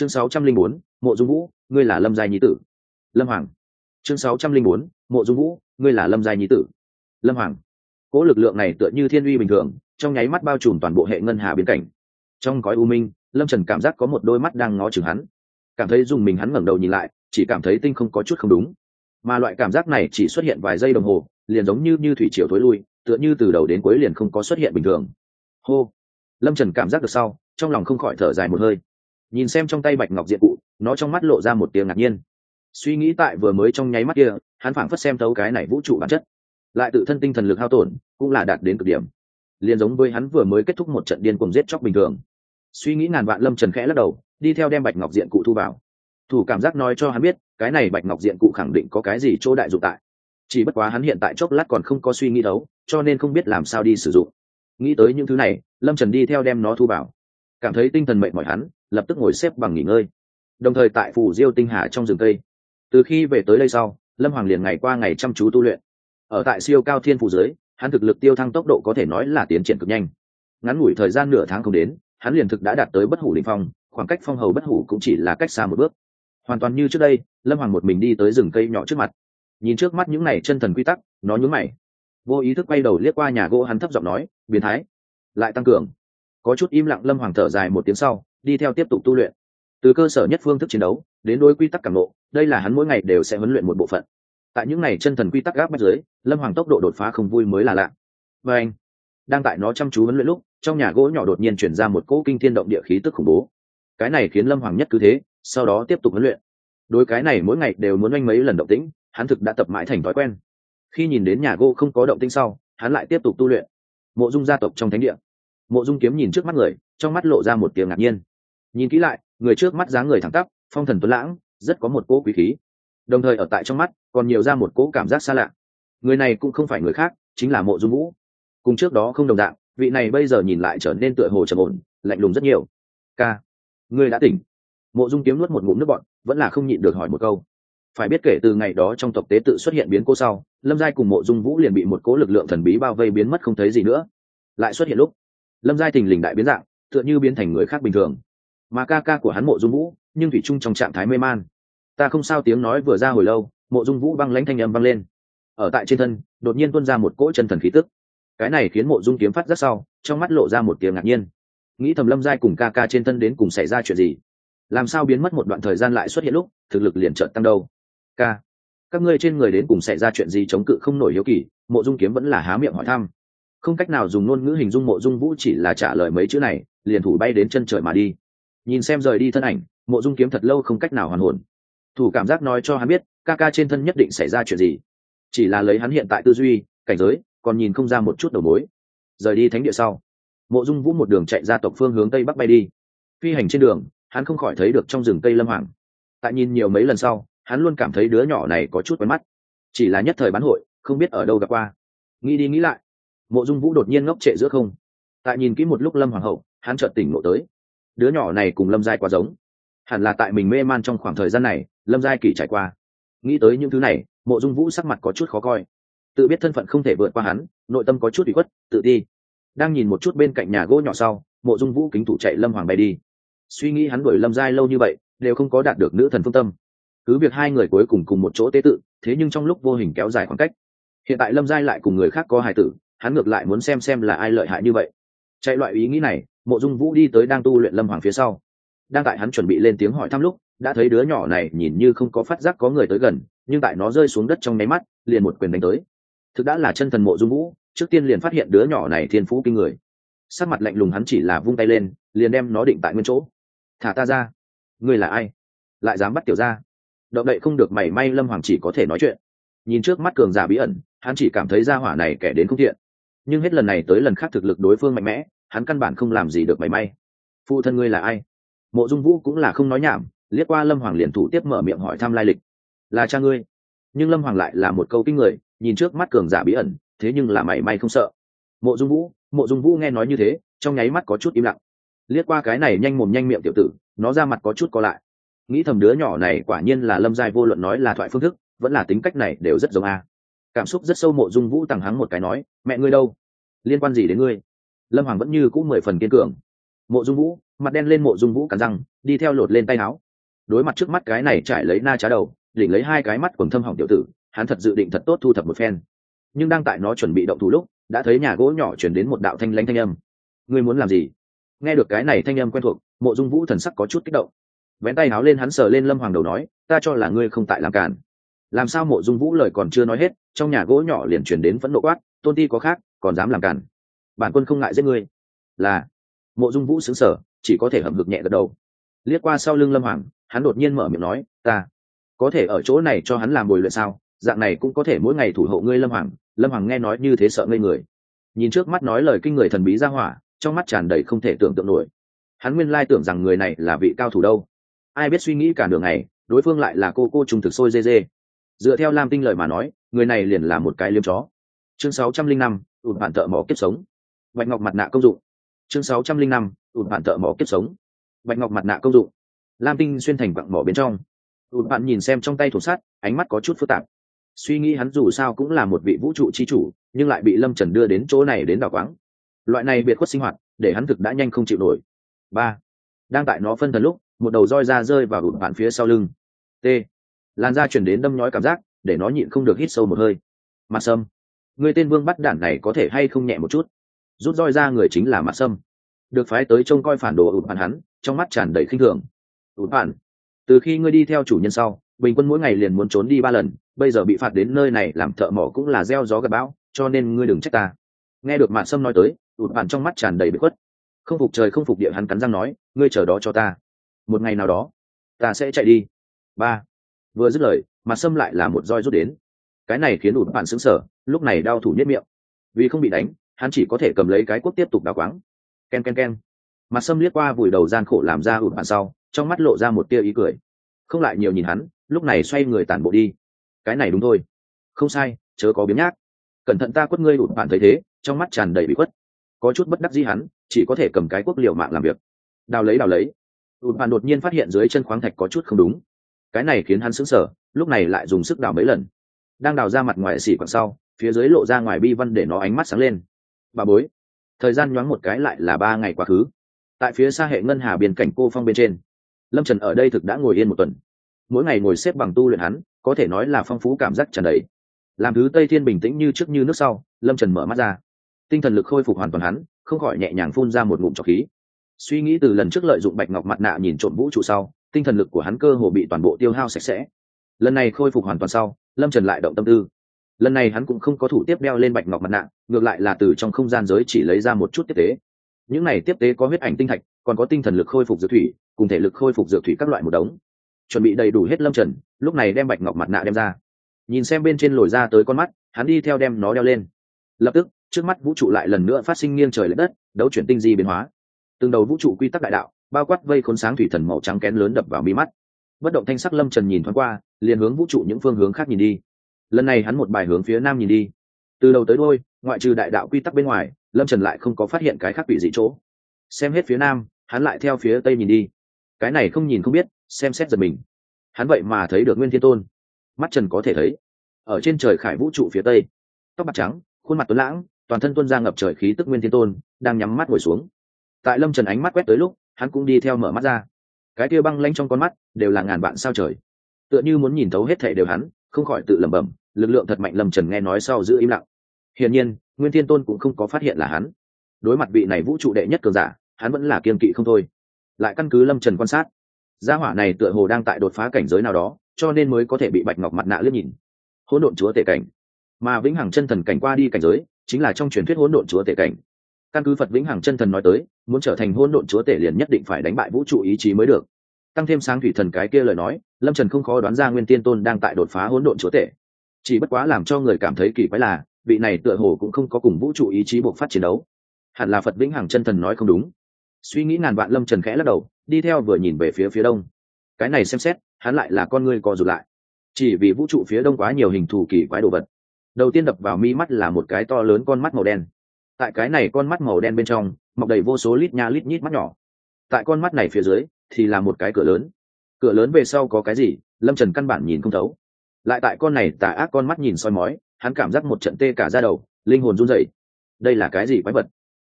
chương sáu trăm linh bốn, mộ dung vũ, ngươi là lâm giai nhí tử. Lâm hoàng. Chương sáu trăm linh bốn, mộ dung vũ, ngươi là lâm giai nhí tử. Lâm hoàng. Cỗ lực lượng này tựa như thiên uy bình thường, trong nháy mắt bao trùm toàn bộ hệ ngân hà biến cảnh. Trong cõi u minh, lâm trần cảm giác có một đôi mắt đang ngó chừng hắn. Cảm thấy dùng mình hắn ngẩng đầu nhìn lại, chỉ cảm thấy tinh không có chút không đúng. Mà loại cảm giác này chỉ xuất hiện vài giây đồng hồ, liền giống như như thủy triều thối lui, tựa như từ đầu đến cuối liền không có xuất hiện bình thường. Hô. Lâm trần cảm giác được sau, trong lòng không khỏi thở dài một hơi nhìn xem trong tay bạch ngọc diện cụ, nó trong mắt lộ ra một tiếng ngạc nhiên. Suy nghĩ tại vừa mới trong nháy mắt kia, hắn phảng phất xem thấu cái này vũ trụ bản chất. Lại tự thân tinh thần lực hao tổn, cũng là đạt đến cực điểm. Liền giống với hắn vừa mới kết thúc một trận điên cùng giết chóc bình thường. Suy nghĩ ngàn vạn lâm trần khẽ lắc đầu, đi theo đem bạch ngọc diện cụ thu vào. Thủ cảm giác nói cho hắn biết, cái này bạch ngọc diện cụ khẳng định có cái gì chỗ đại dụng tại. Chỉ bất quá hắn hiện tại chốc lát còn không có suy nghĩ đấu cho nên không biết làm sao đi sử dụng. Nghĩ tới những thứ này, lâm trần đi theo đem nó thu vào. Cảm thấy tinh thần mệnh mỏi hắn lập tức ngồi xếp bằng nghỉ ngơi. Đồng thời tại phủ diêu tinh hà trong rừng cây, từ khi về tới đây sau, lâm hoàng liền ngày qua ngày chăm chú tu luyện. Ở tại siêu cao thiên phủ dưới, hắn thực lực tiêu thăng tốc độ có thể nói là tiến triển cực nhanh. Ngắn ngủi thời gian nửa tháng không đến, hắn liền thực đã đạt tới bất hủ đ phong, khoảng cách phong hầu bất hủ cũng chỉ là cách xa một bước. Hoàn toàn như trước đây, lâm hoàng một mình đi tới rừng cây nhỏ trước mặt. Nhìn trước mắt những này chân thần quy tắc, nó nhún mày. Vô ý thức quay đầu liếc qua nhà gỗ hắn thấp giọng nói, biến thái, lại tăng cường. Có chút im lặng, lâm hoàng thở dài một tiếng sau đi theo tiếp tục tu luyện. Từ cơ sở nhất phương thức chiến đấu, đến đối quy tắc cảm nộ, đây là hắn mỗi ngày đều sẽ huấn luyện một bộ phận. Tại những ngày chân thần quy tắc gáp bắt dưới, lâm hoàng tốc độ đột phá không vui mới là lạ. Và anh, đang tại nó chăm chú huấn luyện lúc, trong nhà gỗ nhỏ đột nhiên chuyển ra một cỗ kinh thiên động địa khí tức khủng bố. Cái này khiến lâm hoàng nhất cứ thế, sau đó tiếp tục huấn luyện. Đối cái này mỗi ngày đều muốn oanh mấy lần động tĩnh, hắn thực đã tập mãi thành thói quen. Khi nhìn đến nhà gỗ không có động tĩnh sau, hắn lại tiếp tục tu luyện. Mộ dung gia tộc trong thánh địa. Mộ dung kiếm nhìn trước mắt người trong mắt lộ ra một tiếng ngạc nhiên. Nhìn kỹ lại, người trước mắt dáng người thẳng tắp, phong thần tuấn lãng, rất có một cỗ quý khí. Đồng thời ở tại trong mắt, còn nhiều ra một cỗ cảm giác xa lạ. Người này cũng không phải người khác, chính là mộ dung vũ. Cùng trước đó không đồng dạng, vị này bây giờ nhìn lại trở nên tựa hồ trầm ổn, lạnh lùng rất nhiều. Ca, ngươi đã tỉnh. Mộ dung kiếm nuốt một ngụm nước bọn vẫn là không nhịn được hỏi một câu. Phải biết kể từ ngày đó trong tộc tế tự xuất hiện biến cố sau, lâm giai cùng mộ dung vũ liền bị một cố lực lượng thần bí bao vây biến mất không thấy gì nữa. Lại xuất hiện lúc, lâm giai tình lình đại biến dạng tựa như biến thành người khác bình thường. Mà ca ca của hắn mộ dung vũ, nhưng thủy chung trong trạng thái mê man. Ta không sao tiếng nói vừa ra hồi lâu, mộ dung vũ băng lãnh thanh âm băng lên. Ở tại trên thân, đột nhiên tuôn ra một cỗ chân thần khí tức. Cái này khiến mộ dung kiếm phát rất sau, trong mắt lộ ra một tiếng ngạc nhiên. Nghĩ thầm lâm giai cùng ca ca trên thân đến cùng xảy ra chuyện gì? Làm sao biến mất một đoạn thời gian lại xuất hiện lúc, thực lực liền trợn tăng đâu? Ca, các ngươi trên người đến cùng xảy ra chuyện gì chống cự không nổi hiếu kỳ, mộ dung kiếm vẫn là há miệng hỏi thăm không cách nào dùng ngôn ngữ hình dung mộ dung vũ chỉ là trả lời mấy chữ này, liền thủ bay đến chân trời mà đi. Nhìn xem rời đi thân ảnh, mộ dung kiếm thật lâu không cách nào hoàn hồn. Thủ cảm giác nói cho hắn biết, ca ca trên thân nhất định xảy ra chuyện gì. Chỉ là lấy hắn hiện tại tư duy, cảnh giới, còn nhìn không ra một chút đầu mối. Rời đi thánh địa sau, mộ dung vũ một đường chạy ra tộc phương hướng tây bắc bay đi. Phi hành trên đường, hắn không khỏi thấy được trong rừng cây lâm hoàng. Tại nhìn nhiều mấy lần sau, hắn luôn cảm thấy đứa nhỏ này có chút quen mắt. Chỉ là nhất thời bán hội, không biết ở đâu gặp qua. Nghĩ đi nghĩ lại mộ dung vũ đột nhiên ngốc trệ giữa không. Tại nhìn kỹ một lúc lâm hoàng hậu, hắn chợt tỉnh ngộ tới. Đứa nhỏ này cùng lâm giai quá giống. Hẳn là tại mình mê man trong khoảng thời gian này, lâm giai kỳ trải qua. Nghĩ tới những thứ này, mộ dung vũ sắc mặt có chút khó coi. Tự biết thân phận không thể vượt qua hắn, nội tâm có chút bị khuất, tự ti. Đang nhìn một chút bên cạnh nhà gỗ nhỏ sau, mộ dung vũ kính thủ chạy lâm hoàng bay đi. Suy nghĩ hắn đuổi lâm giai lâu như vậy, đều không có đạt được nữ thần phương tâm. Cứ việc hai người cuối cùng cùng một chỗ tế tự, thế nhưng trong lúc vô hình kéo dài khoảng cách. Hiện tại lâm giai lại cùng người khác có hài tử hắn ngược lại muốn xem xem là ai lợi hại như vậy. Chạy loại ý nghĩ này, mộ dung vũ đi tới đang tu luyện lâm hoàng phía sau. Đang tại hắn chuẩn bị lên tiếng hỏi thăm lúc, đã thấy đứa nhỏ này nhìn như không có phát giác có người tới gần, nhưng tại nó rơi xuống đất trong nháy mắt, liền một quyền đánh tới. Thực đã là chân thần mộ dung vũ, trước tiên liền phát hiện đứa nhỏ này thiên phú kinh người. Sắc mặt lạnh lùng hắn chỉ là vung tay lên, liền đem nó định tại nguyên chỗ. Thả ta ra. Ngươi là ai? Lại dám bắt tiểu ra động đậy không được mảy may lâm hoàng chỉ có thể nói chuyện. Nhìn trước mắt cường giả bí ẩn, hắn chỉ cảm thấy ra hỏa này kẻ đến không thiện nhưng hết lần này tới lần khác thực lực đối phương mạnh mẽ, hắn căn bản không làm gì được mảy may. Phụ thân ngươi là ai? Mộ dung vũ cũng là không nói nhảm, liếc qua lâm hoàng liền thủ tiếp mở miệng hỏi thăm lai lịch. Là cha ngươi. Nhưng lâm hoàng lại là một câu kinh người, nhìn trước mắt cường giả bí ẩn, thế nhưng là mảy may không sợ. Mộ dung vũ, mộ dung vũ nghe nói như thế, trong nháy mắt có chút im lặng. Liếc qua cái này nhanh mồm nhanh miệng tiểu tử, nó ra mặt có chút co lại. Nghĩ thầm đứa nhỏ này quả nhiên là lâm giai vô luận nói là thoại phương thức, vẫn là tính cách này đều rất giống a cảm xúc rất sâu mộ dung vũ tằng hắng một cái nói, mẹ ngươi đâu? Liên quan gì đến ngươi? Lâm hoàng vẫn như cũng mười phần kiên cường. Mộ dung vũ, mặt đen lên mộ dung vũ cắn răng, đi theo lột lên tay áo. Đối mặt trước mắt cái này trải lấy na trá đầu, đỉnh lấy hai cái mắt quần thâm hỏng tiểu tử, hắn thật dự định thật tốt thu thập một phen. Nhưng đang tại nó chuẩn bị động thủ lúc, đã thấy nhà gỗ nhỏ chuyển đến một đạo thanh lãnh thanh âm. Ngươi muốn làm gì? Nghe được cái này thanh âm quen thuộc, mộ dung vũ thần sắc có chút kích động. Vén tay áo lên hắn sờ lên lâm hoàng đầu nói, ta cho là ngươi không tại làm cản làm sao mộ dung vũ lời còn chưa nói hết trong nhà gỗ nhỏ liền chuyển đến phẫn nộ quát, tôn ti có khác, còn dám làm cản. Bản quân không ngại giết ngươi. Là. Mộ dung vũ xứng sở chỉ có thể hầm hực nhẹ gật đầu. Liếc qua sau lưng lâm hoàng, hắn đột nhiên mở miệng nói, ta có thể ở chỗ này cho hắn làm bồi luyện sao? Dạng này cũng có thể mỗi ngày thủ hộ ngươi lâm hoàng. Lâm hoàng nghe nói như thế sợ ngây người. Nhìn trước mắt nói lời kinh người thần bí ra hỏa, trong mắt tràn đầy không thể tưởng tượng nổi. Hắn nguyên lai tưởng rằng người này là vị cao thủ đâu. Ai biết suy nghĩ cả đường này đối phương lại là cô cô trung thực sôi dê dê. Dựa theo lam tinh lời mà nói người này liền là một cái liêm chó. Chương sáu trăm linh năm ụt bạn thợ mỏ kiếp sống. Bạch ngọc mặt nạ công dụng. Chương sáu trăm linh năm ụt bạn thợ mỏ kiếp sống. Bạch ngọc mặt nạ công dụng. Lam tinh xuyên thành vặng mỏ bên trong. Ụt bạn nhìn xem trong tay thủ sát ánh mắt có chút phức tạp. Suy nghĩ hắn dù sao cũng là một vị vũ trụ chi chủ, nhưng lại bị lâm trần đưa đến chỗ này đến đào quáng. Loại này biệt khuất sinh hoạt, để hắn thực đã nhanh không chịu nổi. Ba, đang tại nó phân thần lúc, một đầu roi ra rơi vào ụt bạn phía sau lưng. T. Lan da chuyển đến đâm nhói cảm giác để nó nhịn không được hít sâu một hơi. Mặt sâm, người tên vương bắt đản này có thể hay không nhẹ một chút? Rút roi ra người chính là mặt sâm. Được phái tới trông coi phản đồ ụt bạn hắn, trong mắt tràn đầy khinh thường. Ụt bạn, từ khi ngươi đi theo chủ nhân sau, bình quân mỗi ngày liền muốn trốn đi ba lần, bây giờ bị phạt đến nơi này làm thợ mỏ cũng là gieo gió gặp bão, cho nên ngươi đừng trách ta. Nghe được mạn sâm nói tới ụt bạn trong mắt tràn đầy bị khuất. Không phục trời không phục địa hắn cắn răng nói, ngươi chờ đó cho ta. Một ngày nào đó, ta sẽ chạy đi. Ba, vừa dứt lời mà sâm lại là một roi rút đến. Cái này khiến ụt bạn xứng sở lúc này đau thủ nhất miệng. Vì không bị đánh, hắn chỉ có thể cầm lấy cái cuốc tiếp tục đào quáng. Ken ken ken. Mặt sâm liếc qua vùi đầu gian khổ làm ra ụt bạn sau, trong mắt lộ ra một tia ý cười. Không lại nhiều nhìn hắn, lúc này xoay người tản bộ đi. Cái này đúng thôi. Không sai, chớ có biếng nhác. Cẩn thận ta quất ngươi ụt bạn thấy thế, trong mắt tràn đầy bị quất có chút bất đắc gì hắn, chỉ có thể cầm cái quốc liều mạng làm việc. Đào lấy đào lấy. Ụt bạn đột nhiên phát hiện dưới chân khoáng thạch có chút không đúng. Cái này khiến hắn sững sờ lúc này lại dùng sức đào mấy lần. Đang đào ra mặt ngoài xỉ quặng sau, phía dưới lộ ra ngoài bi văn để nó ánh mắt sáng lên. Bà bối, thời gian nhoáng một cái lại là ba ngày quá khứ. Tại phía xa hệ ngân hà biên cảnh cô phong bên trên, lâm trần ở đây thực đã ngồi yên một tuần. Mỗi ngày ngồi xếp bằng tu luyện hắn, có thể nói là phong phú cảm giác trần đầy. Làm thứ tây thiên bình tĩnh như trước như nước sau, lâm trần mở mắt ra. Tinh thần lực khôi phục hoàn toàn hắn, không khỏi nhẹ nhàng phun ra một ngụm trọc khí. Suy nghĩ từ lần trước lợi dụng bạch ngọc mặt nạ nhìn trộm vũ trụ sau, tinh thần lực của hắn cơ hồ bị toàn bộ tiêu hao sạch sẽ lần này khôi phục hoàn toàn sau, lâm trần lại động tâm tư. Lần này hắn cũng không có thủ tiếp đeo lên bạch ngọc mặt nạ, ngược lại là từ trong không gian giới chỉ lấy ra một chút tiếp tế. Những này tiếp tế có huyết ảnh tinh thạch, còn có tinh thần lực khôi phục dược thủy, cùng thể lực khôi phục dược thủy các loại một đống. Chuẩn bị đầy đủ hết lâm trần, lúc này đem bạch ngọc mặt nạ đem ra. Nhìn xem bên trên lồi ra tới con mắt, hắn đi theo đem nó đeo lên. Lập tức, trước mắt vũ trụ lại lần nữa phát sinh nghiêng trời l ệ đất, đấu chuyển tinh di biến hóa. Từng đầu vũ trụ quy tắc đại đạo, bao quát vây khốn sáng thủy thần màu trắng kén lớn đập vào mi mắt bất động thanh sắc lâm trần nhìn thoáng qua, liền hướng vũ trụ những phương hướng khác nhìn đi. Lần này hắn một bài hướng phía nam nhìn đi. Từ đầu tới đôi ngoại trừ đại đạo quy tắc bên ngoài, lâm trần lại không có phát hiện cái khác bị dị chỗ. Xem hết phía nam, hắn lại theo phía tây nhìn đi. Cái này không nhìn không biết, xem xét giật mình. Hắn vậy mà thấy được nguyên thiên tôn. Mắt trần có thể thấy. Ở trên trời khải vũ trụ phía tây. Tóc bạc trắng, khuôn mặt tuấn lãng, toàn thân tuân ra ngập trời khí tức nguyên thiên tôn, đang nhắm mắt ngồi xuống. Tại lâm trần ánh mắt quét tới lúc, hắn cũng đi theo mở mắt ra cái kia băng lanh trong con mắt đều là ngàn vạn sao trời. Tựa như muốn nhìn thấu hết thể đều hắn, không khỏi tự lẩm bẩm, lực lượng thật mạnh lâm trần nghe nói sau giữ im lặng. Hiển nhiên, nguyên thiên tôn cũng không có phát hiện là hắn. Đối mặt vị này vũ trụ đệ nhất cường giả, hắn vẫn là kiên kỵ không thôi. Lại căn cứ lâm trần quan sát, gia hỏa này tựa hồ đang tại đột phá cảnh giới nào đó, cho nên mới có thể bị bạch ngọc mặt nạ lướt nhìn. Hỗn độn chúa tể cảnh. Mà vĩnh hằng chân thần cảnh qua đi cảnh giới, chính là trong truyền thuyết hỗn độn chúa tể cảnh căn cứ phật vĩnh hằng chân thần nói tới, muốn trở thành hôn độn chúa tể liền nhất định phải đánh bại vũ trụ ý chí mới được. Tăng thêm sáng thủy thần cái kia lời nói, lâm trần không khó đoán ra nguyên tiên tôn đang tại đột phá hỗn độn chúa tể. Chỉ bất quá làm cho người cảm thấy kỳ quái là, vị này tựa hồ cũng không có cùng vũ trụ ý chí buộc phát chiến đấu. Hẳn là phật vĩnh hằng chân thần nói không đúng. Suy nghĩ ngàn vạn lâm trần khẽ lắc đầu, đi theo vừa nhìn về phía phía đông. Cái này xem xét, hắn lại là con ngươi co rụt lại. Chỉ vì vũ trụ phía đông quá nhiều hình thù kỳ quái đồ vật. Đầu tiên đập vào mi mắt là một cái to lớn con mắt màu đen tại cái này con mắt màu đen bên trong, mọc đầy vô số lít nha lít nhít mắt nhỏ. Tại con mắt này phía dưới, thì là một cái cửa lớn. Cửa lớn về sau có cái gì, lâm trần căn bản nhìn không thấu. Lại tại con này tà ác con mắt nhìn soi mói, hắn cảm giác một trận tê cả ra đầu, linh hồn run rẩy. Đây là cái gì quái vật?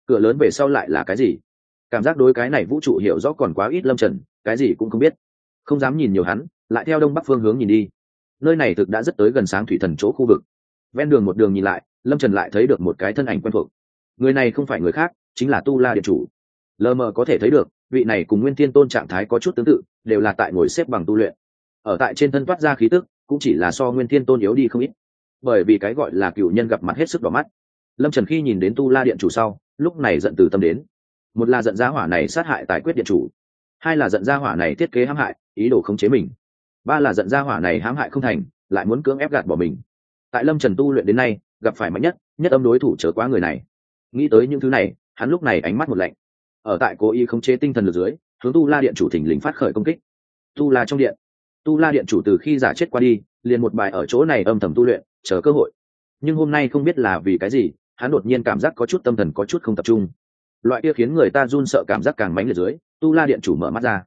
Cửa lớn về sau lại là cái gì? Cảm giác đối cái này vũ trụ hiểu rõ còn quá ít lâm trần, cái gì cũng không biết. Không dám nhìn nhiều hắn, lại theo đông bắc phương hướng nhìn đi. Nơi này thực đã rất tới gần sáng thủy thần chỗ khu vực. Ven đường một đường nhìn lại, lâm trần lại thấy được một cái thân ảnh quen thuộc người này không phải người khác, chính là tu la điện chủ. Lờ mờ có thể thấy được, vị này cùng nguyên thiên tôn trạng thái có chút tương tự, đều là tại ngồi xếp bằng tu luyện. Ở tại trên thân toát ra khí tức, cũng chỉ là so nguyên thiên tôn yếu đi không ít. Bởi vì cái gọi là cựu nhân gặp mặt hết sức đỏ mắt. Lâm trần khi nhìn đến tu la điện chủ sau, lúc này giận từ tâm đến. Một là giận gia hỏa này sát hại tài quyết điện chủ. Hai là giận gia hỏa này thiết kế hãm hại, ý đồ khống chế mình. Ba là giận gia hỏa này hãm hại không thành, lại muốn cưỡng ép gạt bỏ mình. Tại lâm trần tu luyện đến nay, gặp phải mạnh nhất nhất âm đối thủ chớ quá người này nghĩ tới những thứ này, hắn lúc này ánh mắt một lạnh. Ở tại cố ý khống chế tinh thần lực dưới, hướng tu la điện chủ thỉnh lình phát khởi công kích. Tu la trong điện. Tu la điện chủ từ khi giả chết qua đi, liền một bài ở chỗ này âm thầm tu luyện, chờ cơ hội. Nhưng hôm nay không biết là vì cái gì, hắn đột nhiên cảm giác có chút tâm thần có chút không tập trung. Loại kia khiến người ta run sợ cảm giác càng mánh liệt dưới, tu la điện chủ mở mắt ra.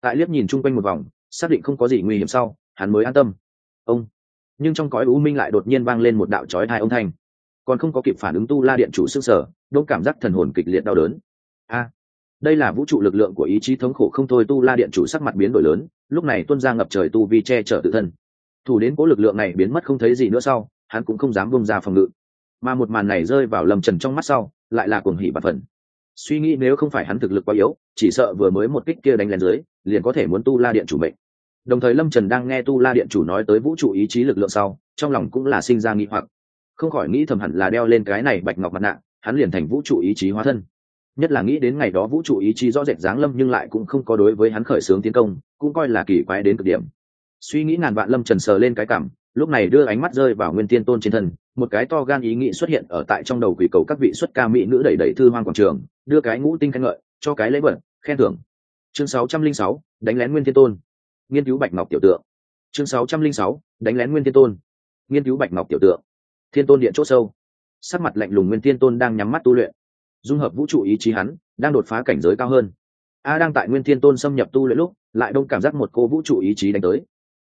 Tại liếc nhìn chung quanh một vòng, xác định không có gì nguy hiểm sau, hắn mới an tâm. Ông. Nhưng trong cõi u minh lại đột nhiên vang lên một đạo trói hai ông thanh còn không có kịp phản ứng tu la điện chủ s ư sở đốt cảm giác thần hồn kịch liệt đau đớn. A, đây là vũ trụ lực lượng của ý chí thống khổ không thôi, tu la điện chủ sắc mặt biến đổi lớn, lúc này tuân ra ngập trời tu vi che chở tự thân. Thủ đến cố lực lượng này biến mất không thấy gì nữa sau, hắn cũng không dám bông ra phòng ngự. Mà một màn này rơi vào lầm trần trong mắt sau, lại là cuồng hỉ bạt phần. Suy nghĩ nếu không phải hắn thực lực quá yếu, chỉ sợ vừa mới một kích kia đánh lên dưới, liền có thể muốn tu la điện chủ mệnh. Đồng thời lâm trần đang nghe tu la điện chủ nói tới vũ trụ ý chí lực lượng sau, trong lòng cũng là sinh ra nghi hoặc không khỏi nghĩ thầm hẳn là đeo lên cái này bạch ngọc mặt nạ, hắn liền thành vũ trụ ý chí hóa thân. Nhất là nghĩ đến ngày đó vũ trụ ý chí rõ rệt giáng lâm nhưng lại cũng không có đối với hắn khởi xướng tiến công, cũng coi là kỳ quái đến cực điểm. Suy nghĩ ngàn vạn lâm trần sờ lên cái cảm, lúc này đưa ánh mắt rơi vào nguyên tiên tôn trên thân, một cái to gan ý nghĩ xuất hiện ở tại trong đầu quỷ cầu các vị xuất ca mỹ nữ đẩy đẩy thư hoang quảng trường, đưa cái ngũ tinh khen ngợi, cho cái lễ vật, khen thưởng. Chương sáu trăm linh sáu, đánh lén nguyên thiên tôn. Nghiên cứu bạch ngọc tiểu tượng. Chương sáu trăm linh sáu, đánh lén nguyên thiên tôn. Nghiên cứu bạch ngọc tiểu tượng thiên tôn điện c h ỗ sâu. Sắc mặt lạnh lùng nguyên thiên tôn đang nhắm mắt tu luyện. Dung hợp vũ trụ ý chí hắn, đang đột phá cảnh giới cao hơn. A đang tại nguyên thiên tôn xâm nhập tu luyện lúc, lại đông cảm giác một cô vũ trụ ý chí đánh tới.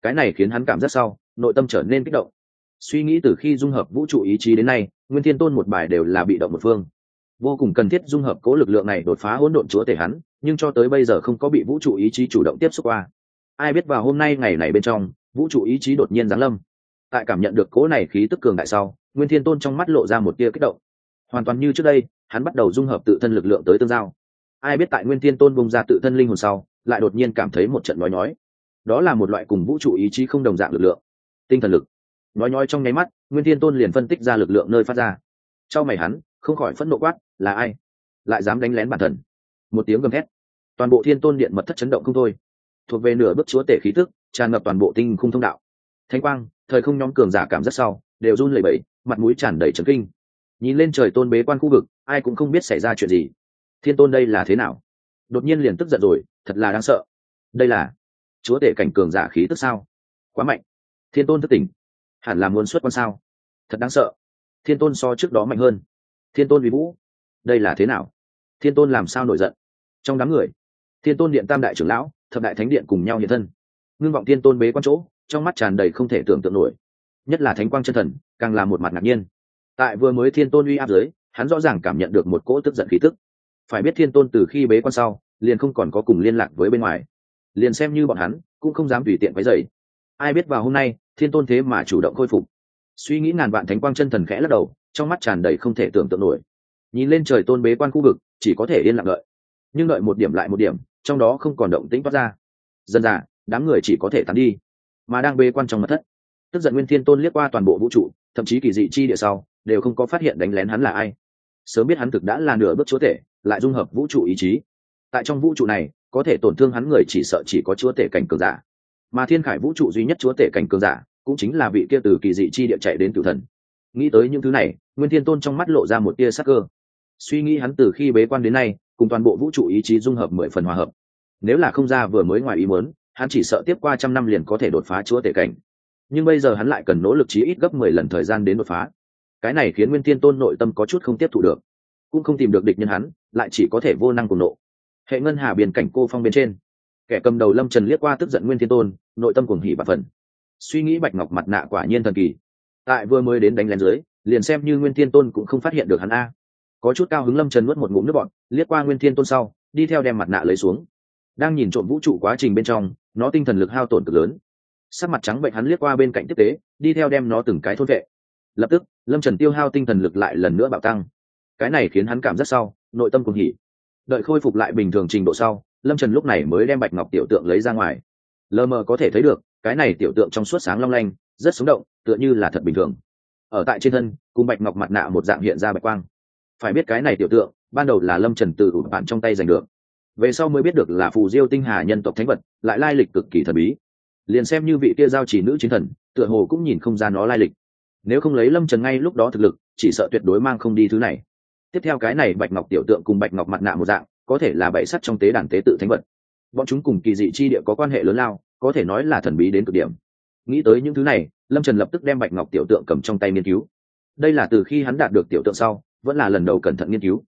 Cái này khiến hắn cảm giác sau, nội tâm trở nên kích động. Suy nghĩ từ khi dung hợp vũ trụ ý chí đến nay, nguyên thiên tôn một bài đều là bị động một phương. Vô cùng cần thiết dung hợp cố lực lượng này đột phá hỗn độn chúa tể hắn, nhưng cho tới bây giờ không có bị vũ trụ ý chí chủ động tiếp xúc qua. Ai biết vào hôm nay ngày này bên trong, vũ trụ ý chí đột nhiên giáng lâm tại cảm nhận được cố này khí tức cường đại sau, nguyên thiên tôn trong mắt lộ ra một tia kích động. Hoàn toàn như trước đây, hắn bắt đầu dung hợp tự thân lực lượng tới tương giao. Ai biết tại nguyên thiên tôn bung ra tự thân linh hồn sau, lại đột nhiên cảm thấy một trận nói nói đó là một loại cùng vũ trụ ý chí không đồng dạng lực lượng. Tinh thần lực. Nói nói trong nháy mắt, nguyên thiên tôn liền phân tích ra lực lượng nơi phát ra. Trong mày hắn, không khỏi phẫn nộ quát, là ai? Lại dám đánh lén bản thân? Một tiếng gầm hét toàn bộ thiên tôn điện mật thất chấn động không thôi. Thuộc về nửa bước chúa tể khí tức, tràn ngập toàn bộ tinh khung thông đạo. Thanh quang thời không nhóm cường giả cảm rất sau, đều run lẩy bẩy, mặt mũi tràn đầy trấn kinh. Nhìn lên trời tôn bế quan khu vực, ai cũng không biết xảy ra chuyện gì. Thiên tôn đây là thế nào? Đột nhiên liền tức giận rồi, thật là đáng sợ. Đây là chúa tể cảnh cường giả khí tức sao? Quá mạnh. Thiên tôn thức tỉnh. Hẳn là muốn xuất quan sao? Thật đáng sợ. Thiên tôn so trước đó mạnh hơn. Thiên tôn vì vũ. Đây là thế nào? Thiên tôn làm sao nổi giận? Trong đám người, thiên tôn điện tam đại trưởng lão, thập đại thánh điện cùng nhau hiện thân. Ngưng vọng thiên tôn bế quan chỗ trong mắt tràn đầy không thể tưởng tượng nổi. Nhất là thánh quang chân thần, càng là một mặt ngạc nhiên. Tại vừa mới thiên tôn uy áp giới hắn rõ ràng cảm nhận được một cỗ tức giận khí tức. Phải biết thiên tôn từ khi bế quan sau, liền không còn có cùng liên lạc với bên ngoài. Liền xem như bọn hắn, cũng không dám tùy tiện váy dày ai biết vào hôm nay, thiên tôn thế mà chủ động khôi phục. Suy nghĩ ngàn vạn thánh quang chân thần khẽ lắc đầu, trong mắt tràn đầy không thể tưởng tượng nổi. Nhìn lên trời tôn bế quan khu vực, chỉ có thể yên lặng đợi. Nhưng đợi một điểm lại một điểm, trong đó không còn động tĩnh toát ra. Dần dà đám người chỉ có thể tán đi mà đang bế quan trong mật thất. Tức giận nguyên thiên tôn liếc qua toàn bộ vũ trụ, thậm chí kỳ dị chi địa sau, đều không có phát hiện đánh lén hắn là ai. Sớm biết hắn thực đã là nửa bước chúa tể, lại dung hợp vũ trụ ý chí. Tại trong vũ trụ này, có thể tổn thương hắn người chỉ sợ chỉ có chúa tể cảnh cường giả. Mà thiên khải vũ trụ duy nhất chúa tể cảnh cường giả, cũng chính là vị kia từ kỳ dị chi địa chạy đến tử thần. Nghĩ tới những thứ này, nguyên thiên tôn trong mắt lộ ra một tia sắc cơ. Suy nghĩ hắn từ khi bế quan đến nay, cùng toàn bộ vũ trụ ý chí dung hợp mười phần hòa hợp. Nếu là không ra vừa mới ngoài ý muốn hắn chỉ sợ tiếp qua trăm năm liền có thể đột phá chúa tể cảnh. Nhưng bây giờ hắn lại cần nỗ lực chí ít gấp mười lần thời gian đến đột phá. Cái này khiến nguyên thiên tôn nội tâm có chút không tiếp thụ được. Cũng không tìm được địch nhân hắn, lại chỉ có thể vô năng cùng nộ. Hệ ngân hà biển cảnh cô phong bên trên. Kẻ cầm đầu lâm trần liếc qua tức giận nguyên thiên tôn, nội tâm cuồng hỉ và phần suy nghĩ bạch ngọc mặt nạ quả nhiên thần kỳ. Tại vừa mới đến đánh lén dưới, liền xem như nguyên thiên tôn cũng không phát hiện được hắn a. Có chút cao hứng lâm trần nuốt một ngụm nước bọn liếc qua nguyên thiên tôn sau, đi theo đem mặt nạ lấy xuống. Đang nhìn trộm vũ trụ quá trình bên trong nó tinh thần lực hao tổn cực lớn. Sắc mặt trắng bệnh hắn liếc qua bên cạnh tiếp tế, đi theo đem nó từng cái thôn vệ. Lập tức, lâm trần tiêu hao tinh thần lực lại lần nữa bạo tăng. Cái này khiến hắn cảm rất sau, nội tâm cùng hỉ. Đợi khôi phục lại bình thường trình độ sau, lâm trần lúc này mới đem bạch ngọc tiểu tượng lấy ra ngoài. Lờ mờ có thể thấy được, cái này tiểu tượng trong suốt sáng long lanh, rất sống động, tựa như là thật bình thường. Ở tại trên thân, cùng bạch ngọc mặt nạ một dạng hiện ra bạch quang. Phải biết cái này tiểu tượng, ban đầu là lâm trần từ ủ bạn trong tay giành được về sau mới biết được là phù diêu tinh hà nhân tộc thánh vật, lại lai lịch cực kỳ thần bí. Liền xem như vị kia giao chỉ nữ chiến thần, tựa hồ cũng nhìn không ra nó lai lịch. Nếu không lấy lâm trần ngay lúc đó thực lực, chỉ sợ tuyệt đối mang không đi thứ này. Tiếp theo cái này bạch ngọc tiểu tượng cùng bạch ngọc mặt nạ một dạng, có thể là bậy sắt trong tế đàn tế tự thánh vật. Bọn chúng cùng kỳ dị chi địa có quan hệ lớn lao, có thể nói là thần bí đến cực điểm. Nghĩ tới những thứ này, lâm trần lập tức đem bạch ngọc tiểu tượng cầm trong tay nghiên cứu. Đây là từ khi hắn đạt được tiểu tượng sau, vẫn là lần đầu cẩn thận nghiên cứu.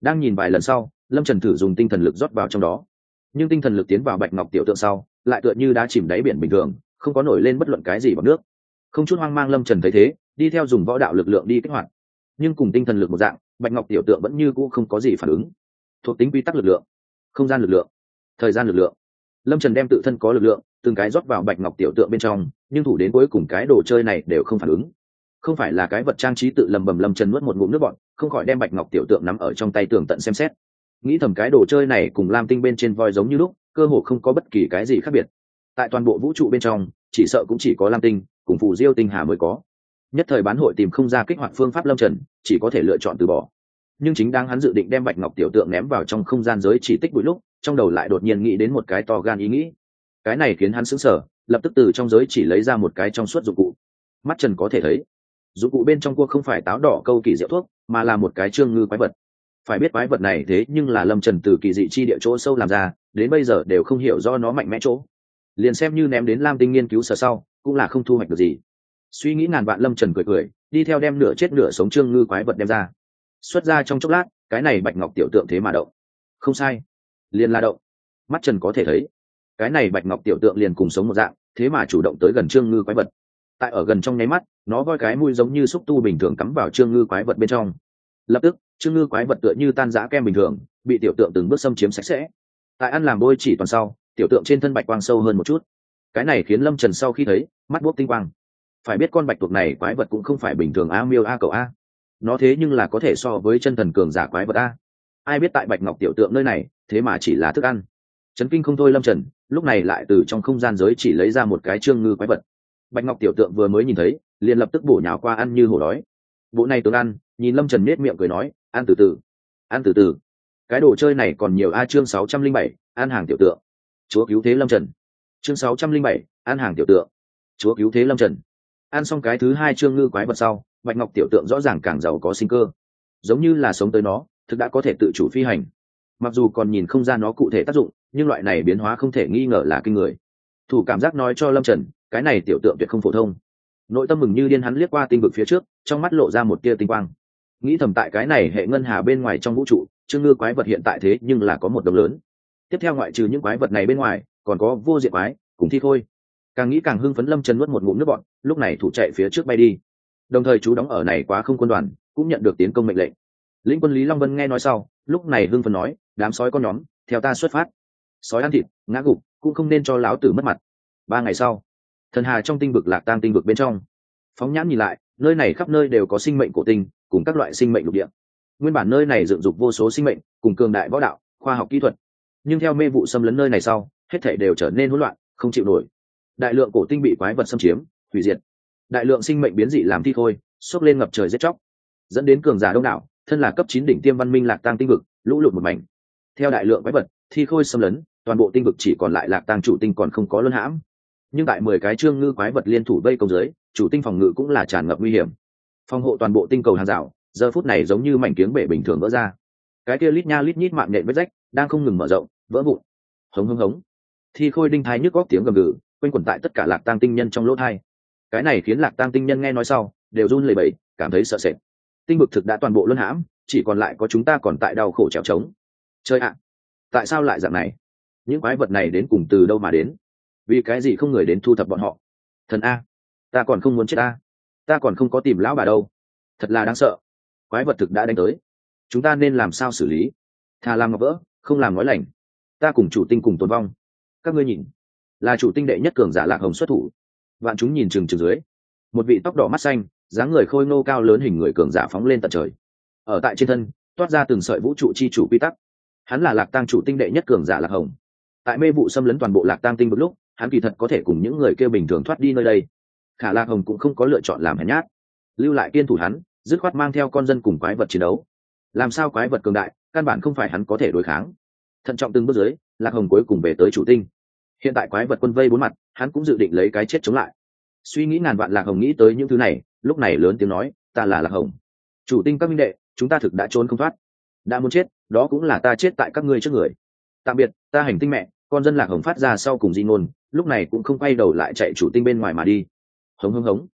Đang nhìn vài lần sau lâm trần thử dùng tinh thần lực rót vào trong đó. Nhưng tinh thần lực tiến vào bạch ngọc tiểu tượng sau, lại tựa như đã chìm đáy biển bình thường, không có nổi lên bất luận cái gì bằng nước. Không chút hoang mang lâm trần thấy thế, đi theo dùng võ đạo lực lượng đi kích hoạt. Nhưng cùng tinh thần lực một dạng, bạch ngọc tiểu tượng vẫn như cũ không có gì phản ứng. Thuộc tính quy tắc lực lượng, không gian lực lượng, thời gian lực lượng. Lâm trần đem tự thân có lực lượng, từng cái rót vào bạch ngọc tiểu tượng bên trong, nhưng thủ đến cuối cùng cái đồ chơi này đều không phản ứng. Không phải là cái vật trang trí tự lầm bầm lâm trần nuốt một ngụm nước bọn không khỏi đem bạch ngọc tiểu tượng nắm ở trong tay tường tận xem xét nghĩ thầm cái đồ chơi này cùng lam tinh bên trên voi giống như lúc, cơ hồ không có bất kỳ cái gì khác biệt. Tại toàn bộ vũ trụ bên trong, chỉ sợ cũng chỉ có lam tinh, cùng phù diêu tinh hà mới có. Nhất thời bán hội tìm không ra kích hoạt phương pháp lâm trần, chỉ có thể lựa chọn từ bỏ. Nhưng chính đang hắn dự định đem bạch ngọc tiểu tượng ném vào trong không gian giới chỉ tích bụi lúc, trong đầu lại đột nhiên nghĩ đến một cái to gan ý nghĩ. Cái này khiến hắn sững sờ, lập tức từ trong giới chỉ lấy ra một cái trong suốt dụng cụ. Mắt trần có thể thấy, dụng cụ bên trong cua không phải táo đỏ câu kỳ diệu thuốc, mà là một cái trương ngư quái vật phải biết quái vật này thế nhưng là lâm trần từ kỳ dị chi địa chỗ sâu làm ra, đến bây giờ đều không hiểu do nó mạnh mẽ chỗ. Liền xem như ném đến lam tinh nghiên cứu sở sau, cũng là không thu hoạch được gì. Suy nghĩ ngàn vạn lâm trần cười cười, đi theo đem nửa chết nửa sống trương ngư quái vật đem ra. Xuất ra trong chốc lát, cái này bạch ngọc tiểu tượng thế mà động. Không sai. Liền la động. Mắt trần có thể thấy, cái này bạch ngọc tiểu tượng liền cùng sống một dạng, thế mà chủ động tới gần trương ngư quái vật. Tại ở gần trong nháy mắt, nó voi cái mũi giống như xúc tu bình thường cắm vào trương ngư quái vật bên trong. Lập tức trương ngư quái vật tựa như tan giã kem bình thường, bị tiểu tượng từng bước xâm chiếm sạch sẽ. Tại ăn làm bôi chỉ toàn sau, tiểu tượng trên thân bạch quang sâu hơn một chút. Cái này khiến lâm trần sau khi thấy, mắt buốc tinh quang. Phải biết con bạch tuộc này quái vật cũng không phải bình thường a miêu a cầu a. Nó thế nhưng là có thể so với chân thần cường giả quái vật a. Ai biết tại bạch ngọc tiểu tượng nơi này, thế mà chỉ là thức ăn. Trấn kinh không thôi lâm trần, lúc này lại từ trong không gian giới chỉ lấy ra một cái trương ngư quái vật. Bạch ngọc tiểu tượng vừa mới nhìn thấy, liền lập tức bổ nhào qua ăn như hổ đói. Bộ này tướng ăn, nhìn lâm trần nết miệng cười nói ăn từ từ. Ăn từ từ. Cái đồ chơi này còn nhiều a chương sáu trăm linh bảy ăn hàng tiểu tượng. Chúa cứu thế lâm trần. Chương sáu trăm linh bảy ăn hàng tiểu tượng. Chúa cứu thế lâm trần. Ăn xong cái thứ hai chương ngư quái vật sau, bạch ngọc tiểu tượng rõ ràng càng giàu có sinh cơ. Giống như là sống tới nó, thực đã có thể tự chủ phi hành. Mặc dù còn nhìn không ra nó cụ thể tác dụng, nhưng loại này biến hóa không thể nghi ngờ là kinh người. Thủ cảm giác nói cho lâm trần, cái này tiểu tượng tuyệt không phổ thông. Nội tâm mừng như điên hắn liếc qua tinh vực phía trước, trong mắt lộ ra một tia tinh quang nghĩ thầm tại cái này hệ ngân hà bên ngoài trong vũ trụ chương ngư quái vật hiện tại thế nhưng là có một đồng lớn. Tiếp theo ngoại trừ những quái vật này bên ngoài, còn có vô diện quái, cùng thi thôi càng nghĩ càng hưng phấn lâm trần nuốt một ngụm nước bọn lúc này thủ chạy phía trước bay đi. Đồng thời chú đóng ở này quá không quân đoàn, cũng nhận được tiến công mệnh lệnh. Lĩnh quân lý long vân nghe nói sau, lúc này hưng phấn nói, đám sói con nhóm, theo ta xuất phát. Sói ăn thịt, ngã gục, cũng không nên cho láo tử mất mặt. Ba ngày sau, thần hà trong tinh vực lạc tang tinh vực bên trong. Phóng nhãn nhìn lại, nơi này khắp nơi đều có sinh mệnh cổ tinh cùng các loại sinh mệnh lục địa. Nguyên bản nơi này dựng dục vô số sinh mệnh, cùng cường đại võ đạo, khoa học kỹ thuật. Nhưng theo mê vụ xâm lấn nơi này sau, hết thể đều trở nên hỗn loạn, không chịu nổi. Đại lượng cổ tinh bị quái vật xâm chiếm, hủy diệt. Đại lượng sinh mệnh biến dị làm thi thôi xốc lên ngập trời giết chóc. Dẫn đến cường giả đông đảo, thân là cấp chín đỉnh tiêm văn minh lạc tăng tinh vực, lũ lụt một mảnh. Theo đại lượng quái vật, thi khôi xâm lấn, toàn bộ tinh vực chỉ còn lại lạc tăng chủ tinh còn không có luân hãm. Nhưng tại mười cái trương ngư quái vật liên thủ vây công giới chủ tinh phòng ngự cũng là tràn ngập nguy hiểm phòng hộ toàn bộ tinh cầu hàng rào, giờ phút này giống như mảnh kiếng bể bình thường vỡ ra. Cái kia lít nha lít nhít mạng nện vết rách đang không ngừng mở rộng, vỡ vụn. Hống hống hống. Thi khôi đinh thái nhức góc tiếng gầm gừ, quanh quẩn tại tất cả lạc tăng tinh nhân trong lỗ thai. Cái này khiến lạc tăng tinh nhân nghe nói sau, đều run lẩy bẩy, cảm thấy sợ sệt. Tinh vực thực đã toàn bộ luân hãm, chỉ còn lại có chúng ta còn tại đau khổ trèo trống. Chơi ạ à, tại sao lại dạng này? Những quái vật này đến cùng từ đâu mà đến? Vì cái gì không người đến thu thập bọn họ? Thần a, ta còn không muốn chết a ta còn không có tìm lão bà đâu. Thật là đáng sợ. Quái vật thực đã đánh tới. Chúng ta nên làm sao xử lý? Thà làm ngọc vỡ, không làm nói lành. Ta cùng chủ tinh cùng tồn vong. Các ngươi nhìn. Là chủ tinh đệ nhất cường giả lạc hồng xuất thủ. Vạn chúng nhìn chừng chừng dưới. Một vị tóc đỏ mắt xanh, dáng người khôi ngô cao lớn hình người cường giả phóng lên tận trời. Ở tại trên thân, toát ra từng sợi vũ trụ chi chủ quy tắc. Hắn là lạc tăng chủ tinh đệ nhất cường giả lạc hồng. Tại mê vụ xâm lấn toàn bộ lạc tăng tinh một lúc, hắn kỳ thật có thể cùng những người kêu bình thường thoát đi nơi đây khả lạc hồng cũng không có lựa chọn làm hèn nhát. Lưu lại kiên thủ hắn, dứt khoát mang theo con dân cùng quái vật chiến đấu. Làm sao quái vật cường đại, căn bản không phải hắn có thể đối kháng. Thận trọng từng bước dưới, lạc hồng cuối cùng về tới chủ tinh. Hiện tại quái vật quân vây bốn mặt, hắn cũng dự định lấy cái chết chống lại. Suy nghĩ ngàn vạn lạc hồng nghĩ tới những thứ này, lúc này lớn tiếng nói, ta là lạc hồng. Chủ tinh các minh đệ, chúng ta thực đã trốn không thoát. Đã muốn chết, đó cũng là ta chết tại các ngươi trước người. Tạm biệt, ta hành tinh mẹ. Con dân lạc hồng phát ra sau cùng di ngôn, lúc này cũng không quay đầu lại chạy chủ tinh bên ngoài mà đi hống hống hống.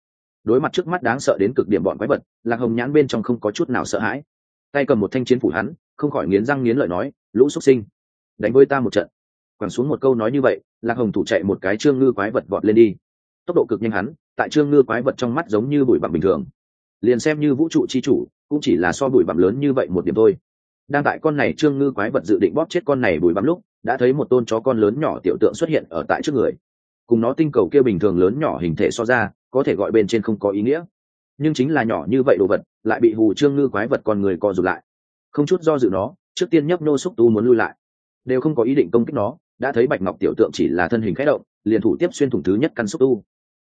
Đối mặt trước mắt đáng sợ đến cực điểm bọn quái vật, lạc hồng nhãn bên trong không có chút nào sợ hãi. Tay cầm một thanh chiến phủ hắn, không khỏi nghiến răng nghiến lợi nói, lũ xuất sinh, đánh với ta một trận. Quẳng xuống một câu nói như vậy, lạc hồng thủ chạy một cái trương ngư quái vật vọt lên đi. Tốc độ cực nhanh hắn, tại trương ngư quái vật trong mắt giống như bụi bặm bình thường. Liền xem như vũ trụ chi chủ, cũng chỉ là so bụi bặm lớn như vậy một điểm thôi. Đang tại con này trương ngư quái vật dự định bóp chết con này bụi bặm lúc, đã thấy một tôn chó con lớn nhỏ tiểu tượng xuất hiện ở tại trước người cùng nó tinh cầu kia bình thường lớn nhỏ hình thể so ra, có thể gọi bên trên không có ý nghĩa. Nhưng chính là nhỏ như vậy đồ vật, lại bị hù trương ngư quái vật con người co rụt lại. Không chút do dự nó, trước tiên nhấp nô xúc tu muốn lui lại. Đều không có ý định công kích nó, đã thấy bạch ngọc tiểu tượng chỉ là thân hình khẽ động, liền thủ tiếp xuyên thủng thứ nhất căn xúc tu.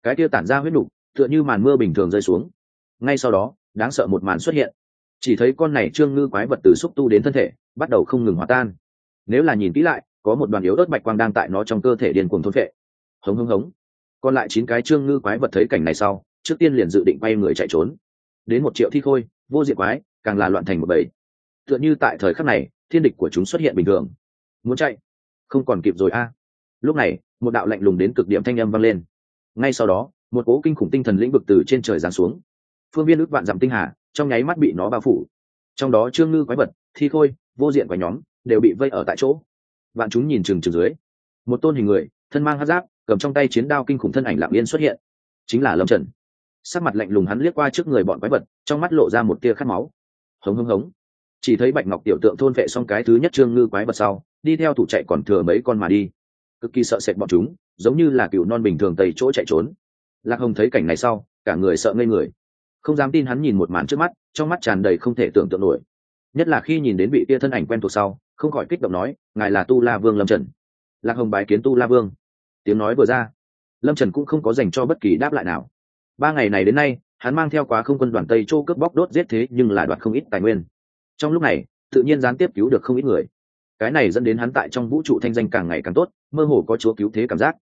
Cái kia tản ra huyết nục, tựa như màn mưa bình thường rơi xuống. Ngay sau đó, đáng sợ một màn xuất hiện. Chỉ thấy con này trương ngư quái vật từ xúc tu đến thân thể, bắt đầu không ngừng hòa tan. Nếu là nhìn kỹ lại, có một đoàn yếu ớt bạch quang đang tại nó trong cơ thể điên cuồng thôn vệ hống hống hống. Còn lại chín cái trương ngư quái vật thấy cảnh này sau, trước tiên liền dự định bay người chạy trốn. Đến một triệu thi khôi, vô diệt quái, càng là loạn thành một bầy. Tựa như tại thời khắc này, thiên địch của chúng xuất hiện bình thường. Muốn chạy? Không còn kịp rồi a. Lúc này, một đạo lạnh lùng đến cực điểm thanh âm vang lên. Ngay sau đó, một cố kinh khủng tinh thần lĩnh vực từ trên trời giáng xuống. Phương viên ước vạn dặm tinh hà, trong nháy mắt bị nó bao phủ. Trong đó trương ngư quái vật, thi khôi, vô diện và nhóm, đều bị vây ở tại chỗ. Vạn chúng nhìn chừng chừng dưới. Một tôn hình người, thân mang hát giáp cầm trong tay chiến đao kinh khủng thân ảnh lạng yên xuất hiện. Chính là lâm trần. Sắc mặt lạnh lùng hắn liếc qua trước người bọn quái vật, trong mắt lộ ra một tia khát máu. Hống hống hống. Chỉ thấy bạch ngọc tiểu tượng thôn vệ xong cái thứ nhất trương ngư quái vật sau, đi theo thủ chạy còn thừa mấy con mà đi. Cực kỳ sợ sệt bọn chúng, giống như là cựu non bình thường tầy chỗ chạy trốn. Lạc hồng thấy cảnh này sau, cả người sợ ngây người. Không dám tin hắn nhìn một màn trước mắt, trong mắt tràn đầy không thể tưởng tượng nổi. Nhất là khi nhìn đến vị tia thân ảnh quen thuộc sau, không khỏi kích động nói, ngài là tu la vương lâm trần. Lạc hồng bái kiến tu la vương tiếng nói vừa ra, lâm trần cũng không có dành cho bất kỳ đáp lại nào. Ba ngày này đến nay, hắn mang theo quá không quân đoàn tây châu cướp bóc đốt giết thế nhưng là đoạt không ít tài nguyên. Trong lúc này, tự nhiên gián tiếp cứu được không ít người. Cái này dẫn đến hắn tại trong vũ trụ thanh danh càng ngày càng tốt, mơ hồ có chúa cứu thế cảm giác.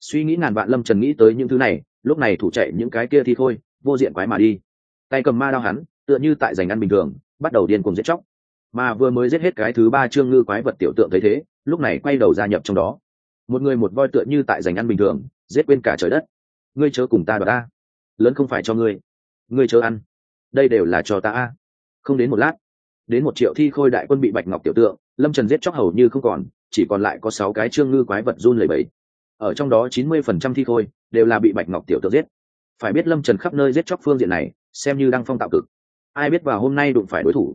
Suy nghĩ ngàn vạn lâm trần nghĩ tới những thứ này, lúc này thủ chạy những cái kia thì thôi, vô diện quái mà đi. Tay cầm ma đao hắn, tựa như tại giành ăn bình thường, bắt đầu điên cùng giết chóc. Mà vừa mới giết hết cái thứ ba trương ngư quái vật tiểu tượng thấy thế, lúc này quay đầu gia nhập trong đó một người một voi tựa như tại giành ăn bình thường, giết quên cả trời đất. Ngươi chớ cùng ta đoạt ta lớn không phải cho ngươi. Ngươi chớ ăn. Đây đều là cho ta a. Không đến một lát, đến một triệu thi khôi đại quân bị bạch ngọc tiểu tượng, lâm trần giết chóc hầu như không còn, chỉ còn lại có sáu cái trương ngư quái vật run lẩy bẫy ở trong đó chín mươi phần trăm thi khôi đều là bị bạch ngọc tiểu tượng giết. Phải biết lâm trần khắp nơi giết chóc phương diện này, xem như đăng phong tạo cực. Ai biết vào hôm nay đụng phải đối thủ.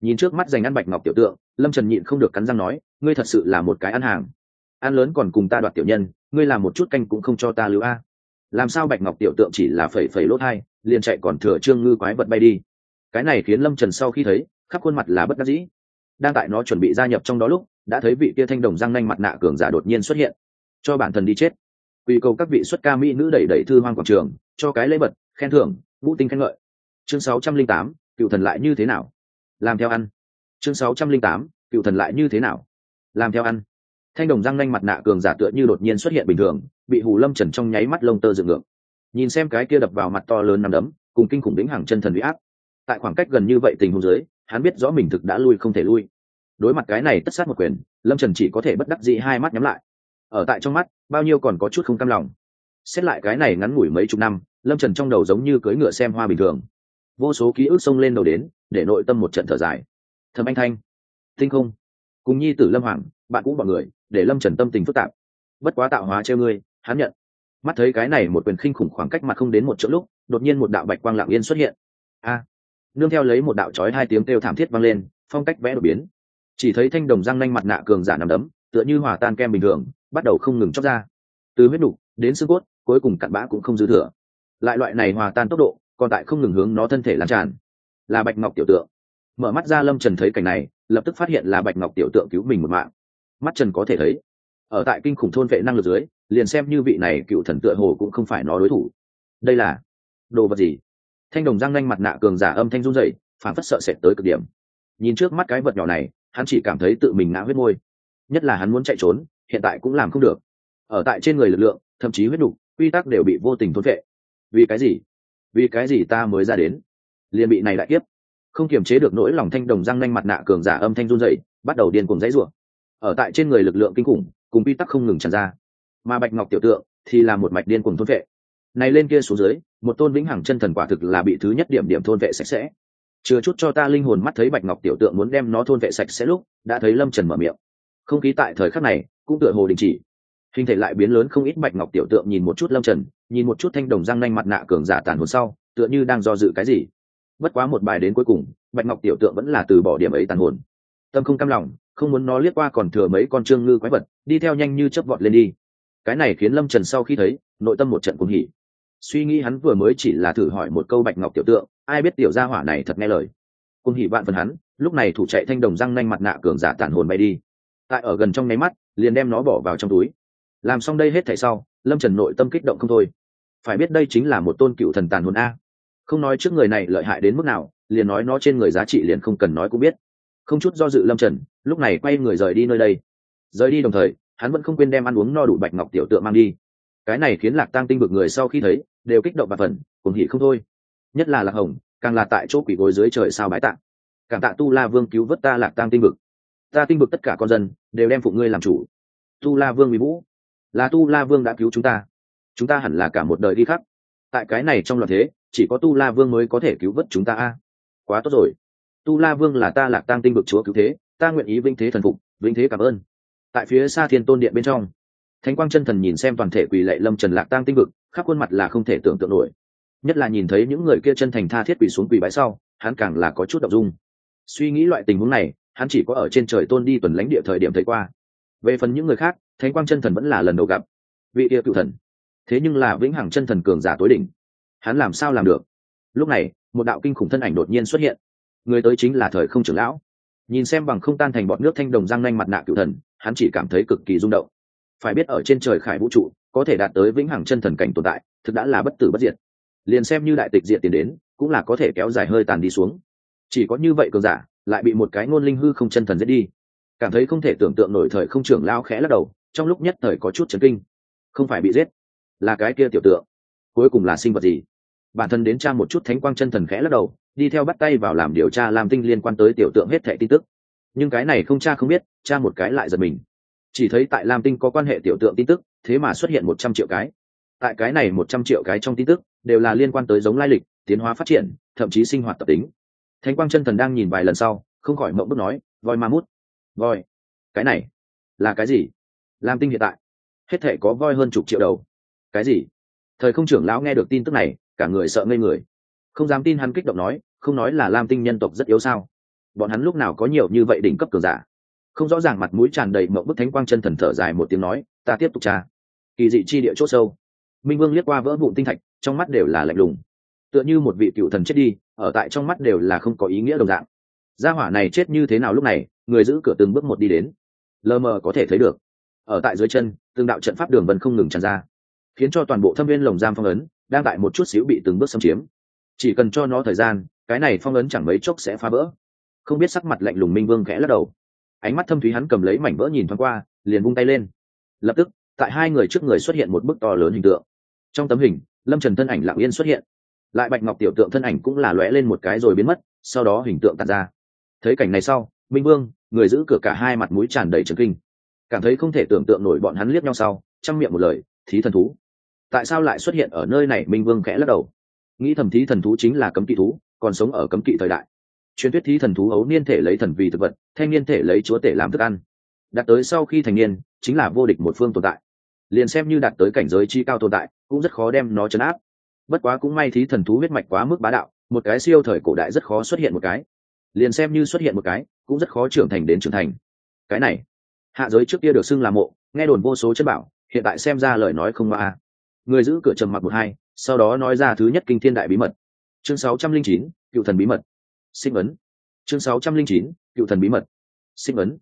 Nhìn trước mắt giành ăn bạch ngọc tiểu tượng, lâm trần nhịn không được cắn răng nói, ngươi thật sự là một cái ăn hàng ăn lớn còn cùng ta đoạt tiểu nhân, ngươi làm một chút canh cũng không cho ta lưu a. Làm sao bạch ngọc tiểu tượng chỉ là phẩy phẩy lốt hai, liền chạy còn thừa trương ngư quái vật bay đi. Cái này khiến lâm trần sau khi thấy, khắp khuôn mặt là bất đắc dĩ. Đang tại nó chuẩn bị gia nhập trong đó lúc, đã thấy vị kia thanh đồng răng nanh mặt nạ cường giả đột nhiên xuất hiện. Cho bản thân đi chết. Quy cầu các vị xuất ca mỹ nữ đẩy đẩy thư hoang quảng trường, cho cái lễ vật, khen thưởng vũ tinh khen ngợi. Chương sáu trăm linh tám, cựu thần lại như thế nào? Làm theo ăn. Chương sáu trăm linh tám, cựu thần lại như thế nào? Làm theo ăn thanh đồng răng nanh mặt nạ cường giả tựa như đột nhiên xuất hiện bình thường, bị hù lâm trần trong nháy mắt lông tơ dựng ngược. Nhìn xem cái kia đập vào mặt to lớn nằm đấm, cùng kinh khủng đính hàng chân thần huy áp. Tại khoảng cách gần như vậy tình huống dưới, hắn biết rõ mình thực đã lui không thể lui. Đối mặt cái này tất sát một quyền, lâm trần chỉ có thể bất đắc dĩ hai mắt nhắm lại. Ở tại trong mắt, bao nhiêu còn có chút không cam lòng. Xét lại cái này ngắn ngủi mấy chục năm, lâm trần trong đầu giống như cưỡi ngựa xem hoa bình thường. Vô số ký ức xông lên đầu đến, để nội tâm một trận thở dài. Thầm anh thanh. Tinh không cùng nhi tử lâm hoàng, bạn cũng b người, để lâm trần tâm tình phức tạp. Bất quá tạo hóa treo ngươi, hắn nhận. Mắt thấy cái này một quyền khinh khủng khoảng cách mặt không đến một chỗ lúc, đột nhiên một đạo bạch quang lạng yên xuất hiện. A! Nương theo lấy một đạo trói hai tiếng kêu thảm thiết vang lên, phong cách vẽ đột biến. Chỉ thấy thanh đồng răng nanh mặt nạ cường giả nằm đấm, tựa như hòa tan kem bình thường, bắt đầu không ngừng chóc ra. Từ huyết đục, đến xương cốt, cuối cùng cặn bã cũng không dư thừa. Lại loại này hòa tan tốc độ, còn tại không ngừng hướng nó thân thể lan tràn. Là bạch ngọc tiểu tượng mở mắt ra lâm trần thấy cảnh này, lập tức phát hiện là bạch ngọc tiểu tượng cứu mình một mạng. Mắt trần có thể thấy, ở tại kinh khủng thôn vệ năng lực dưới, liền xem như vị này cựu thần tựa hồ cũng không phải nó đối thủ. Đây là đồ vật gì? Thanh đồng răng nanh mặt nạ cường giả âm thanh run rẩy, phản phất sợ sệt tới cực điểm. Nhìn trước mắt cái vật nhỏ này, hắn chỉ cảm thấy tự mình ngã huyết môi. Nhất là hắn muốn chạy trốn, hiện tại cũng làm không được. Ở tại trên người lực lượng, thậm chí huyết đục, quy tắc đều bị vô tình thôn vệ. Vì cái gì? Vì cái gì ta mới ra đến? Liền bị này đại kiếp không kiềm chế được nỗi lòng thanh đồng răng nanh mặt nạ cường giả âm thanh run dậy bắt đầu điên cùng dãy rủa. Ở tại trên người lực lượng kinh khủng, cùng quy tắc không ngừng tràn ra. Mà bạch ngọc tiểu tượng thì là một mạch điên cùng thôn vệ. Này lên kia xuống dưới, một tôn vĩnh hằng chân thần quả thực là bị thứ nhất điểm điểm thôn vệ sạch sẽ. Chừa chút cho ta linh hồn mắt thấy bạch ngọc tiểu tượng muốn đem nó thôn vệ sạch sẽ lúc, đã thấy lâm trần mở miệng. Không khí tại thời khắc này cũng tựa hồ đình chỉ. Hình thể lại biến lớn không ít bạch ngọc tiểu tượng nhìn một chút lâm trần, nhìn một chút thanh đồng răng nanh mặt nạ cường giả tàn hồn sau, tựa như đang do dự cái gì bất quá một bài đến cuối cùng, bạch ngọc tiểu tượng vẫn là từ bỏ điểm ấy tàn hồn. Tâm không cam lòng, không muốn nó liếc qua còn thừa mấy con trương ngư quái vật, đi theo nhanh như chớp vọt lên đi. Cái này khiến lâm trần sau khi thấy, nội tâm một trận cuồng hỉ. Suy nghĩ hắn vừa mới chỉ là thử hỏi một câu bạch ngọc tiểu tượng, ai biết tiểu gia hỏa này thật nghe lời. Cuồng hỉ vạn phần hắn, lúc này thủ chạy thanh đồng răng nanh mặt nạ cường giả tàn hồn bay đi. Tại ở gần trong nháy mắt, liền đem nó bỏ vào trong túi. Làm xong đây hết thảy sau, lâm trần nội tâm kích động không thôi. Phải biết đây chính là một tôn cựu thần tàn hồn a không nói trước người này lợi hại đến mức nào, liền nói nó trên người giá trị liền không cần nói cũng biết. Không chút do dự lâm trần, lúc này quay người rời đi nơi đây. Rời đi đồng thời, hắn vẫn không quên đem ăn uống no đủ bạch ngọc tiểu tượng mang đi. Cái này khiến lạc tăng tinh vực người sau khi thấy, đều kích động và phần cùng hỉ không thôi. Nhất là lạc hồng, càng là tại chỗ quỷ gối dưới trời sao bái tạng càng tạ tu la vương cứu vớt ta lạc tăng tinh vực. Ta tinh vực tất cả con dân, đều đem phụ ngươi làm chủ. Tu la vương bị vũ. Là tu la vương đã cứu chúng ta. Chúng ta hẳn là cả một đời đi khắc tại cái này trong loạt thế chỉ có tu la vương mới có thể cứu vớt chúng ta a. Quá tốt rồi. Tu la vương là ta lạc tăng tinh vực chúa cứu thế, ta nguyện ý vinh thế thần phục, vinh thế cảm ơn. Tại phía xa thiên tôn điện bên trong, thánh quang chân thần nhìn xem toàn thể quỳ lệ lâm trần lạc tăng tinh vực, khắp khuôn mặt là không thể tưởng tượng nổi. Nhất là nhìn thấy những người kia chân thành tha thiết quỳ xuống quỳ bái sau, hắn càng là có chút đ ộ n g dung. Suy nghĩ loại tình huống này, hắn chỉ có ở trên trời tôn đi tuần lãnh địa thời điểm thấy qua. Về phần những người khác, thánh quang chân thần vẫn là lần đầu gặp. Vị địa cựu thần. Thế nhưng là vĩnh hằng chân thần cường giả tối đỉnh hắn làm sao làm được? Lúc này, một đạo kinh khủng thân ảnh đột nhiên xuất hiện. Người tới chính là thời không trưởng lão. Nhìn xem bằng không tan thành bọn nước thanh đồng răng nanh mặt nạ cựu thần, hắn chỉ cảm thấy cực kỳ rung động. Phải biết ở trên trời khải vũ trụ, có thể đạt tới vĩnh hằng chân thần cảnh tồn tại, thực đã là bất tử bất diệt. Liền xem như đại tịch diệt tiền đến, cũng là có thể kéo dài hơi tàn đi xuống. Chỉ có như vậy cường giả, lại bị một cái ngôn linh hư không chân thần giết đi. Cảm thấy không thể tưởng tượng nổi thời không trưởng lao khẽ lắc đầu, trong lúc nhất thời có chút chấn kinh. Không phải bị giết, là cái kia tiểu tượng. Cuối cùng là sinh vật gì? Bản thân đến tra một chút thánh quang chân thần khẽ lắc đầu, đi theo bắt tay vào làm điều tra làm tinh liên quan tới tiểu tượng hết thẻ tin tức. Nhưng cái này không cha không biết cha một cái lại giật mình. Chỉ thấy tại lam tinh có quan hệ tiểu tượng tin tức, thế mà xuất hiện một trăm triệu cái. Tại cái này một trăm triệu cái trong tin tức, đều là liên quan tới giống lai lịch, tiến hóa phát triển, thậm chí sinh hoạt tập tính. Thánh quang chân thần đang nhìn vài lần sau, không khỏi mộng bức nói, voi ma mút, voi, cái này là cái gì? Lam tinh hiện tại, hết thể có voi hơn chục triệu đầu. Cái gì? Thời không trưởng lão nghe được tin tức này cả người sợ ngây người. Không dám tin hắn kích động nói, không nói là lam tinh nhân tộc rất yếu sao? Bọn hắn lúc nào có nhiều như vậy đỉnh cấp cường giả? Không rõ ràng mặt mũi tràn đầy mộng bức thánh quang chân thần thở dài một tiếng nói, ta tiếp tục tra. Kỳ dị chi địa c h ỗ sâu. Minh vương liếc qua vỡ vụn tinh thạch, trong mắt đều là lạnh lùng. Tựa như một vị cựu thần chết đi, ở tại trong mắt đều là không có ý nghĩa đồng dạng. Gia hỏa này chết như thế nào lúc này, người giữ cửa từng bước một đi đến. Lờ mờ có thể thấy được. Ở tại dưới chân tương đạo trận pháp đường vân không ngừng tràn ra, khiến cho toàn bộ thâm viên lồng giam phong ấn đang tại một chút xíu bị từng bước xâm chiếm. Chỉ cần cho nó thời gian, cái này phong ấn chẳng mấy chốc sẽ phá vỡ. Không biết sắc mặt lạnh lùng minh vương khẽ lắc đầu. Ánh mắt thâm thúy hắn cầm lấy mảnh vỡ nhìn thoáng qua, liền vung tay lên. Lập tức, tại hai người trước người xuất hiện một bức to lớn hình tượng. Trong tấm hình, lâm trần thân ảnh lặng yên xuất hiện. Lại bạch ngọc tiểu tượng thân ảnh cũng là lóe lên một cái rồi biến mất, sau đó hình tượng tàn ra. Thấy cảnh này sau, minh vương, người giữ cửa cả hai mặt mũi tràn đầy trần kinh. Cảm thấy không thể tưởng tượng nổi bọn hắn liếc nhau sau, chăm miệng một lời, thí thần thú tại sao lại xuất hiện ở nơi này? Minh vương khẽ lắc đầu. Nghĩ thầm thí thần thú chính là cấm kỵ thú, còn sống ở cấm kỵ thời đại. Truyền thuyết thí thần thú ấu niên thể lấy thần vì thực vật, thanh niên thể lấy chúa tể làm thức ăn. Đạt tới sau khi thành niên, chính là vô địch một phương tồn tại. Liền xem như đạt tới cảnh giới chi cao tồn tại, cũng rất khó đem nó chấn áp. Bất quá cũng may thí thần thú huyết mạch quá mức bá đạo, một cái siêu thời cổ đại rất khó xuất hiện một cái. Liền xem như xuất hiện một cái, cũng rất khó trưởng thành đến trưởng thành. Cái này, hạ giới trước kia được xưng là mộ, nghe đồn vô số chất bảo, hiện tại xem ra lời nói không ma người giữ cửa trầm mặc một hai, sau đó nói ra thứ nhất kinh thiên đại bí mật. Chương sáu trăm linh chín, cựu thần bí mật. Sinh ấn. Chương sáu trăm linh chín, cựu thần bí mật. Sinh ấn.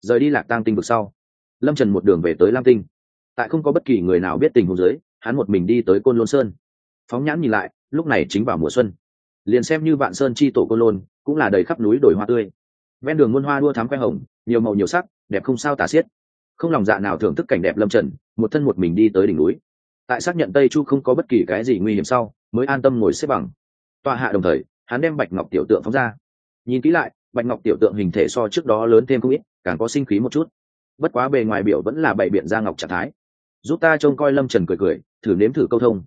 Rời đi lạc tang tinh vực sau, lâm trần một đường về tới lam tinh. Tại không có bất kỳ người nào biết tình huống giới hắn một mình đi tới côn lôn sơn. Phóng nhãn nhìn lại, lúc này chính vào mùa xuân. Liền xem như vạn sơn chi tổ côn lôn, cũng là đầy khắp núi đồi hoa tươi. Ven đường muôn hoa đua thám khoe hồng, nhiều màu nhiều sắc, đẹp không sao tả xiết. Không lòng dạ nào thưởng thức cảnh đẹp lâm trần, một thân một mình đi tới đỉnh núi tại xác nhận tây chu không có bất kỳ cái gì nguy hiểm sau, mới an tâm ngồi xếp bằng. Tọa hạ đồng thời, hắn đem bạch ngọc tiểu tượng phóng ra. Nhìn kỹ lại, bạch ngọc tiểu tượng hình thể so trước đó lớn thêm không ít, càng có sinh khí một chút. Bất quá bề ngoài biểu vẫn là bảy biện ra ngọc trạng thái. Giúp ta trông coi lâm trần cười cười, thử nếm thử câu thông.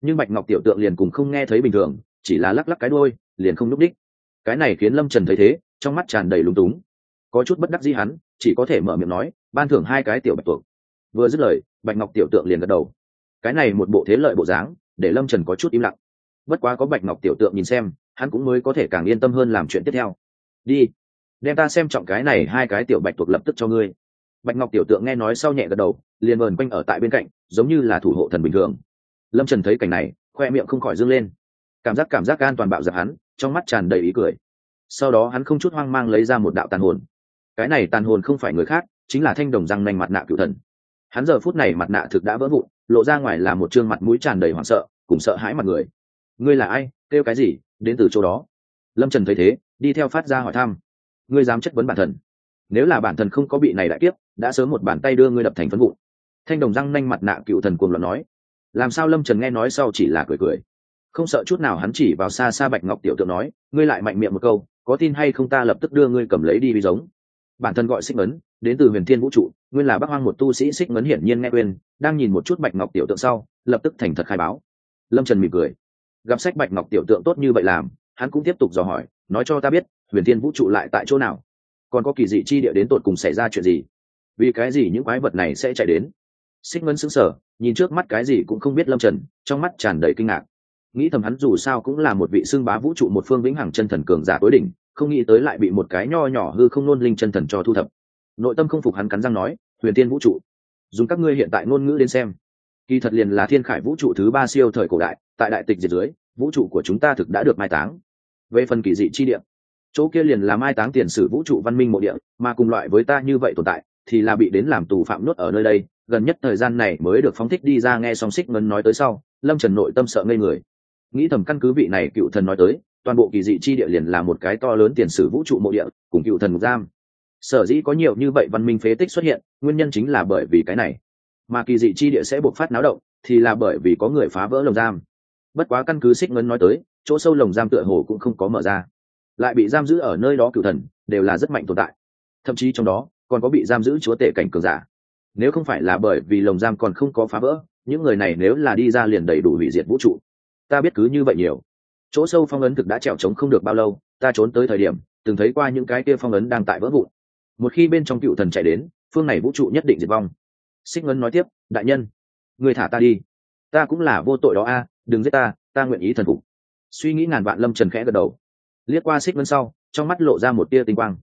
Nhưng bạch ngọc tiểu tượng liền cùng không nghe thấy bình thường, chỉ là lắc lắc cái đôi liền không n ú c đích. Cái này khiến lâm trần thấy thế, trong mắt tràn đầy lúng túng. Có chút bất đắc gì hắn, chỉ có thể mở miệng nói, ban thưởng hai cái tiểu bạch tuộc. Vừa dứt lời, bạch ngọc tiểu tượng liền gật đầu cái này một bộ thế lợi bộ dáng, để lâm trần có chút im lặng. Bất quá có bạch ngọc tiểu tượng nhìn xem, hắn cũng mới có thể càng yên tâm hơn làm chuyện tiếp theo. Đi, đem ta xem trọng cái này hai cái tiểu bạch thuộc lập tức cho ngươi. Bạch ngọc tiểu tượng nghe nói sau nhẹ gật đầu, liền vờn quanh ở tại bên cạnh, giống như là thủ hộ thần bình thường. Lâm trần thấy cảnh này, khoe miệng không khỏi dâng lên. Cảm giác cảm giác an toàn bạo giặc hắn, trong mắt tràn đầy ý cười. Sau đó hắn không chút hoang mang lấy ra một đạo tàn hồn. Cái này tàn hồn không phải người khác, chính là thanh đồng răng nành mặt nạ cựu thần hắn giờ phút này mặt nạ thực đã vỡ vụn, lộ ra ngoài là một chương mặt mũi tràn đầy hoảng sợ, cùng sợ hãi mặt người. Ngươi là ai? Kêu cái gì? Đến từ chỗ đó. Lâm trần thấy thế, đi theo phát ra hỏi thăm. Ngươi dám chất vấn bản thân? Nếu là bản thân không có bị này đại kiếp, đã sớm một bàn tay đưa ngươi đập thành phân vụ thanh đồng răng nanh mặt nạ cựu thần cuồng luận nói. Làm sao lâm trần nghe nói sau chỉ là cười cười? Không sợ chút nào hắn chỉ vào xa xa bạch ngọc tiểu tượng nói, ngươi lại mạnh miệng một câu, có tin hay không ta lập tức đưa ngươi cầm lấy đi vì giống. Bản thân gọi xích ấn đến từ huyền thiên vũ trụ, nguyên là bác hoang một tu sĩ xích ngấn hiển nhiên nghe quên, đang nhìn một chút bạch ngọc tiểu tượng sau, lập tức thành thật khai báo. Lâm trần mỉm cười. Gặp sách bạch ngọc tiểu tượng tốt như vậy làm, hắn cũng tiếp tục dò hỏi, nói cho ta biết, huyền thiên vũ trụ lại tại chỗ nào? Còn có kỳ dị chi địa đến tột cùng xảy ra chuyện gì? Vì cái gì những quái vật này sẽ chạy đến? Xích ngân xứng sở nhìn trước mắt cái gì cũng không biết lâm trần, trong mắt tràn đầy kinh ngạc. Nghĩ thầm hắn dù sao cũng là một vị xưng bá vũ trụ một phương vĩnh hằng chân thần cường giả tối đỉnh, không nghĩ tới lại bị một cái nho nhỏ hư không nôn linh chân thần cho thu thập nội tâm không phục hắn cắn răng nói, huyền tiên vũ trụ, dùng các ngươi hiện tại ngôn ngữ đến xem. Kỳ thật liền là thiên khải vũ trụ thứ ba siêu thời cổ đại, tại đại tịch diệt dưới, vũ trụ của chúng ta thực đã được mai táng. Về phần kỳ dị chi địa, chỗ kia liền là mai táng tiền sử vũ trụ văn minh mộ địa, mà cùng loại với ta như vậy tồn tại, thì là bị đến làm tù phạm nuốt ở nơi đây. Gần nhất thời gian này mới được phóng thích đi ra nghe song xích ngân nói tới sau, lâm trần nội tâm sợ ngây người. Nghĩ thầm căn cứ vị này cựu thần nói tới, toàn bộ kỳ dị chi địa liền là một cái to lớn tiền sử vũ trụ mộ địa, cùng cựu thần giam sở dĩ có nhiều như vậy văn minh phế tích xuất hiện, nguyên nhân chính là bởi vì cái này. Mà kỳ dị chi địa sẽ buộc phát náo động, thì là bởi vì có người phá vỡ lồng giam. Bất quá căn cứ xích ngân nói tới, chỗ sâu lồng giam tựa hồ cũng không có mở ra. Lại bị giam giữ ở nơi đó cựu thần, đều là rất mạnh tồn tại. Thậm chí trong đó, còn có bị giam giữ chúa tể cảnh cường giả. Nếu không phải là bởi vì lồng giam còn không có phá vỡ, những người này nếu là đi ra liền đầy đủ hủy diệt vũ trụ. Ta biết cứ như vậy nhiều. Chỗ sâu phong ấn thực đã trèo trống không được bao lâu, ta trốn tới thời điểm, từng thấy qua những cái kia phong ấn đang tại vỡ vụn một khi bên trong cựu thần chạy đến, phương này vũ trụ nhất định diệt vong. Xích ngân nói tiếp, đại nhân, người thả ta đi. Ta cũng là vô tội đó a, đừng giết ta ta nguyện ý thần phục. Suy nghĩ ngàn vạn lâm trần khẽ gật đầu. Liếc qua xích ngân sau, trong mắt lộ ra một tia tinh quang.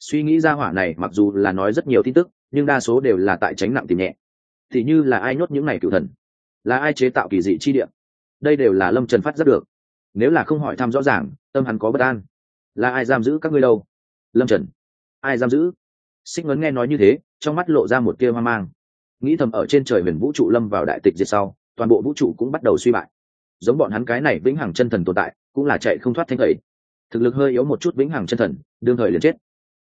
Suy nghĩ ra hỏa này mặc dù là nói rất nhiều tin tức, nhưng đa số đều là tại tránh nặng tìm nhẹ. Thì như là ai nhốt những này cựu thần? Là ai chế tạo kỳ dị chi điểm đây đều là lâm trần phát rất được. Nếu là không hỏi thăm rõ ràng, tâm hắn có bất an. Là ai giam giữ các ngươi đâu? Lâm trần ai giam giữ? Xích ngấn nghe nói như thế, trong mắt lộ ra một tia hoang mang. Nghĩ thầm ở trên trời huyền vũ trụ lâm vào đại tịch diệt sau, toàn bộ vũ trụ cũng bắt đầu suy bại. Giống bọn hắn cái này vĩnh hằng chân thần tồn tại, cũng là chạy không thoát thanh thầy thực lực hơi yếu một chút vĩnh hằng chân thần, đương thời liền chết.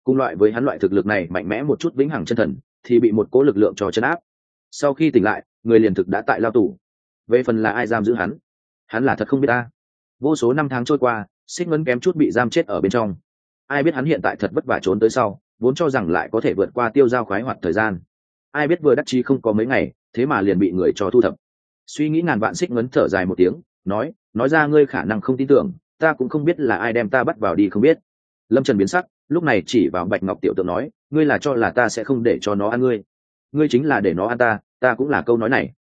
Cùng loại với hắn loại thực lực này mạnh mẽ một chút vĩnh hằng chân thần, thì bị một cố lực lượng trò chân áp. Sau khi tỉnh lại, người liền thực đã tại lao tù. Về phần là ai giam giữ hắn? Hắn là thật không biết ta. Vô số năm tháng trôi qua, xích ngân kém chút bị giam chết ở bên trong ai biết hắn hiện tại thật vất vả trốn tới sau, vốn cho rằng lại có thể vượt qua tiêu giao khoái hoạt thời gian. Ai biết vừa đắc chí không có mấy ngày, thế mà liền bị người cho thu thập. Suy nghĩ ngàn vạn xích ngấn thở dài một tiếng, nói nói ra ngươi khả năng không tin tưởng, ta cũng không biết là ai đem ta bắt vào đi không biết. Lâm trần biến sắc, lúc này chỉ vào bạch ngọc tiểu tượng nói, ngươi là cho là ta sẽ không để cho nó ăn ngươi. Ngươi chính là để nó ăn ta ta cũng là câu nói này.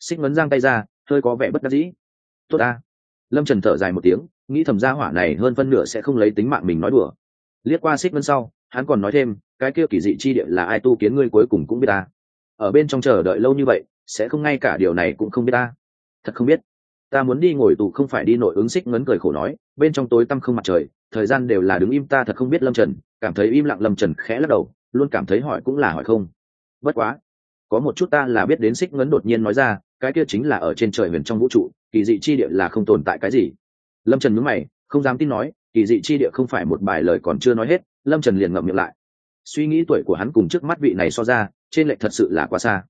Xích ngấn giang tay ra, hơi có vẻ bất đắc dĩ. Tốt ta. Lâm trần thở dài một tiếng, nghĩ thầm gia hỏa này hơn phân nửa sẽ không lấy tính mạng mình nói đùa liếc qua xích vân sau, hắn còn nói thêm, cái kia kỳ dị chi địa là ai tu kiến ngươi cuối cùng cũng biết ta. Ở bên trong chờ đợi lâu như vậy, sẽ không ngay cả điều này cũng không biết ta. Thật không biết. Ta muốn đi ngồi tù không phải đi nội ứng xích ngấn cười khổ nói, bên trong tối tăm không mặt trời, thời gian đều là đứng im, ta thật không biết lâm trần. Cảm thấy im lặng lâm trần khẽ lắc đầu, luôn cảm thấy hỏi cũng là hỏi không. Bất quá, có một chút ta là biết đến xích ngấn đột nhiên nói ra, cái kia chính là ở trên trời huyền trong vũ trụ, kỳ dị chi địa là không tồn tại cái gì. Lâm trần mướn mày, không dám tin nói kỳ dị chi địa không phải một bài lời còn chưa nói hết, lâm trần liền ngậm miệng lại. Suy nghĩ tuổi của hắn cùng trước mắt vị này so ra, trên lệch thật sự là quá xa.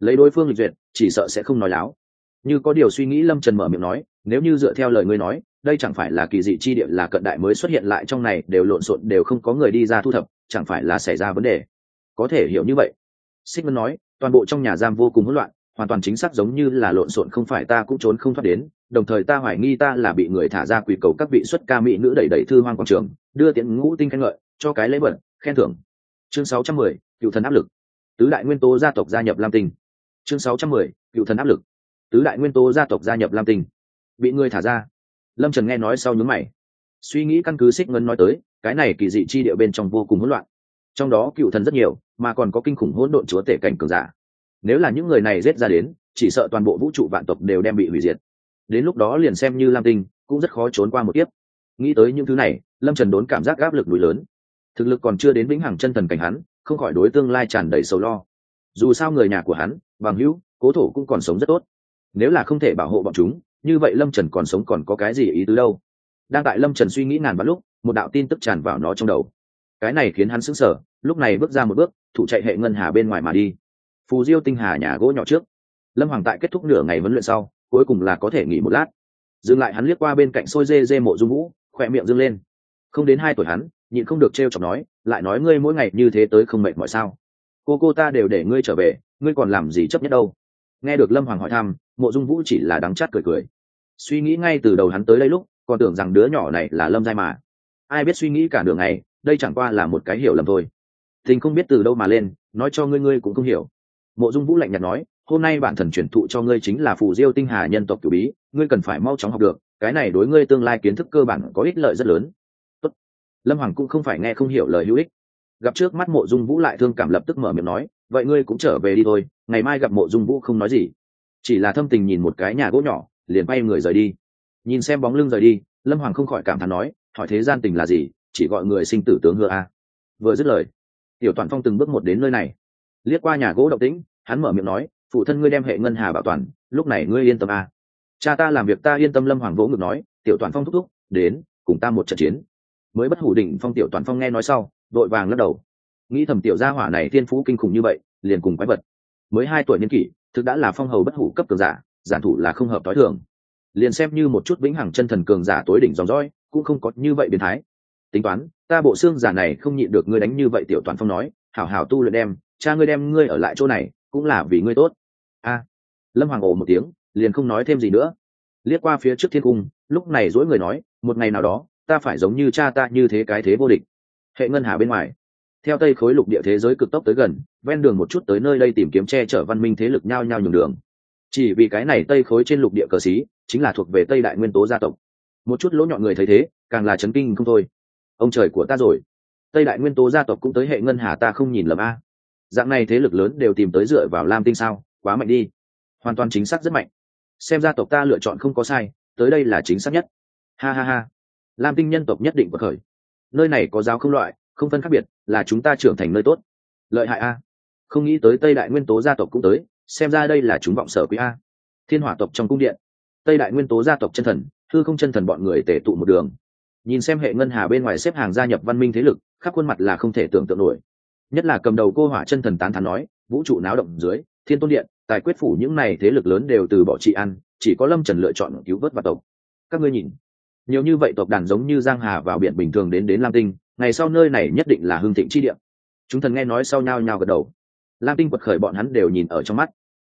Lấy đối phương lịch duyệt, chỉ sợ sẽ không nói láo. Như có điều suy nghĩ, lâm trần mở miệng nói, nếu như dựa theo lời ngươi nói, đây chẳng phải là kỳ dị chi địa là cận đại mới xuất hiện lại trong này, đều lộn xộn, đều không có người đi ra thu thập, chẳng phải là xảy ra vấn đề. Có thể hiểu như vậy. Xích vân nói, toàn bộ trong nhà giam vô cùng hỗn loạn hoàn toàn chính xác giống như là lộn xộn không phải ta cũng trốn không thoát đến đồng thời ta hoài nghi ta là bị người thả ra quỳ cầu các vị xuất ca mỹ nữ đẩy đẩy thư hoang quảng trường đưa tiện ngũ tinh khen ngợi cho cái lễ vật khen thưởng. Chương 610, cựu thần áp lực. Tứ đại nguyên tố gia tộc gia nhập lam tinh. Chương 610, cựu thần áp lực. Tứ đại nguyên tố gia tộc gia nhập lam tinh. Bị người thả ra. Lâm trần nghe nói sau nhướng mày. Suy nghĩ căn cứ xích ngân nói tới cái này kỳ dị chi địa bên trong vô cùng hỗn loạn. Trong đó cựu thần rất nhiều mà còn có kinh khủng hỗn độn chúa tể cảnh cường giả nếu là những người này giết ra đến, chỉ sợ toàn bộ vũ trụ vạn tộc đều đem bị hủy diệt. Đến lúc đó liền xem như lam tinh, cũng rất khó trốn qua một tiếp nghĩ tới những thứ này, lâm trần đốn cảm giác áp lực núi lớn. Thực lực còn chưa đến vĩnh hằng chân thần cảnh hắn, không khỏi đối tương lai tràn đầy sầu lo. Dù sao người nhà của hắn, bằng hữu, cố thổ cũng còn sống rất tốt. Nếu là không thể bảo hộ bọn chúng, như vậy lâm trần còn sống còn có cái gì ý tứ đâu? Đang tại lâm trần suy nghĩ ngàn vạn lúc, một đạo tin tức tràn vào nó trong đầu. Cái này khiến hắn sững sờ, lúc này bước ra một bước thủ chạy hệ ngân hà bên ngoài mà đi phù diêu tinh hà nhà gỗ nhỏ trước. Lâm hoàng tại kết thúc nửa ngày huấn luyện sau, cuối cùng là có thể nghỉ một lát. Dừng lại hắn liếc qua bên cạnh sôi dê dê mộ dung vũ, khỏe miệng dâng lên. Không đến hai tuổi hắn, nhịn không được t r e o chọc nói, lại nói ngươi mỗi ngày như thế tới không mệt mọi sao? Cô cô ta đều để ngươi trở về, ngươi còn làm gì chấp nhất đâu? Nghe được lâm hoàng hỏi thăm, mộ dung vũ chỉ là đắng chát cười cười. Suy nghĩ ngay từ đầu hắn tới đây lúc, còn tưởng rằng đứa nhỏ này là lâm giai mà. Ai biết suy nghĩ cả đường này đây chẳng qua là một cái hiểu lầm thôi. Tình không biết từ đâu mà lên, nói cho ngươi ngươi cũng không hiểu mộ dung vũ lạnh nhạt nói, hôm nay bản thần truyền thụ cho ngươi chính là phù diêu tinh hà nhân tộc cửu bí, ngươi cần phải mau chóng học được, cái này đối ngươi tương lai kiến thức cơ bản có ích lợi rất lớn. Tốt. lâm hoàng cũng không phải nghe không hiểu lời hữu ích. Gặp trước mắt mộ dung vũ lại thương cảm lập tức mở miệng nói, vậy ngươi cũng trở về đi thôi, ngày mai gặp mộ dung vũ không nói gì. Chỉ là thâm tình nhìn một cái nhà gỗ nhỏ, liền bay người rời đi. Nhìn xem bóng lưng rời đi, lâm hoàng không khỏi cảm thán nói, hỏi thế gian tình là gì, chỉ gọi người sinh tử tướng hứa a. Vừa dứt lời, tiểu toàn phong từng bước một đến nơi này liếc qua nhà gỗ động tĩnh, hắn mở miệng nói, phụ thân ngươi đem hệ ngân hà bảo toàn, lúc này ngươi yên tâm à? cha ta làm việc ta yên tâm. Lâm hoàng vỗ ngực nói, tiểu toàn phong thúc thúc, đến, cùng ta một trận chiến. Mới bất hủ đỉnh phong tiểu toàn phong nghe nói sau, đội vàng lắc đầu. Nghĩ thầm tiểu gia hỏa này thiên phú kinh khủng như vậy, liền cùng quái vật. Mới hai tuổi niên kỷ, thực đã là phong hầu bất hủ cấp cường giả, giản thủ là không hợp t h i thường. Liền xem như một chút vĩnh hằng chân thần cường giả tối đỉnh dòng dõi, cũng không có như vậy biến thái. Tính toán, ta bộ xương giả này không nhịn được ngươi đánh như vậy, tiểu toàn phong nói, hảo hảo tu luyện đem cha ngươi đem ngươi ở lại chỗ này, cũng là vì ngươi tốt. A. Lâm hoàng ồ một tiếng, liền không nói thêm gì nữa. Liếc qua phía trước thiên cung, lúc này dỗi người nói, một ngày nào đó, ta phải giống như cha ta như thế cái thế vô địch. Hệ ngân hà bên ngoài. Theo tây khối lục địa thế giới cực tốc tới gần, ven đường một chút tới nơi đây tìm kiếm che chở văn minh thế lực nhau nhau nhường đường. Chỉ vì cái này tây khối trên lục địa cờ xí, chính là thuộc về tây đại nguyên tố gia tộc. Một chút lỗ nhọn người thấy thế, càng là chấn kinh không thôi. Ông trời của ta rồi. Tây đại nguyên tố gia tộc cũng tới hệ ngân hà, ta không nhìn lầm a dạng này thế lực lớn đều tìm tới dựa vào lam tinh sao? Quá mạnh đi. Hoàn toàn chính xác rất mạnh. Xem ra tộc ta lựa chọn không có sai, tới đây là chính xác nhất. Ha ha ha. Lam tinh nhân tộc nhất định bậc khởi. Nơi này có giáo không loại, không phân khác biệt, là chúng ta trưởng thành nơi tốt. Lợi hại a. Không nghĩ tới tây đại nguyên tố gia tộc cũng tới, xem ra đây là chúng vọng sở quý a. Thiên hỏa tộc trong cung điện. Tây đại nguyên tố gia tộc chân thần thư không chân thần bọn người tể tụ một đường. Nhìn xem hệ ngân hà bên ngoài xếp hàng gia nhập văn minh thế lực, khắp khuôn mặt là không thể tưởng tượng nổi nhất là cầm đầu cô hỏa chân thần tán thán nói, vũ trụ náo động dưới, thiên tôn điện, tài quyết phủ những này thế lực lớn đều từ bỏ trị ăn chỉ có lâm trần lựa chọn cứu vớt và tộc. Các ngươi nhìn, nhiều như vậy tộc đàn giống như giang hà vào biển bình thường đến đến lam tinh, ngày sau nơi này nhất định là hương thịnh chi điện chúng thần nghe nói sau nhau nhau gật đầu. Lam tinh quật khởi bọn hắn đều nhìn ở trong mắt.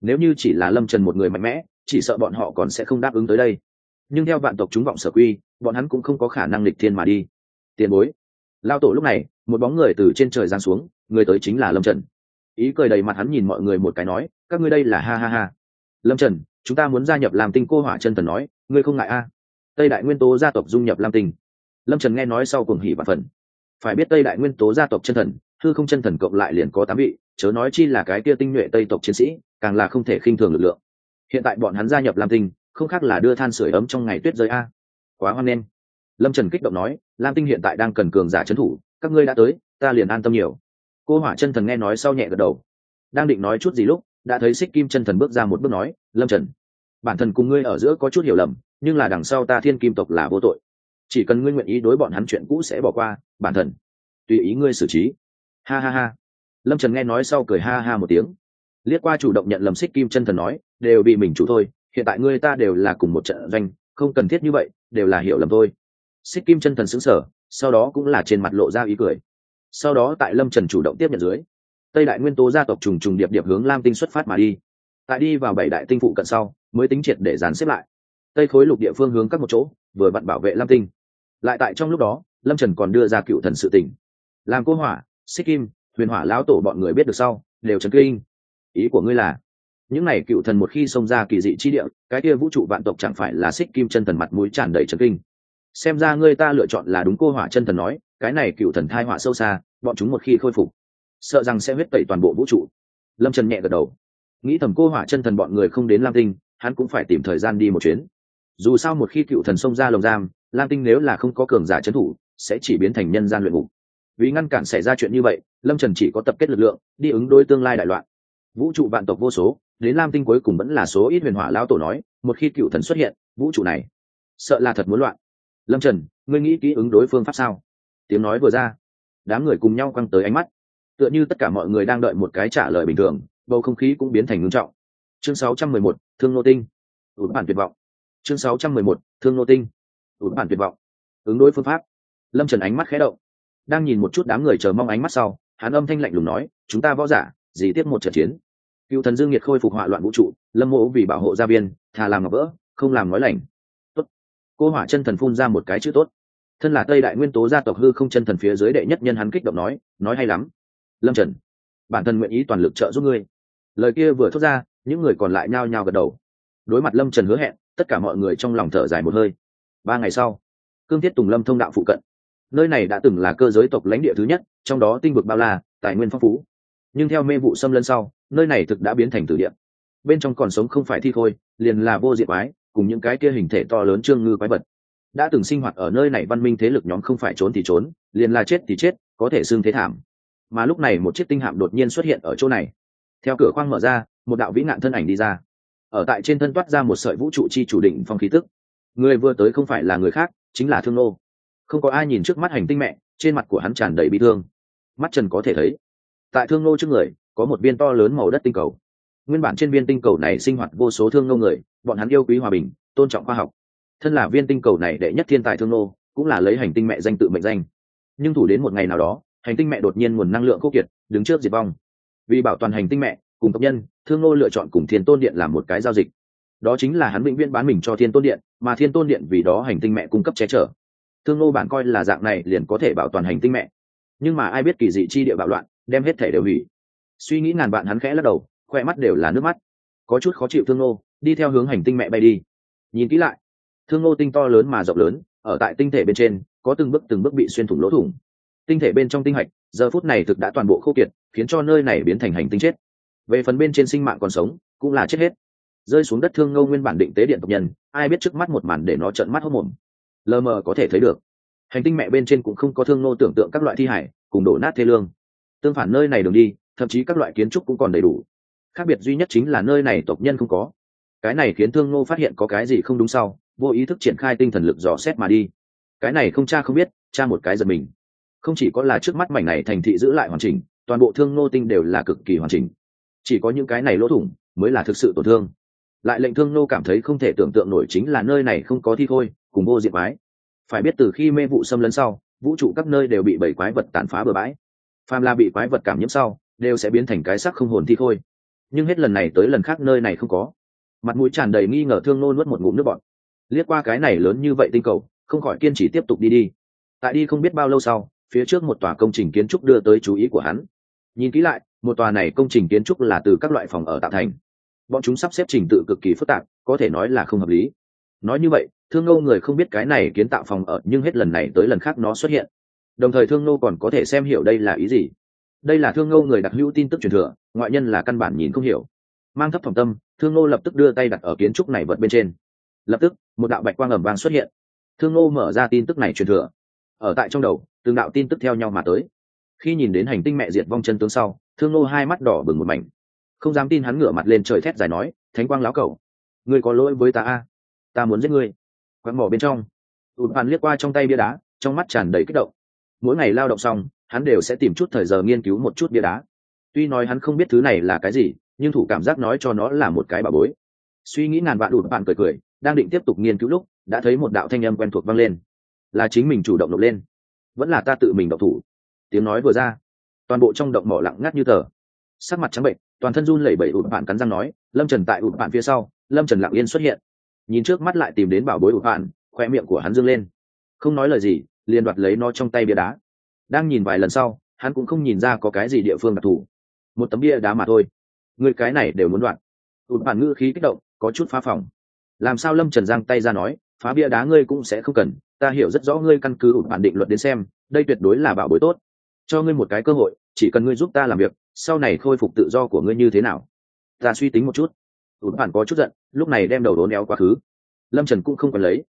Nếu như chỉ là lâm trần một người mạnh mẽ, chỉ sợ bọn họ còn sẽ không đáp ứng tới đây. Nhưng theo vạn tộc chúng vọng sở quy, bọn hắn cũng không có khả năng lịch thiên mà đi. Tiền bối, lao tổ lúc này, một bóng người từ trên trời giáng xuống người tới chính là lâm trần. Ý cười đầy mặt hắn nhìn mọi người một cái nói, các ngươi đây là ha ha ha. Lâm trần, chúng ta muốn gia nhập làm tinh cô hỏa chân thần nói, ngươi không ngại a? Tây đại nguyên tố gia tộc dung nhập lam tinh. Lâm trần nghe nói sau cùng hỉ và phần phải biết tây đại nguyên tố gia tộc chân thần thư không chân thần cộng lại liền có tám vị, chớ nói chi là cái kia tinh nhuệ tây tộc chiến sĩ, càng là không thể khinh thường lực lượng. Hiện tại bọn hắn gia nhập lam tinh, không khác là đưa than sửa ấm trong ngày tuyết rơi a. Quá hoan nghênh. Lâm trần kích động nói, lam tinh hiện tại đang cần cường giả trấn thủ, các ngươi đã tới, ta liền an tâm nhiều cô hỏa chân thần nghe nói sau nhẹ gật đầu. Đang định nói chút gì lúc, đã thấy xích kim chân thần bước ra một bước nói, lâm trần, bản thân cùng ngươi ở giữa có chút hiểu lầm, nhưng là đằng sau ta thiên kim tộc là vô tội. Chỉ cần ngươi nguyện ý đối bọn hắn chuyện cũ sẽ bỏ qua, bản thân, tùy ý ngươi xử trí. Ha ha ha. Lâm trần nghe nói sau cười ha ha một tiếng. Liếc qua chủ động nhận lầm xích kim chân thần nói, đều bị mình chủ thôi, hiện tại ngươi ta đều là cùng một trận doanh, không cần thiết như vậy, đều là hiểu lầm thôi. Xích kim chân thần xứng sở sau đó cũng là trên mặt lộ ra ý cười sau đó tại lâm trần chủ động tiếp nhận dưới, tây đại nguyên tố gia tộc trùng trùng điệp điệp hướng lam tinh xuất phát mà đi. Tại đi vào bảy đại tinh phụ cận sau, mới tính triệt để dàn xếp lại. Tây khối lục địa phương hướng các một chỗ, vừa vặn bảo vệ lam tinh. Lại tại trong lúc đó, lâm trần còn đưa ra cựu thần sự tỉnh làm cô hỏa, xích kim, huyền hỏa lão tổ bọn người biết được sau, đều trấn kinh. Ý của ngươi là, những này cựu thần một khi xông ra kỳ dị chi địa, cái kia vũ trụ vạn tộc chẳng phải là xích kim chân thần mặt mũi tràn đầy trấn kinh. Xem ra ngươi ta lựa chọn là đúng cô hỏa chân thần nói cái này cựu thần thai họa sâu xa, bọn chúng một khi khôi phục, sợ rằng sẽ huyết tẩy toàn bộ vũ trụ. Lâm trần nhẹ gật đầu. Nghĩ thầm cô hỏa chân thần bọn người không đến lam tinh, hắn cũng phải tìm thời gian đi một chuyến. Dù sao một khi cựu thần xông ra lồng giam, lam tinh nếu là không có cường giả trấn thủ, sẽ chỉ biến thành nhân gian luyện ngục. Vì ngăn cản xảy ra chuyện như vậy, lâm trần chỉ có tập kết lực lượng, đi ứng đối tương lai đại loạn. Vũ trụ vạn tộc vô số, đến lam tinh cuối cùng vẫn là số ít huyền hỏa lao tổ nói, một khi cựu thần xuất hiện, vũ trụ này sợ là thật muốn loạn. Lâm trần, ngươi nghĩ kỹ ứng đối phương pháp sao? Tiếng nói vừa ra đám người cùng nhau quăng tới ánh mắt. Tựa như tất cả mọi người đang đợi một cái trả lời bình thường bầu không khí cũng biến thành ngưng trọng. Chương 611, thương nô tinh. Ứng bản tuyệt vọng. Chương 611, thương nô tinh. Ứng bản tuyệt vọng. Ứng đối phương pháp. Lâm trần ánh mắt khẽ động. Đang nhìn một chút đám người chờ mong ánh mắt sau hắn âm thanh lạnh lùng nói chúng ta võ giả gì tiếp một trận chiến. Cựu thần dương nhiệt khôi phục hỏa loạn vũ trụ lâm mộ vì bảo hộ gia viên thà làm ngọc vỡ không làm nói lành. Tốt. Cô hỏa chân thần phun ra một cái chữ tốt thân là tây đại nguyên tố gia tộc hư không chân thần phía dưới đệ nhất nhân hắn kích động nói nói hay lắm. Lâm trần, bản thân nguyện ý toàn lực trợ giúp ngươi. Lời kia vừa thốt ra, những người còn lại nhao nhao gật đầu. Đối mặt lâm trần hứa hẹn, tất cả mọi người trong lòng thở dài một hơi. Ba ngày sau cương thiết tùng lâm thông đạo phụ cận. Nơi này đã từng là cơ giới tộc lãnh địa thứ nhất, trong đó tinh vực bao la, tài nguyên phong phú. Nhưng theo mê vụ xâm lân sau, nơi này thực đã biến thành tử địa. Bên trong còn sống không phải thi khôi, liền là vô diệt quái, cùng những cái kia hình thể to lớn trương ngư quái vật đã từng sinh hoạt ở nơi này văn minh thế lực nhóm không phải trốn thì trốn, liền là chết thì chết, có thể xương thế thảm. Mà lúc này một chiếc tinh hạm đột nhiên xuất hiện ở chỗ này. Theo cửa khoang mở ra, một đạo vĩ nạn thân ảnh đi ra. Ở tại trên thân toát ra một sợi vũ trụ chi chủ định phong khí tức. Người vừa tới không phải là người khác, chính là thương nô. Không có ai nhìn trước mắt hành tinh mẹ, trên mặt của hắn tràn đầy bị thương. Mắt trần có thể thấy, tại thương nô trước người, có một viên to lớn màu đất tinh cầu. Nguyên bản trên viên tinh cầu này sinh hoạt vô số thương nô người, bọn hắn yêu quý hòa bình, tôn trọng khoa học thân là viên tinh cầu này đệ nhất thiên tài thương nô, cũng là lấy hành tinh mẹ danh tự mệnh danh. Nhưng thủ đến một ngày nào đó, hành tinh mẹ đột nhiên nguồn năng lượng khốc kiệt, đứng trước diệt vong. Vì bảo toàn hành tinh mẹ, cùng tộc nhân, thương nô lựa chọn cùng thiên tôn điện làm một cái giao dịch. Đó chính là hắn vĩnh viễn bán mình cho thiên tôn điện, mà thiên tôn điện vì đó hành tinh mẹ cung cấp che chở. Thương nô bản coi là dạng này liền có thể bảo toàn hành tinh mẹ. Nhưng mà ai biết kỳ dị chi địa bạo loạn, đem hết thể đều hủy. Suy nghĩ ngàn bạn hắn khẽ lắc đầu, khoe mắt đều là nước mắt. Có chút khó chịu thương nô, đi theo hướng hành tinh mẹ bay đi. Nhìn kỹ lại thương Ngô tinh to lớn mà rộng lớn, ở tại tinh thể bên trên, có từng bước từng bước bị xuyên thủng lỗ thủng. Tinh thể bên trong tinh hạch, giờ phút này thực đã toàn bộ khô kiệt, khiến cho nơi này biến thành hành tinh chết. Về phần bên trên sinh mạng còn sống, cũng là chết hết. Rơi xuống đất thương Ngô nguyên bản định tế điện tộc nhân, ai biết trước mắt một màn để nó trợn mắt hốc mồm lờ mờ có thể thấy được. Hành tinh mẹ bên trên cũng không có thương Ngô tưởng tượng các loại thi hải, cùng đổ nát thê lương. Tương phản nơi này đường đi, thậm chí các loại kiến trúc cũng còn đầy đủ. Khác biệt duy nhất chính là nơi này tộc nhân không có. Cái này khiến thương Ngô phát hiện có cái gì không đúng sau vô ý thức triển khai tinh thần lực dò xét mà đi. Cái này không cha không biết cha một cái giật mình. Không chỉ có là trước mắt mảnh này thành thị giữ lại hoàn chỉnh toàn bộ thương nô tinh đều là cực kỳ hoàn chỉnh. Chỉ có những cái này lỗ thủng mới là thực sự tổn thương. Lại lệnh thương nô cảm thấy không thể tưởng tượng nổi chính là nơi này không có thi khôi cùng vô diệt bái, phải biết từ khi mê vụ xâm lấn sau vũ trụ các nơi đều bị bảy quái vật tàn phá bừa bãi. Phàm là bị quái vật cảm nhiễm sau đều sẽ biến thành cái sắc không hồn thi khôi. Nhưng hết lần này tới lần khác nơi này không có. Mặt mũi tràn đầy nghi ngờ thương nô nuốt một ngụm nước bọt liếc qua cái này lớn như vậy tinh cầu, không khỏi kiên trì tiếp tục đi đi. Tại đi không biết bao lâu sau, phía trước một tòa công trình kiến trúc đưa tới chú ý của hắn. Nhìn kỹ lại, một tòa này công trình kiến trúc là từ các loại phòng ở tạo thành. Bọn chúng sắp xếp trình tự cực kỳ phức tạp, có thể nói là không hợp lý. Nói như vậy, thương ngô người không biết cái này kiến tạo phòng ở, nhưng hết lần này tới lần khác nó xuất hiện. Đồng thời thương nô còn có thể xem hiểu đây là ý gì. Đây là thương nô người đặc hữu tin tức truyền thừa, ngoại nhân là căn bản nhìn không hiểu. Mang thấp phòng tâm, thương nô lập tức đưa tay đặt ở kiến trúc này vật bên trên lập tức, một đạo bạch quang ẩm vang xuất hiện. Thương nô mở ra tin tức này truyền thừa. Ở tại trong đầu, từng đạo tin tức theo nhau mà tới. Khi nhìn đến hành tinh mẹ diệt vong chân tướng sau, thương nô hai mắt đỏ bừng một mảnh. Không dám tin hắn ngửa mặt lên trời thét dài nói, thánh quang láo cầu ngươi có lỗi với ta a. Ta muốn giết ngươi. Quăng mỏ bên trong, tụt bàn liếc qua trong tay bia đá, trong mắt tràn đầy kích động. Mỗi ngày lao động xong, hắn đều sẽ tìm chút thời giờ nghiên cứu một chút bia đá. Tuy nói hắn không biết thứ này là cái gì, nhưng thủ cảm giác nói cho nó là một cái bà bối. Suy nghĩ ngàn vạn ụt bạn cười cười đang định tiếp tục nghiên cứu lúc, đã thấy một đạo thanh âm quen thuộc vang lên. Là chính mình chủ động nộp lên. Vẫn là ta tự mình độc thủ. Tiếng nói vừa ra, toàn bộ trong động mỏ lặng ngắt như tờ. Sắc mặt trắng bệnh, toàn thân run lẩy bẩy ụt bạn cắn răng nói, lâm trần tại ụt bạn phía sau, lâm trần lặng yên xuất hiện. Nhìn trước mắt lại tìm đến bảo bối ụt bạn khoe miệng của hắn dâng lên. Không nói lời gì, liền đoạt lấy nó trong tay bia đá. Đang nhìn vài lần sau, hắn cũng không nhìn ra có cái gì địa phương đặc thù. Một tấm bia đá mà thôi. Người cái này đều muốn đoạn ụt bạn ngữ khí kích động, có chút phá phòng làm sao lâm trần giang tay ra nói, phá bia đá ngươi cũng sẽ không cần, ta hiểu rất rõ ngươi căn cứ ụt bản định luật đến xem, đây tuyệt đối là bảo bối tốt. Cho ngươi một cái cơ hội, chỉ cần ngươi giúp ta làm việc, sau này khôi phục tự do của ngươi như thế nào? Ta suy tính một chút. Ụt bản có chút giận, lúc này đem đầu đốn éo quá khứ. Lâm trần cũng không còn lấy.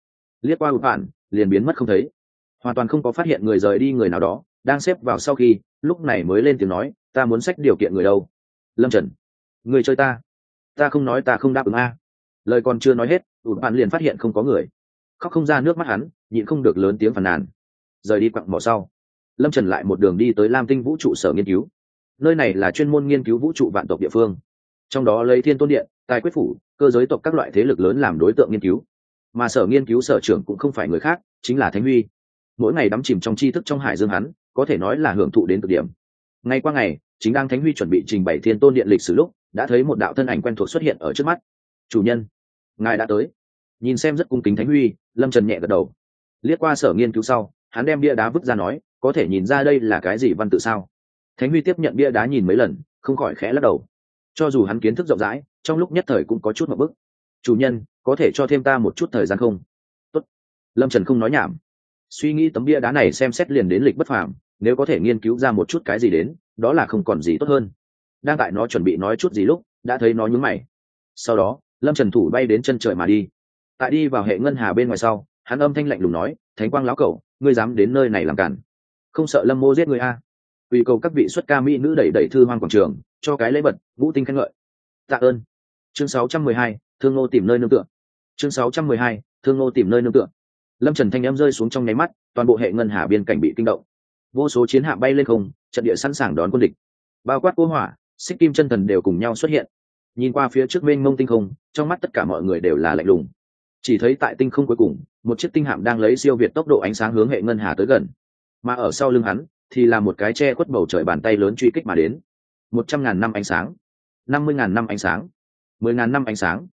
Liếc qua ụt bản, liền biến mất không thấy. Hoàn toàn không có phát hiện người rời đi người nào đó, đang xếp vào sau khi, lúc này mới lên tiếng nói, ta muốn sách điều kiện người đâu? Lâm trần, người chơi ta. Ta không nói ta không đáp ứng a lời còn chưa nói hết ụt bạn liền phát hiện không có người. Khóc không ra nước mắt hắn, nhịn không được lớn tiếng phàn nàn. Rời đi quặng mỏ sau, lâm trần lại một đường đi tới lam tinh vũ trụ sở nghiên cứu. Nơi này là chuyên môn nghiên cứu vũ trụ vạn tộc địa phương. Trong đó lấy thiên tôn điện, tài quyết phủ, cơ giới tộc các loại thế lực lớn làm đối tượng nghiên cứu. Mà sở nghiên cứu sở trưởng cũng không phải người khác, chính là thánh huy. Mỗi ngày đắm chìm trong tri thức trong hải dương hắn, có thể nói là hưởng thụ đến cực điểm. Ngay qua ngày, chính đang thánh huy chuẩn bị trình bày thiên tôn điện lịch sử lúc, đã thấy một đạo thân ảnh quen thuộc xuất hiện ở trước mắt chủ nhân, ngài đã tới. Nhìn xem rất cung kính thánh huy, lâm trần nhẹ gật đầu. Liếc qua sở nghiên cứu sau, hắn đem bia đá vứt ra nói, có thể nhìn ra đây là cái gì văn tự sao? Thánh huy tiếp nhận bia đá nhìn mấy lần, không khỏi khẽ lắc đầu. Cho dù hắn kiến thức rộng rãi, trong lúc nhất thời cũng có chút một bức chủ nhân, có thể cho thêm ta một chút thời gian không? Tốt. lâm trần không nói nhảm. Suy nghĩ tấm bia đá này xem xét liền đến lịch bất phàm, nếu có thể nghiên cứu ra một chút cái gì đến, đó là không còn gì tốt hơn. Đang tại nó chuẩn bị nói chút gì lúc, đã thấy nó nhúng mày. Sau đó lâm trần thủ bay đến chân trời mà đi. Tại đi vào hệ ngân hà bên ngoài sau hắn âm thanh lạnh lùng nói thánh quang lão cẩu ngươi dám đến nơi này làm cản? Không sợ lâm mô giết người a? Ủy cầu các vị xuất ca mỹ nữ đẩy đẩy thư hoang quảng trường cho cái lễ vật ngũ tinh khen ngợi. Tạ ơn. Chương 612, thương ngô tìm nơi nương tựa. Chương 612, thương ngô tìm nơi nương tựa. Lâm trần thanh em rơi xuống trong nháy mắt toàn bộ hệ ngân hà biên cảnh bị kinh động. Vô số chiến hạm bay lên không trận địa sẵn sàng đón quân địch. Bao quát cố hỏa xích kim chân thần đều cùng nhau xuất hiện nhìn qua phía trước mênh mông tinh không, trong mắt tất cả mọi người đều là lạnh lùng. Chỉ thấy tại tinh không cuối cùng, một chiếc tinh hạm đang lấy siêu việt tốc độ ánh sáng hướng hệ ngân hà tới gần. Mà ở sau lưng hắn, thì là một cái che khuất bầu trời bàn tay lớn truy kích mà đến. Một trăm ngàn năm ánh sáng, năm mươi ngàn năm ánh sáng, mười ngàn năm ánh sáng.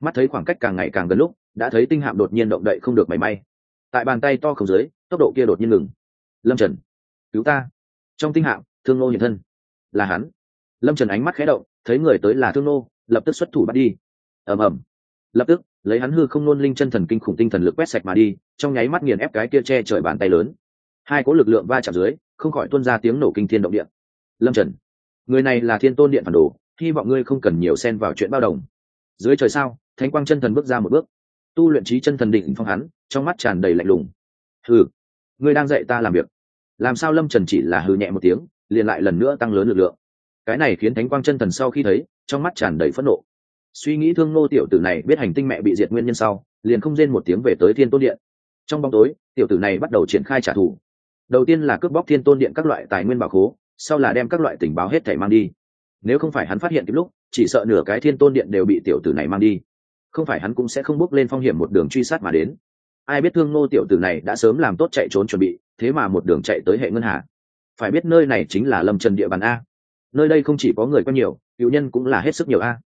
Mắt thấy khoảng cách càng ngày càng gần lúc, đã thấy tinh hạm đột nhiên động đậy không được mảy may. Tại bàn tay to không dưới, tốc độ kia đột nhiên ngừng. Lâm trần, cứu ta. Trong tinh hạm, thương ngô hiện thân. Là hắn. Lâm trần ánh mắt khé động thấy người tới là thương nô, lập tức xuất thủ bắt đi. Ầm ầm. Lập tức, lấy hắn hư không nôn linh chân thần kinh khủng tinh thần lực quét sạch mà đi, trong nháy mắt nghiền ép cái kia che trời bàn tay lớn. Hai cố lực lượng va chạm dưới, không khỏi tuôn ra tiếng nổ kinh thiên động điện lâm trần, người này là thiên tôn điện phản đồ, hy vọng ngươi không cần nhiều xen vào chuyện bao đồng. Dưới trời sao, thánh quang chân thần bước ra một bước. Tu luyện trí chân thần định phong hắn, trong mắt tràn đầy lạnh lùng. Hừ, ngươi đang dạy ta làm việc. Làm sao lâm trần chỉ là hừ nhẹ một tiếng, liền lại lần nữa tăng lớn lực lượng cái này khiến thánh quang chân thần sau khi thấy, trong mắt tràn đầy phẫn nộ. Suy nghĩ thương nô tiểu tử này biết hành tinh mẹ bị diệt nguyên nhân sau, liền không rên một tiếng về tới thiên tôn điện. Trong bóng tối, tiểu tử này bắt đầu triển khai trả thù. Đầu tiên là cướp bóc thiên tôn điện các loại tài nguyên bảo khố, sau là đem các loại tình báo hết thảy mang đi. Nếu không phải hắn phát hiện kịp lúc, chỉ sợ nửa cái thiên tôn điện đều bị tiểu tử này mang đi. Không phải hắn cũng sẽ không bước lên phong hiểm một đường truy sát mà đến. Ai biết thương nô tiểu tử này đã sớm làm tốt chạy trốn chuẩn bị, thế mà một đường chạy tới hệ ngân hà. Phải biết nơi này chính là lâm trần địa bàn a nơi đây không chỉ có người quen nhiều, cựu nhân cũng là hết sức nhiều a.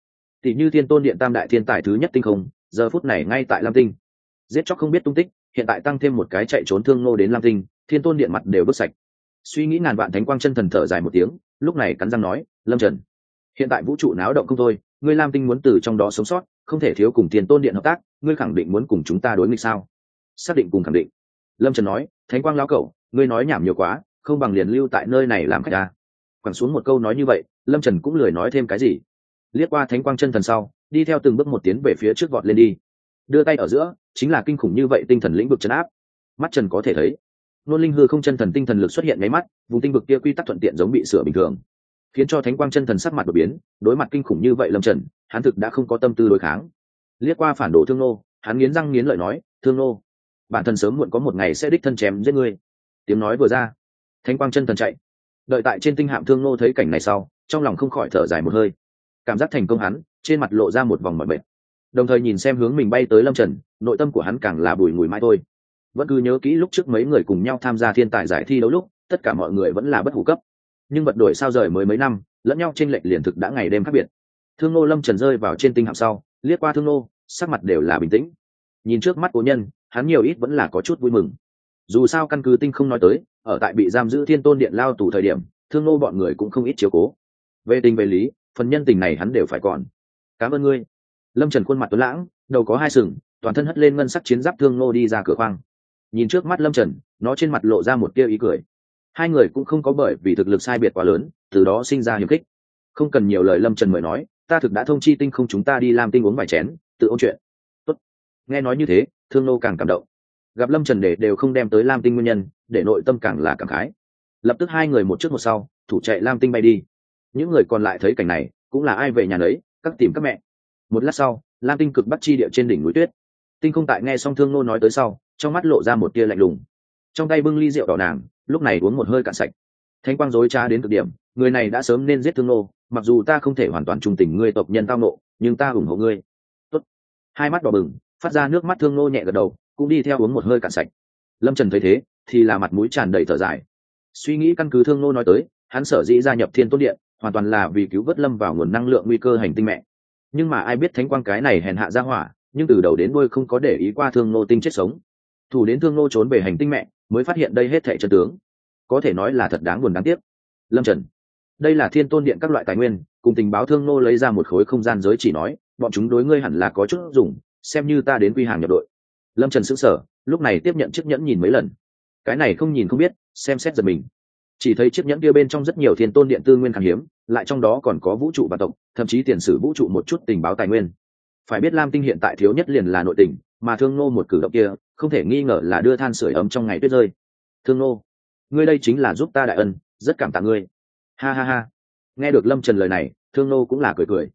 Tỷ như thiên tôn điện tam đại thiên tài thứ nhất tinh không, giờ phút này ngay tại lam tinh. Giết chóc không biết tung tích, hiện tại tăng thêm một cái chạy trốn thương ngô đến lam tinh, thiên tôn điện mặt đều bước sạch. Suy nghĩ ngàn vạn thánh quang chân thần thở dài một tiếng, lúc này cắn răng nói, lâm trần, hiện tại vũ trụ náo động không thôi, ngươi lam tinh muốn từ trong đó sống sót, không thể thiếu cùng tiền tôn điện hợp tác, ngươi khẳng định muốn cùng chúng ta đối nghịch sao? Xác định cùng khẳng định. Lâm trần nói, thánh quang lao cậu ngươi nói nhảm nhiều quá, không bằng liền lưu tại nơi này làm khách ta quẳng xuống một câu nói như vậy, lâm trần cũng lười nói thêm cái gì. Liếc qua thánh quang chân thần sau, đi theo từng bước một tiến về phía trước vọt lên đi. Đưa tay ở giữa, chính là kinh khủng như vậy tinh thần lĩnh vực chấn áp. Mắt trần có thể thấy, nôn linh hư không chân thần tinh thần lực xuất hiện ngay mắt, vùng tinh vực kia quy tắc thuận tiện giống bị sửa bình thường. Khiến cho thánh quang chân thần sắc mặt đột biến, đối mặt kinh khủng như vậy lâm trần, hắn thực đã không có tâm tư đối kháng. Liếc qua phản đồ thương nô, hắn nghiến răng nghiến lợi nói, thương nô, bản thân sớm muộn có một ngày sẽ đích thân chém giết ngươi. Tiếng nói vừa ra, thánh quang chân thần chạy đợi tại trên tinh hạm thương nô thấy cảnh này sau, trong lòng không khỏi thở dài một hơi. Cảm giác thành công hắn, trên mặt lộ ra một vòng mọi bệnh đồng thời nhìn xem hướng mình bay tới lâm trần, nội tâm của hắn càng là bùi ngùi mãi thôi. Vẫn cứ nhớ kỹ lúc trước mấy người cùng nhau tham gia thiên tài giải thi đấu lúc, tất cả mọi người vẫn là bất hủ cấp. Nhưng vật đổi sao rời mới mấy năm, lẫn nhau trinh lệch liền thực đã ngày đêm khác biệt. Thương nô lâm trần rơi vào trên tinh hạm sau, liếc qua thương nô, sắc mặt đều là bình tĩnh. Nhìn trước mắt cố nhân, hắn nhiều ít vẫn là có chút vui mừng dù sao căn cứ tinh không nói tới, ở tại bị giam giữ thiên tôn điện lao tù thời điểm, thương nô bọn người cũng không ít chiếu cố. Về tình về lý, phần nhân tình này hắn đều phải còn. Cảm ơn ngươi. Lâm trần khuôn mặt tuấn lãng, đầu có hai sừng, toàn thân hất lên ngân sắc chiến giáp thương nô đi ra cửa khoang. Nhìn trước mắt lâm trần, nó trên mặt lộ ra một tia ý cười. Hai người cũng không có bởi vì thực lực sai biệt quá lớn, từ đó sinh ra hiềm khích. Không cần nhiều lời lâm trần mời nói, ta thực đã thông chi tinh không chúng ta đi làm tinh uống vài chén, tự ôn chuyện. Tốt. nghe nói như thế, thương nô càng cảm động gặp lâm trần để đều không đem tới lam tinh nguyên nhân để nội tâm càng là càng khái lập tức hai người một trước một sau thủ chạy lam tinh bay đi những người còn lại thấy cảnh này cũng là ai về nhà nấy các tìm các mẹ một lát sau lam tinh cực bắt chi địa trên đỉnh núi tuyết tinh không tại nghe xong thương nô nói tới sau trong mắt lộ ra một tia lạnh lùng trong tay bưng ly rượu đỏ nàng lúc này uống một hơi cạn sạch thanh quang dối trá đến cực điểm người này đã sớm nên giết thương nô mặc dù ta không thể hoàn toàn trung tình ngươi tộc nhân tao nộ nhưng ta ủng hộ ngươi Tốt. hai mắt đỏ bừng phát ra nước mắt thương nô nhẹ gật đầu cũng đi theo uống một hơi cạn sạch. Lâm trần thấy thế, thì là mặt mũi tràn đầy thở dài. Suy nghĩ căn cứ thương nô nói tới, hắn sở dĩ gia nhập thiên tôn điện, hoàn toàn là vì cứu vớt lâm vào nguồn năng lượng nguy cơ hành tinh mẹ. Nhưng mà ai biết thánh quang cái này hèn hạ ra hỏa, nhưng từ đầu đến đuôi không có để ý qua thương nô tinh chết sống. Thủ đến thương nô trốn về hành tinh mẹ, mới phát hiện đây hết thệ chân tướng. Có thể nói là thật đáng buồn đáng tiếc. Lâm trần, đây là thiên tôn điện các loại tài nguyên, cùng tình báo thương nô lấy ra một khối không gian giới chỉ nói, bọn chúng đối ngươi hẳn là có chút dùng, xem như ta đến quy hàng nhập đội lâm trần xứng sở lúc này tiếp nhận chiếc nhẫn nhìn mấy lần. Cái này không nhìn không biết, xem xét giật mình. Chỉ thấy chiếc nhẫn kia bên trong rất nhiều thiên tôn điện tư nguyên khan hiếm, lại trong đó còn có vũ trụ và tộc, thậm chí tiền sử vũ trụ một chút tình báo tài nguyên. Phải biết lam tinh hiện tại thiếu nhất liền là nội tình, mà thương nô một cử động kia, không thể nghi ngờ là đưa than sửa ấm trong ngày tuyết rơi. Thương nô, ngươi đây chính là giúp ta đại ân, rất cảm tạ ngươi. Ha ha ha. Nghe được lâm trần lời này, thương nô cũng là cười cười.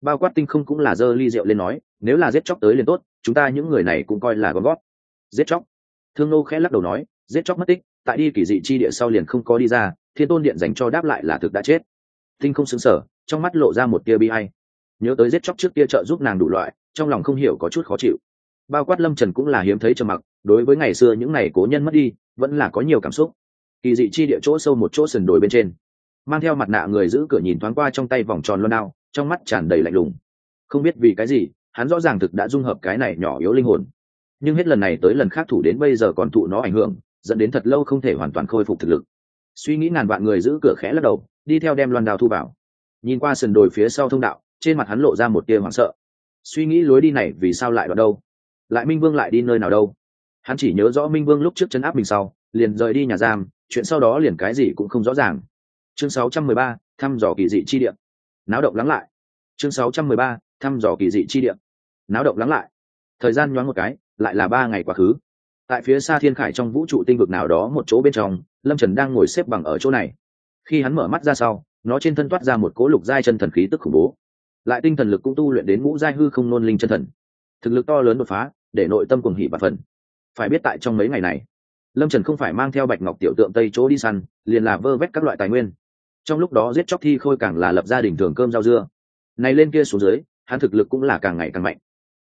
Bao quát tinh không cũng là giơ ly rượu lên nói, nếu là giết chóc tới liền tốt chúng ta những người này cũng coi là gom gót giết chóc. Thương nô khẽ lắc đầu nói, giết chóc mất tích, tại đi kỳ dị chi địa sau liền không có đi ra, thiên tôn điện dành cho đáp lại là thực đã chết. Tinh không xứng sở trong mắt lộ ra một tia bi hay nhớ tới giết chóc trước kia trợ giúp nàng đủ loại, trong lòng không hiểu có chút khó chịu. Bao quát lâm trần cũng là hiếm thấy trầm mặc, đối với ngày xưa những ngày cố nhân mất đi, vẫn là có nhiều cảm xúc. Kỳ dị chi địa chỗ sâu một chỗ sườn đồi bên trên, mang theo mặt nạ người giữ cửa nhìn thoáng qua trong tay vòng tròn loan đao, trong mắt tràn đầy lạnh lùng. Không biết vì cái gì hắn rõ ràng thực đã dung hợp cái này nhỏ yếu linh hồn. Nhưng hết lần này tới lần khác thủ đến bây giờ còn thụ nó ảnh hưởng dẫn đến thật lâu không thể hoàn toàn khôi phục thực lực. Suy nghĩ ngàn vạn người giữ cửa khẽ lắc đầu đi theo đem loan đào thu vào. Nhìn qua sườn đồi phía sau thông đạo trên mặt hắn lộ ra một tia hoảng sợ. Suy nghĩ lối đi này vì sao lại đoạn đâu? Lại minh vương lại đi nơi nào đâu? Hắn chỉ nhớ rõ minh vương lúc trước chấn áp mình sau liền rời đi nhà giam chuyện sau đó liền cái gì cũng không rõ ràng. Chương 613, thăm dò kỳ dị chi địa. Náo động lắng lại. Chương 613, thăm dò kỳ dị chi địa. Náo động lắng lại. Thời gian nhoáng một cái, lại là ba ngày quá khứ. Tại phía xa thiên khải trong vũ trụ tinh vực nào đó một chỗ bên trong, lâm trần đang ngồi xếp bằng ở chỗ này. Khi hắn mở mắt ra sau, nó trên thân toát ra một cỗ lục giai chân thần khí tức khủng bố. Lại tinh thần lực cũng tu luyện đến ngũ giai hư không nôn linh chân thần. Thực lực to lớn đột phá, để nội tâm cùng hỉ và phần phải biết tại trong mấy ngày này, lâm trần không phải mang theo bạch ngọc tiểu tượng tây chỗ đi săn, liền là vơ vét các loại tài nguyên. Trong lúc đó giết chóc thi khôi càng là lập gia đình thường cơm rau dưa. Này lên kia xuống dưới hắn thực lực cũng là càng ngày càng mạnh.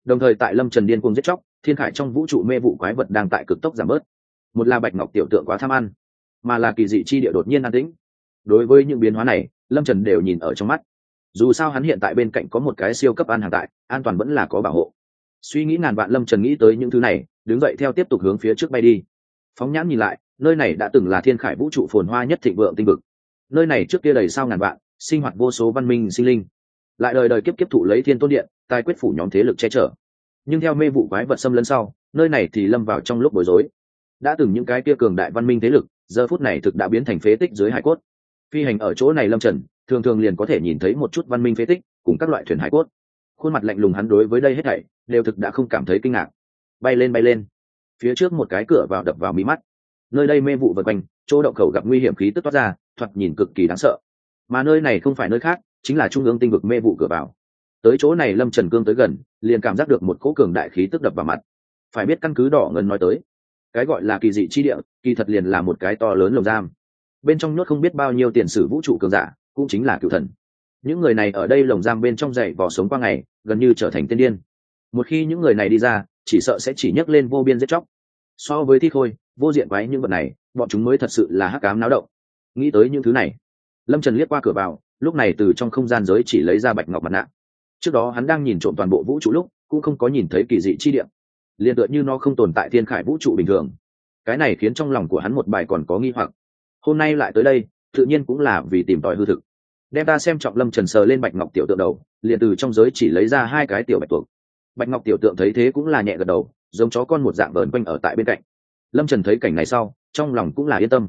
Đồng thời tại lâm trần điên cuồng giết chóc, thiên khải trong vũ trụ mê vụ quái vật đang tại cực tốc giảm bớt. Một là bạch ngọc tiểu tượng quá tham ăn, mà là kỳ dị chi địa đột nhiên an tĩnh. Đối với những biến hóa này, lâm trần đều nhìn ở trong mắt. Dù sao hắn hiện tại bên cạnh có một cái siêu cấp an hàng tại, an toàn vẫn là có bảo hộ. Suy nghĩ ngàn vạn lâm trần nghĩ tới những thứ này, đứng dậy theo tiếp tục hướng phía trước bay đi. Phóng nhãn nhìn lại, nơi này đã từng là thiên khải vũ trụ phồn hoa nhất thịnh vượng tinh vực. Nơi này trước kia đầy sao ngàn vạn, sinh hoạt vô số văn minh sinh linh lại đời đời kiếp kiếp thụ lấy thiên tôn điện tài quyết phủ nhóm thế lực che chở. Nhưng theo mê vụ quái vật xâm lấn sau, nơi này thì lâm vào trong lúc bối rối. Đã từng những cái kia cường đại văn minh thế lực, giờ phút này thực đã biến thành phế tích dưới hải cốt. Phi hành ở chỗ này lâm trần, thường thường liền có thể nhìn thấy một chút văn minh phế tích, cùng các loại thuyền hải cốt. Khuôn mặt lạnh lùng hắn đối với đây hết thảy, đều thực đã không cảm thấy kinh ngạc. Bay lên bay lên. Phía trước một cái cửa vào đập vào mí mắt. Nơi đây mê vụ vật quanh, chỗ động khẩu gặp nguy hiểm khí tức toát ra, thoạt nhìn cực kỳ đáng sợ. Mà nơi này không phải nơi khác chính là trung ương tinh vực mê vụ cửa vào. Tới chỗ này lâm trần cương tới gần, liền cảm giác được một cỗ cường đại khí tức đập vào mặt. Phải biết căn cứ đỏ ngân nói tới, cái gọi là kỳ dị chi địa, kỳ thật liền là một cái to lớn lồng giam. Bên trong nhốt không biết bao nhiêu tiền sử vũ trụ cường giả, cũng chính là cựu thần. Những người này ở đây lồng giam bên trong dậy vỏ sống qua ngày, gần như trở thành tiên điên. Một khi những người này đi ra, chỉ sợ sẽ chỉ nhấc lên vô biên giết chóc. So với thi khôi, vô diện váy những vật này, bọn chúng mới thật sự là hắc cám náo động. Nghĩ tới những thứ này, lâm trần liếc qua cửa vào lúc này từ trong không gian giới chỉ lấy ra bạch ngọc mặt nạ. Trước đó hắn đang nhìn trộm toàn bộ vũ trụ lúc, cũng không có nhìn thấy kỳ dị chi điểm liền tựa như nó không tồn tại thiên khải vũ trụ bình thường. Cái này khiến trong lòng của hắn một bài còn có nghi hoặc. Hôm nay lại tới đây, tự nhiên cũng là vì tìm tòi hư thực. Đem ta xem trọng lâm trần sờ lên bạch ngọc tiểu tượng đầu, liền từ trong giới chỉ lấy ra hai cái tiểu bạch tuộc. Bạch ngọc tiểu tượng thấy thế cũng là nhẹ gật đầu, giống chó con một dạng vờn quanh ở tại bên cạnh. Lâm trần thấy cảnh này sau, trong lòng cũng là yên tâm.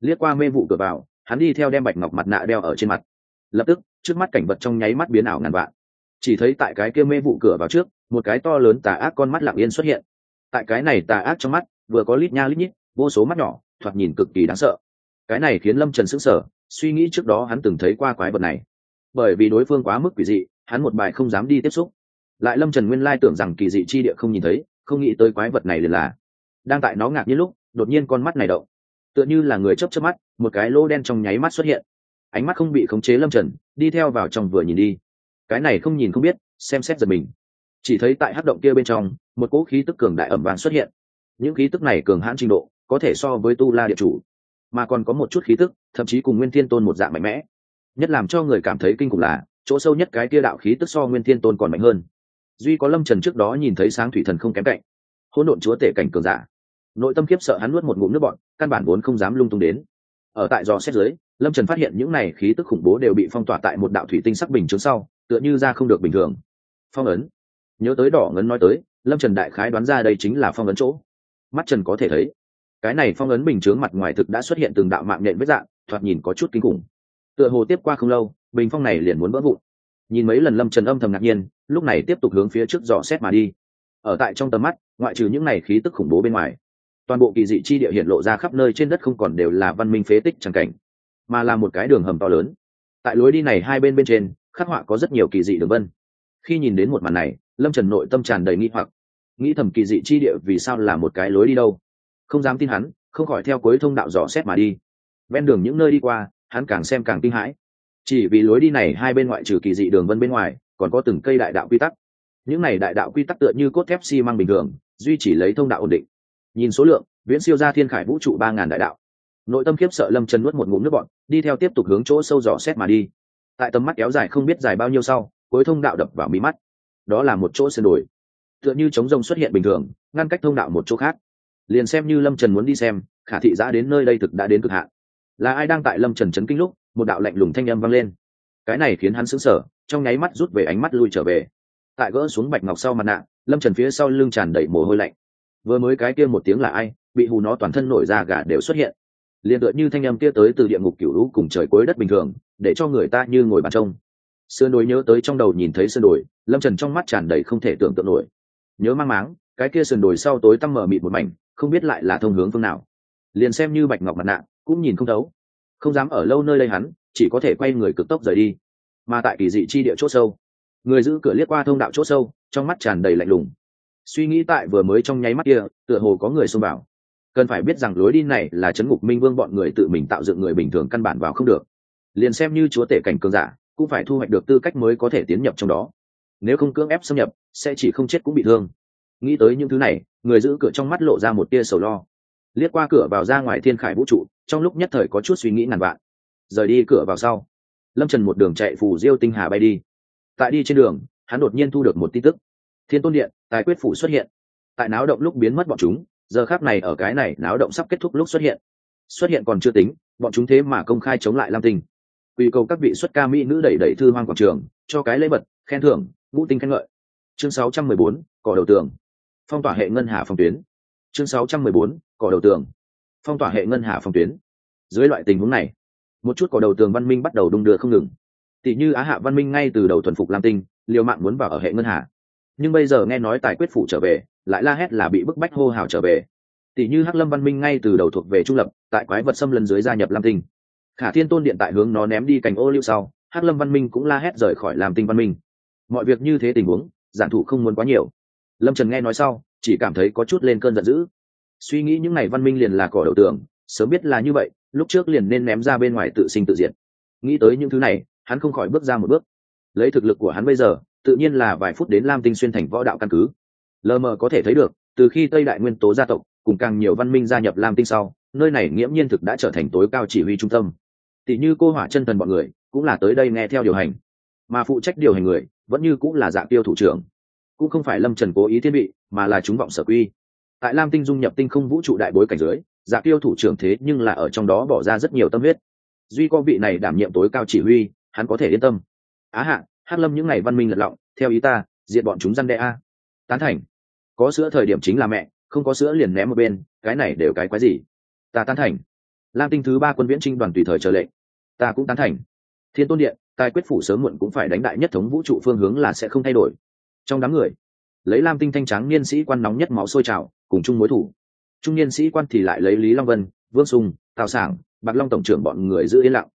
Liếc qua mê vụ cửa vào, hắn đi theo đem bạch ngọc mặt nạ đeo ở trên mặt lập tức, trước mắt cảnh vật trong nháy mắt biến ảo ngàn vạn. Chỉ thấy tại cái kia mê vụ cửa vào trước, một cái to lớn tà ác con mắt lặng yên xuất hiện. Tại cái này tà ác trong mắt, vừa có lít nha lít nhít, vô số mắt nhỏ, thoạt nhìn cực kỳ đáng sợ. Cái này khiến lâm trần sững sờ, suy nghĩ trước đó hắn từng thấy qua quái vật này. Bởi vì đối phương quá mức quỷ dị, hắn một bài không dám đi tiếp xúc. Lại lâm trần nguyên lai tưởng rằng kỳ dị chi địa không nhìn thấy, không nghĩ tới quái vật này liền là. Đang tại nó ngạc nhiên lúc, đột nhiên con mắt này động. Tựa như là người chấp chấp mắt, một cái lô đen trong nháy mắt xuất hiện ánh mắt không bị khống chế lâm trần, đi theo vào trong vừa nhìn đi. Cái này không nhìn không biết, xem xét giật mình. Chỉ thấy tại hát động kia bên trong, một cỗ khí tức cường đại ẩm vàng xuất hiện. Những khí tức này cường hãn trình độ, có thể so với tu la địa chủ, mà còn có một chút khí tức, thậm chí cùng nguyên thiên tôn một dạng mạnh mẽ. Nhất làm cho người cảm thấy kinh khủng là, chỗ sâu nhất cái kia đạo khí tức so nguyên thiên tôn còn mạnh hơn. Duy có lâm trần trước đó nhìn thấy sáng thủy thần không kém cạnh. Hỗn độn chúa tể cảnh cường giả. Nội tâm khiếp sợ hắn nuốt một ngụm nước bọn căn bản vốn không dám lung tung đến. Ở tại dò xét giới lâm trần phát hiện những này khí tức khủng bố đều bị phong tỏa tại một đạo thủy tinh sắc bình trước sau, tựa như ra không được bình thường. Phong ấn. Nhớ tới đỏ ngấn nói tới, lâm trần đại khái đoán ra đây chính là phong ấn chỗ. Mắt trần có thể thấy, cái này phong ấn bình chướng mặt ngoài thực đã xuất hiện từng đạo mạng nhện vết dạng, thoạt nhìn có chút kinh khủng. Tựa hồ tiếp qua không lâu, bình phong này liền muốn vỡ vụn. Nhìn mấy lần lâm trần âm thầm ngạc nhiên, lúc này tiếp tục hướng phía trước dò xét mà đi. Ở tại trong tầm mắt, ngoại trừ những này khí tức khủng bố bên ngoài, toàn bộ kỳ dị chi địa hiện lộ ra khắp nơi trên đất không còn đều là văn minh phế tích tràng cảnh mà là một cái đường hầm to lớn. Tại lối đi này hai bên bên trên, khắc họa có rất nhiều kỳ dị đường vân. Khi nhìn đến một màn này, lâm trần nội tâm tràn đầy nghi hoặc. Nghĩ thầm kỳ dị chi địa vì sao là một cái lối đi đâu? Không dám tin hắn, không khỏi theo cuối thông đạo dò xét mà đi. Ven đường những nơi đi qua, hắn càng xem càng kinh hãi. Chỉ vì lối đi này hai bên ngoại trừ kỳ dị đường vân bên ngoài, còn có từng cây đại đạo quy tắc. Những này đại đạo quy tắc tựa như cốt thép xi、si、măng bình thường, duy chỉ lấy thông đạo ổn định. Nhìn số lượng, viễn siêu ra thiên khải vũ trụ ba ngàn đại đạo nội tâm khiếp sợ lâm trần nuốt một ngụm nước bọn đi theo tiếp tục hướng chỗ sâu dò xét mà đi. Tại tầm mắt kéo dài không biết dài bao nhiêu sau, cuối thông đạo đập vào mí mắt. Đó là một chỗ sườn đồi. Tựa như trống rông xuất hiện bình thường, ngăn cách thông đạo một chỗ khác. Liền xem như lâm trần muốn đi xem, khả thị giã đến nơi đây thực đã đến cực hạn. Là ai đang tại lâm trần chấn kinh lúc, một đạo lạnh lùng thanh âm vang lên. Cái này khiến hắn sững sờ, trong nháy mắt rút về ánh mắt lui trở về. Tại gỡ xuống bạch ngọc sau mặt nạ, lâm trần phía sau lưng tràn đầy mồ hôi lạnh. Vừa mới cái kia một tiếng là ai, bị hù nó toàn thân nổi ra gà đều xuất hiện liền tựa như thanh âm kia tới từ địa ngục cửu lũ cùng trời cuối đất bình thường, để cho người ta như ngồi bàn trông. Sườn đồi nhớ tới trong đầu nhìn thấy sườn đồi, lâm trần trong mắt tràn đầy không thể tưởng tượng nổi. Nhớ mang máng, cái kia sườn đồi sau tối tăm mở mịt một mảnh, không biết lại là thông hướng phương nào. Liền xem như bạch ngọc mặt nạ, cũng nhìn không thấu. Không dám ở lâu nơi đây hắn, chỉ có thể quay người cực tốc rời đi. Mà tại kỳ dị chi địa c h ỗ sâu, người giữ cửa liếc qua thông đạo c h ỗ sâu, trong mắt tràn đầy lạnh lùng. Suy nghĩ tại vừa mới trong nháy mắt kia, tựa hồ có người xông vào cần phải biết rằng lối đi này là chấn ngục minh vương bọn người tự mình tạo dựng người bình thường căn bản vào không được. Liền xem như chúa tể cảnh cường giả, cũng phải thu hoạch được tư cách mới có thể tiến nhập trong đó. Nếu không cưỡng ép xâm nhập, sẽ chỉ không chết cũng bị thương. Nghĩ tới những thứ này, người giữ cửa trong mắt lộ ra một tia sầu lo. Liếc qua cửa vào ra ngoài thiên khải vũ trụ, trong lúc nhất thời có chút suy nghĩ ngàn vạn. Rời đi cửa vào sau, lâm trần một đường chạy phù diêu tinh hà bay đi. Tại đi trên đường, hắn đột nhiên thu được một tin tức. Thiên tôn điện, tài quyết phủ xuất hiện. Tại náo động lúc biến mất bọn chúng giờ khác này ở cái này náo động sắp kết thúc lúc xuất hiện. Xuất hiện còn chưa tính bọn chúng thế mà công khai chống lại lam tinh. Quy cầu các vị xuất ca mỹ nữ đẩy đẩy thư hoang quảng trường cho cái lễ vật khen thưởng ngũ tinh khen ngợi. Chương 614, cỏ đầu tường. Phong tỏa hệ ngân hà phòng tuyến. Chương 614, cỏ đầu tường. Phong tỏa hệ ngân hà phòng tuyến. Dưới loại tình huống này một chút cỏ đầu tường văn minh bắt đầu đung đưa không ngừng. Tỷ như á hạ văn minh ngay từ đầu thuần phục lam tinh liều mạng muốn vào ở hệ ngân hà. Nhưng bây giờ nghe nói tài quyết phủ trở về lại la hét là bị bức bách hô hào trở về. Tỷ như hắc lâm văn minh ngay từ đầu thuộc về trung lập, tại quái vật xâm lấn dưới gia nhập lam tinh. Khả thiên tôn điện tại hướng nó ném đi cành ô liu sau, hắc lâm văn minh cũng la hét rời khỏi làm tinh văn minh. Mọi việc như thế tình huống, giản thủ không muốn quá nhiều. Lâm trần nghe nói sau, chỉ cảm thấy có chút lên cơn giận dữ. Suy nghĩ những ngày văn minh liền là cỏ đầu tường, sớm biết là như vậy, lúc trước liền nên ném ra bên ngoài tự sinh tự diệt. Nghĩ tới những thứ này, hắn không khỏi bước ra một bước. Lấy thực lực của hắn bây giờ, tự nhiên là vài phút đến lam tinh xuyên thành võ đạo căn cứ lờ mờ có thể thấy được, từ khi tây đại nguyên tố gia tộc cùng càng nhiều văn minh gia nhập lam tinh sau, nơi này nghiễm nhiên thực đã trở thành tối cao chỉ huy trung tâm. Tỷ như cô hỏa chân thần bọn người, cũng là tới đây nghe theo điều hành. Mà phụ trách điều hành người, vẫn như cũng là dạng tiêu thủ trưởng. Cũng không phải lâm trần cố ý thiết bị, mà là chúng vọng sở quy. Tại lam tinh dung nhập tinh không vũ trụ đại bối cảnh dưới dạ tiêu thủ trưởng thế nhưng là ở trong đó bỏ ra rất nhiều tâm huyết. Duy có vị này đảm nhiệm tối cao chỉ huy, hắn có thể yên tâm. Á hạ hát lâm những ngày văn minh lật lọng, theo ý ta diện bọn chúng răn đe a. Tán thành có sữa thời điểm chính là mẹ, không có sữa liền ném một bên, cái này đều cái quái gì? Ta tán thành. Lam tinh thứ ba quân viễn trinh đoàn tùy thời chờ lệnh. Ta cũng tán thành. Thiên tôn điện tài quyết phủ sớm muộn cũng phải đánh đại nhất thống vũ trụ phương hướng là sẽ không thay đổi. Trong đám người, lấy lam tinh thanh trắng niên sĩ quan nóng nhất máu sôi trào, cùng chung mối thủ. Trung niên sĩ quan thì lại lấy lý long vân, vương sùng, tào sảng, bạc long tổng trưởng bọn người giữ yên lặng.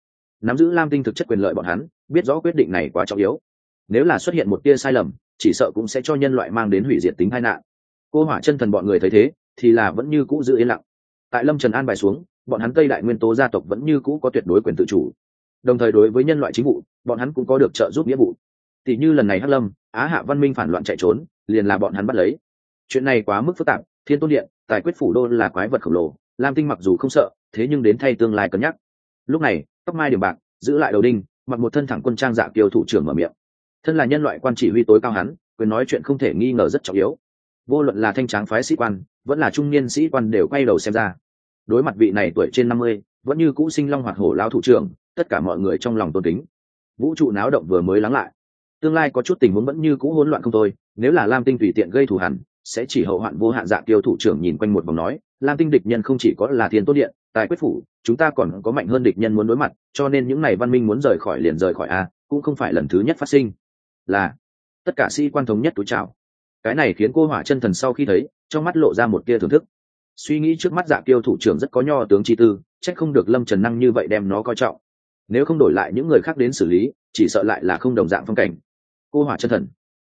Nắm giữ lam tinh thực chất quyền lợi bọn hắn, biết rõ quyết định này quá trọng yếu. Nếu là xuất hiện một tia sai lầm, chỉ sợ cũng sẽ cho nhân loại mang đến hủy diệt tính tai nạn cô hỏa chân thần bọn người thấy thế, thì là vẫn như cũ giữ yên lặng. Tại lâm trần an bài xuống, bọn hắn tây đại nguyên tố gia tộc vẫn như cũ có tuyệt đối quyền tự chủ. Đồng thời đối với nhân loại chính vụ, bọn hắn cũng có được trợ giúp nghĩa vụ. Tỷ như lần này hắc lâm, á hạ văn minh phản loạn chạy trốn, liền là bọn hắn bắt lấy. Chuyện này quá mức phức tạp, thiên tôn điện, tài quyết phủ đô là quái vật khổng lồ, lam tinh mặc dù không sợ, thế nhưng đến thay tương lai cân nhắc. Lúc này, tóc mai điểm bạc, giữ lại đầu đinh, mặc một thân thẳng quân trang dạ kiều thủ trưởng mở miệng. Thân là nhân loại quan chỉ huy tối cao hắn, quyền nói chuyện không thể nghi ngờ rất trọng yếu vô luận là thanh tráng phái sĩ quan, vẫn là trung niên sĩ quan đều quay đầu xem ra. Đối mặt vị này tuổi trên năm mươi, vẫn như cũ sinh long hoạt hổ lao thủ trưởng, tất cả mọi người trong lòng tôn kính. Vũ trụ náo động vừa mới lắng lại. Tương lai có chút tình huống vẫn như cũ hỗn loạn không thôi, nếu là lam tinh tùy tiện gây thù hẳn sẽ chỉ hậu hoạn vô hạn dạ kiêu thủ trưởng nhìn quanh một vòng nói, lam tinh địch nhân không chỉ có là thiên tốt điện, tài quyết phủ, chúng ta còn có mạnh hơn địch nhân muốn đối mặt, cho nên những n à y văn minh muốn rời khỏi liền rời khỏi a, cũng không phải lần thứ nhất phát sinh. Là, tất cả sĩ quan thống nhất túi trào cái này khiến cô hỏa chân thần sau khi thấy, trong mắt lộ ra một tia thưởng thức. Suy nghĩ trước mắt dạ kiêu thủ trưởng rất có nho tướng chi tư c h ắ c không được lâm trần năng như vậy đem nó coi trọng. Nếu không đổi lại những người khác đến xử lý, chỉ sợ lại là không đồng dạng phong cảnh. Cô hỏa chân thần,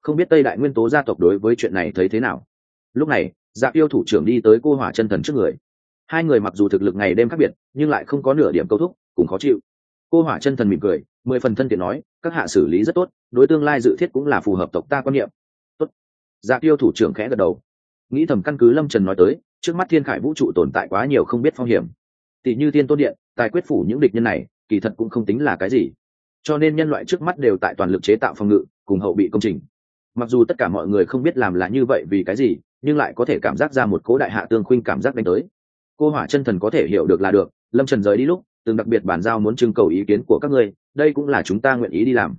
không biết tây đại nguyên tố gia tộc đối với chuyện này thấy thế nào? Lúc này dạ kiêu thủ trưởng đi tới cô hỏa chân thần trước người. Hai người mặc dù thực lực ngày đêm khác biệt, nhưng lại không có nửa điểm câu thúc, cùng khó chịu. Cô hỏa chân thần mỉm cười, mười phần thân thiện nói, các hạ xử lý rất tốt, đối tương lai dự thiết cũng là phù hợp tộc ta quan niệm dạ tiêu thủ trưởng khẽ gật đầu. Nghĩ thầm căn cứ lâm trần nói tới, trước mắt thiên khải vũ trụ tồn tại quá nhiều không biết phong hiểm. Tỷ như thiên tôn điện, tài quyết phủ những địch nhân này, kỳ thật cũng không tính là cái gì. Cho nên nhân loại trước mắt đều tại toàn lực chế tạo phòng ngự, cùng hậu bị công trình. Mặc dù tất cả mọi người không biết làm là như vậy vì cái gì, nhưng lại có thể cảm giác ra một cố đại hạ tương khuynh cảm giác đánh tới. Cô hỏa chân thần có thể hiểu được là được, lâm trần rời đi lúc, từng đặc biệt bàn giao muốn trưng cầu ý kiến của các ngươi, đây cũng là chúng ta nguyện ý đi làm.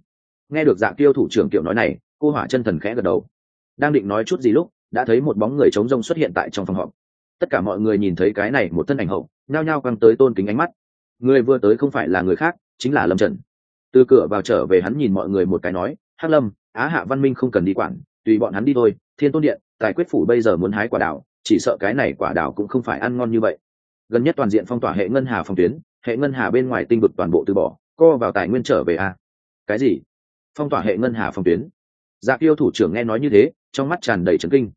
Nghe được dạ tiêu thủ trưởng kiểu nói này, cô hỏa chân thần khẽ gật đầu đang định nói chút gì lúc, đã thấy một bóng người trống rông xuất hiện tại trong phòng họp. Tất cả mọi người nhìn thấy cái này một thân ảnh hậu, nhao nhao căng tới tôn kính ánh mắt. Người vừa tới không phải là người khác, chính là lâm trần. Từ cửa vào trở về hắn nhìn mọi người một cái nói, hắc lâm, á hạ văn minh không cần đi quản, tùy bọn hắn đi thôi, thiên tôn điện, tài quyết phủ bây giờ muốn hái quả đảo chỉ sợ cái này quả đảo cũng không phải ăn ngon như vậy. Gần nhất toàn diện phong tỏa hệ ngân hà phòng tuyến, hệ ngân hà bên ngoài tinh vực toàn bộ từ bỏ, co vào tài nguyên trở về a. Cái gì? Phong tỏa hệ ngân hà phòng tuyến? Dạ Kiêu thủ trưởng nghe nói như thế, trong mắt tràn đầy trấn kinh.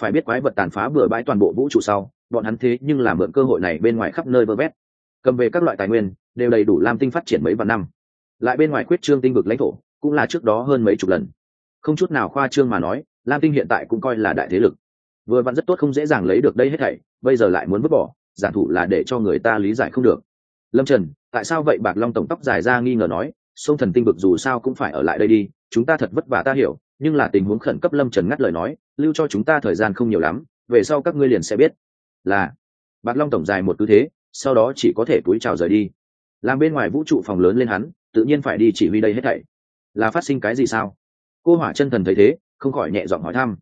Phải biết quái vật tàn phá bừa bãi toàn bộ vũ trụ sau, bọn hắn thế nhưng làm mượn cơ hội này bên ngoài khắp nơi vơ vét. Cầm về các loại tài nguyên, đều đầy đủ lam tinh phát triển mấy vạn năm. Lại bên ngoài quyết trương tinh vực lãnh thổ, cũng là trước đó hơn mấy chục lần. Không chút nào khoa trương mà nói, lam tinh hiện tại cũng coi là đại thế lực. Vừa vặn rất tốt không dễ dàng lấy được đây hết thảy, bây giờ lại muốn vứt bỏ giản thủ là để cho người ta lý giải không được. Lâm trần, tại sao vậy bạc long tổng tóc dài ra nghi ngờ nói sông thần tinh vực dù sao cũng phải ở lại đây đi, chúng ta thật vất vả ta hiểu, nhưng là tình huống khẩn cấp lâm trần ngắt lời nói, lưu cho chúng ta thời gian không nhiều lắm, về sau các ngươi liền sẽ biết. Là, bạc long tổng dài một tư thế, sau đó chỉ có thể túi trào rời đi. Làm bên ngoài vũ trụ phòng lớn lên hắn, tự nhiên phải đi chỉ huy đây hết thảy. Là phát sinh cái gì sao? Cô hỏa chân thần thấy thế, không khỏi nhẹ giọng hỏi thăm.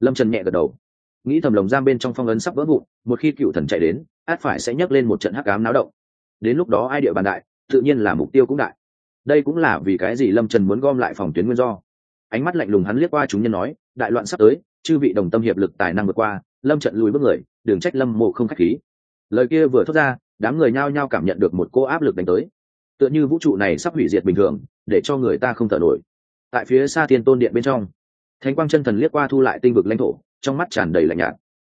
Lâm trần nhẹ gật đầu. Nghĩ thầm lồng giam bên trong phong ấn sắp vỡ vụn, một khi cựu thần chạy đến, át phải sẽ nhấc lên một trận hắc ám náo động. Đến lúc đó ai địa bàn đại, tự nhiên là mục tiêu cũng đại đây cũng là vì cái gì lâm trần muốn gom lại phòng tuyến nguyên do? Ánh mắt lạnh lùng hắn liếc qua chúng nhân nói, đại loạn sắp tới, chư vị đồng tâm hiệp lực tài năng vượt qua, lâm trận lùi bước người, đừng trách lâm mộ không k h á c h khí. Lời kia vừa thốt ra, đám người nhao nhao cảm nhận được một cô áp lực đánh tới. Tựa như vũ trụ này sắp hủy diệt bình thường, để cho người ta không thở nổi. Tại phía xa thiên tôn điện bên trong, thánh quang chân thần liếc qua thu lại tinh vực lãnh thổ, trong mắt tràn đầy lạnh nhạt.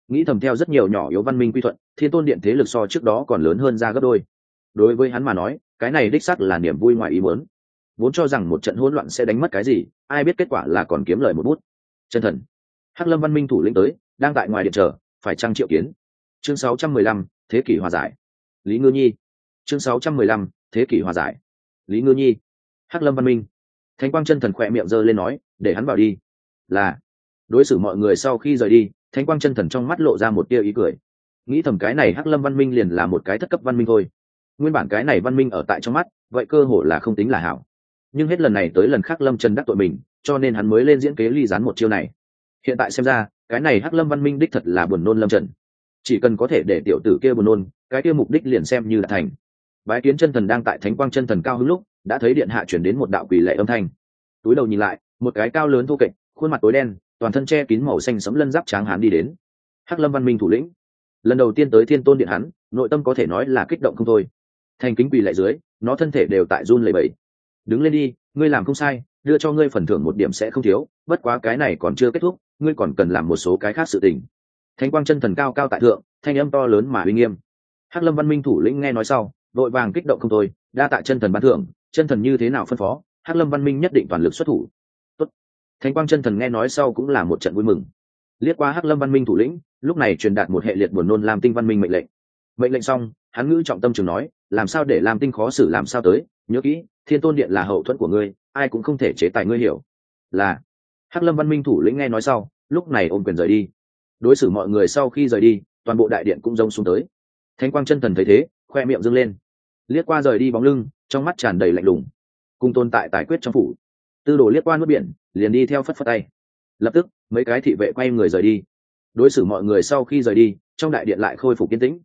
Nghĩ thầm theo rất nhiều nhỏ yếu văn minh quy thuận, thiên tôn điện thế lực so trước đó còn lớn hơn ra gấp đôi. Đối với hắn mà nói cái này đích xác là niềm vui ngoài ý muốn. Vốn cho rằng một trận hỗn loạn sẽ đánh mất cái gì ai biết kết quả là còn kiếm lời một bút. Chân thần. Hắc lâm văn minh thủ lĩnh tới đang tại ngoài điện chờ phải trăng triệu kiến? Chương 615, thế kỷ hòa giải. Lý ngư nhi. Chương 615, thế kỷ hòa giải. Lý ngư nhi. Hắc lâm văn minh. Thánh quang chân thần khỏe miệng giơ lên nói để hắn vào đi. Là. Đối xử mọi người sau khi rời đi thánh quang chân thần trong mắt lộ ra một tia ý cười. Nghĩ thầm cái này hắc lâm văn minh liền là một cái thất cấp văn minh thôi nguyên bản cái này văn minh ở tại trong mắt, vậy cơ hội là không tính là hảo. Nhưng hết lần này tới lần khác lâm trần đắc tội mình, cho nên hắn mới lên diễn kế ly dán một chiêu này. Hiện tại xem ra, cái này hắc lâm văn minh đích thật là buồn nôn lâm trần. Chỉ cần có thể để tiểu tử kia buồn nôn, cái kia mục đích liền xem như là thành. Bái kiến chân thần đang tại thánh quang chân thần cao hứng lúc, đã thấy điện hạ chuyển đến một đạo quỷ lệ âm thanh. Túi đầu nhìn lại, một cái cao lớn thô kệch, khuôn mặt tối đen, toàn thân che kín màu xanh sẫm lân giáp tráng hán đi đến. Hắc lâm văn minh thủ lĩnh. Lần đầu tiên tới thiên tôn điện hắn, nội tâm có thể nói là kích động không thôi thành kính quỳ lại dưới, nó thân thể đều tại run lẩy bẩy. Đứng lên đi, ngươi làm không sai, đưa cho ngươi phần thưởng một điểm sẽ không thiếu, bất quá cái này còn chưa kết thúc, ngươi còn cần làm một số cái khác sự tình. Thánh quang chân thần cao cao tại thượng, thanh âm to lớn mà uy nghiêm. Hắc lâm văn minh thủ lĩnh nghe nói sau vội vàng kích động không thôi, đa tạ chân thần ban thưởng, chân thần như thế nào phân phó, hắc lâm văn minh nhất định toàn lực xuất thủ. Tốt. thánh quang chân thần nghe nói sau cũng là một trận vui mừng. Liếc qua hắc lâm văn minh thủ lĩnh, lúc này truyền đạt một hệ liệt buồn nôn làm tinh văn minh mệnh lệnh. Mệnh lệnh xong hắn ngữ trọng tâm trường nói, làm sao để làm tinh khó xử, làm sao tới? Nhớ kỹ, thiên tôn điện là hậu thuẫn của ngươi, ai cũng không thể chế tài ngươi hiểu. Là, hắc lâm văn minh thủ lĩnh nghe nói sau, lúc này ôm quyền rời đi. Đối xử mọi người sau khi rời đi, toàn bộ đại điện cũng rông xuống tới. Thánh quang chân thần thấy thế, khoe miệng dâng lên. Liếc qua rời đi bóng lưng, trong mắt tràn đầy lạnh lùng. Cùng tồn tại tài quyết trong phủ. Tư đồ liếc qua nước biển, liền đi theo phất phất tay. Lập tức, mấy cái thị vệ quay người rời đi. Đối xử mọi người sau khi rời đi, trong đại điện lại khôi phục kiên tĩnh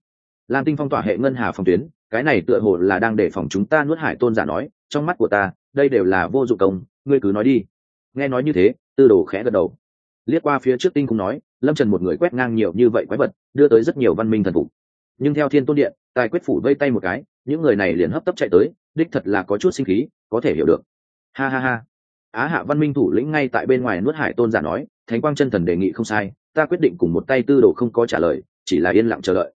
lam tinh phong tỏa hệ ngân hà phòng tuyến, cái này tựa hồ là đang để phòng chúng ta nuốt hải tôn giả nói, trong mắt của ta, đây đều là vô dụng công, ngươi cứ nói đi. Nghe nói như thế, tư đồ khẽ gật đầu. Liếc qua phía trước tinh cũng nói, lâm trần một người quét ngang nhiều như vậy quái vật, đưa tới rất nhiều văn minh thần phục. Nhưng theo thiên tôn điện, tài quyết phủ vây tay một cái, những người này liền hấp tấp chạy tới, đích thật là có chút sinh khí, có thể hiểu được. Ha ha ha. Á hạ văn minh thủ lĩnh ngay tại bên ngoài nuốt hải tôn giả nói, thánh quang chân thần đề nghị không sai, ta quyết định cùng một tay tư đồ không có trả lời, chỉ là yên lặng chờ đợi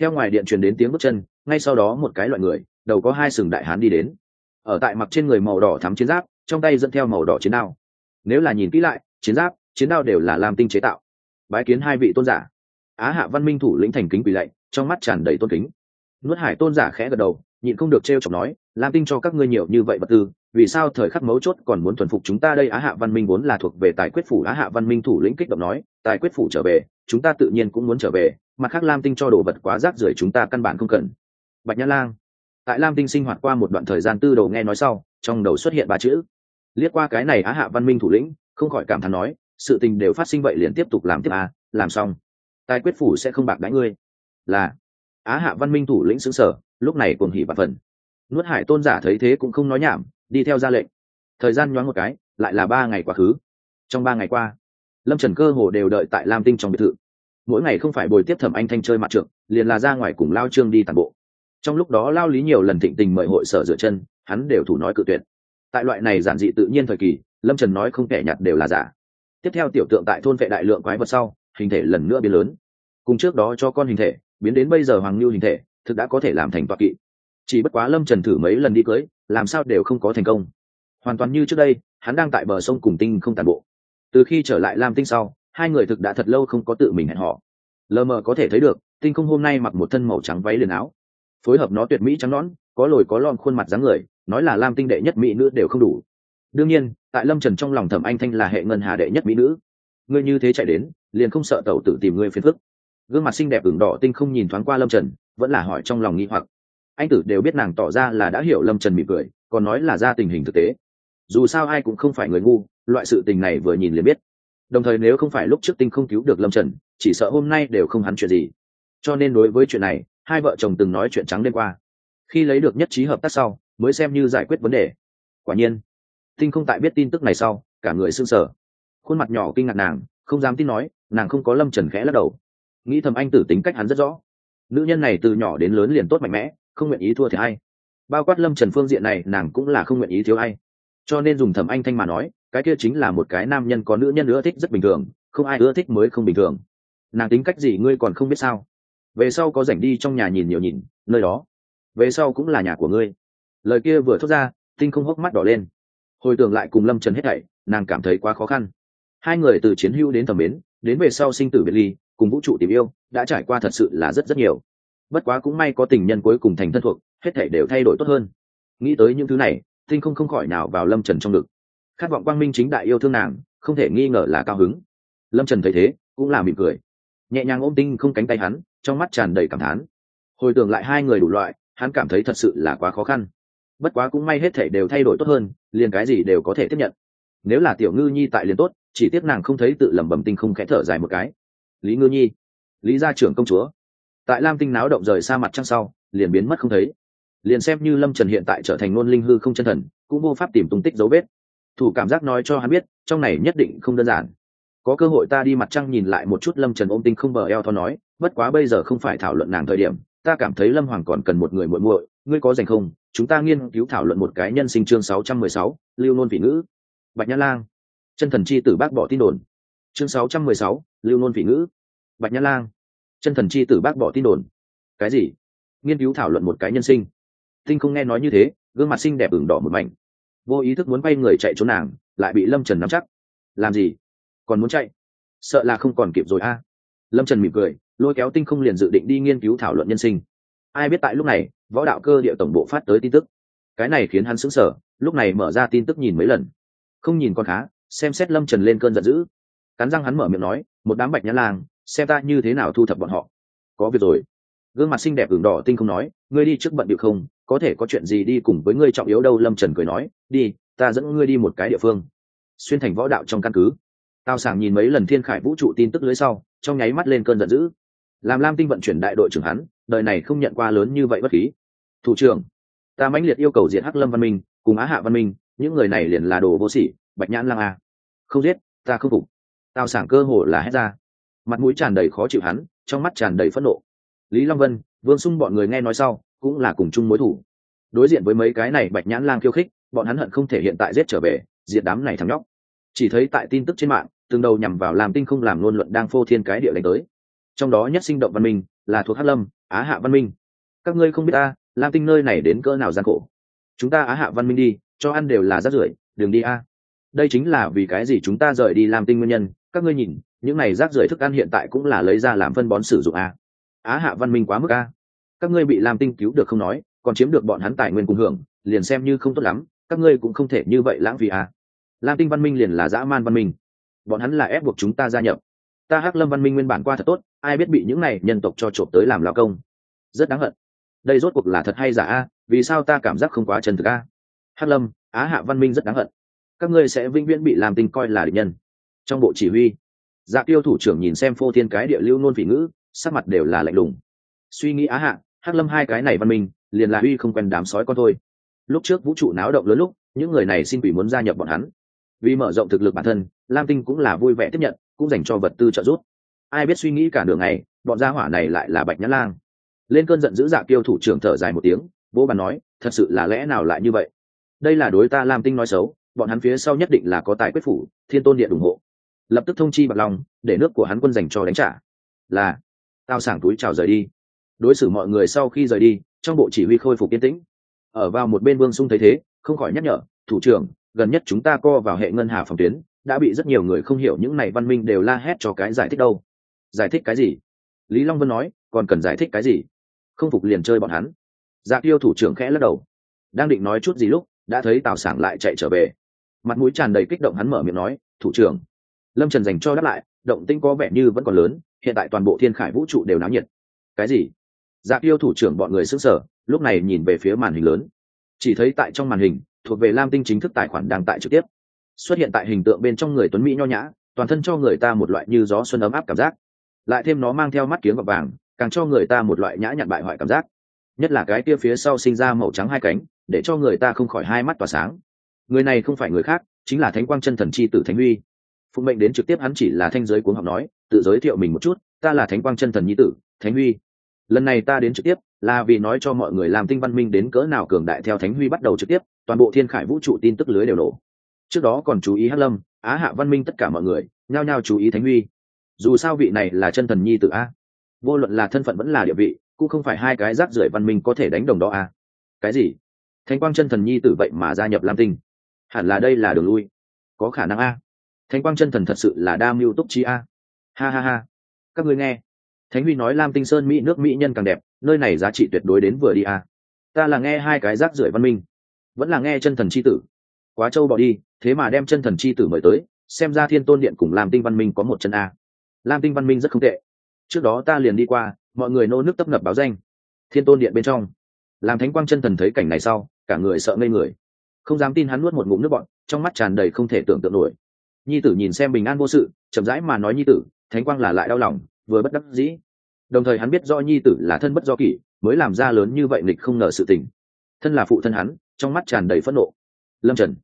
theo ngoài điện truyền đến tiếng bước chân, ngay sau đó một cái loại người, đầu có hai sừng đại hán đi đến. Ở tại mặc trên người màu đỏ thắm chiến giáp, trong tay dẫn theo màu đỏ chiến đao. Nếu là nhìn kỹ lại, chiến giáp, chiến đao đều là làm tinh chế tạo. Bái kiến hai vị tôn giả. Á hạ văn minh thủ lĩnh thành kính quỳ lạy, trong mắt tràn đầy tôn kính. Nuốt hải tôn giả khẽ gật đầu, nhịn không được t r e o chọc nói, lam tinh cho các ngươi nhiều như vậy vật tư, vì sao thời khắc mấu chốt còn muốn thuần phục chúng ta đây? Á hạ văn minh vốn là thuộc về tài quyết phủ, á hạ văn minh thủ lĩnh kích động nói, tài quyết phủ trở về, chúng ta tự nhiên cũng muốn trở về mặt khác lam tinh cho đồ vật quá rác rưởi chúng ta căn bản không cần. Bạch nhã lang tại lam tinh sinh hoạt qua một đoạn thời gian tư đồ nghe nói sau trong đầu xuất hiện ba chữ. Liếc qua cái này á hạ văn minh thủ lĩnh không khỏi cảm thán nói sự tình đều phát sinh vậy liền tiếp tục làm tiếp à, làm xong. Tài quyết phủ sẽ không bạc đãi ngươi. Là á hạ văn minh thủ lĩnh xứng sở lúc này cùng hỉ và phần. Nuốt hải tôn giả thấy thế cũng không nói nhảm đi theo ra lệnh. Thời gian nhoáng một cái lại là ba ngày quá khứ. Trong ba ngày qua lâm trần cơ hồ đều đợi tại lam tinh trong biệt thự mỗi ngày không phải bồi tiếp thẩm anh thanh chơi mặt trượng, liền là ra ngoài cùng lao trương đi tàn bộ. Trong lúc đó lao lý nhiều lần thịnh tình mời hội sở dựa chân, hắn đều thủ nói cự tuyệt. Tại loại này giản dị tự nhiên thời kỳ, lâm trần nói không kẻ nhặt đều là giả. Tiếp theo tiểu tượng tại thôn vệ đại lượng quái vật sau, hình thể lần nữa biến lớn. Cùng trước đó cho con hình thể, biến đến bây giờ hoàng lưu hình thể, thực đã có thể làm thành toạc kỵ. Chỉ bất quá lâm trần thử mấy lần đi cưới, làm sao đều không có thành công. Hoàn toàn như trước đây, hắn đang tại bờ sông cùng tinh không tàn bộ. Từ khi trở lại lam tinh sau hai người thực đã thật lâu không có tự mình hẹn họ. Lờ mờ có thể thấy được, tinh không hôm nay mặc một thân màu trắng váy liền áo. Phối hợp nó tuyệt mỹ trắng nõn, có lồi có lon khuôn mặt dáng người, nói là lam tinh đệ nhất mỹ nữ đều không đủ. Đương nhiên, tại lâm trần trong lòng thẩm anh thanh là hệ ngân hà đệ nhất mỹ nữ. Ngươi như thế chạy đến, liền không sợ tẩu tự tìm ngươi phiền phức. Gương mặt xinh đẹp ửng đỏ tinh không nhìn thoáng qua lâm trần, vẫn là hỏi trong lòng nghi hoặc. Anh tử đều biết nàng tỏ ra là đã hiểu lâm trần mỉm cười, còn nói là ra tình hình thực tế. Dù sao ai cũng không phải người ngu, loại sự tình này vừa nhìn liền biết đồng thời nếu không phải lúc trước tinh không cứu được lâm trần, chỉ sợ hôm nay đều không hắn chuyện gì. Cho nên đối với chuyện này, hai vợ chồng từng nói chuyện trắng đêm qua. Khi lấy được nhất trí hợp tác sau, mới xem như giải quyết vấn đề. Quả nhiên, tinh không tại biết tin tức này sau, cả người s ư n g sở khuôn mặt nhỏ kinh ngạc nàng, không dám tin nói, nàng không có lâm trần khẽ lắc đầu. Nghĩ thầm anh tử tính cách hắn rất rõ. Nữ nhân này từ nhỏ đến lớn liền tốt mạnh mẽ, không nguyện ý thua thì hay bao quát lâm trần phương diện này, nàng cũng là không nguyện ý thiếu hay cho nên dùng thầm anh thanh mà nói cái kia chính là một cái nam nhân có nữ nhân ưa thích rất bình thường, không ai ưa thích mới không bình thường. Nàng tính cách gì ngươi còn không biết sao? Về sau có rảnh đi trong nhà nhìn nhiều nhìn, nơi đó. Về sau cũng là nhà của ngươi. Lời kia vừa thốt ra, tinh không hốc mắt đỏ lên. Hồi tưởng lại cùng lâm trần hết thảy, nàng cảm thấy quá khó khăn. Hai người từ chiến hưu đến thẩm mến, đến về sau sinh tử biệt ly, cùng vũ trụ tìm yêu, đã trải qua thật sự là rất rất nhiều. Bất quá cũng may có tình nhân cuối cùng thành thân thuộc, hết thảy đều thay đổi tốt hơn. Nghĩ tới những thứ này, tinh không không khỏi nào vào lâm trần trong ngực khát vọng quang minh chính đại yêu thương nàng, không thể nghi ngờ là cao hứng. Lâm trần thấy thế, cũng là mỉm cười. Nhẹ nhàng ôm tinh không cánh tay hắn, trong mắt tràn đầy cảm thán. Hồi tưởng lại hai người đủ loại, hắn cảm thấy thật sự là quá khó khăn. Bất quá cũng may hết thể đều thay đổi tốt hơn, liền cái gì đều có thể tiếp nhận. Nếu là tiểu ngư nhi tại liền tốt, chỉ tiếc nàng không thấy tự lẩm bẩm tinh không khẽ thở dài một cái. Lý ngư nhi, lý gia trưởng công chúa. Tại lam tinh náo động rời xa mặt trăng sau, liền biến mất không thấy. Liền xem như lâm trần hiện tại trở thành ngôn linh hư không chân thần, cũng vô pháp tìm tung tích dấu vết thủ cảm giác nói cho hắn biết, trong này nhất định không đơn giản. Có cơ hội ta đi mặt trăng nhìn lại một chút lâm trần ôm tinh không bờ eo tho nói, bất quá bây giờ không phải thảo luận nàng thời điểm, ta cảm thấy lâm hoàng còn cần một người muội muội, ngươi có dành không? Chúng ta nghiên cứu thảo luận một cái nhân sinh chương sáu trăm mười sáu, lưu nôn vị ngữ. Bạch nhã lang. Chân thần chi tử bác bỏ tin đồn. Chương sáu trăm mười sáu, lưu nôn vị ngữ. Bạch nhã lang. Chân thần chi tử bác bỏ tin đồn. Cái gì? Nghiên cứu thảo luận một cái nhân sinh. Tinh không nghe nói như thế, gương mặt xinh đẹp ửng đỏ một mảnh vô ý thức muốn bay người chạy trốn nàng, lại bị lâm trần nắm chắc. Làm gì? Còn muốn chạy? Sợ là không còn kịp rồi a. Lâm trần mỉm cười, lôi kéo tinh không liền dự định đi nghiên cứu thảo luận nhân sinh. Ai biết tại lúc này, võ đạo cơ địa tổng bộ phát tới tin tức. Cái này khiến hắn sững sờ, lúc này mở ra tin tức nhìn mấy lần. Không nhìn con khá, xem xét lâm trần lên cơn giận dữ. Cắn răng hắn mở miệng nói, một đám bạch nhã lang, xem ta như thế nào thu thập bọn họ. Có việc rồi. Gương mặt xinh đẹp ửng đỏ tinh không nói, ngươi đi trước bận điệu không có thể có chuyện gì đi cùng với ngươi trọng yếu đâu, lâm trần cười nói, đi, ta dẫn ngươi đi một cái địa phương. Xuyên thành võ đạo trong căn cứ. Tào sảng nhìn mấy lần thiên khải vũ trụ tin tức lưới sau, trong nháy mắt lên cơn giận dữ. Làm lam tinh vận chuyển đại đội trưởng hắn, đời này không nhận qua lớn như vậy bất khí. Thủ trưởng, ta mãnh liệt yêu cầu diện hắc lâm văn minh, cùng á hạ văn minh, những người này liền là đồ vô sỉ, bạch nhãn lang a. Không giết, ta không phục. Tào sảng cơ hồ là hét ra. Mặt mũi tràn đầy khó chịu hắn, trong mắt tràn đầy phẫn nộ. Lý long vân, vương sung bọn người nghe nói sau cũng là cùng chung mối thủ. Đối diện với mấy cái này bạch nhãn lang khiêu khích, bọn hắn hận không thể hiện tại giết trở về, diệt đám này thằng nhóc. Chỉ thấy tại tin tức trên mạng, từng đầu nhằm vào làm tinh không làm luôn luận đang phô thiên cái địa đánh tới. Trong đó nhất sinh động văn minh, là thuộc hắc lâm, á hạ văn minh. Các ngươi không biết ta, lam tinh nơi này đến cỡ nào gian khổ. Chúng ta á hạ văn minh đi, cho ăn đều là rác rưởi, đừng đi a. Đây chính là vì cái gì chúng ta rời đi lam tinh nguyên nhân, các ngươi nhìn, những này rác rưởi thức ăn hiện tại cũng là lấy ra làm phân bón sử dụng a. Á hạ văn minh quá mức a các ngươi bị lam tinh cứu được không nói, còn chiếm được bọn hắn tài nguyên cùng hưởng, liền xem như không tốt lắm, các ngươi cũng không thể như vậy lãng phí à? lam tinh văn minh liền là dã man văn minh. Bọn hắn là ép buộc chúng ta gia nhập. Ta hắc lâm văn minh nguyên bản qua thật tốt, ai biết bị những này nhân tộc cho trộm tới làm lao công. Rất đáng hận. Đây rốt cuộc là thật hay giả a vì sao ta cảm giác không quá chân thực a hắc lâm, á hạ văn minh rất đáng hận. Các ngươi sẽ vĩnh viễn bị làm tinh coi là địch nhân. Trong bộ chỉ huy dạ tiêu thủ trưởng nhìn xem phô thiên cái địa lưu nôn vị ngữ, sắc mặt đều là lạnh lùng suy nghĩ á hạ hắc lâm hai cái này văn minh, liền là uy không quen đám sói con thôi. Lúc trước vũ trụ náo động lớn lúc, những người này xin quỷ muốn gia nhập bọn hắn. Vì mở rộng thực lực bản thân, lam tinh cũng là vui vẻ tiếp nhận, cũng dành cho vật tư trợ giúp. Ai biết suy nghĩ cả đường này bọn gia hỏa này lại là bạch nhã lang. Lên cơn giận dữ dạ kiêu thủ trưởng thở dài một tiếng, bố bàn nói, thật sự là lẽ nào lại như vậy? Đây là đối ta lam tinh nói xấu, bọn hắn phía sau nhất định là có tài quyết phủ, thiên tôn điện ủng hộ. Lập tức thông chi bạc long, để nước của hắn quân dành cho đánh trả. Là, tao sảng túi chào rời đi đối xử mọi người sau khi rời đi, trong bộ chỉ huy khôi phục yên tĩnh. Ở vào một bên vương sung thấy thế, không khỏi nhắc nhở, thủ trưởng, gần nhất chúng ta co vào hệ ngân hà phòng tuyến, đã bị rất nhiều người không hiểu những này văn minh đều la hét cho cái giải thích đâu. Giải thích cái gì? Lý long vân nói, còn cần giải thích cái gì? Không phục liền chơi bọn hắn. Dạ tiêu thủ trưởng khẽ lắc đầu, đang định nói chút gì lúc, đã thấy tào sảng lại chạy trở về. Mặt mũi tràn đầy kích động hắn mở miệng nói, thủ trưởng. Lâm trần dành cho đáp lại, động tinh có vẻ như vẫn còn lớn, hiện tại toàn bộ thiên khải vũ trụ đều náo nhiệt. Cái gì? Dạ tiêu thủ trưởng bọn người s ư n g sở lúc này nhìn về phía màn hình lớn. Chỉ thấy tại trong màn hình, thuộc về lam tinh chính thức tài khoản đang tại trực tiếp. Xuất hiện tại hình tượng bên trong người tuấn mỹ nho nhã, toàn thân cho người ta một loại như gió xuân ấm áp cảm giác. Lại thêm nó mang theo mắt kiếng gọt vàng, càng cho người ta một loại nhã nhặn bại hoại cảm giác. Nhất là cái kia phía sau sinh ra màu trắng hai cánh, để cho người ta không khỏi hai mắt tỏa sáng. Người này không phải người khác, chính là thánh quang chân thần chi tử thánh huy. Phụng mệnh đến trực tiếp hắn chỉ là thanh giới cuốn học nói, tự giới thiệu mình một chút, ta là thánh quang chân thần nhi tử, thánh huy lần này ta đến trực tiếp, là vì nói cho mọi người làm tinh văn minh đến cỡ nào cường đại theo thánh huy bắt đầu trực tiếp, toàn bộ thiên khải vũ trụ tin tức lưới đều nổ trước đó còn chú ý hắc lâm, á hạ văn minh tất cả mọi người, nhao nhao chú ý thánh huy. Dù sao vị này là chân thần nhi tử a. Vô luận là thân phận vẫn là địa vị, cũng không phải hai cái rác rưởi văn minh có thể đánh đồng đó a. Cái gì? Thánh quang chân thần nhi tử vậy mà gia nhập lam tinh? Hẳn là đây là đường lui. Có khả năng a. Thánh quang chân thần thật sự là đa mưu túc trí a. Ha ha ha. Các ngươi nghe thánh huy nói lam tinh sơn mỹ nước mỹ nhân càng đẹp, nơi này giá trị tuyệt đối đến vừa đi à? ta là nghe hai cái rác rưởi văn minh, vẫn là nghe chân thần c h i tử. Quá châu bỏ đi, thế mà đem chân thần c h i tử mời tới, xem ra thiên tôn điện cùng lam tinh văn minh có một chân a. Lam tinh văn minh rất không tệ. Trước đó ta liền đi qua, mọi người nô nước tấp nập báo danh. Thiên tôn điện bên trong. Làm thánh quang chân thần thấy cảnh này sau, cả người sợ ngây người. Không dám tin hắn nuốt một ngụm nước bọn trong mắt tràn đầy không thể tưởng tượng nổi. Nhi tử nhìn xem bình an vô sự, chậm rãi mà nói nhi tử, thánh quang là lại đau lòng vừa bất đắc dĩ. Đồng thời hắn biết do nhi tử là thân bất do kỷ, mới làm ra lớn như vậy nghịch không ngờ sự tình. Thân là phụ thân hắn, trong mắt tràn đầy phẫn nộ. Lâm trần,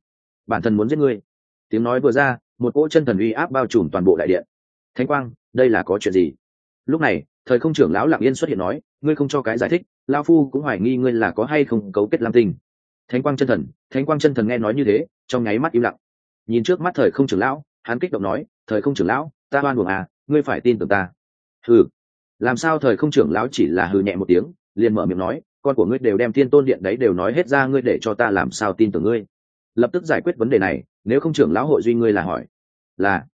bản thân muốn giết ngươi. Tiếng nói vừa ra, một cỗ chân thần uy áp bao trùm toàn bộ đại điện. Thánh quang, đây là có chuyện gì? Lúc này, thời không trưởng lão lặng yên xuất hiện nói, ngươi không cho cái giải thích lao phu cũng hoài nghi ngươi là có hay không cấu kết lam tinh. Thánh quang chân thần, thánh quang chân thần nghe nói như thế, trong nháy mắt im lặng. Nhìn trước mắt thời không trưởng lão, hắn kích động nói, thời không trưởng lão, ta oan buồng à ngươi phải tin tưởng ta hừ. Làm sao thời không trưởng lão chỉ là hừ nhẹ một tiếng, liền mở miệng nói, con của ngươi đều đem thiên tôn điện đấy đều nói hết ra, ngươi để cho ta làm sao tin tưởng ngươi? Lập tức giải quyết vấn đề này, nếu không trưởng lão hội duy ngươi là hỏi. Là.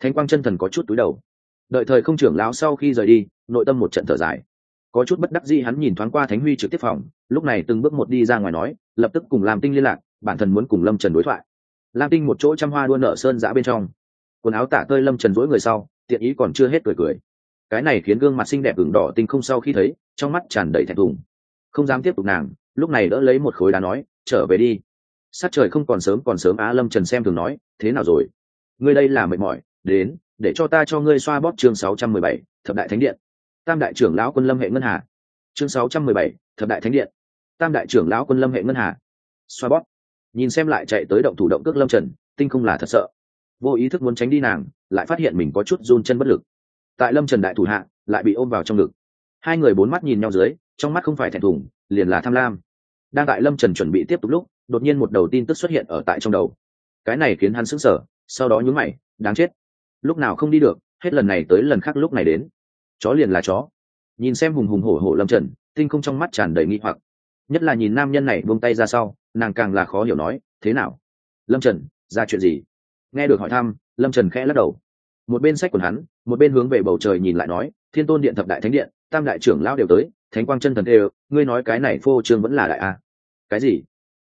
Thánh quang chân thần có chút túi đầu. Đợi thời không trưởng lão sau khi rời đi, nội tâm một trận thở dài. Có chút bất đắc dĩ hắn nhìn thoáng qua thánh huy trực tiếp phòng, lúc này từng bước một đi ra ngoài nói, lập tức cùng làm tinh liên lạc, bản thân muốn cùng lâm trần đối thoại. Lam tinh một chỗ trăm hoa đua nở sơn giã bên trong. Quần áo tả tơi lâm trần dỗi người sau, tiện ý còn chưa hết cười cười cái này khiến gương mặt xinh đẹp ửng đỏ tinh không sau khi thấy, trong mắt tràn đầy thẹn thùng. Không dám tiếp tục nàng, lúc này đỡ lấy một khối đá nói, trở về đi. Sát trời không còn sớm còn sớm, á lâm trần xem thường nói, thế nào rồi? Ngươi đây là mệt mỏi, đến, để cho ta cho ngươi xoa bóp chương sáu trăm mười bảy, thập đại thánh điện. Tam đại trưởng lão quân lâm hệ ngân hà. Chương sáu trăm mười bảy, thập đại thánh điện. Tam đại trưởng lão quân lâm hệ ngân hà. Xoa bóp. Nhìn xem lại chạy tới động thủ động cước lâm trần, tinh không là thật sợ. Vô ý thức muốn tránh đi nàng, lại phát hiện mình có chút run chân bất lực tại lâm trần đại thủ hạ, lại bị ôm vào trong ngực. Hai người bốn mắt nhìn nhau dưới, trong mắt không phải thẹn thùng, liền là tham lam. Đang tại lâm trần chuẩn bị tiếp tục lúc, đột nhiên một đầu tin tức xuất hiện ở tại trong đầu. Cái này khiến hắn sững sờ, sau đó nhún mày, đáng chết. Lúc nào không đi được, hết lần này tới lần khác lúc này đến. Chó liền là chó. Nhìn xem hùng hùng hổ hổ lâm trần, tinh không trong mắt tràn đầy nghi hoặc. Nhất là nhìn nam nhân này buông tay ra sau, nàng càng là khó hiểu nói, thế nào? Lâm trần, ra chuyện gì? Nghe được hỏi thăm, lâm trần khẽ lắc đầu. Một bên sách quần hắn một bên hướng về bầu trời nhìn lại nói, thiên tôn điện thập đại thánh điện, tam đại trưởng lao đều tới, thánh quang chân thần đều, ngươi nói cái này phô trương vẫn là đại a. Cái gì?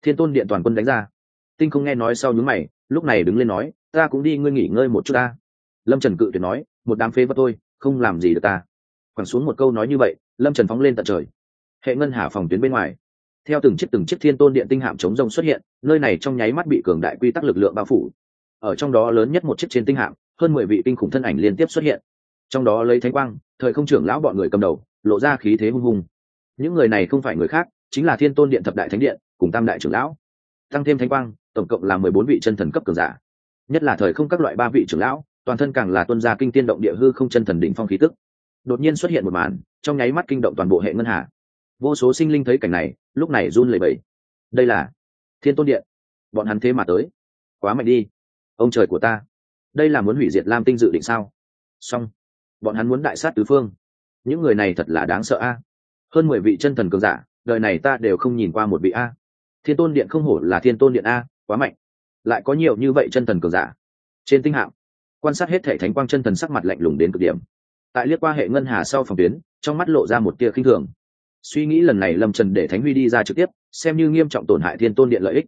Thiên tôn điện toàn quân đánh ra. Tinh không nghe nói sau nhúng mày, lúc này đứng lên nói, ta cũng đi ngươi nghỉ ngơi một chút ta. Lâm trần cự tuyệt nói, một đám phế vật tôi không làm gì được ta. Quẳng xuống một câu nói như vậy, lâm trần phóng lên tận trời. Hệ ngân hà phòng tuyến bên ngoài. Theo từng chiếc từng chiếc thiên tôn điện tinh hạm chống rông xuất hiện, nơi này trong nháy mắt bị cường đại quy tắc lực lượng bao phủ. Ở trong đó lớn nhất một chiếc trên tinh hạm hơn mười vị kinh khủng thân ảnh liên tiếp xuất hiện. Trong đó lấy thánh quang, thời không trưởng lão bọn người cầm đầu, lộ ra khí thế hung hùng. Những người này không phải người khác, chính là thiên tôn điện thập đại thánh điện, cùng tam đại trưởng lão. Tăng thêm thánh quang, tổng cộng là mười bốn vị chân thần cấp cường giả. Nhất là thời không các loại ba vị trưởng lão, toàn thân càng là tuân gia kinh tiên động địa hư không chân thần đỉnh phong khí tức. Đột nhiên xuất hiện một màn, trong nháy mắt kinh động toàn bộ hệ ngân hà. Vô số sinh linh thấy cảnh này, lúc này run lẩy bẩy. Đây là thiên tôn điện. Bọn hắn thế mà tới. Quá mạnh đi. Ông trời của ta đây là muốn hủy diệt lam tinh dự định sao? Xong. Bọn hắn muốn đại sát tứ phương. Những người này thật là đáng sợ a. Hơn mười vị chân thần cường giả, đời này ta đều không nhìn qua một vị a. Thiên tôn điện không hổ là thiên tôn điện a, quá mạnh. Lại có nhiều như vậy chân thần cường giả. Trên tinh hạm, quan sát hết thể thánh quang chân thần sắc mặt lạnh lùng đến cực điểm. Tại liếc qua hệ ngân hà sau phòng tuyến, trong mắt lộ ra một tia khinh thường. Suy nghĩ lần này lâm trần để thánh huy đi ra trực tiếp, xem như nghiêm trọng tổn hại thiên tôn điện lợi ích.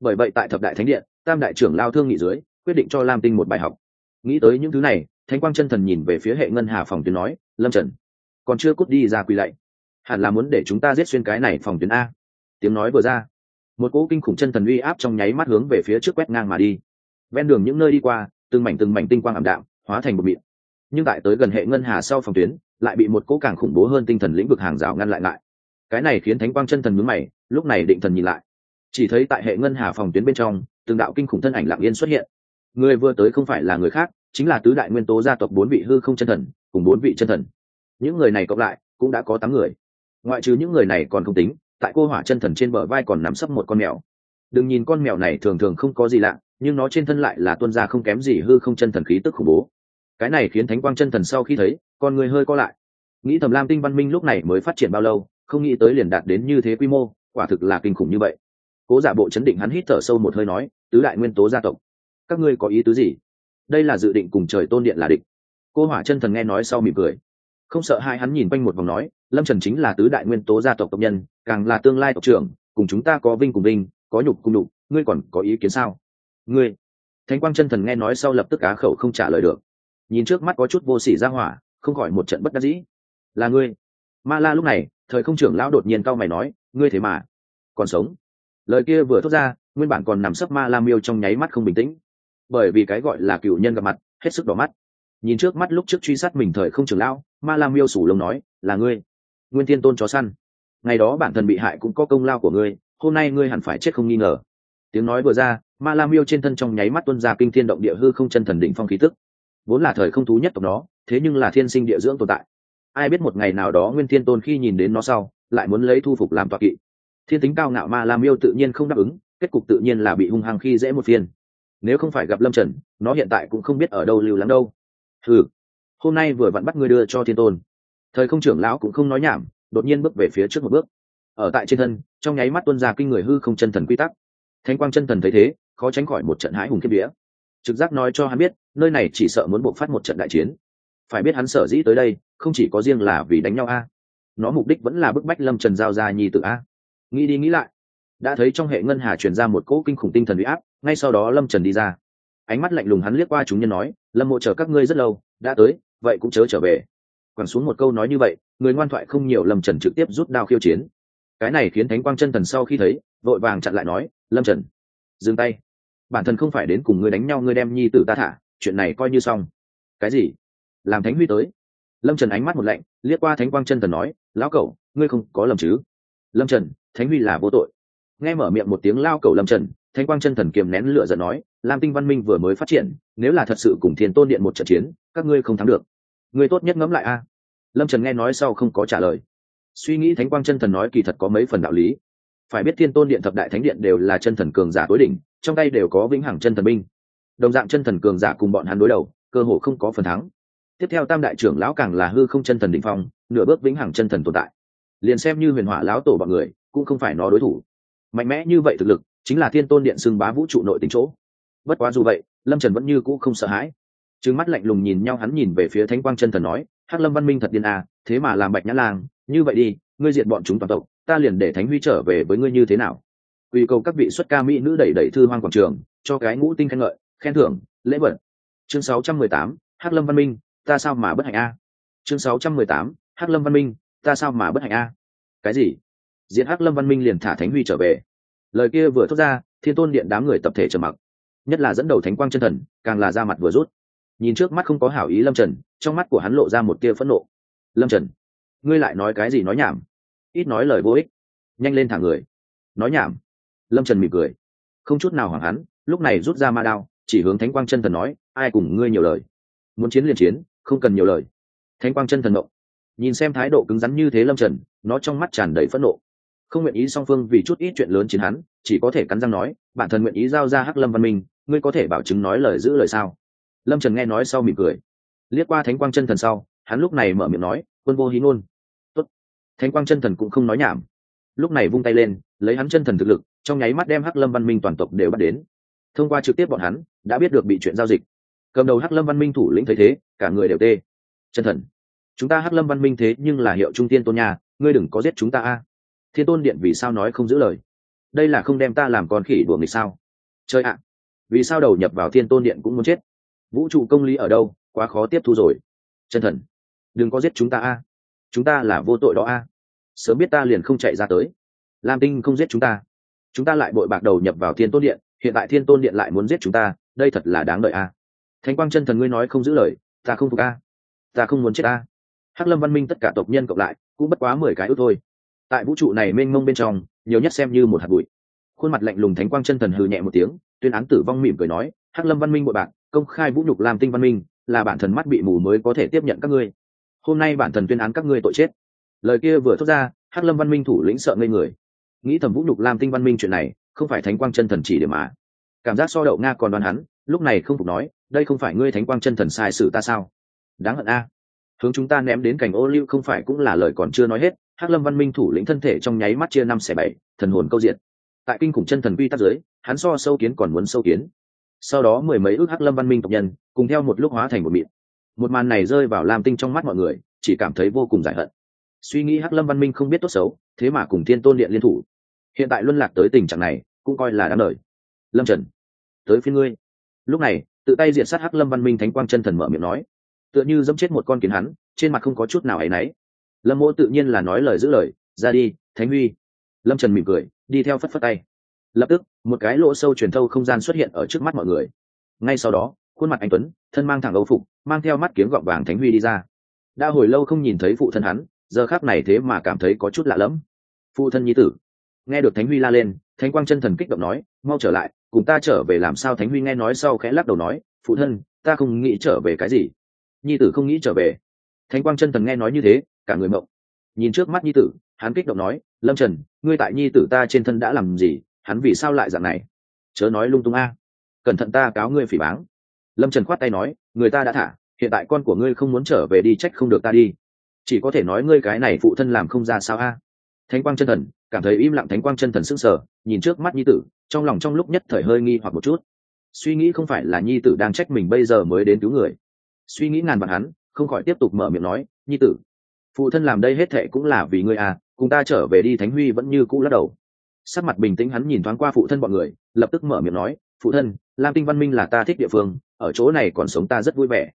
Bởi vậy tại thập đại thánh điện, tam đại trưởng lao thương nghị dưới quyết định cho lam tinh một bài học. Nghĩ tới những thứ này, thánh quang chân thần nhìn về phía hệ ngân hà phòng tuyến nói, lâm trần, còn chưa cút đi ra quỳ lạy. Hẳn là muốn để chúng ta giết xuyên cái này phòng tuyến a. Tiếng nói vừa ra, một cỗ kinh khủng chân thần uy áp trong nháy mắt hướng về phía trước quét ngang mà đi. Ven đường những nơi đi qua, từng mảnh từng mảnh tinh quang ảm đạm, hóa thành một miệng nhưng tại tới gần hệ ngân hà sau phòng tuyến, lại bị một cỗ càng khủng bố hơn tinh thần lĩnh vực hàng rào ngăn lại lại. Cái này khiến thánh quang chân thần mướn mày, lúc này định thần nhìn lại. Chỉ thấy tại hệ ngân hà phòng tuyến bên trong, từng đạo kinh khủng thân ảnh lặng yên xuất hiện người vừa tới không phải là người khác, chính là tứ đại nguyên tố gia tộc bốn vị hư không chân thần, cùng bốn vị chân thần. Những người này cộng lại, cũng đã có tám người. Ngoại trừ những người này còn không tính, tại cô hỏa chân thần trên bờ vai còn nắm sấp một con mèo. Đừng nhìn con mèo này thường thường không có gì lạ, nhưng nó trên thân lại là tuân ra không kém gì hư không chân thần khí tức khủng bố. Cái này khiến thánh quang chân thần sau khi thấy, con người hơi co lại. Nghĩ thầm lam tinh văn minh lúc này mới phát triển bao lâu, không nghĩ tới liền đạt đến như thế quy mô, quả thực là kinh khủng như vậy. Cố giả bộ chấn định hắn hít thở sâu một hơi nói, tứ đại nguyên tố gia tộc các ngươi có ý tứ gì? Đây là dự định cùng trời tôn điện là địch. Cô hỏa chân thần nghe nói sau mỉm cười. Không sợ hai hắn nhìn quanh một vòng nói, lâm trần chính là tứ đại nguyên tố gia tộc tộc nhân, càng là tương lai tộc trưởng, cùng chúng ta có vinh cùng vinh, có nhục cùng nhục, ngươi còn có ý kiến sao? Ngươi. Thánh quang chân thần nghe nói sau lập tức cá khẩu không trả lời được. Nhìn trước mắt có chút vô sỉ ra hỏa, không khỏi một trận bất đắc dĩ. Là ngươi. Ma la lúc này, thời không trưởng lão đột nhiên cau mày nói, ngươi thế mà còn sống. Lời kia vừa thốt ra, nguyên bản còn nằm sấp ma la miêu trong nháy mắt không bình tĩnh bởi vì cái gọi là cựu nhân gặp mặt, hết sức đỏ mắt. Nhìn trước mắt lúc trước truy sát mình thời không trường lão, ma Lam miêu sủ lông nói, là ngươi, nguyên Thiên tôn chó săn. Ngày đó bản thân bị hại cũng có công lao của ngươi, hôm nay ngươi hẳn phải chết không nghi ngờ. Tiếng nói vừa ra, ma Lam miêu trên thân trong nháy mắt tuân ra kinh thiên động địa hư không chân thần đỉnh phong khí tức. Vốn là thời không thú nhất tộc nó thế nhưng là thiên sinh địa dưỡng tồn tại. Ai biết một ngày nào đó nguyên thiên tôn khi nhìn đến nó sau, lại muốn lấy thu phục làm tọa kỵ. Thiên tính cao ngạo ma Lam miêu tự nhiên không đáp ứng, kết cục tự nhiên là bị hung hăng khi dễ một phiên nếu không phải gặp lâm trần, nó hiện tại cũng không biết ở đâu lưu lắng đâu. Ừ hôm nay vừa vặn bắt ngươi đưa cho thiên tôn. Thời không trưởng lão cũng không nói nhảm, đột nhiên bước về phía trước một bước. Ở tại trên thân, trong nháy mắt tuân ra kinh người hư không chân thần quy tắc. Thanh quang chân thần thấy thế, khó tránh khỏi một trận hãi hùng kiếp vía. Trực giác nói cho hắn biết, nơi này chỉ sợ muốn buộc phát một trận đại chiến. Phải biết hắn sở dĩ tới đây, không chỉ có riêng là vì đánh nhau a. Nó mục đích vẫn là bức bách lâm trần giao ra nhi tử a. Nghĩ đi nghĩ lại, đã thấy trong hệ ngân hà truyền ra một cỗ kinh khủng tinh thần huy áp ngay sau đó lâm trần đi ra. Ánh mắt lạnh lùng hắn liếc qua chúng nhân nói, lâm mộ chờ các ngươi rất lâu, đã tới, vậy cũng chớ trở về. Quẳng xuống một câu nói như vậy, người ngoan thoại không nhiều lâm trần trực tiếp rút đao khiêu chiến. Cái này khiến thánh quang chân thần sau khi thấy, vội vàng chặn lại nói, lâm trần, dừng tay. Bản thân không phải đến cùng ngươi đánh nhau, ngươi đem nhi tử ta thả, chuyện này coi như xong. Cái gì? Làm thánh huy tới? Lâm trần ánh mắt một lạnh, liếc qua thánh quang chân thần nói, lão cẩu, ngươi không có lầm chứ? Lâm trần, thánh huy là vô tội. Nghe mở miệng một tiếng lao cầu lâm trần thánh quang chân thần kiềm nén lửa giận nói, lam tinh văn minh vừa mới phát triển, nếu là thật sự cùng thiên tôn điện một trận chiến, các ngươi không thắng được. Người tốt nhất ngẫm lại a. Lâm trần nghe nói sau không có trả lời. Suy nghĩ thánh quang chân thần nói kỳ thật có mấy phần đạo lý. Phải biết thiên tôn điện thập đại thánh điện đều là chân thần cường giả tối đỉnh, trong tay đều có vĩnh hằng chân thần binh. Đồng dạng chân thần cường giả cùng bọn hắn đối đầu, cơ hội không có phần thắng. Tiếp theo tam đại trưởng lão càng là hư không chân thần định phong, nửa bước vĩnh hằng chân thần tồn tại. Liền xem như huyền hỏa lão tổ bọn người, cũng không phải nó đối thủ. Mạnh mẽ như vậy thực lực chính là thiên tôn điện xưng bá vũ trụ nội tính chỗ. Bất quá dù vậy lâm trần vẫn như cũ không sợ hãi. Trứng mắt lạnh lùng nhìn nhau hắn nhìn về phía thánh quang chân thần nói hắc lâm văn minh thật điên à thế mà làm bạch nhã lang như vậy đi ngươi diện bọn chúng toàn tộc ta liền để thánh huy trở về với ngươi như thế nào? Ủy cầu các vị xuất ca mỹ nữ đẩy đẩy thư hoang quảng trường cho cái ngũ tinh khen ngợi khen thưởng lễ vật. Chương 618, hắc lâm văn minh ta sao mà bất hạnh a? Chương 618, hắc lâm văn minh ta sao mà bất hạnh a? Cái gì? Diện hắc lâm văn minh liền thả thánh huy trở về lời kia vừa thốt ra thiên tôn điện đám người tập thể trầm mặc. Nhất là dẫn đầu thánh quang chân thần càng là ra mặt vừa rút. Nhìn trước mắt không có hảo ý lâm trần trong mắt của hắn lộ ra một tia phẫn nộ. Lâm trần ngươi lại nói cái gì nói nhảm? Ít nói lời vô ích. Nhanh lên thả người. Nói nhảm. Lâm trần mỉm cười. Không chút nào hoảng hắn lúc này rút ra ma đao chỉ hướng thánh quang chân thần nói ai cùng ngươi nhiều lời? Muốn chiến liền chiến không cần nhiều lời. Thánh quang chân thần nộ, nhìn xem thái độ cứng rắn như thế lâm trần nó trong mắt tràn đầy phẫn nộ không nguyện ý song phương vì chút ít chuyện lớn chiến hắn, chỉ có thể cắn răng nói, bản thân nguyện ý giao ra hắc lâm văn minh, ngươi có thể bảo chứng nói lời giữ lời sao? Lâm trần nghe nói sau mỉm cười. Liếc qua thánh quang chân thần sau, hắn lúc này mở miệng nói, quân vô hí ngôn. Tốt. thánh quang chân thần cũng không nói nhảm. Lúc này vung tay lên, lấy hắn chân thần thực lực, trong nháy mắt đem hắc lâm văn minh toàn tộc đều bắt đến. Thông qua trực tiếp bọn hắn, đã biết được bị chuyện giao dịch. Cầm đầu hắc lâm văn minh thủ lĩnh thấy thế, cả người đều tê. Chân thần, chúng ta hắc lâm văn minh thế nhưng là hiệu trung tiên tôn nhà ngươi đừng có giết chúng ta a thiên tôn điện vì sao nói không giữ lời? Đây là không đem ta làm con khỉ đùa nghịch sao? Chơi ạ, vì sao đầu nhập vào thiên tôn điện cũng muốn chết? Vũ trụ công lý ở đâu? Quá khó tiếp thu rồi. Chân thần, đừng có giết chúng ta a. Chúng ta là vô tội đó a. Sớm biết ta liền không chạy ra tới. Lam tinh không giết chúng ta. Chúng ta lại bội bạc đầu nhập vào thiên tôn điện, hiện tại thiên tôn điện lại muốn giết chúng ta, đây thật là đáng đợi a. Thánh quang chân thần ngươi nói không giữ lời, ta không phục a. Ta không muốn chết a. Hắc lâm văn minh tất cả tộc nhân cộng lại, cũng bất quá mười cái ước thôi tại vũ trụ này mênh mông bên trong, nhiều nhất xem như một hạt bụi. Khuôn mặt lạnh lùng thánh quang chân thần hừ nhẹ một tiếng, tuyên án tử vong mỉm cười nói, hắc lâm văn minh bội bạn, công khai vũ nhục làm tinh văn minh, là bản thần mắt bị mù mới có thể tiếp nhận các ngươi. Hôm nay bản thần tuyên án các ngươi tội chết. Lời kia vừa thốt ra, hắc lâm văn minh thủ lĩnh sợ ngây người. Nghĩ thầm vũ nhục làm tinh văn minh chuyện này, không phải thánh quang chân thần chỉ để mà. Cảm giác so đậu nga còn đoán hắn, lúc này không phục nói, đây không phải ngươi thánh quang chân thần sai sự ta sao? Đáng hận a. Hướng chúng ta ném đến cảnh ô lưu không phải cũng là lời còn chưa nói hết hắc lâm văn minh thủ lĩnh thân thể trong nháy mắt chia năm xẻ bảy, thần hồn câu diện tại kinh khủng chân thần quy tắc giới, hắn so sâu kiến còn muốn sâu kiến. Sau đó mười mấy ước hắc lâm văn minh tộc nhân, cùng theo một lúc hóa thành một miệng một màn này rơi vào lam tinh trong mắt mọi người, chỉ cảm thấy vô cùng giải hận. Suy nghĩ hắc lâm văn minh không biết tốt xấu, thế mà cùng thiên tôn điện liên thủ. Hiện tại luân lạc tới tình trạng này, cũng coi là đáng lời lâm trần, tới phía ngươi. Lúc này, tự tay diện sát hắc lâm văn minh thánh quang chân thần mở miệng nói. Tựa như dẫm chết một con kiến hắn, trên mặt không có chút nào áy náy lâm mỗ tự nhiên là nói lời giữ lời, ra đi, thánh huy. Lâm trần mỉm cười, đi theo phất phất tay. Lập tức, một cái lỗ sâu truyền thâu không gian xuất hiện ở trước mắt mọi người. Ngay sau đó, khuôn mặt anh tuấn, thân mang thẳng âu phục, mang theo mắt kiếm gọng vàng thánh huy đi ra. Đã hồi lâu không nhìn thấy phụ thân hắn, giờ khác này thế mà cảm thấy có chút lạ lẫm. Phụ thân nhi tử. Nghe được thánh huy la lên, thánh quang chân thần kích động nói, mau trở lại, cùng ta trở về làm sao? Thánh huy nghe nói sau khẽ lắc đầu nói, phụ thân, ta không nghĩ trở về cái gì. Nhi tử không nghĩ trở về. Thánh quang chân thần nghe nói như thế cả người mộng. Nhìn trước mắt nhi tử, hắn kích động nói, lâm trần, ngươi tại nhi tử ta trên thân đã làm gì? Hắn vì sao lại dạng này? Chớ nói lung tung a. Cẩn thận ta cáo ngươi phỉ báng. Lâm trần khoát tay nói, người ta đã thả, hiện tại con của ngươi không muốn trở về đi, trách không được ta đi. Chỉ có thể nói ngươi cái này phụ thân làm không ra sao a. Thánh quang chân thần, cảm thấy im lặng thánh quang chân thần sững sờ, nhìn trước mắt nhi tử, trong lòng trong lúc nhất thời hơi nghi hoặc một chút. Suy nghĩ không phải là nhi tử đang trách mình bây giờ mới đến cứu người. Suy nghĩ ngàn vạn hắn, không khỏi tiếp tục mở miệng nói, nhi tử phụ thân làm đây hết thệ cũng là vì ngươi à cùng ta trở về đi thánh huy vẫn như cũ lắc đầu. Sắc mặt bình tĩnh hắn nhìn thoáng qua phụ thân bọn người, lập tức mở miệng nói, phụ thân, lam tinh văn minh là ta thích địa phương, ở chỗ này còn sống ta rất vui vẻ.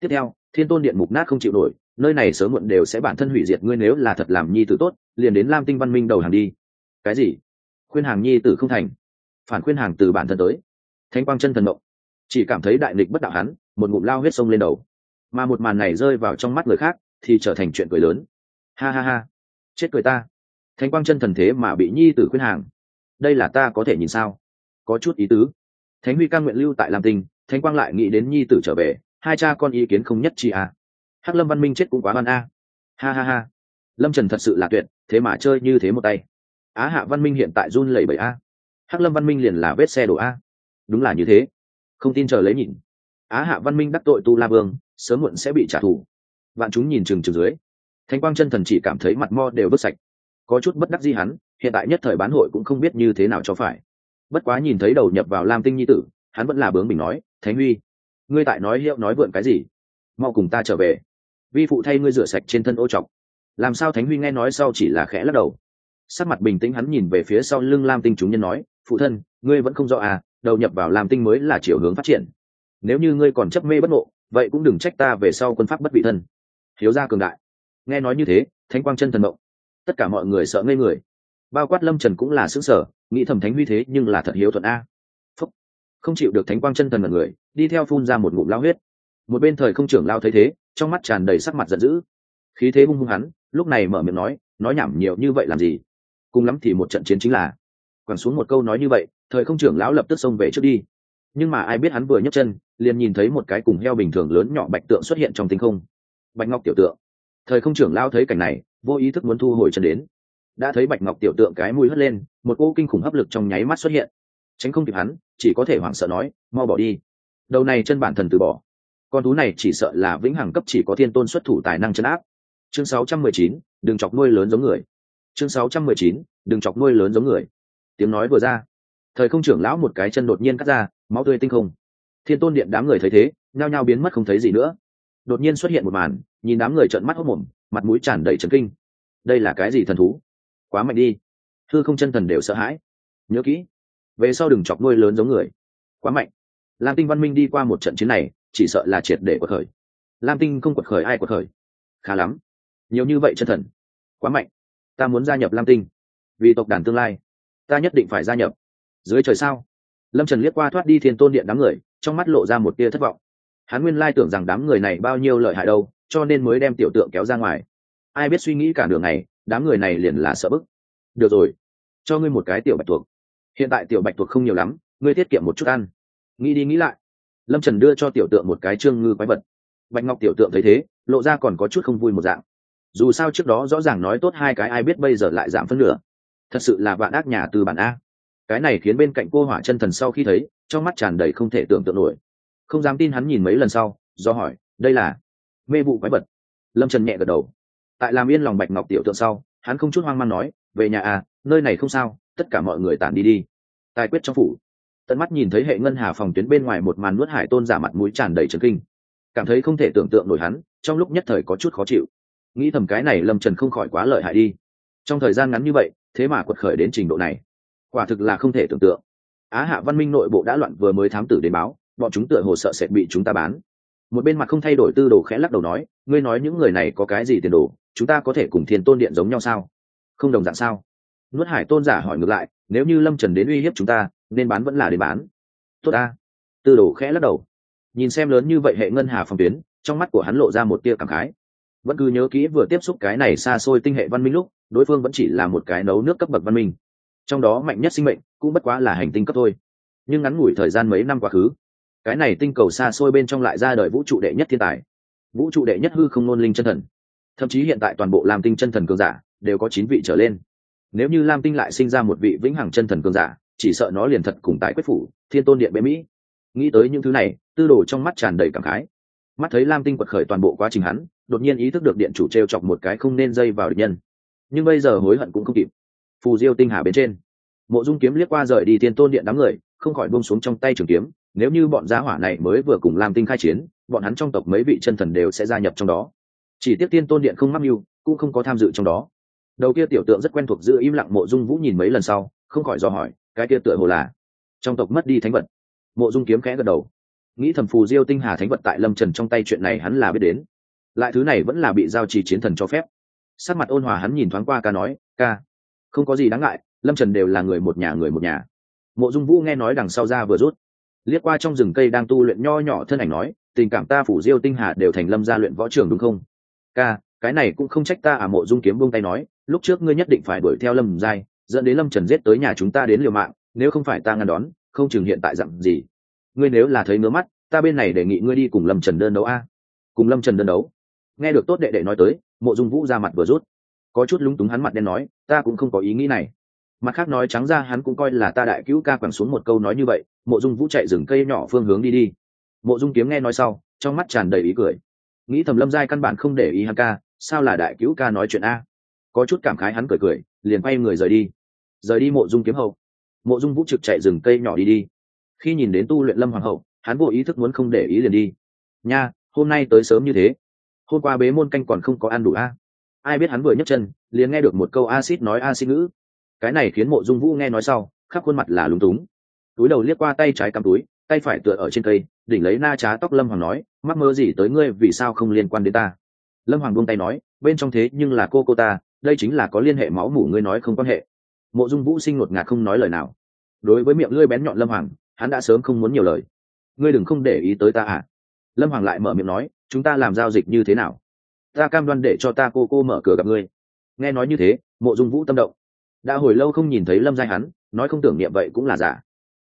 Tiếp theo, thiên tôn điện mục nát không chịu nổi, nơi này sớm muộn đều sẽ bản thân hủy diệt ngươi nếu là thật làm nhi tử tốt, liền đến lam tinh văn minh đầu hàng đi. Cái gì? Khuyên hàng nhi tử không thành? Phản khuyên hàng từ bản thân tới. Thánh quang chân thần mộng. Chỉ cảm thấy đại nghịch bất đạo hắn, một ngụm lao huyết sông lên đầu. Mà một màn này rơi vào trong mắt người khác thì trở thành chuyện cười lớn. Ha ha ha. Chết cười ta. Thánh quang chân thần thế mà bị nhi tử khuyên hàng. Đây là ta có thể nhìn sao? Có chút ý tứ. Thánh huy ca nguyện lưu tại lam tinh, thánh quang lại nghĩ đến nhi tử trở về, hai cha con ý kiến không nhất chi à. hắc lâm văn minh chết cũng quá văn a. Ha ha ha. Lâm trần thật sự là tuyệt, thế mà chơi như thế một tay. Á hạ văn minh hiện tại run lẩy bẩy a. Hắc lâm văn minh liền là vết xe đổ a. Đúng là như thế. Không tin chờ lấy nhìn. Á hạ văn minh đắc tội tu la vương, sớm muộn sẽ bị trả thù vạn chúng nhìn chừng chừng dưới. Thanh quang chân thần chỉ cảm thấy mặt mo đều vứt sạch. Có chút bất đắc di hắn, hiện tại nhất thời bán hội cũng không biết như thế nào cho phải. Bất quá nhìn thấy đầu nhập vào lam tinh nhi tử, hắn vẫn là bướng bình nói, thánh huy, ngươi tại nói hiệu nói vượn cái gì? Mau cùng ta trở về. Vi phụ thay ngươi rửa sạch trên thân ô chọc làm sao thánh huy nghe nói sau chỉ là khẽ lắc đầu. Sắc mặt bình tĩnh hắn nhìn về phía sau lưng lam tinh chúng nhân nói, phụ thân, ngươi vẫn không rõ à đầu nhập vào lam tinh mới là chiều hướng phát triển. Nếu như ngươi còn chấp mê bất ngộ, vậy cũng đừng trách ta về sau quân pháp bất vị thân hiếu gia cường đại. Nghe nói như thế, thánh quang chân thần động tất cả mọi người sợ ngây người. Bao quát lâm trần cũng là xứng sở nghĩ thầm thánh huy thế nhưng là thật hiếu thuận a. Phúc. không chịu được thánh quang chân thần mật người, đi theo phun ra một ngụm lao huyết. Một bên thời không trưởng lao thấy thế, trong mắt tràn đầy sắc mặt giận dữ. Khí thế hung hung hắn, lúc này mở miệng nói nói nhảm nhiều như vậy làm gì? Cùng lắm thì một trận chiến chính là. Quẳng xuống một câu nói như vậy, thời không trưởng lão lập tức xông về trước đi. Nhưng mà ai biết hắn vừa nhấc chân, liền nhìn thấy một cái cùng heo bình thường lớn nhỏ bạch tượng xuất hiện trong tinh không bạch ngọc tiểu tượng. Thời không trưởng lao thấy cảnh này vô ý thức muốn thu hồi chân đến. Đã thấy bạch ngọc tiểu tượng cái mũi hất lên một cô kinh khủng hấp lực trong nháy mắt xuất hiện. Tránh không kịp hắn chỉ có thể hoảng sợ nói mau bỏ đi. Đầu này chân bản thần từ bỏ. Con thú này chỉ sợ là vĩnh hằng cấp chỉ có thiên tôn xuất thủ tài năng chấn áp. Chương 619, đừng chọc nuôi lớn giống người. Chương 619, đừng chọc nuôi lớn giống người. Tiếng nói vừa ra thời không trưởng lão một cái chân đột nhiên cắt ra máu tươi tinh không. Thiên tôn điện đám người thấy thế nhao nhao biến mất không thấy gì nữa đột nhiên xuất hiện một màn, nhìn đám người trợn mắt hốc mồm, mặt mũi tràn đầy trấn kinh. Đây là cái gì thần thú? Quá mạnh đi. Thư không chân thần đều sợ hãi. Nhớ kỹ, về sau đừng chọc nuôi lớn giống người. Quá mạnh. Lam tinh văn minh đi qua một trận chiến này, chỉ sợ là triệt để quật khởi. Lam tinh không quật khởi ai quật khởi? Khá lắm. Nhiều như vậy chân thần. Quá mạnh. Ta muốn gia nhập lam tinh. Vì tộc đàn tương lai, ta nhất định phải gia nhập. Dưới trời sao? Lâm trần liếc qua thoát đi thiên tôn điện đám người, trong mắt lộ ra một tia thất vọng hắn nguyên lai tưởng rằng đám người này bao nhiêu lợi hại đâu, cho nên mới đem tiểu tượng kéo ra ngoài. Ai biết suy nghĩ cả đường này đám người này liền là sợ bức. Được rồi, cho ngươi một cái tiểu bạch tuộc. Hiện tại tiểu bạch tuộc không nhiều lắm, ngươi tiết kiệm một chút ăn. Nghĩ đi nghĩ lại. Lâm trần đưa cho tiểu tượng một cái trương ngư quái vật. Bạch ngọc tiểu tượng thấy thế, lộ ra còn có chút không vui một dạng. Dù sao trước đó rõ ràng nói tốt hai cái ai biết bây giờ lại giảm phân nửa. Thật sự là vạn ác nhà từ bản a. Cái này khiến bên cạnh cô hỏa chân thần sau khi thấy, trong mắt tràn đầy không thể tưởng tượng nổi không dám tin hắn nhìn mấy lần sau, do hỏi, đây là mê vụ quái vật. Lâm trần nhẹ gật đầu. Tại làm yên lòng bạch ngọc tiểu tượng sau, hắn không chút hoang mang nói, về nhà à nơi này không sao, tất cả mọi người tản đi đi. Tài quyết trong phủ. Tận mắt nhìn thấy hệ ngân hà phòng tuyến bên ngoài một màn nuốt hải tôn giả mặt mũi tràn đầy trần kinh. Cảm thấy không thể tưởng tượng nổi hắn, trong lúc nhất thời có chút khó chịu. Nghĩ thầm cái này lâm trần không khỏi quá lợi hại đi. Trong thời gian ngắn như vậy, thế mà quật khởi đến trình độ này. Quả thực là không thể tưởng tượng. Á hạ văn minh nội bộ đã loạn vừa mới thám tử đến báo bọn chúng tựa hồ sợ sẽ bị chúng ta bán. Một bên mặt không thay đổi tư đồ khẽ lắc đầu nói, ngươi nói những người này có cái gì tiền đồ, chúng ta có thể cùng thiên tôn điện giống nhau sao? Không đồng dạng sao? Nuốt hải tôn giả hỏi ngược lại, nếu như lâm trần đến uy hiếp chúng ta, nên bán vẫn là để bán? Tốt ta. Tư đồ khẽ lắc đầu. Nhìn xem lớn như vậy hệ ngân hà phòng tuyến, trong mắt của hắn lộ ra một tia cảm khái. Vẫn cứ nhớ kỹ vừa tiếp xúc cái này xa xôi tinh hệ văn minh lúc, đối phương vẫn chỉ là một cái nấu nước cấp bậc văn minh. Trong đó mạnh nhất sinh mệnh cũng bất quá là hành tinh cấp thôi. Nhưng ngắn ngủi thời gian mấy năm quá khứ cái này tinh cầu xa xôi bên trong lại ra đời vũ trụ đệ nhất thiên tài. Vũ trụ đệ nhất hư không nôn linh chân thần. Thậm chí hiện tại toàn bộ lam tinh chân thần cường giả đều có chín vị trở lên. Nếu như lam tinh lại sinh ra một vị vĩnh hằng chân thần cường giả, chỉ sợ nó liền thật cùng tại quyết phủ, thiên tôn điện bệ mỹ. Nghĩ tới những thứ này, tư đồ trong mắt tràn đầy cảm khái. Mắt thấy lam tinh quật khởi toàn bộ quá trình hắn, đột nhiên ý thức được điện chủ t r e o chọc một cái không nên dây vào địch nhân. Nhưng bây giờ hối hận cũng không kịp. Phù diêu tinh hà bên trên. Mộ dung kiếm liếc qua rời đi thiên tôn điện đám người, không khỏi bông xuống trong tay trường kiếm nếu như bọn giá hỏa này mới vừa cùng lam tinh khai chiến, bọn hắn trong tộc mấy vị chân thần đều sẽ gia nhập trong đó. Chỉ tiếc tiên tôn điện không mắc mưu, cũng không có tham dự trong đó. Đầu kia tiểu tượng rất quen thuộc giữ im lặng mộ dung vũ nhìn mấy lần sau, không khỏi do hỏi, cái kia tựa hồ là trong tộc mất đi thánh vật. Mộ dung kiếm khẽ gật đầu. Nghĩ thầm phù diêu tinh hà thánh vật tại lâm trần trong tay chuyện này hắn là biết đến. Lại thứ này vẫn là bị giao trì chiến thần cho phép. Sắc mặt ôn hòa hắn nhìn thoáng qua ca nói, ca, không có gì đáng ngại, lâm trần đều là người một nhà người một nhà. Mộ dung vũ nghe nói đằng sau ra vừa rút liếc qua trong rừng cây đang tu luyện nho nhỏ thân ảnh nói, tình cảm ta phủ diêu tinh hà đều thành lâm gia luyện võ trường đúng không? Ca, cái này cũng không trách ta à. Mộ dung kiếm buông tay nói, lúc trước ngươi nhất định phải đuổi theo lâm giai, dẫn đến lâm trần giết tới nhà chúng ta đến liều mạng, nếu không phải ta ngăn đón, không chừng hiện tại dặn gì. Ngươi nếu là thấy ngứa mắt, ta bên này đề nghị ngươi đi cùng lâm trần đơn đấu a. Cùng lâm trần đơn đấu. Nghe được tốt đệ đệ nói tới, mộ dung vũ ra mặt vừa rút. Có chút lúng túng hắn mặt đen nói, ta cũng không có ý nghĩ này mặt khác nói trắng ra hắn cũng coi là ta đại cứu ca quẳng xuống một câu nói như vậy, mộ dung vũ chạy rừng cây nhỏ phương hướng đi đi. Mộ dung kiếm nghe nói sau, trong mắt tràn đầy ý cười. Nghĩ thầm lâm giai căn bản không để ý hắn ca, sao là đại cứu ca nói chuyện a? Có chút cảm khái hắn cười cười, liền quay người rời đi. Rời đi mộ dung kiếm hậu. Mộ dung vũ trực chạy rừng cây nhỏ đi đi. Khi nhìn đến tu luyện lâm hoàng hậu, hắn vô ý thức muốn không để ý liền đi. Nha, hôm nay tới sớm như thế. Hôm qua bế môn canh còn không có ăn đủ a. Ai biết hắn vừa nhấc chân, liền nghe được một câu acid nói acid ngữ cái này khiến mộ dung vũ nghe nói sau, khắp khuôn mặt là lúng túng. Túi đầu liếc qua tay trái cắm túi, tay phải tựa ở trên cây, đỉnh lấy na trá tóc lâm hoàng nói, mắc mơ gì tới ngươi, vì sao không liên quan đến ta? Lâm hoàng buông tay nói, bên trong thế nhưng là cô cô ta, đây chính là có liên hệ máu mủ ngươi nói không quan hệ. Mộ dung vũ sinh ngột ngạt không nói lời nào. Đối với miệng ngươi bén nhọn lâm hoàng, hắn đã sớm không muốn nhiều lời. Ngươi đừng không để ý tới ta à? Lâm hoàng lại mở miệng nói, chúng ta làm giao dịch như thế nào? Ta cam đoan để cho ta cô cô mở cửa gặp ngươi. Nghe nói như thế, mộ dung vũ tâm động đã hồi lâu không nhìn thấy lâm giai hắn, nói không tưởng niệm vậy cũng là giả.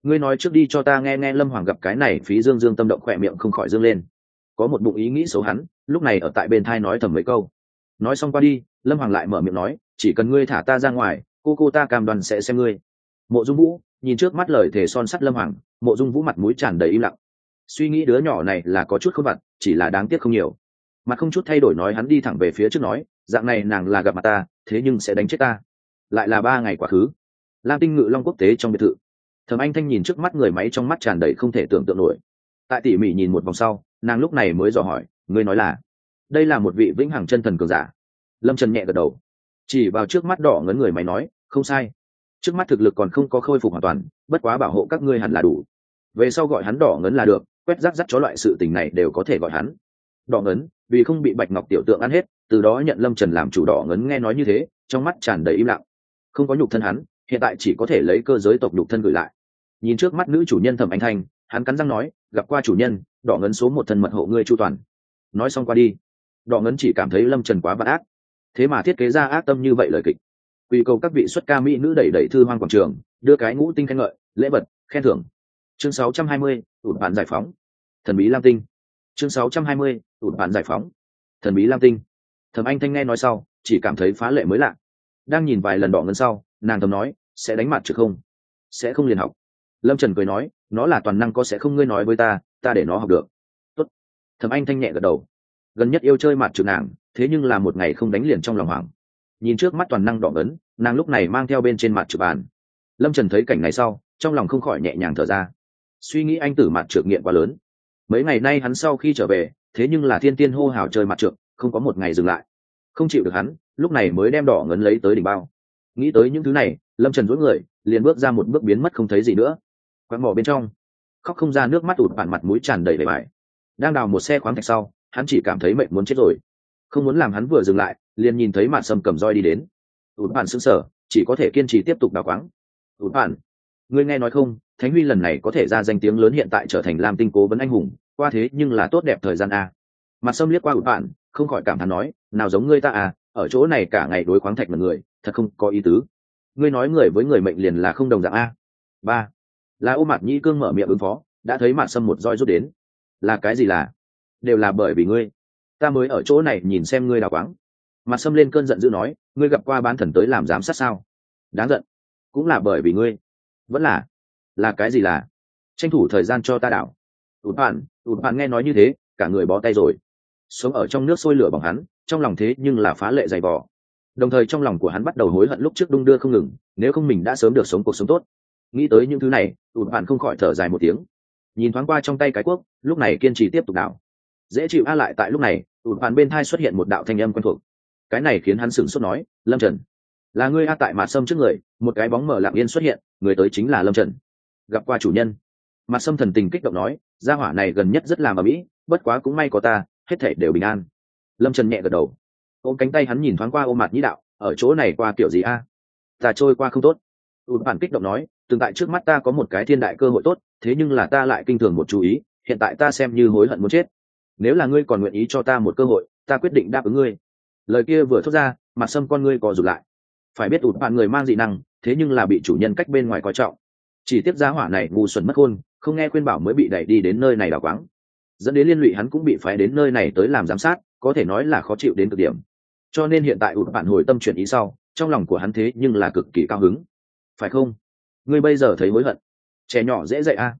Ngươi nói trước đi cho ta nghe nghe lâm hoàng gặp cái này phí dương dương tâm động khỏe miệng không khỏi dương lên. Có một bụng ý nghĩ xấu hắn, lúc này ở tại bên thai nói thầm mấy câu. Nói xong qua đi, lâm hoàng lại mở miệng nói, chỉ cần ngươi thả ta ra ngoài, cô cô ta cam đoàn sẽ xem ngươi. Mộ dung vũ, nhìn trước mắt lời thề son sắt lâm hoàng, mộ dung vũ mặt mũi tràn đầy im lặng. Suy nghĩ đứa nhỏ này là có chút không vặt, chỉ là đáng tiếc không nhiều. Mặt không chút thay đổi nói hắn đi thẳng về phía trước nói, dạng này nàng là gặp mặt ta, thế nhưng sẽ đánh chết ta lại là ba ngày quá khứ. Lam tinh ngự long quốc tế trong biệt thự. Thầm anh thanh nhìn trước mắt người máy trong mắt tràn đầy không thể tưởng tượng nổi. Tại tỉ mỉ nhìn một vòng sau, nàng lúc này mới dò hỏi, ngươi nói là? Đây là một vị vĩnh hằng chân thần cường giả. Lâm trần nhẹ gật đầu. Chỉ vào trước mắt đỏ ngấn người máy nói, không sai. Trước mắt thực lực còn không có khôi phục hoàn toàn, bất quá bảo hộ các ngươi hẳn là đủ. Về sau gọi hắn đỏ ngấn là được, quét rác rác chó loại sự tình này đều có thể gọi hắn. Đỏ ngấn, vì không bị bạch ngọc tiểu tượng ăn hết, từ đó nhận lâm trần làm chủ đỏ ngấn nghe nói như thế, trong mắt tràn đầy im lặng không có nhục thân hắn hiện tại chỉ có thể lấy cơ giới tộc nhục thân gửi lại. Nhìn trước mắt nữ chủ nhân thẩm anh thanh hắn cắn răng nói gặp qua chủ nhân đỏ ngấn số một thân mật hộ ngươi chu toàn. Nói xong qua đi đỏ ngấn chỉ cảm thấy lâm trần quá vạn ác. Thế mà thiết kế ra ác tâm như vậy lời kịch. Quy cầu các vị xuất ca mỹ nữ đẩy đẩy thư hoang quảng trường đưa cái ngũ tinh khen ngợi lễ vật khen thưởng. Chương 620, tụt bản giải phóng. Thần bí lam tinh. Chương 620, tụt bản giải phóng. Thần bí lam tinh. Thẩm anh thanh nghe nói sau chỉ cảm thấy phá lệ mới lạ đang nhìn vài lần đỏ ngân sau, nàng thầm nói, sẽ đánh mặt chứ không? Sẽ không liền học. Lâm trần cười nói, nó là toàn năng có sẽ không ngươi nói với ta ta để nó học được. Tốt. thầm anh thanh nhẹ gật đầu. Gần nhất yêu chơi mặt trực nàng, thế nhưng là một ngày không đánh liền trong lòng hoảng. Nhìn trước mắt toàn năng đỏ ngấn, nàng lúc này mang theo bên trên mặt trực bàn. Lâm trần thấy cảnh này sau, trong lòng không khỏi nhẹ nhàng thở ra. Suy nghĩ anh tử mặt trượt nghiện quá lớn. Mấy ngày nay hắn sau khi trở về, thế nhưng là thiên tiên hô hào chơi mặt trượt không có một ngày dừng lại không chịu được hắn, lúc này mới đem đỏ ngấn lấy tới đỉnh bao. Nghĩ tới những thứ này, lâm trần dối người, liền bước ra một bước biến mất không thấy gì nữa. Quán mỏ bên trong, khóc không ra nước mắt ụt bản mặt mũi tràn đầy bề bài đang đào một xe khoáng thạch sau, hắn chỉ cảm thấy mệnh muốn chết rồi. Không muốn làm hắn vừa dừng lại, liền nhìn thấy mạn sâm cầm roi đi đến. Ụt bản xứng sờ, chỉ có thể kiên trì tiếp tục đào quáng ụt bản ngươi nghe nói không, thánh huy lần này có thể ra danh tiếng lớn hiện tại trở thành lam tinh cố vấn anh hùng, qua thế nhưng là tốt đẹp thời gian a. Mặt sâm liếc qua ụt bản không khỏi cảm thán nói, nào giống ngươi ta à ở chỗ này cả ngày đối khoáng thạch mà người, thật không có ý tứ. Ngươi nói người với người mệnh liền là không đồng dạng a. Ba. Là ô mặt nhĩ cương mở miệng ứng phó, đã thấy mặt sâm một roi rút đến. Là cái gì là? Đều là bởi vì ngươi. Ta mới ở chỗ này nhìn xem ngươi đào quáng. Mặt sâm lên cơn giận dữ nói, ngươi gặp qua bán thần tới làm giám sát sao? Đáng giận. Cũng là bởi vì ngươi. Vẫn là. Là cái gì là? Tranh thủ thời gian cho ta đảo. Tụt bạn tụt bạn nghe nói như thế, cả người bó tay rồi sống ở trong nước sôi lửa bỏng hắn, trong lòng thế nhưng là phá lệ dày vò. Đồng thời trong lòng của hắn bắt đầu hối hận lúc trước đung đưa không ngừng, nếu không mình đã sớm được sống cuộc sống tốt. Nghĩ tới những thứ này ụt bạn không khỏi thở dài một tiếng. Nhìn thoáng qua trong tay cái quốc, lúc này kiên trì tiếp tục đảo dễ chịu a lại tại lúc này ụt bạn bên thai xuất hiện một đạo thanh âm quen thuộc. Cái này khiến hắn sửng sốt nói, lâm trần, là ngươi a tại mặt sâm trước người, một cái bóng mở lặng yên xuất hiện, người tới chính là lâm trần. Gặp qua chủ nhân mặt sâm thần tình kích động nói, gia hỏa này gần nhất rất làm ở mỹ, bất quá cũng may có ta hết thể đều bình an. Lâm trần nhẹ gật đầu. Ôm cánh tay hắn nhìn thoáng qua ôm mặt nhĩ đạo, ở chỗ này qua kiểu gì a? Ta trôi qua không tốt. Ụt bản kích động nói, từng tại trước mắt ta có một cái thiên đại cơ hội tốt, thế nhưng là ta lại kinh thường một chú ý, hiện tại ta xem như hối hận muốn chết. Nếu là ngươi còn nguyện ý cho ta một cơ hội, ta quyết định đáp ứng ngươi. Lời kia vừa thốt ra, mặt sâm con ngươi co rụt lại. Phải biết ụt bạn người mang dị năng, thế nhưng là bị chủ nhân cách bên ngoài coi trọng. Chỉ tiếp giá hỏa này ngu xuẩn mất hôn không nghe khuyên bảo mới bị đẩy đi đến nơi này đào quáng dẫn đến liên lụy hắn cũng bị phái đến nơi này tới làm giám sát, có thể nói là khó chịu đến cực điểm. Cho nên hiện tại ụt bạn hồi tâm chuyển ý sau, trong lòng của hắn thế nhưng là cực kỳ cao hứng. Phải không? Ngươi bây giờ thấy hối hận. Trẻ nhỏ dễ dạy a.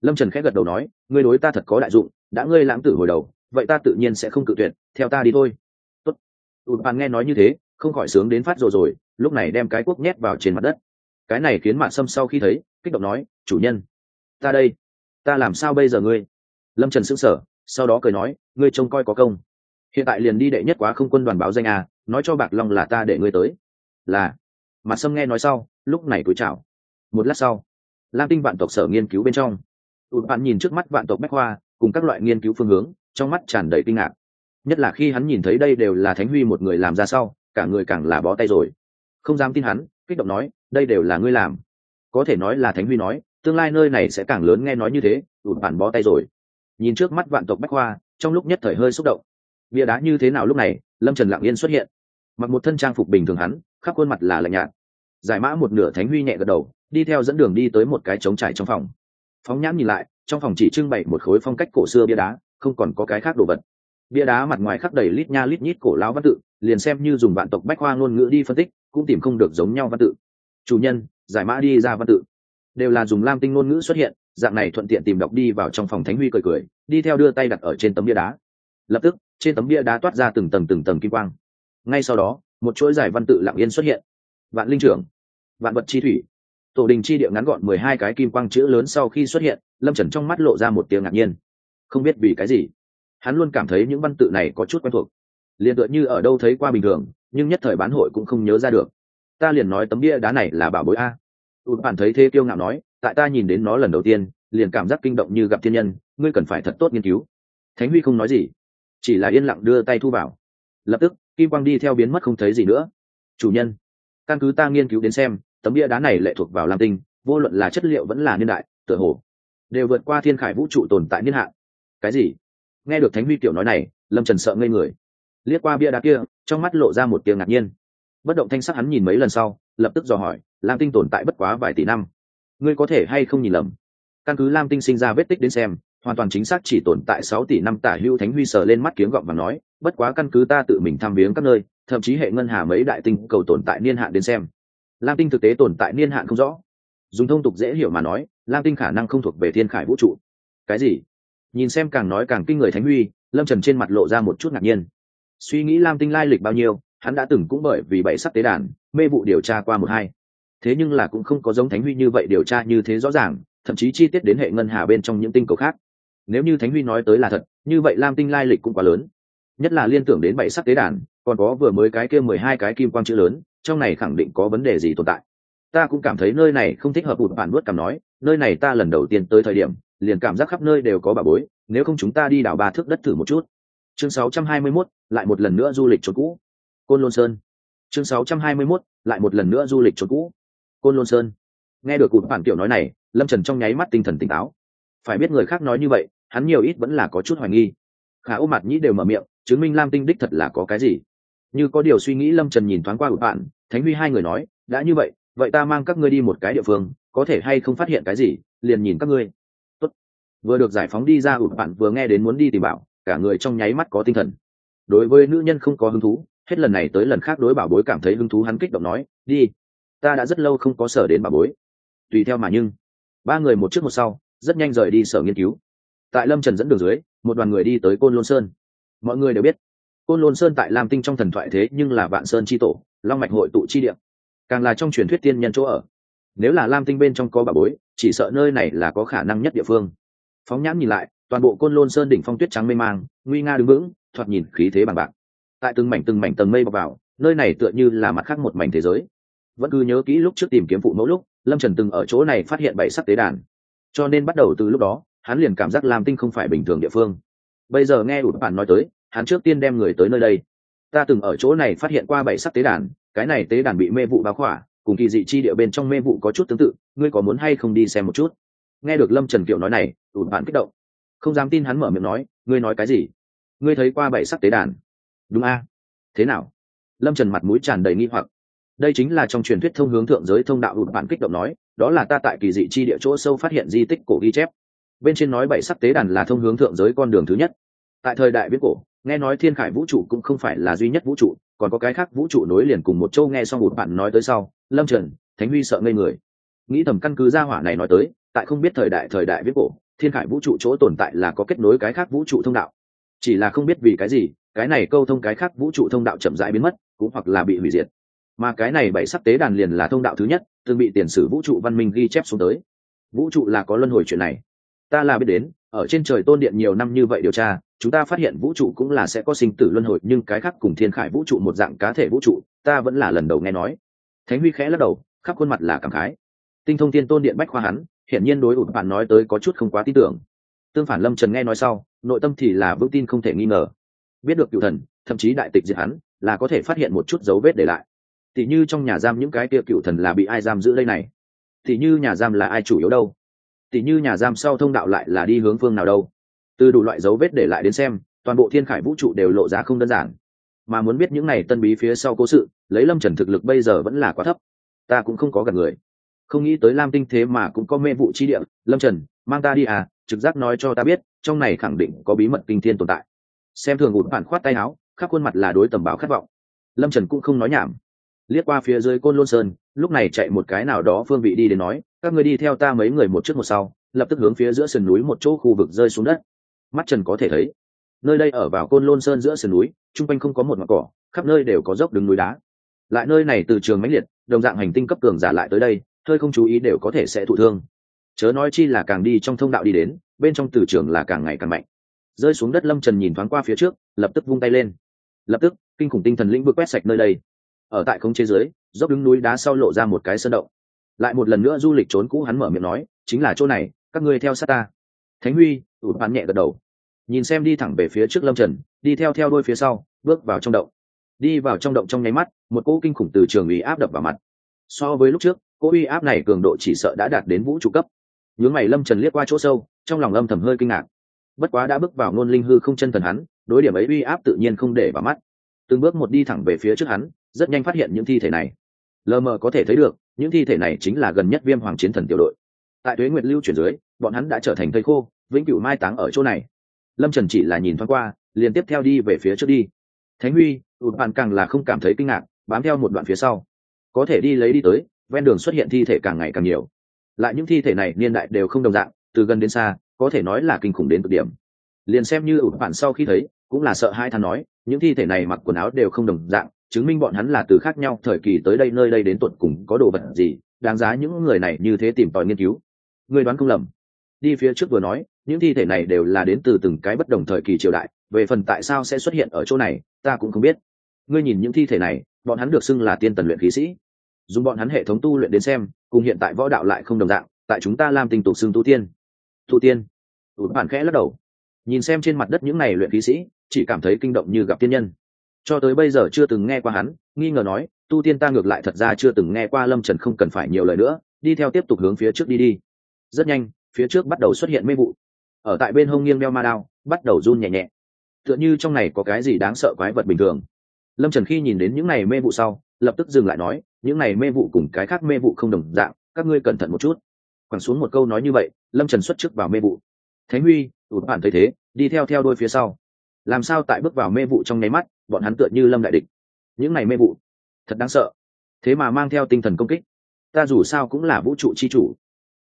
Lâm trần khẽ gật đầu nói, ngươi đối ta thật có đại dụng, đã ngươi lãng tử hồi đầu, vậy ta tự nhiên sẽ không cự tuyệt, theo ta đi thôi. Tốt. Ụt bạn nghe nói như thế, không khỏi sướng đến phát rồi rồi, lúc này đem cái cuốc nhét vào trên mặt đất. Cái này khiến mạn sâm sau khi thấy, kích động nói, chủ nhân, ta đây, ta làm sao bây giờ ngươi? Lâm trần sững sờ, sau đó cười nói, ngươi trông coi có công. Hiện tại liền đi đệ nhất quá không quân đoàn báo danh à nói cho bạc long là ta để ngươi tới. Là. Mặt sâm nghe nói sau, lúc này cúi chào. Một lát sau, lam tinh vạn tộc sở nghiên cứu bên trong. Tụt bạn nhìn trước mắt vạn tộc bách khoa cùng các loại nghiên cứu phương hướng, trong mắt tràn đầy kinh ngạc. Nhất là khi hắn nhìn thấy đây đều là thánh huy một người làm ra sau, cả người càng là bó tay rồi. Không dám tin hắn, kích động nói, đây đều là ngươi làm. Có thể nói là thánh huy nói, tương lai nơi này sẽ càng lớn nghe nói như thế tụt bạn bó tay rồi nhìn trước mắt vạn tộc bách khoa, trong lúc nhất thời hơi xúc động. Bia đá như thế nào lúc này, lâm trần lặng yên xuất hiện. Mặc một thân trang phục bình thường hắn, khắp khuôn mặt là lạnh nhạt. Giải mã một nửa thánh huy nhẹ gật đầu, đi theo dẫn đường đi tới một cái trống trải trong phòng. Phóng nhãn nhìn lại, trong phòng chỉ trưng bày một khối phong cách cổ xưa bia đá, không còn có cái khác đồ vật. Bia đá mặt ngoài khắc đầy lít nha lít nhít cổ lão văn tự, liền xem như dùng vạn tộc bách khoa ngôn ngữ đi phân tích, cũng tìm không được giống nhau văn tự. Chủ nhân, giải mã đi ra văn tự. Đều là dùng lam tinh ngôn ngữ xuất hiện dạng này thuận tiện tìm đọc đi vào trong phòng thánh huy cười cười, đi theo đưa tay đặt ở trên tấm bia đá. Lập tức, trên tấm bia đá toát ra từng tầng từng tầng kim quang. Ngay sau đó, một chuỗi giải văn tự lặng yên xuất hiện. Vạn linh trưởng, vạn vật chi thủy. Tổ đình chi địa ngắn gọn mười hai cái kim quang chữ lớn sau khi xuất hiện, lâm trần trong mắt lộ ra một tiếng ngạc nhiên. Không biết vì cái gì, hắn luôn cảm thấy những văn tự này có chút quen thuộc. Liền tựa như ở đâu thấy qua bình thường, nhưng nhất thời bán hội cũng không nhớ ra được. Ta liền nói tấm bia đá này là bảo bối a. Tụt bản thấy thế kiêu ngạo nói tại ta nhìn đến nó lần đầu tiên, liền cảm giác kinh động như gặp thiên nhân, ngươi cần phải thật tốt nghiên cứu. Thánh huy không nói gì, chỉ là yên lặng đưa tay thu vào. Lập tức, kim quang đi theo biến mất không thấy gì nữa. Chủ nhân, căn cứ ta nghiên cứu đến xem, tấm bia đá này lệ thuộc vào lam tinh, vô luận là chất liệu vẫn là niên đại, tựa hồ, đều vượt qua thiên khải vũ trụ tồn tại niên hạn. Cái gì? Nghe được thánh huy tiểu nói này, lâm trần sợ ngây người. Liếc qua bia đá kia, trong mắt lộ ra một tiếng ngạc nhiên. Bất động thanh sắc hắn nhìn mấy lần sau, lập tức dò hỏi, lam tinh tồn tại bất quá vài tỷ năm ngươi có thể hay không nhìn lầm? Căn cứ lam tinh sinh ra vết tích đến xem, hoàn toàn chính xác chỉ tồn tại sáu tỷ năm tả hưu thánh huy sờ lên mắt kiếng gọng và nói, bất quá căn cứ ta tự mình tham viếng các nơi, thậm chí hệ ngân hà mấy đại tinh cầu tồn tại niên hạn đến xem. Lam tinh thực tế tồn tại niên hạn không rõ. Dùng thông tục dễ hiểu mà nói, lam tinh khả năng không thuộc về thiên khải vũ trụ. Cái gì? Nhìn xem càng nói càng kinh người thánh huy, lâm trần trên mặt lộ ra một chút ngạc nhiên. Suy nghĩ lam tinh lai lịch bao nhiêu, hắn đã từng cũng bởi vì bảy sắc tế đàn, mê vụ điều tra qua một hai thế nhưng là cũng không có giống thánh huy như vậy điều tra như thế rõ ràng thậm chí chi tiết đến hệ ngân hà bên trong những tinh cầu khác. Nếu như thánh huy nói tới là thật như vậy lam tinh lai lịch cũng quá lớn. Nhất là liên tưởng đến bảy sắc tế đàn còn có vừa mới cái kia mười hai cái kim quang chữ lớn trong này khẳng định có vấn đề gì tồn tại. Ta cũng cảm thấy nơi này không thích hợp ụt bản nuốt cảm nói nơi này ta lần đầu tiên tới thời điểm liền cảm giác khắp nơi đều có bà bối nếu không chúng ta đi đảo ba thước đất thử một chút. Chương 621, lại một lần nữa du lịch chỗ cũ. Côn lôn sơn. Chương 621, lại một lần nữa du lịch chỗ cũ côn lôn sơn. Nghe được cụt bản kiểu nói này, lâm trần trong nháy mắt tinh thần tỉnh táo. Phải biết người khác nói như vậy, hắn nhiều ít vẫn là có chút hoài nghi. Khả ô mặt nhĩ đều mở miệng, chứng minh lam tinh đích thật là có cái gì. Như có điều suy nghĩ, lâm trần nhìn thoáng qua ụt bạn thánh huy hai người nói, đã như vậy vậy ta mang các ngươi đi một cái địa phương, có thể hay không phát hiện cái gì, liền nhìn các ngươi. Tốt. vừa được giải phóng đi ra ụt bạn vừa nghe đến muốn đi tìm bảo, cả người trong nháy mắt có tinh thần. Đối với nữ nhân không có hứng thú, hết lần này tới lần khác đối bảo bối cảm thấy hứng thú, hắn kích động nói, đi ta đã rất lâu không có sở đến bà bối. Tùy theo mà nhưng, ba người một trước một sau, rất nhanh rời đi sở nghiên cứu. Tại lâm trần dẫn đường dưới, một đoàn người đi tới côn lôn sơn. Mọi người đều biết, côn lôn sơn tại lam tinh trong thần thoại thế nhưng là vạn sơn c h i tổ, long mạch hội tụ chi điểm càng là trong truyền thuyết tiên nhân chỗ ở. Nếu là lam tinh bên trong có bà bối, chỉ sợ nơi này là có khả năng nhất địa phương. Phóng nhãn nhìn lại, toàn bộ côn lôn sơn đỉnh phong tuyết trắng mê mang, nguy nga đứng vững, thoạt nhìn khí thế bằng bạc. Tại từng mảnh từng mảnh tầng mây bọc vào, nơi này tựa như là mặt khác một mảnh thế giới vẫn cứ nhớ kỹ lúc trước tìm kiếm phụ mẫu lúc, lâm trần từng ở chỗ này phát hiện bảy sắc tế đàn. Cho nên bắt đầu từ lúc đó, hắn liền cảm giác lam tinh không phải bình thường địa phương. Bây giờ nghe ụt bản nói tới, hắn trước tiên đem người tới nơi đây. Ta từng ở chỗ này phát hiện qua bảy sắc tế đàn, cái này tế đàn bị mê vụ báo khỏa, cùng kỳ dị chi địa bên trong mê vụ có chút tương tự, ngươi có muốn hay không đi xem một chút? Nghe được lâm trần kiệu nói này ụt bản kích động. Không dám tin hắn mở miệng nói, ngươi nói cái gì? Ngươi thấy qua bảy sắc tế đàn? Đúng a. Thế nào? Lâm trần mặt mũi tràn đầy nghi hoặc đây chính là trong truyền thuyết thông hướng thượng giới thông đạo hụt bản kích động nói, đó là ta tại kỳ dị chi địa chỗ sâu phát hiện di tích cổ ghi chép. Bên trên nói bảy sắc tế đàn là thông hướng thượng giới con đường thứ nhất. Tại thời đại viết cổ, nghe nói thiên khải vũ trụ cũng không phải là duy nhất vũ trụ, còn có cái khác vũ trụ nối liền cùng một châu nghe xong một bạn nói tới sau, lâm trần, thánh huy sợ ngây người. Nghĩ thầm căn cứ gia hỏa này nói tới, tại không biết thời đại thời đại viết cổ, thiên khải vũ trụ chỗ tồn tại là có kết nối cái khác vũ trụ thông đạo. Chỉ là không biết vì cái gì, cái này câu thông cái khác vũ trụ thông đạo chậm rãi biến mất, cũng hoặc là bị hủy diệt mà cái này bảy sắc tế đàn liền là thông đạo thứ nhất, từng bị tiền sử vũ trụ văn minh ghi chép xuống tới. Vũ trụ là có luân hồi chuyện này. Ta là biết đến, ở trên trời tôn điện nhiều năm như vậy điều tra, chúng ta phát hiện vũ trụ cũng là sẽ có sinh tử luân hồi, nhưng cái khác cùng thiên khải vũ trụ một dạng cá thể vũ trụ, ta vẫn là lần đầu nghe nói. Thánh huy khẽ lắc đầu, khắp khuôn mặt là cảm khái. Tinh thông thiên tôn điện bách khoa hắn, hiển nhiên đối ụt bạn nói tới có chút không quá tin tưởng. Tương phản lâm trần nghe nói sau, nội tâm thì là vững tin không thể nghi ngờ. Biết được cựu thần, thậm chí đại tịch diệt hắn, là có thể phát hiện một chút dấu vết để lại thì như trong nhà giam những cái kia cựu thần là bị ai giam giữ đây này? Thì như nhà giam là ai chủ yếu đâu? Thì như nhà giam sau thông đạo lại là đi hướng phương nào đâu? Từ đủ loại dấu vết để lại đến xem, toàn bộ thiên khải vũ trụ đều lộ ra không đơn giản. Mà muốn biết những này tân bí phía sau cố sự, lấy lâm trần thực lực bây giờ vẫn là quá thấp. Ta cũng không có gần người. Không nghĩ tới lam tinh thế mà cũng có mê vụ chi địa. Lâm trần, mang ta đi à trực giác nói cho ta biết, trong này khẳng định có bí mật kinh thiên tồn tại. Xem thường ụt bản khoát tay áo, khắp khuôn mặt là đối tầm báo khát vọng. Lâm trần cũng không nói nhảm liếc qua phía dưới côn lôn sơn, lúc này chạy một cái nào đó phương vị đi đến nói, các người đi theo ta mấy người một trước một sau, lập tức hướng phía giữa sườn núi một chỗ khu vực rơi xuống đất. Mắt trần có thể thấy, nơi đây ở vào côn lôn sơn giữa sườn núi chung quanh không có một mặt cỏ, khắp nơi đều có dốc đứng núi đá. Lại nơi này từ trường mãnh liệt, đồng dạng hành tinh cấp cường giả lại tới đây, hơi không chú ý đều có thể sẽ thụ thương. Chớ nói chi là càng đi trong thông đạo đi đến, bên trong từ trường là càng ngày càng mạnh. Rơi xuống đất lâm trần nhìn thoáng qua phía trước, lập tức vung tay lên. Lập tức, kinh khủng tinh thần lĩnh vực quét sạch nơi đây ở tại không chế giới dốc đứng núi đá sau lộ ra một cái sơn động. Lại một lần nữa du lịch trốn cũ hắn mở miệng nói, chính là chỗ này, các ngươi theo sát ta. Thánh huy ụt bắn nhẹ gật đầu. Nhìn xem đi thẳng về phía trước lâm trần, đi theo theo đôi phía sau, bước vào trong động. Đi vào trong động trong nháy mắt, một cỗ kinh khủng từ trường uy áp đập vào mặt. So với lúc trước, cỗ uy áp này cường độ chỉ sợ đã đạt đến vũ trụ cấp. Nhướng mày lâm trần liếc qua chỗ sâu, trong lòng âm thầm hơi kinh ngạc. Bất quá đã bước vào ngôn linh hư không chân thần hắn, đối điểm ấy uy áp tự nhiên không để vào mắt. Từng bước một đi thẳng về phía trước hắn rất nhanh phát hiện những thi thể này. Lờ mờ có thể thấy được, những thi thể này chính là gần nhất viêm hoàng chiến thần tiểu đội. Tại tuế nguyệt lưu chuyển dưới, bọn hắn đã trở thành thây khô, vĩnh cửu mai táng ở chỗ này. Lâm trần chỉ là nhìn thoáng qua, liền tiếp theo đi về phía trước đi. Thánh huy ụt bạn càng là không cảm thấy kinh ngạc, bám theo một đoạn phía sau. Có thể đi lấy đi tới, ven đường xuất hiện thi thể càng ngày càng nhiều. Lại những thi thể này niên đại đều không đồng dạng, từ gần đến xa, có thể nói là kinh khủng đến cực điểm. Liền xem như ụt bạn sau khi thấy, cũng là sợ hai thằng nói, những thi thể này mặc quần áo đều không đồng dạng chứng minh bọn hắn là từ khác nhau, thời kỳ tới đây, nơi đây đến tuột cùng có đồ vật gì, đáng giá những người này như thế tìm tòi nghiên cứu. Người đoán không lầm. Đi phía trước vừa nói, những thi thể này đều là đến từ từng cái bất đồng thời kỳ triều đại, về phần tại sao sẽ xuất hiện ở chỗ này, ta cũng không biết. Ngươi nhìn những thi thể này, bọn hắn được xưng là tiên tần luyện khí sĩ. Dùng bọn hắn hệ thống tu luyện đến xem, cùng hiện tại võ đạo lại không đồng dạng, tại chúng ta làm tình tục xưng tu tiên. Tu tiên. Tụt bản khẽ lắc đầu. Nhìn xem trên mặt đất những này luyện khí sĩ, chỉ cảm thấy kinh động như gặp tiên nhân cho tới bây giờ chưa từng nghe qua hắn, nghi ngờ nói, tu tiên ta ngược lại thật ra chưa từng nghe qua lâm trần không cần phải nhiều lời nữa, đi theo tiếp tục hướng phía trước đi đi. Rất nhanh, phía trước bắt đầu xuất hiện mê vụ. Ở tại bên hông nghiêng đeo ma đao, bắt đầu run nhẹ nhẹ. Tựa như trong này có cái gì đáng sợ quái vật bình thường. Lâm trần khi nhìn đến những này mê vụ sau, lập tức dừng lại nói, những này mê vụ cùng cái khác mê vụ không đồng dạng, các ngươi cẩn thận một chút. Quẳng xuống một câu nói như vậy, lâm trần xuất trước vào mê vụ. Thánh huy ụt bản thấy thế, đi theo theo đôi phía sau. Làm sao tại bước vào mê vụ trong nháy mắt bọn hắn tựa như lâm đại địch. Những này mê vụ thật đáng sợ. Thế mà mang theo tinh thần công kích. Ta dù sao cũng là vũ trụ chi chủ.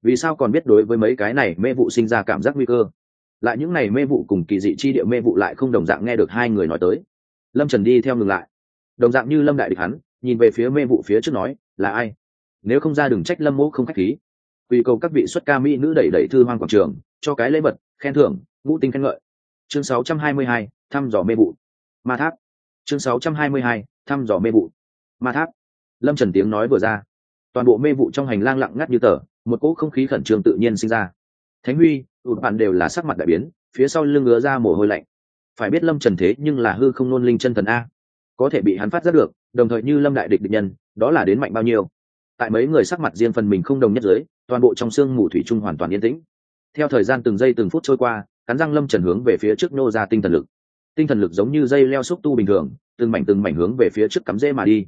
Vì sao còn biết đối với mấy cái này mê vụ sinh ra cảm giác nguy cơ? Lại những này mê vụ cùng kỳ dị chi địa mê vụ lại không đồng dạng nghe được hai người nói tới. Lâm trần đi theo ngừng lại. Đồng dạng như lâm đại địch hắn nhìn về phía mê vụ phía trước nói là ai? Nếu không ra đừng trách lâm mỗ không k h á c h khí. Quy cầu các vị xuất ca mỹ nữ đẩy đẩy thư hoang quảng trường cho cái lễ vật khen thưởng ngũ tinh khen ngợi. Chương 622, thăm dò mê vụ. Ma tháp chương 622, thăm dò mê vụ. Ma tháp. Lâm trần tiếng nói vừa ra. Toàn bộ mê vụ trong hành lang lặng ngắt như tờ một cỗ không khí khẩn trương tự nhiên sinh ra. Thánh huy ụt bạn đều là sắc mặt đại biến phía sau lưng ngứa ra mồ hôi lạnh. Phải biết lâm trần thế nhưng là hư không nôn linh chân thần a. Có thể bị hắn phát rất được đồng thời như lâm đại địch địch nhân đó là đến mạnh bao nhiêu. Tại mấy người sắc mặt riêng phần mình không đồng nhất giới toàn bộ trong sương mù thủy chung hoàn toàn yên tĩnh. Theo thời gian từng giây từng phút trôi qua cắn răng lâm trần hướng về phía trước nô ra tinh thần lực tinh thần lực giống như dây leo xúc tu bình thường, từng mảnh từng mảnh hướng về phía trước cắm rễ mà đi.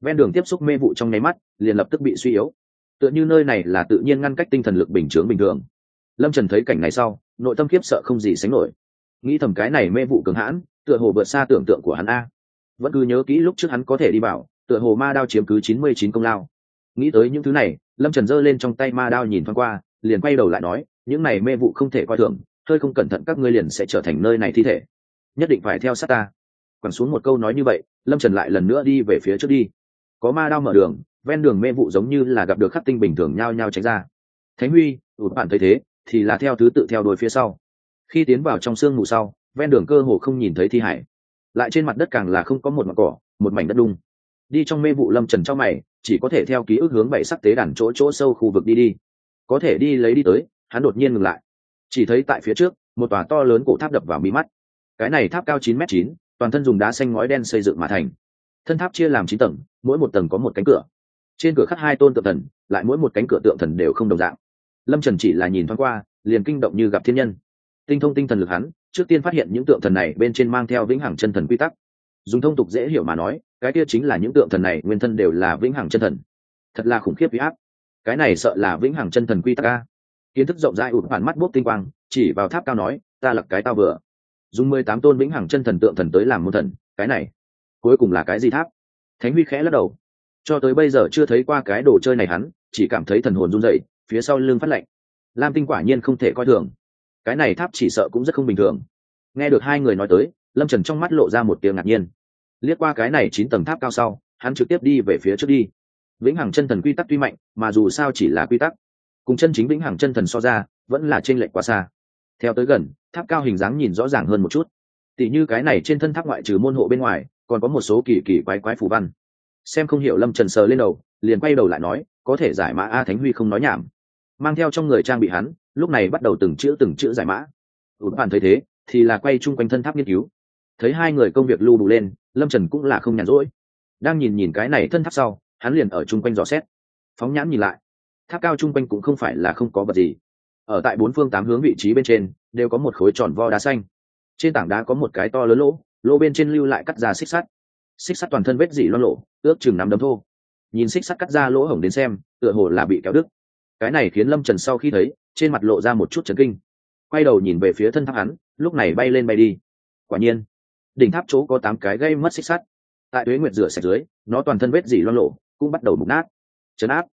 Ven đường tiếp xúc mê vụ trong nháy mắt, liền lập tức bị suy yếu. Tựa như nơi này là tự nhiên ngăn cách tinh thần lực bình chướng bình thường. Lâm trần thấy cảnh này sau, nội tâm khiếp sợ không gì sánh nổi. Nghĩ thầm cái này mê vụ cường hãn, tựa hồ vượt xa tưởng tượng của hắn a. Vẫn cứ nhớ kỹ lúc trước hắn có thể đi bảo, tựa hồ ma đao chiếm cứ chín mươi chín công lao. Nghĩ tới những thứ này, lâm trần giơ lên trong tay ma đao nhìn thoáng qua, liền quay đầu lại nói, những này mê vụ không thể coi thường, hơi không cẩn thận các ngươi liền sẽ trở thành nơi này thi thể nhất định phải theo sát ta. Quẳng xuống một câu nói như vậy, lâm trần lại lần nữa đi về phía trước đi. Có ma đao mở đường, ven đường mê vụ giống như là gặp được khắc tinh bình thường nhao nhao tránh ra. Thánh huy ụt bạn thấy thế, thì là theo thứ tự theo đuôi phía sau. Khi tiến vào trong sương mù sau, ven đường cơ hồ không nhìn thấy thi hải. Lại trên mặt đất càng là không có một mặt cỏ, một mảnh đất đung. Đi trong mê vụ lâm trần trong mày, chỉ có thể theo ký ức hướng bảy sắc tế đàn chỗ chỗ sâu khu vực đi đi. Có thể đi lấy đi tới, hắn đột nhiên ngừng lại. Chỉ thấy tại phía trước, một tòa to lớn cổ tháp đập vào mí mắt cái này tháp cao chín m chín, toàn thân dùng đá xanh ngói đen xây dựng mà thành. Thân tháp chia làm chín tầng, mỗi một tầng có một cánh cửa. Trên cửa khắc hai tôn tượng thần, lại mỗi một cánh cửa tượng thần đều không đồng dạng. Lâm trần chỉ là nhìn thoáng qua, liền kinh động như gặp thiên nhân. Tinh thông tinh thần lực hắn, trước tiên phát hiện những tượng thần này bên trên mang theo vĩnh hằng chân thần quy tắc. Dùng thông tục dễ hiểu mà nói, cái kia chính là những tượng thần này nguyên thân đều là vĩnh hằng chân thần. Thật là khủng khiếp huy áp. Cái này sợ là vĩnh hằng chân thần quy tắc ca kiến thức rộng rãi ụt phản mắt bốc tinh quang, chỉ vào tháp cao nói, ta lập cái tao vừa dùng mười tám tôn vĩnh hằng chân thần tượng thần tới làm môn thần, cái này, cuối cùng là cái gì tháp? Thánh huy khẽ lắc đầu. Cho tới bây giờ chưa thấy qua cái đồ chơi này hắn, chỉ cảm thấy thần hồn run dậy phía sau lưng phát lạnh. Lam tinh quả nhiên không thể coi thường. Cái này tháp chỉ sợ cũng rất không bình thường. Nghe được hai người nói tới, lâm trần trong mắt lộ ra một tiếng ngạc nhiên. Liếc qua cái này chín tầng tháp cao sau, hắn trực tiếp đi về phía trước đi. Vĩnh hằng chân thần quy tắc tuy mạnh, mà dù sao chỉ là quy tắc. Cùng chân chính vĩnh hằng chân thần so ra, vẫn là t r ê n lệch quá xa theo tới gần, tháp cao hình dáng nhìn rõ ràng hơn một chút. Tỉ như cái này trên thân tháp ngoại trừ môn hộ bên ngoài, còn có một số kỳ kỳ quái quái phù văn. Xem không hiểu lâm trần sờ lên đầu, liền quay đầu lại nói, có thể giải mã a thánh huy không nói nhảm. Mang theo trong người trang bị hắn, lúc này bắt đầu từng chữ từng chữ giải mã. Ụt bạn thấy thế, thì là quay chung quanh thân tháp nghiên cứu. Thấy hai người công việc lưu đủ lên, lâm trần cũng là không nhàn rỗi. Đang nhìn nhìn cái này thân tháp sau, hắn liền ở chung quanh dò xét. Phóng nhãn nhìn lại, tháp cao chung quanh cũng không phải là không có vật gì ở tại bốn phương tám hướng vị trí bên trên, đều có một khối tròn vo đá xanh. Trên tảng đá có một cái to lớn lỗ lỗ bên trên lưu lại cắt ra xích sắt. Xích sắt toàn thân vết dỉ loan lộ ước chừng nắm đấm thô. Nhìn xích sắt cắt ra lỗ hổng đến xem, tựa hồ là bị kéo đứt. Cái này khiến lâm trần sau khi thấy, trên mặt lộ ra một chút chấn kinh. Quay đầu nhìn về phía thân tháp hắn, lúc này bay lên bay đi. Quả nhiên, đỉnh tháp chỗ có tám cái gây mất xích sắt. Tại tuế nguyệt rửa sạch dưới, nó toàn thân vết dỉ loan lộ cũng bắt đầu mục nát. Chấn áp.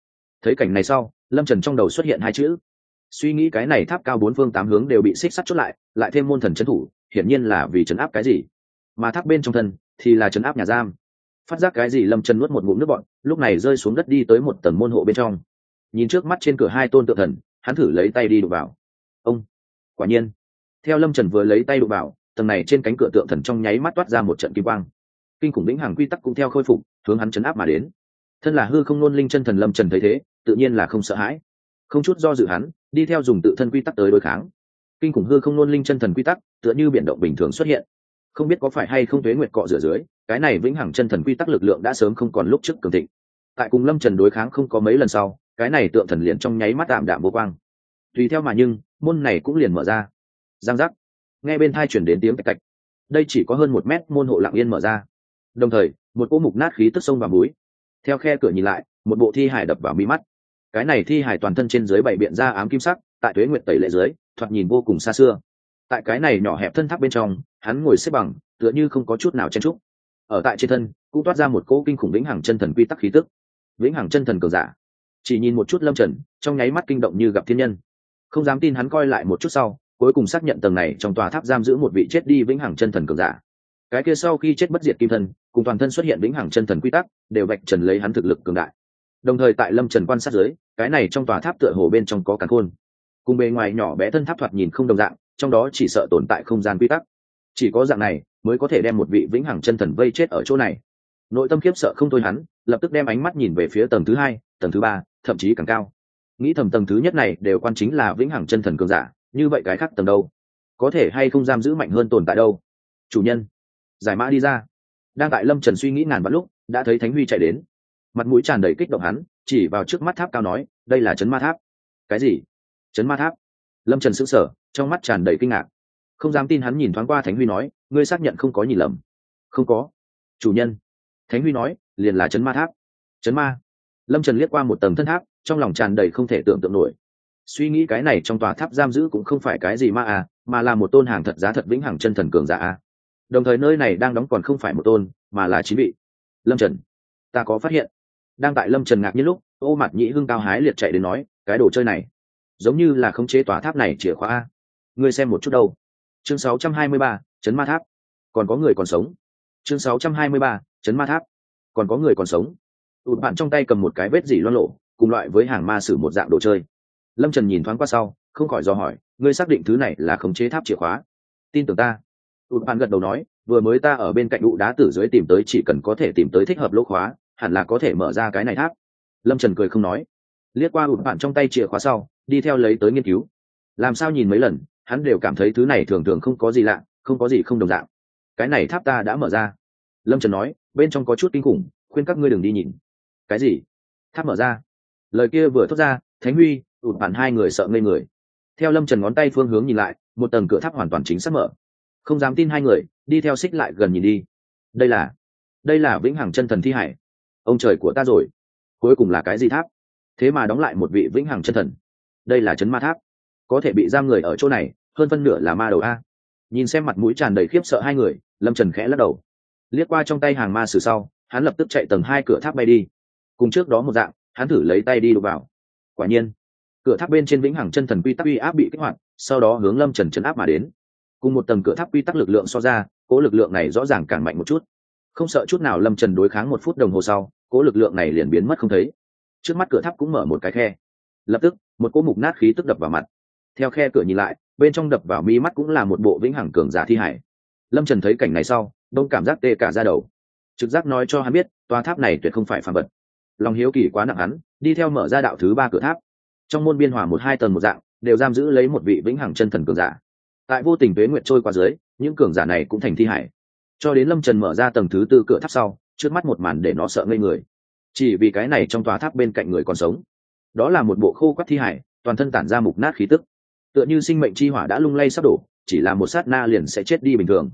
Thấy cảnh này sau, lâm trần trong đầu xuất hiện hai chữ suy nghĩ cái này tháp cao bốn phương tám hướng đều bị xích sắt chốt lại lại thêm môn thần trấn thủ, hiển nhiên là vì chấn áp cái gì? Mà tháp bên trong thân thì là chấn áp nhà giam. Phát giác cái gì lâm trần nuốt một ngụm nước bọn lúc này rơi xuống đất đi tới một tầng môn hộ bên trong. Nhìn trước mắt trên cửa hai tôn tượng thần, hắn thử lấy tay đi đụng vào. Ông! Quả nhiên! Theo lâm trần vừa lấy tay đụng vào, tầng này trên cánh cửa tượng thần trong nháy mắt toát ra một trận kim quang. Kinh khủng lĩnh hàng quy tắc cũng theo khôi phục, hướng hắn chấn áp mà đến. Thân là hư không nôn linh chân thần lâm trần thấy thế, tự nhiên là không sợ hãi không chút do dự hắn, đi theo dùng tự thân quy tắc tới đối kháng. Kinh khủng hư không nôn linh chân thần quy tắc, tựa như biển động bình thường xuất hiện. Không biết có phải hay không thuế nguyệt cọ rửa dưới, cái này vĩnh hằng chân thần quy tắc lực lượng đã sớm không còn lúc trước cường thịnh. Tại cùng lâm trần đối kháng không có mấy lần sau, cái này tượng thần liền trong nháy mắt tạm đạm vô quang. Tùy theo mà nhưng, môn này cũng liền mở ra. Giang giác. Nghe bên thai chuyển đến tiếng tạch tạch. Đây chỉ có hơn một mét môn hộ lặng yên mở ra. Đồng thời, một cỗ mục nát khí tức sông vào mũi. Theo khe cửa nhìn lại, một bộ thi hải đập vào mi mắt cái này thi hải toàn thân trên dưới bảy biện ra ám kim sắc, tại tuế nguyện tẩy lệ dưới, thoạt nhìn vô cùng xa xưa. Tại cái này nhỏ hẹp thân tháp bên trong, hắn ngồi xếp bằng, tựa như không có chút nào chen trúc ở tại trên thân, cũng toát ra một cỗ kinh khủng vĩnh hằng chân thần quy tắc khí tức. Vĩnh hằng chân thần cường giả. Chỉ nhìn một chút lâm trần, trong nháy mắt kinh động như gặp thiên nhân. Không dám tin hắn coi lại một chút sau, cuối cùng xác nhận tầng này trong tòa tháp giam giữ một vị chết đi vĩnh hằng chân thần cường giả. Cái kia sau khi chết bất diệt kim thân, cùng toàn thân xuất hiện vĩnh hằng chân thần quy tắc, đều vạch trần lấy hắn thực lực cường đại đồng thời tại lâm trần quan sát dưới, cái này trong tòa tháp tựa hồ bên trong có càn khôn. Cùng bề ngoài nhỏ bé thân tháp thoạt nhìn không đồng dạng, trong đó chỉ sợ tồn tại không gian quy tắc. Chỉ có dạng này mới có thể đem một vị vĩnh hằng chân thần vây chết ở chỗ này. Nội tâm khiếp sợ không thôi hắn, lập tức đem ánh mắt nhìn về phía tầng thứ hai, tầng thứ ba, thậm chí càng cao. Nghĩ thầm tầng thứ nhất này đều quan chính là vĩnh hằng chân thần cường giả, như vậy cái khác tầng đâu? Có thể hay không giam giữ mạnh hơn tồn tại đâu? Chủ nhân, giải mã đi ra. Đang tại lâm trần suy nghĩ ngàn vạn lúc, đã thấy thánh huy chạy đến mặt mũi tràn đầy kích động hắn, chỉ vào trước mắt tháp cao nói, đây là chấn ma tháp. Cái gì? Chấn ma tháp. Lâm trần sững sờ, trong mắt tràn đầy kinh ngạc. Không dám tin hắn nhìn thoáng qua thánh huy nói, ngươi xác nhận không có nhìn lầm. Không có. Chủ nhân. Thánh huy nói, liền là chấn ma tháp. Chấn ma. Lâm trần liếc qua một tầng thân tháp, trong lòng tràn đầy không thể tưởng tượng nổi. Suy nghĩ cái này trong tòa tháp giam giữ cũng không phải cái gì ma à mà là một tôn hàng thật giá thật vĩnh hằng chân thần cường giả à. Đồng thời nơi này đang đóng còn không phải một tôn, mà là chín vị. Lâm trần, ta có phát hiện đang tại lâm trần ngạc như lúc ô mặt nhĩ hưng cao hái liệt chạy đến nói cái đồ chơi này giống như là khống chế tòa tháp này chìa khóa a. Ngươi xem một chút đâu. Chương 623, chấn ma tháp. Còn có người còn sống. Chương 623, chấn ma tháp. Còn có người còn sống. Tụt bạn trong tay cầm một cái vết dỉ loan lộ cùng loại với hàng ma sử một dạng đồ chơi. Lâm trần nhìn thoáng qua sau không khỏi do hỏi ngươi xác định thứ này là khống chế tháp chìa khóa? Tin tưởng ta. Tụt bạn gật đầu nói vừa mới ta ở bên cạnh đụ đá tử dưới tìm tới chỉ cần có thể tìm tới thích hợp lỗ khóa hẳn là có thể mở ra cái này tháp. Lâm trần cười không nói. Liếc qua ụt bạn trong tay chìa khóa sau, đi theo lấy tới nghiên cứu. Làm sao nhìn mấy lần, hắn đều cảm thấy thứ này thường thường không có gì lạ, không có gì không đồng dạng. Cái này tháp ta đã mở ra. Lâm trần nói, bên trong có chút kinh khủng, khuyên các ngươi đừng đi nhìn. Cái gì? Tháp mở ra. Lời kia vừa thốt ra, thánh huy ụt bạn hai người sợ ngây người. Theo lâm trần ngón tay phương hướng nhìn lại, một tầng cửa tháp hoàn toàn chính xác mở. Không dám tin hai người, đi theo xích lại gần nhìn đi. Đây là đây là vĩnh hằng chân thần thi hải ông trời của ta rồi. Cuối cùng là cái gì tháp? Thế mà đóng lại một vị vĩnh hằng chân thần. Đây là chấn ma tháp. Có thể bị giam người ở chỗ này, hơn phân nửa là ma đầu a. Nhìn xem mặt mũi tràn đầy khiếp sợ hai người, lâm trần khẽ lắc đầu. Liếc qua trong tay hàng ma sử sau, hắn lập tức chạy tầng hai cửa tháp bay đi. Cùng trước đó một dạng, hắn thử lấy tay đi đục vào. Quả nhiên, cửa tháp bên trên vĩnh hằng chân thần quy tắc uy áp bị kích hoạt, sau đó hướng lâm trần chấn áp mà đến. Cùng một tầng cửa tháp quy tắc lực lượng so ra cố lực lượng này rõ ràng càng mạnh một chút. Không sợ chút nào lâm trần đối kháng một phút đồng hồ sau cố lực lượng này liền biến mất không thấy. Trước mắt cửa tháp cũng mở một cái khe. Lập tức, một cỗ mục nát khí tức đập vào mặt. Theo khe cửa nhìn lại, bên trong đập vào mi mắt cũng là một bộ vĩnh hằng cường giả thi hải. Lâm trần thấy cảnh này sau, đông cảm giác tê cả ra đầu. Trực giác nói cho hắn biết, tòa tháp này tuyệt không phải phàm vật. Lòng hiếu kỳ quá nặng hắn, đi theo mở ra đạo thứ ba cửa tháp. Trong môn biên hòa một hai tầng một dạng, đều giam giữ lấy một vị vĩnh hằng chân thần cường giả. Tại vô tình tuế nguyện trôi qua dưới, những cường giả này cũng thành thi hải. Cho đến lâm trần mở ra tầng thứ tư cửa tháp sau trước mắt một màn để nó sợ ngây người. Chỉ vì cái này trong tòa tháp bên cạnh người còn sống. Đó là một bộ khô quắt thi hải toàn thân tản ra mục nát khí tức. Tựa như sinh mệnh chi hỏa đã lung lay sắp đổ, chỉ là một sát na liền sẽ chết đi bình thường.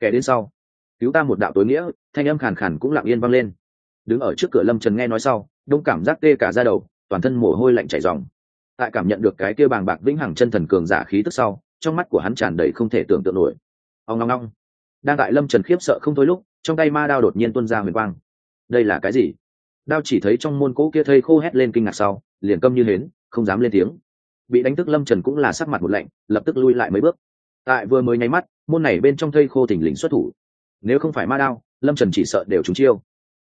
Kẻ đến sau, cứu ta một đạo tối nghĩa, thanh âm khàn khàn cũng lặng yên vang lên. Đứng ở trước cửa lâm trần nghe nói sau, đông cảm giác tê cả ra đầu, toàn thân mồ hôi lạnh chảy dòng tại cảm nhận được cái kia bàng bạc vĩnh hằng chân thần cường giả khí tức sau, trong mắt của hắn tràn đầy không thể tưởng tượng nổi. Ông long long đang tại lâm trần khiếp sợ không thôi lúc trong tay ma đao đột nhiên tuôn ra huyền quang. Đây là cái gì? Đao chỉ thấy trong môn cỗ kia thây khô hét lên kinh ngạc sau, liền câm như hến, không dám lên tiếng. Bị đánh thức lâm trần cũng là sắc mặt một lạnh, lập tức lui lại mấy bước. Tại vừa mới nháy mắt, môn này bên trong thây khô thỉnh lình xuất thủ. Nếu không phải ma đao, lâm trần chỉ sợ đều trúng chiêu.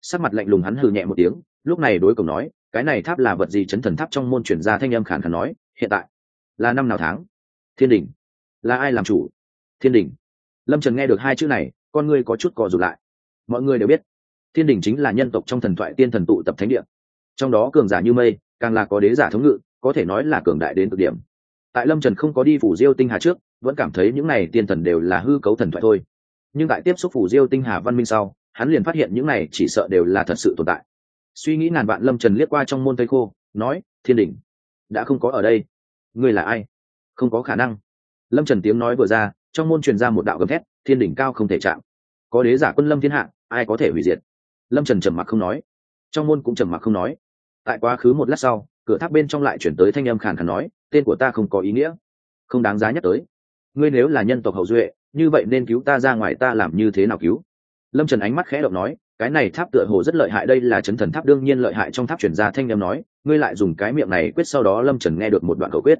Sắc mặt lạnh lùng hắn hừ nhẹ một tiếng, lúc này đối cổng nói, cái này tháp là vật gì chấn thần tháp trong môn chuyển ra thanh âm khản khản nói, hiện tại là năm nào tháng? Thiên đình. Là ai làm chủ? Thiên đình. Lâm trần nghe được hai chữ này, con ngươi có chút cò rụt lại mọi người đều biết, thiên đình chính là nhân tộc trong thần thoại tiên thần tụ tập thánh địa. Trong đó cường giả như mây, càng là có đế giả thống ngự, có thể nói là cường đại đến cực điểm. Tại lâm trần không có đi phủ diêu tinh hà trước, vẫn cảm thấy những này tiên thần đều là hư cấu thần thoại thôi. Nhưng tại tiếp xúc phủ diêu tinh hà văn minh sau, hắn liền phát hiện những này chỉ sợ đều là thật sự tồn tại. Suy nghĩ ngàn vạn lâm trần liếc qua trong môn tây khô, nói, thiên đình, đã không có ở đây. Ngươi là ai? Không có khả năng. Lâm trần tiếng nói vừa ra, trong môn truyền ra một đạo gầm thét, thiên đỉnh cao không thể chạm có đế giả quân lâm thiên hạ, ai có thể hủy diệt? Lâm trần trầm mặc không nói. Trong môn cũng trầm mặc không nói. Tại quá khứ một lát sau, cửa tháp bên trong lại chuyển tới thanh âm khàn khàn nói, tên của ta không có ý nghĩa. Không đáng giá nhắc tới. Ngươi nếu là nhân tộc hậu duệ, như vậy nên cứu ta ra ngoài ta làm như thế nào cứu? Lâm trần ánh mắt khẽ động nói, cái này tháp tựa hồ rất lợi hại, đây là chấn thần tháp đương nhiên lợi hại, trong tháp chuyển ra thanh â nói, ngươi lại dùng cái miệng này quyết sau đó lâm trần nghe được một đoạn cầu quyết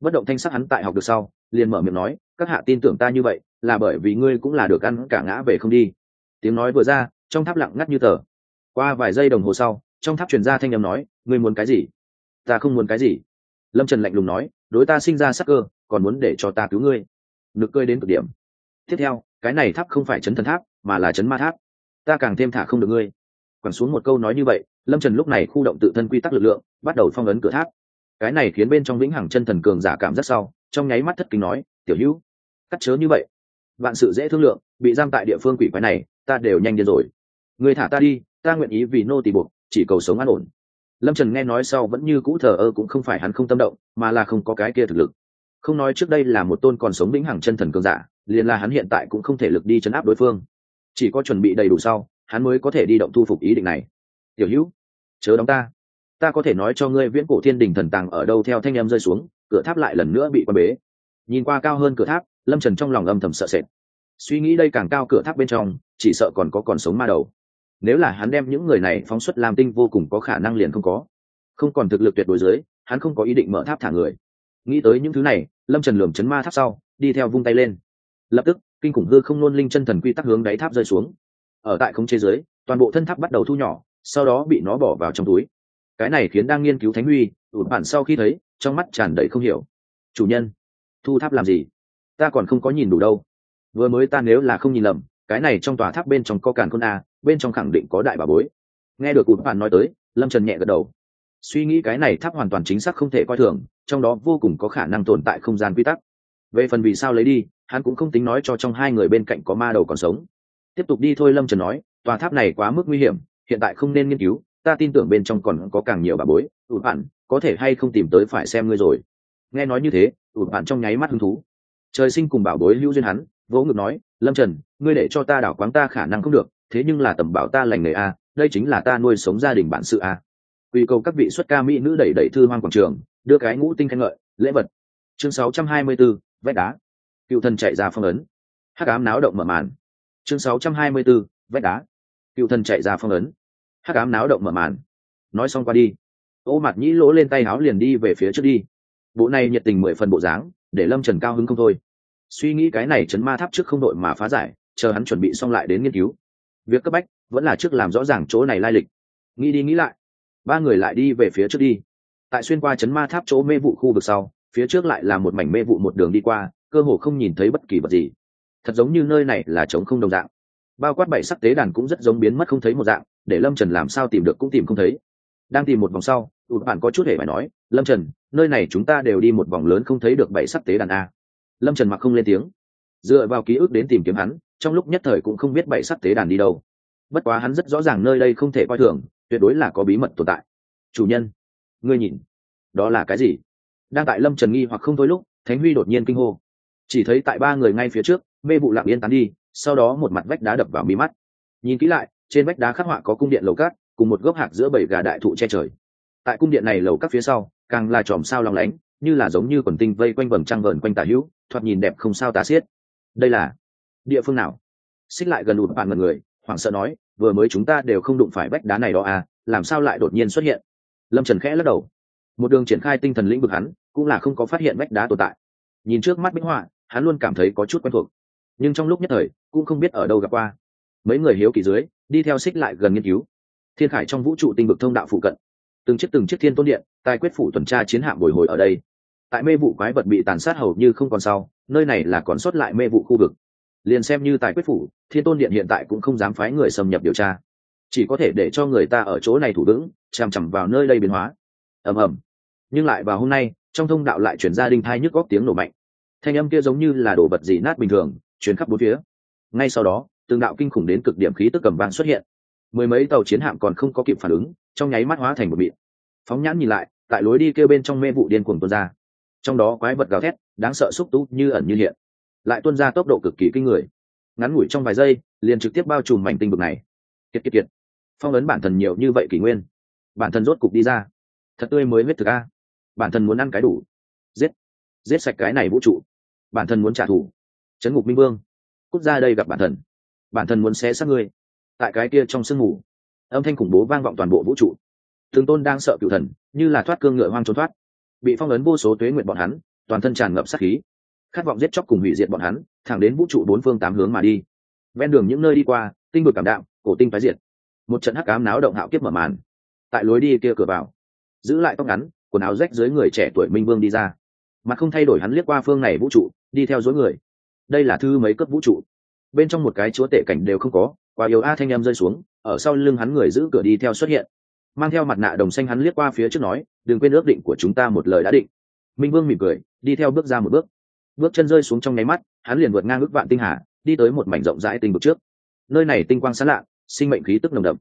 bất động thanh sắc hắn tại học được sau, liền mở miệng nói, các hạ tin tưởng ta như vậy, là bởi vì ngươi cũng là được ăn cả ngã về không đi. Tiếng nói vừa ra, trong tháp lặng ngắt như tờ. Qua vài giây đồng hồ sau, trong tháp truyền ra thanh âm nói, ngươi muốn cái gì? Ta không muốn cái gì. Lâm trần lạnh lùng nói, đối ta sinh ra sắc cơ, còn muốn để cho ta cứu ngươi. Nực cơi đến cực điểm. Tiếp theo, cái này tháp không phải chấn thần tháp, mà là chấn ma tháp. Ta càng thêm thả không được ngươi. Quẳng xuống một câu nói như vậy, lâm trần lúc này khu động tự thân quy tắc lực lượng, bắt đầu phong ấn cửa tháp cái này khiến bên trong vĩnh hằng chân thần cường giả cảm rất sau, trong nháy mắt thất kinh nói, tiểu hữu, cắt chớ như vậy. Vạn sự dễ thương lượng, bị giam tại địa phương quỷ quái này, ta đều nhanh điên rồi. Người thả ta đi, ta nguyện ý vì nô tỳ buộc, chỉ cầu sống an ổn. Lâm trần nghe nói sau vẫn như cũ thờ ơ cũng không phải hắn không tâm động, mà là không có cái kia thực lực. Không nói trước đây là một tôn còn sống vĩnh hằng chân thần cường giả, liền là hắn hiện tại cũng không thể lực đi chấn áp đối phương. Chỉ có chuẩn bị đầy đủ sau, hắn mới có thể đi động thu phục ý định này. Tiểu hữu, chớ đóng ta ta có thể nói cho ngươi viễn cổ thiên đình thần tàng ở đâu theo thanh em rơi xuống, cửa tháp lại lần nữa bị quan bế. Nhìn qua cao hơn cửa tháp, lâm trần trong lòng âm thầm sợ sệt. Suy nghĩ đây càng cao cửa tháp bên trong, chỉ sợ còn có còn sống ma đầu. Nếu là hắn đem những người này phóng xuất làm tinh vô cùng có khả năng liền không có. Không còn thực lực tuyệt đối dưới, hắn không có ý định mở tháp thả người. Nghĩ tới những thứ này, lâm trần lường chấn ma tháp sau, đi theo vung tay lên. Lập tức, kinh khủng hư không nôn linh chân thần quy tắc hướng đáy tháp rơi xuống. Ở tại không chế giới toàn bộ thân tháp bắt đầu thu nhỏ, sau đó bị nó bỏ vào trong túi cái này khiến đang nghiên cứu thánh huy ụt bản sau khi thấy, trong mắt tràn đầy không hiểu. Chủ nhân, thu tháp làm gì? Ta còn không có nhìn đủ đâu. Vừa mới ta nếu là không nhìn lầm, cái này trong tòa tháp bên trong có càn con a, bên trong khẳng định có đại bà bối. Nghe được ụt bản nói tới, lâm trần nhẹ gật đầu. Suy nghĩ cái này tháp hoàn toàn chính xác không thể coi thường, trong đó vô cùng có khả năng tồn tại không gian quy tắc. Về phần vì sao lấy đi, hắn cũng không tính nói cho trong hai người bên cạnh có ma đầu còn sống. Tiếp tục đi thôi, lâm trần nói, tòa tháp này quá mức nguy hiểm, hiện tại không nên nghiên cứu ta tin tưởng bên trong còn có càng nhiều bà bối ụt bạn có thể hay không tìm tới phải xem ngươi rồi. Nghe nói như thế ụt bạn trong nháy mắt hứng thú. Trời sinh cùng bảo bối lưu duyên hắn vỗ ngực nói lâm trần ngươi để cho ta đảo quáng ta khả năng không được thế nhưng là tầm bảo ta lành nghề a đây chính là ta nuôi sống gia đình bản sự a. Quy cầu các vị xuất ca mỹ nữ đẩy đẩy thư hoang quảng trường đưa cái ngũ tinh khen ngợi lễ vật. Chương 624, vách đá. Cựu thần chạy ra phong ấn. Hắc ám náo động mở màn. Chương 624, vách đá. Cựu thần chạy ra phong ấn hắc ám náo động mở màn. Nói xong qua đi, ô mặt nhĩ lỗ lên tay áo liền đi về phía trước đi. Bộ này nhiệt tình mười phần bộ dáng, để lâm trần cao hứng không thôi. Suy nghĩ cái này chấn ma tháp trước không đội mà phá giải, chờ hắn chuẩn bị xong lại đến nghiên cứu. Việc cấp bách vẫn là trước làm rõ ràng chỗ này lai lịch. Nghĩ đi nghĩ lại, ba người lại đi về phía trước đi. Tại xuyên qua chấn ma tháp chỗ mê vụ khu vực sau, phía trước lại là một mảnh mê vụ một đường đi qua, cơ hồ không nhìn thấy bất kỳ vật gì. Thật giống như nơi này là trống không đồng dạng. Bao quát bảy sắc tế đàn cũng rất giống biến mất không thấy một dạng để lâm trần làm sao tìm được cũng tìm không thấy. Đang tìm một vòng sau tụt bạn có chút hề phải nói, lâm trần, nơi này chúng ta đều đi một vòng lớn không thấy được bảy sắc tế đàn a. Lâm trần mặc không lên tiếng. Dựa vào ký ức đến tìm kiếm hắn, trong lúc nhất thời cũng không biết bảy sắc tế đàn đi đâu. Bất quá hắn rất rõ ràng nơi đây không thể coi thường, tuyệt đối là có bí mật tồn tại. Chủ nhân, ngươi nhìn, đó là cái gì? Đang tại lâm trần nghi hoặc không thôi lúc, thánh huy đột nhiên kinh hô. Chỉ thấy tại ba người ngay phía trước, mê vụ lặng yên tán đi, sau đó một mặt vách đá đập vào mi mắt. Nhìn kỹ lại trên vách đá khắc họa có cung điện lầu cát, cùng một gốc hạc giữa bảy gà đại thụ che trời. Tại cung điện này lầu các phía sau, càng là chòm sao lòng lánh, như là giống như quần tinh vây quanh vầng trăng vờn quanh tả hữu, thoạt nhìn đẹp không sao tà xiết. Đây là địa phương nào? Xích lại gần lụt bạn ngần người, hoảng sợ nói, vừa mới chúng ta đều không đụng phải vách đá này đó à làm sao lại đột nhiên xuất hiện? Lâm trần khẽ lắc đầu. Một đường triển khai tinh thần lĩnh vực hắn, cũng là không có phát hiện vách đá tồn tại. Nhìn trước mắt bích họa, hắn luôn cảm thấy có chút quen thuộc. Nhưng trong lúc nhất thời, cũng không biết ở đâu gặp qua. Mấy người hiếu kỳ dưới đi theo xích lại gần nghiên cứu. Thiên khải trong vũ trụ tinh vực thông đạo phụ cận. Từng chiếc từng chiếc thiên tôn điện, tài quyết phủ tuần tra chiến hạm bồi hồi ở đây. Tại mê vụ quái vật bị tàn sát hầu như không còn sau, nơi này là còn sót lại mê vụ khu vực. Liền xem như tài quyết phủ, thiên tôn điện hiện tại cũng không dám phái người xâm nhập điều tra. Chỉ có thể để cho người ta ở chỗ này thủ vững, chằm chằm vào nơi đây biến hóa. Ầm ầm. Nhưng lại vào hôm nay, trong thông đạo lại chuyển ra đinh thai nhức góc tiếng nổ mạnh. Thanh âm kia giống như là đồ vật gì nát bình thường chuyển khắp bốn phía. Ngay sau đó từng đạo kinh khủng đến cực điểm khí tức cầm vàng xuất hiện. Mười mấy tàu chiến hạm còn không có kịp phản ứng, trong nháy mắt hóa thành một mịn. Phóng nhãn nhìn lại, tại lối đi kêu bên trong mê vụ điên cuồng tuôn ra. Trong đó quái vật gào thét, đáng sợ xúc tú như ẩn như hiện. Lại tuôn ra tốc độ cực kỳ kinh người. Ngắn ngủi trong vài giây, liền trực tiếp bao trùm mảnh tinh vực này. Kiệt kiệt kiệt. Phong ấn bản thân nhiều như vậy kỷ nguyên. Bản thân rốt cục đi ra. Thật tươi mới huyết thực a. Bản thân muốn ăn cái đủ. Giết. Giết sạch cái này vũ trụ. Bản thân muốn trả thù. Chấn ngục minh vương. Cút ra đây gặp bản thân bản thân muốn xé xác ngươi. Tại cái kia trong sương mù, âm thanh khủng bố vang vọng toàn bộ vũ trụ. Thường tôn đang sợ cựu thần, như là thoát cương ngựa hoang trốn thoát, bị phong ấn vô số tuế nguyện bọn hắn, toàn thân tràn ngập sát khí. Khát vọng giết chóc cùng hủy diệt bọn hắn, thẳng đến vũ trụ bốn phương tám hướng mà đi. Ven đường những nơi đi qua, tinh vực cảm đạm, cổ tinh phái diệt. Một trận hắc cám náo động hạo kiếp mở màn. Tại lối đi kia cửa vào, giữ lại tóc ngắn, quần áo rách dưới người trẻ tuổi minh vương đi ra. Mặt không thay đổi hắn liếc qua phương này vũ trụ, đi theo dối người. Đây là thư mấy cấp vũ trụ? Bên trong một cái chúa tể cảnh đều không có quá yếu a thanh em rơi xuống, ở sau lưng hắn người giữ cửa đi theo xuất hiện. Mang theo mặt nạ đồng xanh hắn liếc qua phía trước nói, đừng quên ước định của chúng ta một lời đã định. Minh vương mỉm cười, đi theo bước ra một bước. Bước chân rơi xuống trong nháy mắt, hắn liền vượt ngang ước vạn tinh hà, đi tới một mảnh rộng rãi tinh vực trước. Nơi này tinh quang sáng lạ, sinh mệnh khí tức nồng đậm.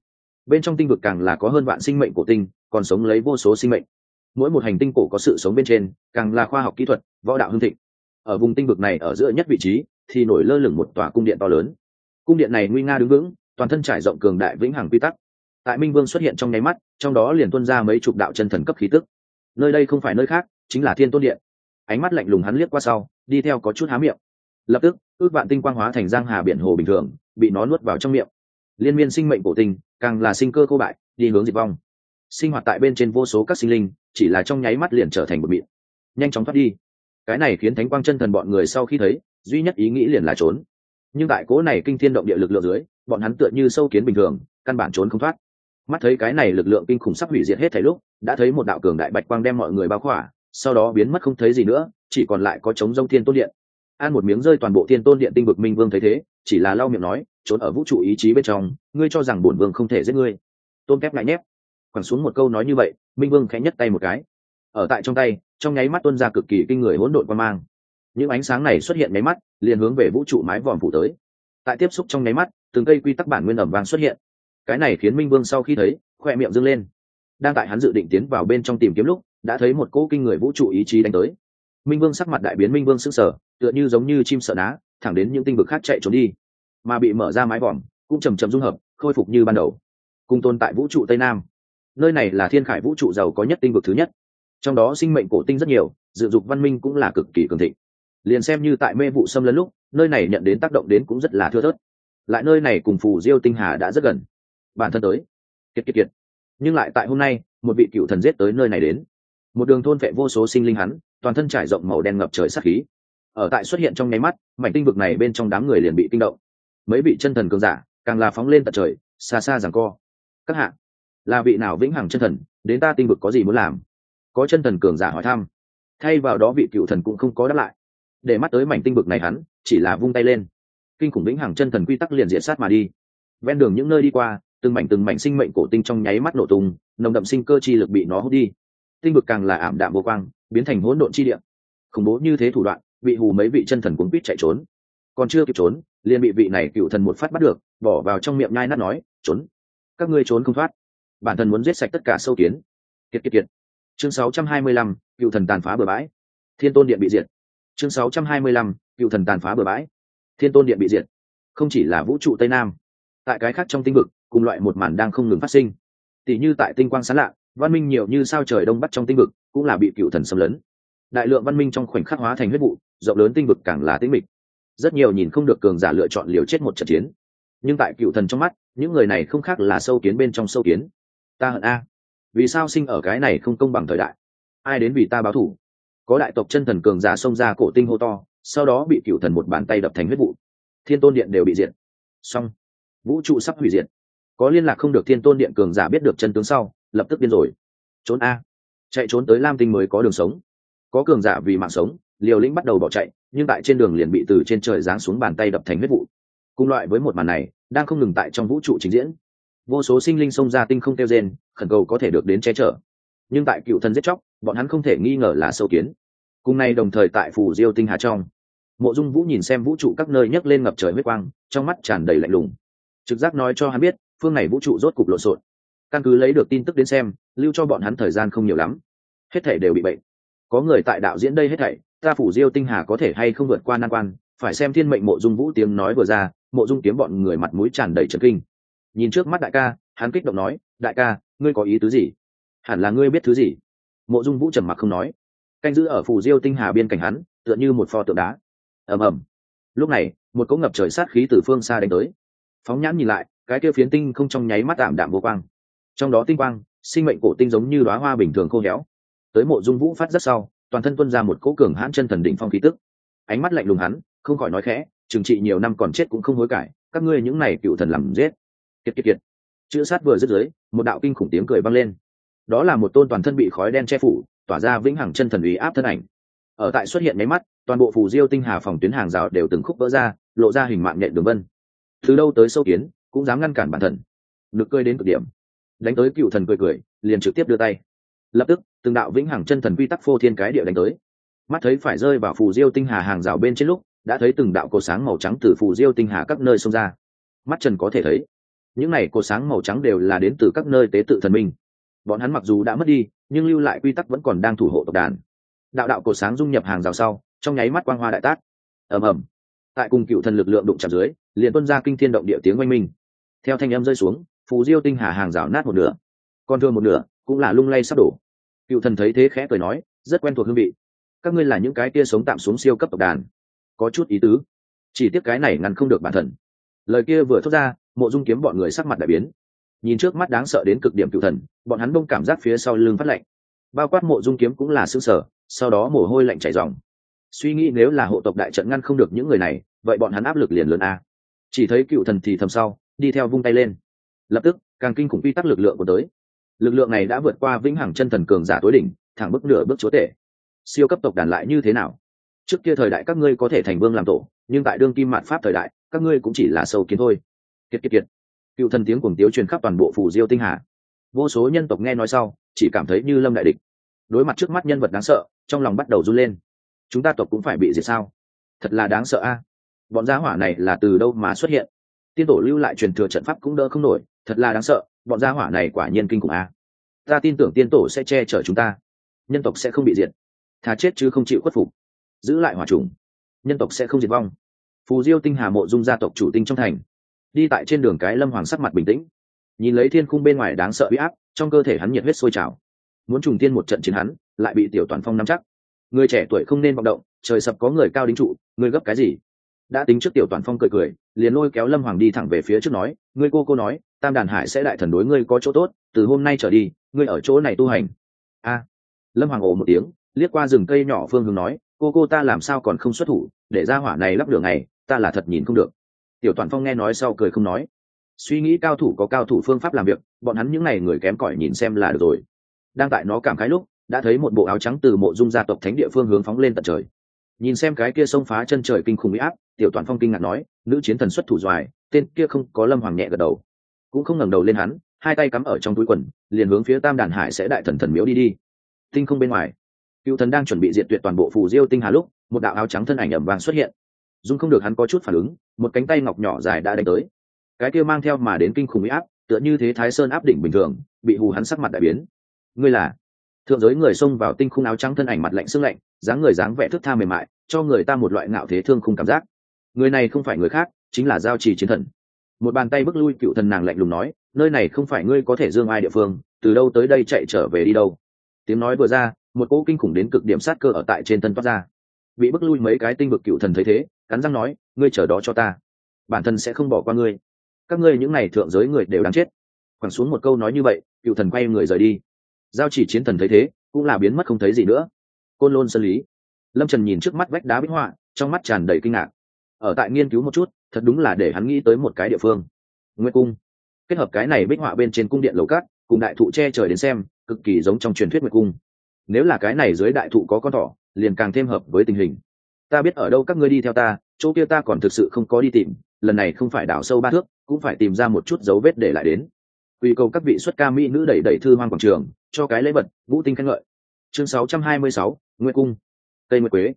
Bên trong tinh vực càng là có hơn vạn sinh mệnh cổ tinh, còn sống lấy vô số sinh mệnh. Mỗi một hành tinh cổ có sự sống bên trên, càng là khoa học kỹ thuật, võ đạo hương thịnh. Ở vùng tinh vực này ở giữa nhất vị trí thì nổi lơ lửng một tòa cung điện to lớn. Cung điện này nguy nga đứng vững, toàn thân trải rộng cường đại vĩnh hằng quy tắc. Tại minh vương xuất hiện trong nháy mắt, trong đó liền tuân ra mấy chục đạo chân thần cấp khí tức. Nơi đây không phải nơi khác, chính là thiên tôn điện. Ánh mắt lạnh lùng hắn liếc qua sau, đi theo có chút há miệng. Lập tức, ước vạn tinh quang hóa thành giang hà biển hồ bình thường, bị nó nuốt vào trong miệng. Liên miên sinh mệnh cổ tinh, càng là sinh cơ cô bại, đi hướng diệt vong. Sinh hoạt tại bên trên vô số các sinh linh, chỉ là trong nháy mắt liền trở thành một miệng. Nhanh chóng thoát đi. Cái này khiến thánh quang chân thần bọn người sau khi thấy duy nhất ý nghĩ liền là trốn. Nhưng tại cố này kinh thiên động địa lực lượng dưới, bọn hắn tựa như sâu kiến bình thường, căn bản trốn không thoát. Mắt thấy cái này lực lượng kinh khủng sắp hủy diệt hết thảy lúc, đã thấy một đạo cường đại bạch quang đem mọi người bao khỏa, sau đó biến mất không thấy gì nữa, chỉ còn lại có trống rông thiên tôn điện. Ăn một miếng rơi toàn bộ thiên tôn điện tinh vực minh vương thấy thế, chỉ là lau miệng nói, trốn ở vũ trụ ý chí bên trong, ngươi cho rằng bổn vương không thể giết ngươi. Tôn kép lại nhép, quẳng xuống một câu nói như vậy, minh vương khẽ nhất tay một cái. Ở tại trong tay, trong nháy mắt tuân ra cực kỳ kinh người hỗn độn quan mang những ánh sáng này xuất hiện máy mắt, liền hướng về vũ trụ mái vòm phủ tới. Tại tiếp xúc trong nháy mắt, từng cây quy tắc bản nguyên ẩm vàng xuất hiện. Cái này khiến minh vương sau khi thấy khoe miệng dâng lên. Đang tại hắn dự định tiến vào bên trong tìm kiếm lúc, đã thấy một cỗ kinh người vũ trụ ý chí đánh tới. Minh vương sắc mặt đại biến, minh vương sững sờ, tựa như giống như chim sợ ná, thẳng đến những tinh vực khác chạy trốn đi. Mà bị mở ra mái vòm, cũng chầm chầm dung hợp, khôi phục như ban đầu. Cùng tồn tại vũ trụ tây nam. Nơi này là thiên khải vũ trụ giàu có nhất tinh vực thứ nhất. Trong đó sinh mệnh cổ tinh rất nhiều, dự dục văn minh cũng là cực kỳ cường thịnh liền xem như tại mê vụ xâm lấn lúc, nơi này nhận đến tác động đến cũng rất là thưa thớt. Lại nơi này cùng phù diêu tinh hà đã rất gần. Bản thân tới. Kiệt kiệt kiệt. Nhưng lại tại hôm nay, một vị cựu thần giết tới nơi này đến. Một đường thôn vệ vô số sinh linh hắn, toàn thân trải rộng màu đen ngập trời sắc khí. Ở tại xuất hiện trong nháy mắt, mảnh tinh vực này bên trong đám người liền bị kinh động. Mấy vị chân thần cường giả, càng là phóng lên tận trời, xa xa rằng co. Các hạ, là vị nào vĩnh hằng chân thần, đến ta tinh vực có gì muốn làm? Có chân thần cường giả hỏi thăm. Thay vào đó vị cựu thần cũng không có đáp lại để mắt tới mảnh tinh vực này hắn chỉ là vung tay lên. Kinh khủng lĩnh hàng chân thần quy tắc liền diện sát mà đi. Ven đường những nơi đi qua từng mảnh từng mảnh sinh mệnh cổ tinh trong nháy mắt nổ tung nồng đậm sinh cơ chi lực bị nó hút đi. Tinh vực càng là ảm đạm vô quang biến thành hỗn độn chi địa. Khủng bố như thế thủ đoạn bị hù mấy vị chân thần cuốn quýt chạy trốn. Còn chưa kịp trốn liền bị vị này cựu thần một phát bắt được bỏ vào trong miệng nhai nát nói trốn. Các ngươi trốn không thoát. Bản thân muốn giết sạch tất cả sâu kiến. Kiệt kiệt kiệt. Chương 625, cựu thần tàn phá bờ bãi. Thiên tôn điện bị diệt chương 625, cựu thần tàn phá bờ bãi. Thiên tôn điện bị diệt không chỉ là vũ trụ tây nam tại cái khác trong tinh vực cùng loại một màn đang không ngừng phát sinh. Tỷ như tại tinh quang sáng lạ văn minh nhiều như sao trời đông bắc trong tinh vực cũng là bị cựu thần xâm lấn. Đại lượng văn minh trong khoảnh khắc hóa thành huyết vụ rộng lớn tinh vực càng là tĩnh mịch. Rất nhiều nhìn không được cường giả lựa chọn liều chết một trận chiến. Nhưng tại cựu thần trong mắt những người này không khác là sâu kiến bên trong sâu kiến. Ta hận a. Vì sao sinh ở cái này không công bằng thời đại? Ai đến vì ta báo thủ? Có đại tộc chân thần cường giả xông ra cổ tinh hô to, sau đó bị cựu thần một bàn tay đập thành huyết vụ. Thiên tôn điện đều bị diệt. Xong. Vũ trụ sắp hủy diệt. Có liên lạc không được thiên tôn điện cường giả biết được chân tướng sau, lập tức điên rồi. Trốn a. Chạy trốn tới lam tinh mới có đường sống. Có cường giả vì mạng sống, liều lĩnh bắt đầu bỏ chạy, nhưng tại trên đường liền bị từ trên trời giáng xuống bàn tay đập thành huyết vụ. Cùng loại với một màn này, đang không ngừng tại trong vũ trụ trình diễn. Vô số sinh linh xông ra tinh không kêu gen khẩn cầu có thể được đến che chở. Nhưng tại cựu thần giết chóc bọn hắn không thể nghi ngờ là sâu kiến. Cùng nay đồng thời tại phù diêu tinh hà trong, mộ dung vũ nhìn xem vũ trụ các nơi nhấc lên ngập trời huyết quang, trong mắt tràn đầy lạnh lùng. Trực giác nói cho hắn biết, phương này vũ trụ rốt cục lộn xộn. Căn cứ lấy được tin tức đến xem, lưu cho bọn hắn thời gian không nhiều lắm. Hết thể đều bị bệnh. Có người tại đạo diễn đây hết thảy, ta phủ diêu tinh hà có thể hay không vượt qua nan quan, phải xem thiên mệnh mộ dung vũ tiếng nói vừa ra, mộ dung kiếm bọn người mặt mũi tràn đầy trật kinh. Nhìn trước mắt đại ca, hắn kích động nói, đại ca, ngươi có ý tứ gì? Hẳn là ngươi biết thứ gì? Mộ dung vũ trầm mặc không nói. Canh giữ ở phủ diêu tinh hà bên cạnh hắn, tựa như một pho tượng đá. Ầm ầm. Lúc này, một cỗ ngập trời sát khí từ phương xa đánh tới. Phóng nhãn nhìn lại, cái kia phiến tinh không trong nháy mắt tạm đạm vô quang. Trong đó tinh quang, sinh mệnh cổ tinh giống như đoá hoa bình thường khô héo. Tới mộ dung vũ phát rất sau, toàn thân tuân ra một cỗ cường hãn chân thần đỉnh phong khí tức. Ánh mắt lạnh lùng hắn, không khỏi nói khẽ, trừng trị nhiều năm còn chết cũng không hối cải, các ngươi những này cựu thần làm giết. Kiệt kiệt kiệt. Chữ sát vừa dứt dưới, một đạo kinh khủng tiếng cười vang lên đó là một tôn toàn thân bị khói đen che phủ, tỏa ra vĩnh hằng chân thần ý áp thân ảnh. Ở tại xuất hiện máy mắt, toàn bộ phù diêu tinh hà phòng tuyến hàng rào đều từng khúc vỡ ra, lộ ra hình mạng nhện đường vân. Từ đâu tới sâu kiến, cũng dám ngăn cản bản thần được cười đến cực điểm. Đánh tới cựu thần cười cười, liền trực tiếp đưa tay. Lập tức, từng đạo vĩnh hằng chân thần quy tắc phô thiên cái địa đánh tới. Mắt thấy phải rơi vào phù diêu tinh hà hàng rào bên trên lúc, đã thấy từng đạo cột sáng màu trắng từ phù diêu tinh hà các nơi xông ra. Mắt trần có thể thấy, những này cột sáng màu trắng đều là đến từ các nơi tế tự thần minh bọn hắn mặc dù đã mất đi, nhưng lưu lại quy tắc vẫn còn đang thủ hộ tộc đàn. Đạo đạo cổ sáng dung nhập hàng rào sau, trong nháy mắt quang hoa đại tác. Ầm ầm. Tại cùng cựu thần lực lượng đụng chạm dưới, liền tuân ra kinh thiên động địa tiếng oanh minh. Theo thanh âm rơi xuống, phù diêu tinh hà hàng rào nát một nửa. Còn thương một nửa, cũng là lung lay sắp đổ. Cựu thần thấy thế khẽ cười nói, rất quen thuộc hương vị. Các ngươi là những cái kia sống tạm xuống siêu cấp tộc đàn. Có chút ý tứ. Chỉ tiếc cái này ngăn không được bản thân. Lời kia vừa thốt ra, mộ dung kiếm bọn người sắc mặt đại biến nhìn trước mắt đáng sợ đến cực điểm cựu thần, bọn hắn đông cảm giác phía sau lưng phát lạnh. Bao quát mộ dung kiếm cũng là xương sở sau đó mồ hôi lạnh chảy dòng suy nghĩ nếu là hộ tộc đại trận ngăn không được những người này, vậy bọn hắn áp lực liền lớn a. Chỉ thấy cựu thần thì thầm sau, đi theo vung tay lên. Lập tức, càng kinh khủng quy tắc lực lượng của tới. Lực lượng này đã vượt qua vĩnh hằng chân thần cường giả tối đỉnh, thẳng bước nửa bước chúa tể. Siêu cấp tộc đàn lại như thế nào? Trước kia thời đại các ngươi có thể thành vương làm tổ, nhưng tại đương kim mạn pháp thời đại, các ngươi cũng chỉ là sâu kiến thôi. Kiệt kiệt kiệt cựu thần tiếng cuồng tiếu truyền khắp toàn bộ phủ diêu tinh hà. Vô số nhân tộc nghe nói sau, chỉ cảm thấy như lâm đại địch. Đối mặt trước mắt nhân vật đáng sợ, trong lòng bắt đầu run lên. Chúng ta tộc cũng phải bị diệt sao? Thật là đáng sợ a. Bọn gia hỏa này là từ đâu mà xuất hiện? Tiên tổ lưu lại truyền thừa trận pháp cũng đỡ không nổi, thật là đáng sợ, bọn gia hỏa này quả nhiên kinh khủng a. Ta tin tưởng tiên tổ sẽ che chở chúng ta. Nhân tộc sẽ không bị diệt. Thà chết chứ không chịu khuất phục. Giữ lại hỏa trùng nhân tộc sẽ không diệt vong. Phù diêu tinh hà mộ dung gia tộc chủ tinh trong thành đi tại trên đường cái lâm hoàng sắc mặt bình tĩnh. Nhìn lấy thiên khung bên ngoài đáng sợ huy áp, trong cơ thể hắn nhiệt huyết sôi trào. Muốn trùng tiên một trận chiến hắn, lại bị tiểu toàn phong nắm chắc. Người trẻ tuổi không nên vọng động, trời sập có người cao đính trụ, người gấp cái gì? Đã tính trước tiểu toàn phong cười cười, liền lôi kéo lâm hoàng đi thẳng về phía trước nói, ngươi cô cô nói, tam đàn hải sẽ đại thần đối ngươi có chỗ tốt, từ hôm nay trở đi, ngươi ở chỗ này tu hành. A. Lâm hoàng ồ một tiếng, liếc qua rừng cây nhỏ phương hướng nói, cô cô ta làm sao còn không xuất thủ, để ra hỏa này lắp đường này, ta là thật nhìn không được tiểu toàn phong nghe nói sau cười không nói. Suy nghĩ cao thủ có cao thủ phương pháp làm việc, bọn hắn những n à y người kém cỏi nhìn xem là được rồi. Đang tại nó cảm khái lúc, đã thấy một bộ áo trắng từ mộ dung gia tộc thánh địa phương hướng phóng lên tận trời. Nhìn xem cái kia xông phá chân trời kinh khủng bị áp, tiểu toàn phong kinh ngạc nói, nữ chiến thần xuất thủ doài, tên kia không có lâm hoàng nhẹ gật đầu. Cũng không ngẩng đầu lên hắn, hai tay cắm ở trong túi quần, liền hướng phía tam đàn hải sẽ đại thần thần miếu đi đi. Tinh không bên ngoài, cựu thần đang chuẩn bị diện tuyệt toàn bộ phù diêu tinh hà lúc, một đạo áo trắng thân ảnh ẩm vàng xuất hiện dung không được hắn có chút phản ứng, một cánh tay ngọc nhỏ dài đã đánh tới. Cái kia mang theo mà đến kinh khủng bị áp, tựa như thế thái sơn áp đỉnh bình thường, bị hù hắn sắc mặt đại biến. Ngươi là? Thượng giới người xông vào tinh khung áo trắng thân ảnh mặt lạnh xương lạnh, dáng người dáng vẻ thức tha mềm mại, cho người ta một loại ngạo thế thương khung cảm giác. Người này không phải người khác, chính là giao trì chiến thần. Một bàn tay bước lui, cựu thần nàng lạnh lùng nói, nơi này không phải ngươi có thể dương ai địa phương, từ đâu tới đây chạy trở về đi đâu? Tiếng nói vừa ra, một cỗ kinh khủng đến cực điểm sát cơ ở tại trên thân toát ra. Bị bước lui mấy cái tinh vực cựu thần thấy thế cắn răng nói, ngươi chờ đó cho ta. Bản thân sẽ không bỏ qua ngươi. Các ngươi những n à y thượng giới người đều đáng chết. Quẳng xuống một câu nói như vậy, cựu thần quay người rời đi. Giao chỉ chiến thần thấy thế, cũng là biến mất không thấy gì nữa. Côn lôn sân lý. Lâm trần nhìn trước mắt vách đá bích họa, trong mắt tràn đầy kinh ngạc. Ở tại nghiên cứu một chút, thật đúng là để hắn nghĩ tới một cái địa phương. Nguyên cung. Kết hợp cái này bích họa bên trên cung điện lầu cát, cùng đại thụ che trời đến xem, cực kỳ giống trong truyền thuyết nguyệt cung. Nếu là cái này dưới đại thụ có con thỏ, liền càng thêm hợp với tình hình ta biết ở đâu các ngươi đi theo ta chỗ kia ta còn thực sự không có đi tìm lần này không phải đào sâu ba thước cũng phải tìm ra một chút dấu vết để lại đến. Quy cầu các vị xuất ca mỹ nữ đẩy đẩy thư hoang quảng trường cho cái lễ vật vũ tinh khen ngợi. Chương 626, nguyệt cung. Cây nguyệt quế.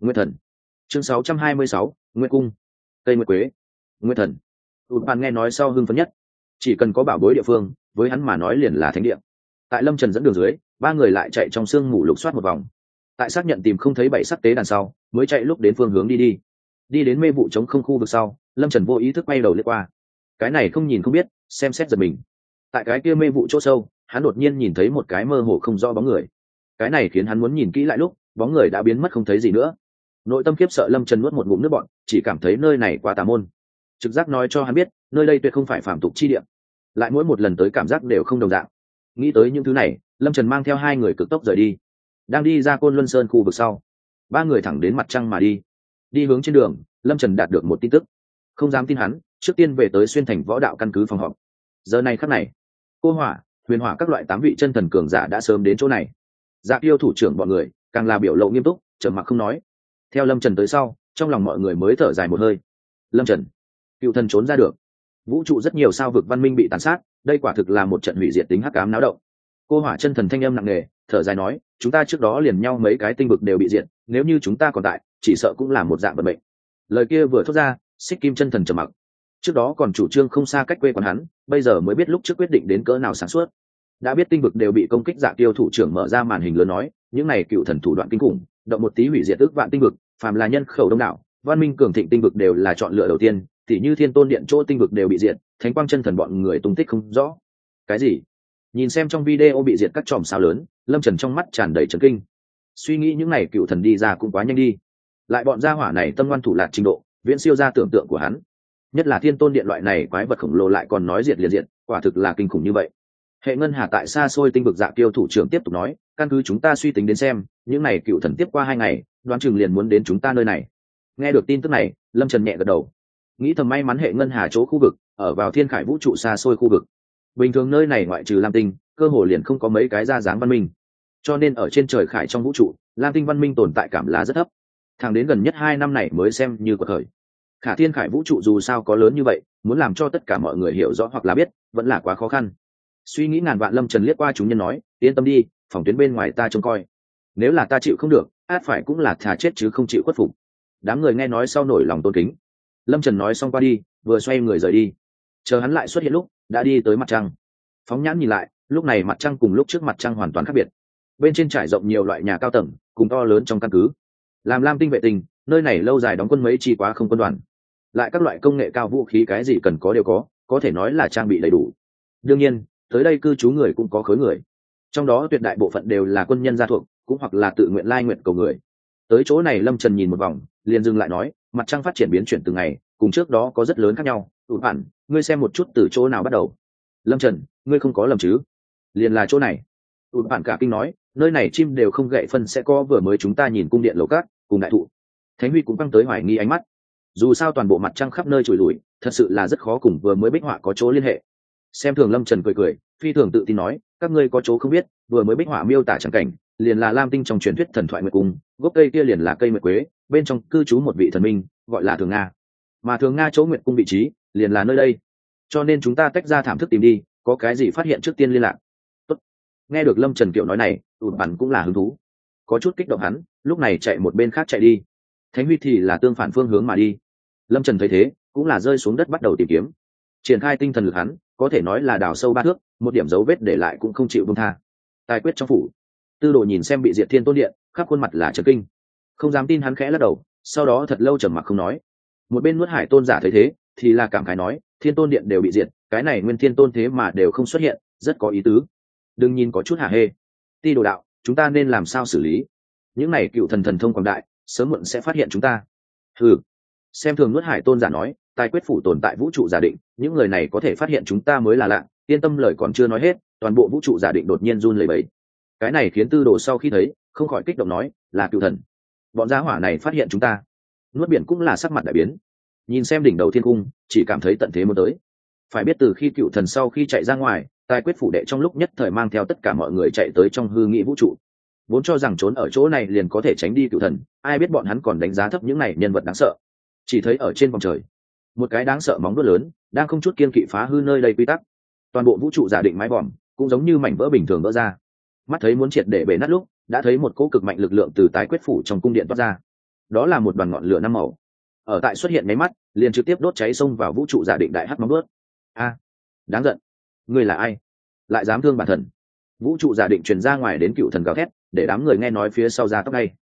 Nguyệt thần. Chương 626, nguyệt cung. Cây nguyệt quế. Nguyệt thần. Tụt bạn nghe nói sau hưng phấn nhất. Chỉ cần có bảo bối địa phương với hắn mà nói liền là thánh địa. Tại lâm trần dẫn đường dưới ba người lại chạy trong sương mù lục soát một vòng tại xác nhận tìm không thấy bảy sắc tế đàn sau, mới chạy lúc đến phương hướng đi đi. Đi đến mê vụ chống không khu vực sau, lâm trần vô ý thức bay đầu lướt qua. Cái này không nhìn không biết, xem xét giật mình. Tại cái kia mê vụ chỗ sâu, hắn đột nhiên nhìn thấy một cái mơ hồ không rõ bóng người. Cái này khiến hắn muốn nhìn kỹ lại lúc, bóng người đã biến mất không thấy gì nữa. Nội tâm kiếp sợ lâm trần nuốt một ngụm nước bọn chỉ cảm thấy nơi này quá tà môn. Trực giác nói cho hắn biết, nơi đây tuyệt không phải phản tục chi điểm lại mỗi một lần tới cảm giác đều không đồng dạng. Nghĩ tới những thứ này, lâm trần mang theo hai người cực tốc rời đi đang đi ra côn luân sơn khu vực sau. Ba người thẳng đến mặt trăng mà đi. Đi hướng trên đường, lâm trần đạt được một tin tức. Không dám tin hắn, trước tiên về tới xuyên thành võ đạo căn cứ phòng họp. Giờ này khắc này, cô hỏa, huyền hỏa các loại tám vị chân thần cường giả đã sớm đến chỗ này. Dạ yêu thủ trưởng bọn người, càng là biểu lộ nghiêm túc, trầm mặc không nói. Theo lâm trần tới sau, trong lòng mọi người mới thở dài một hơi. Lâm trần, cựu thần trốn ra được. Vũ trụ rất nhiều sao vực văn minh bị tàn sát, đây quả thực là một trận hủy diệt tính hắc ám náo động. Cô hỏa chân thần thanh âm nặng nề thở dài nói, chúng ta trước đó liền nhau mấy cái tinh vực đều bị diệt, nếu như chúng ta còn tại, chỉ sợ cũng là một dạng vận mệnh. Lời kia vừa thốt ra, xích kim chân thần trầm mặc. Trước đó còn chủ trương không xa cách quê quán hắn, bây giờ mới biết lúc trước quyết định đến cỡ nào sáng suốt. Đã biết tinh vực đều bị công kích giả tiêu thủ trưởng mở ra màn hình lớn nói, những này cựu thần thủ đoạn kinh khủng, động một tí hủy diệt ước vạn tinh vực, phàm là nhân khẩu đông đảo, văn minh cường thịnh tinh vực đều là chọn lựa đầu tiên thì như thiên tôn điện chỗ tinh vực đều bị diệt, thánh quang chân thần bọn người tung tích không rõ. Cái gì? Nhìn xem trong video bị diệt các chòm sao lớn lâm trần trong mắt tràn đầy trấn kinh. Suy nghĩ những n à y cựu thần đi ra cũng quá nhanh đi. Lại bọn gia hỏa này tâm ngoan thủ lạc trình độ, viễn siêu ra tưởng tượng của hắn. Nhất là thiên tôn điện loại này quái vật khổng lồ lại còn nói diệt liền diệt, quả thực là kinh khủng như vậy. Hệ ngân hà tại xa xôi tinh vực dạ tiêu thủ trưởng tiếp tục nói, căn cứ chúng ta suy tính đến xem, những n à y cựu thần tiếp qua hai ngày, đoán chừng liền muốn đến chúng ta nơi này. Nghe được tin tức này, lâm trần nhẹ gật đầu. Nghĩ thầm may mắn hệ ngân hà chỗ khu vực, ở vào thiên khải vũ trụ xa xôi khu vực. Bình thường nơi này ngoại trừ lam tinh cơ hồ liền không có mấy cái ra dáng văn minh. Cho nên ở trên trời khải trong vũ trụ, lam tinh văn minh tồn tại cảm là rất thấp. Thàng đến gần nhất hai năm này mới xem như cuộc khởi. Khả thiên khải vũ trụ dù sao có lớn như vậy, muốn làm cho tất cả mọi người hiểu rõ hoặc là biết, vẫn là quá khó khăn. Suy nghĩ ngàn vạn lâm trần liếc qua chúng nhân nói, yên tâm đi, phòng tuyến bên ngoài ta trông coi. Nếu là ta chịu không được, át phải cũng là thà chết chứ không chịu khuất phục. Đám người nghe nói sau nổi lòng tôn kính. Lâm trần nói xong qua đi, vừa xoay người rời đi. Chờ hắn lại xuất hiện lúc, đã đi tới mặt trăng. Phóng nhãn nhìn lại lúc này mặt trăng cùng lúc trước mặt trăng hoàn toàn khác biệt. Bên trên trải rộng nhiều loại nhà cao tầng, cùng to lớn trong căn cứ. Làm lam tinh vệ tinh, nơi này lâu dài đóng quân mấy chi quá không quân đoàn. Lại các loại công nghệ cao vũ khí cái gì cần có đều có có thể nói là trang bị đầy đủ. Đương nhiên, tới đây cư trú người cũng có khối người. Trong đó tuyệt đại bộ phận đều là quân nhân gia thuộc, cũng hoặc là tự nguyện lai nguyện cầu người. Tới chỗ này lâm trần nhìn một vòng, liền dừng lại nói, mặt trăng phát triển biến chuyển từng ngày, cùng trước đó có rất lớn khác nhau. Tụt hẳn ngươi xem một chút từ chỗ nào bắt đầu. Lâm trần, ngươi không có lầm chứ? Liền là chỗ này. Tụt bạn cả kinh nói, nơi này chim đều không gậy phân sẽ có vừa mới chúng ta nhìn cung điện lầu cát cùng đại thụ. Thánh huy cũng căng tới hoài nghi ánh mắt. Dù sao toàn bộ mặt trăng khắp nơi trùi lùi thật sự là rất khó cùng vừa mới bích họa có chỗ liên hệ. Xem thường lâm trần cười cười, phi thường tự tin nói, các ngươi có chỗ không biết, vừa mới bích họa miêu tả trắng cảnh, liền là lam tinh trong truyền thuyết thần thoại nguyệt cung, gốc cây kia liền là cây nguyệt quế, bên trong cư trú một vị thần minh, gọi là thường nga. Mà thường nga chỗ nguyệt cung vị trí, liền là nơi đây. Cho nên chúng ta tách ra thảm thức tìm đi, có cái gì phát hiện trước tiên liên lạc nghe được lâm trần kiệu nói này, tụt bắn cũng là hứng thú. Có chút kích động hắn, lúc này chạy một bên khác chạy đi. Thánh huy thì là tương phản phương hướng mà đi. Lâm trần thấy thế, cũng là rơi xuống đất bắt đầu tìm kiếm. Triển khai tinh thần lực hắn, có thể nói là đào sâu ba thước, một điểm dấu vết để lại cũng không chịu bông tha. Tài quyết trong phủ. Tư đồ nhìn xem bị diệt thiên tôn điện, khắp khuôn mặt là trần kinh. Không dám tin hắn khẽ lắc đầu, sau đó thật lâu trầm mặc không nói. Một bên nuốt hải tôn giả thấy thế, thì là cảm khái nói, thiên tôn điện đều bị diệt, cái này nguyên thiên tôn thế mà đều không xuất hiện, rất có ý tứ đừng nhìn có chút hạ hê. Ti đồ đạo, chúng ta nên làm sao xử lý? Những này cựu thần thần thông quảng đại, sớm muộn sẽ phát hiện chúng ta. Ừ xem thường nuốt hải tôn giả nói, tài quyết phủ tồn tại vũ trụ giả định, những người này có thể phát hiện chúng ta mới là lạ, yên tâm lời còn chưa nói hết, toàn bộ vũ trụ giả định đột nhiên run lẩy bẩy. Cái này khiến tư đồ sau khi thấy, không khỏi kích động nói, là cựu thần. Bọn gia hỏa này phát hiện chúng ta. Nuốt biển cũng là sắc mặt đại biến. Nhìn xem đỉnh đầu thiên cung, chỉ cảm thấy tận thế muốn tới. Phải biết từ khi cựu thần sau khi chạy ra ngoài tài quyết phủ đệ trong lúc nhất thời mang theo tất cả mọi người chạy tới trong hư nghĩ vũ trụ. Vốn cho rằng trốn ở chỗ này liền có thể tránh đi cựu thần, ai biết bọn hắn còn đánh giá thấp những này nhân vật đáng sợ. Chỉ thấy ở trên vòng trời, một cái đáng sợ móng đuốt lớn, đang không chút kiên kỵ phá hư nơi đây quy tắc. Toàn bộ vũ trụ giả định mái vòm, cũng giống như mảnh vỡ bình thường vỡ ra. Mắt thấy muốn triệt để bể nát lúc, đã thấy một cỗ cực mạnh lực lượng từ tái quyết phủ trong cung điện toát ra. Đó là một đoàn ngọn lửa năm màu. Ở tại xuất hiện máy mắt, liền trực tiếp đốt cháy xông vào vũ trụ giả định đại hắc móng ướt a, đáng giận ngươi là ai? Lại dám thương bản thần vũ trụ giả định truyền ra ngoài đến cựu thần gào thét, để đám người nghe nói phía sau ra tóc ngay.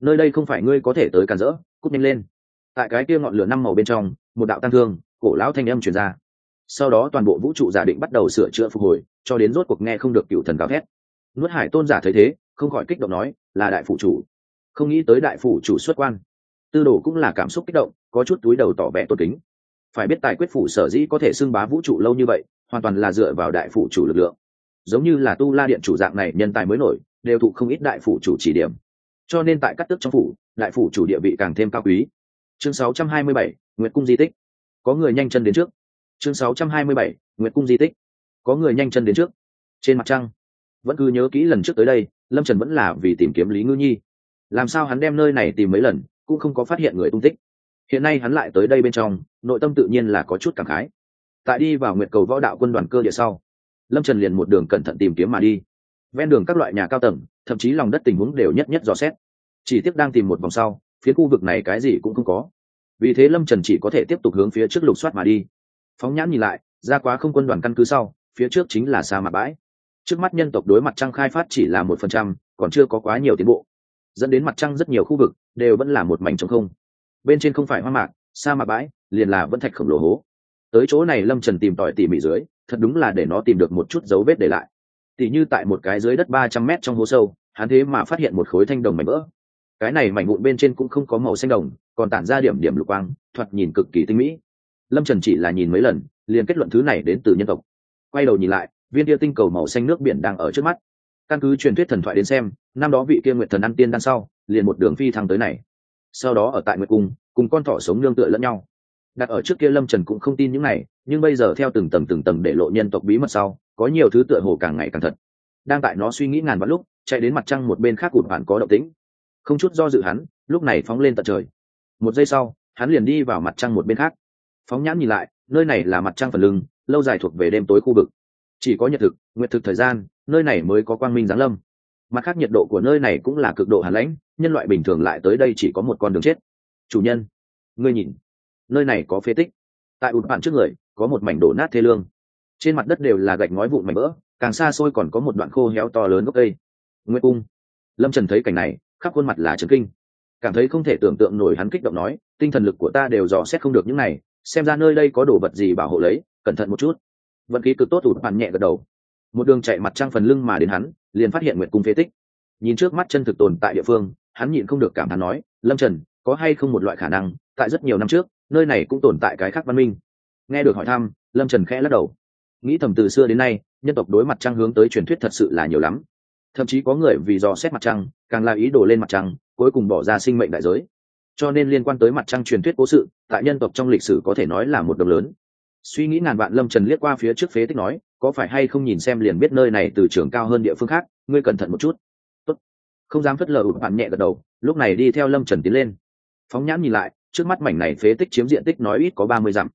Nơi đây không phải ngươi có thể tới càn rỡ, cút nhanh lên. Tại cái kia ngọn lửa năm màu bên trong, một đạo tăng thương, cổ lão thanh âm truyền ra. Sau đó toàn bộ vũ trụ giả định bắt đầu sửa chữa phục hồi, cho đến rốt cuộc nghe không được cựu thần gào thét. Nuốt hải tôn giả thấy thế, không khỏi kích động nói, là đại phủ chủ. Không nghĩ tới đại phủ chủ xuất quan. Tư đồ cũng là cảm xúc kích động, có chút túi đầu tỏ vẻ tôn kính. Phải biết tài quyết phủ sở dĩ có thể xưng bá vũ trụ lâu như vậy hoàn toàn là dựa vào đại phủ chủ lực lượng. Giống như là tu la điện chủ dạng này nhân tài mới nổi đều thụ không ít đại phủ chủ chỉ điểm. Cho nên tại các tước trong phủ đại phủ chủ địa vị càng thêm cao quý. Chương 627, nguyệt cung di tích. Có người nhanh chân đến trước. Chương 627, nguyệt cung di tích. Có người nhanh chân đến trước. Trên mặt trăng vẫn cứ nhớ kỹ lần trước tới đây lâm trần vẫn là vì tìm kiếm lý ngư nhi. Làm sao hắn đem nơi này tìm mấy lần cũng không có phát hiện người tung tích. Hiện nay hắn lại tới đây bên trong nội tâm tự nhiên là có chút cảm khái tại đi vào nguyệt cầu võ đạo quân đoàn cơ địa sau, lâm trần liền một đường cẩn thận tìm kiếm mà đi. Ven đường các loại nhà cao tầng, thậm chí lòng đất tình huống đều nhất nhất dò xét. Chỉ tiếc đang tìm một vòng sau, phía khu vực này cái gì cũng không có. Vì thế lâm trần chỉ có thể tiếp tục hướng phía trước lục soát mà đi. Phóng nhãn nhìn lại, ra quá không quân đoàn căn cứ sau, phía trước chính là sa mạc bãi. Trước mắt nhân tộc đối mặt trăng khai phát chỉ là một phần trăm, còn chưa có quá nhiều tiến bộ. Dẫn đến mặt trăng rất nhiều khu vực đều vẫn là một mảnh trống không. Bên trên không phải hoa mạc, sa mạc bãi liền là vẫn thạch khổng lồ hố tới chỗ này lâm trần tìm tòi tỉ mỉ dưới, thật đúng là để nó tìm được một chút dấu vết để lại. Tỉ như tại một cái dưới đất ba trăm mét trong hố sâu, hắn thế mà phát hiện một khối thanh đồng mảnh vỡ. Cái này mảnh vụn bên trên cũng không có màu xanh đồng, còn tản ra điểm điểm lục quang, thoạt nhìn cực kỳ tinh mỹ. Lâm trần chỉ là nhìn mấy lần, liền kết luận thứ này đến từ nhân tộc. Quay đầu nhìn lại, viên tia tinh cầu màu xanh nước biển đang ở trước mắt. Căn cứ truyền thuyết thần thoại đến xem, năm đó vị kia nguyện thần ăn tiên đan sau, liền một đường phi thăng tới này. Sau đó ở tại nguyệt cung, cùng con thỏ sống nương tựa lẫn nhau đặt ở trước kia lâm trần cũng không tin những này, nhưng bây giờ theo từng tầng từng tầng để lộ nhân tộc bí mật sau, có nhiều thứ tựa hồ càng ngày càng thật. Đang tại nó suy nghĩ ngàn vạn lúc, chạy đến mặt trăng một bên khác cụt bạn có động tĩnh. Không chút do dự hắn, lúc này phóng lên tận trời. Một giây sau, hắn liền đi vào mặt trăng một bên khác. Phóng nhãn nhìn lại, nơi này là mặt trăng phần lưng, lâu dài thuộc về đêm tối khu vực. Chỉ có nhật thực, nguyệt thực thời gian, nơi này mới có quang minh giáng lâm. Mặt khác nhiệt độ của nơi này cũng là cực độ hàn lãnh, nhân loại bình thường lại tới đây chỉ có một con đường chết. Chủ nhân, ngươi nhìn nơi này có phế tích. Tại ụt bạn trước người, có một mảnh đổ nát thê lương. Trên mặt đất đều là gạch ngói vụn mảnh vỡ, càng xa xôi còn có một đoạn khô héo to lớn gốc cây. Nguyễn cung. Lâm trần thấy cảnh này, khắp khuôn mặt là trấn kinh. Cảm thấy không thể tưởng tượng nổi hắn kích động nói, tinh thần lực của ta đều dò xét không được những này, xem ra nơi đây có đồ vật gì bảo hộ lấy, cẩn thận một chút. Vận khí cực tốt ụt bạn nhẹ gật đầu. Một đường chạy mặt trăng phần lưng mà đến hắn, liền phát hiện nguyệt cung phế tích. Nhìn trước mắt chân thực tồn tại địa phương, hắn nhịn không được cảm thán nói, lâm trần, có hay không một loại khả năng, tại rất nhiều năm trước nơi này cũng tồn tại cái khác văn minh. Nghe được hỏi thăm, lâm trần khẽ lắc đầu. Nghĩ thầm từ xưa đến nay, nhân tộc đối mặt trăng hướng tới truyền thuyết thật sự là nhiều lắm. Thậm chí có người vì dò xét mặt trăng, càng là ý đồ lên mặt trăng, cuối cùng bỏ ra sinh mệnh đại giới. Cho nên liên quan tới mặt trăng truyền thuyết cố sự, tại nhân tộc trong lịch sử có thể nói là một đồng lớn. Suy nghĩ ngàn vạn lâm trần liếc qua phía trước phế tích nói, có phải hay không nhìn xem liền biết nơi này từ trường cao hơn địa phương khác, ngươi cẩn thận một chút. Tốt. không dám phất lờ ụt bạn nhẹ gật đầu, lúc này đi theo lâm trần tiến lên. Phóng nhãn nhìn lại trước mắt mảnh này phế tích chiếm diện tích nói ít có ba mươi dặm.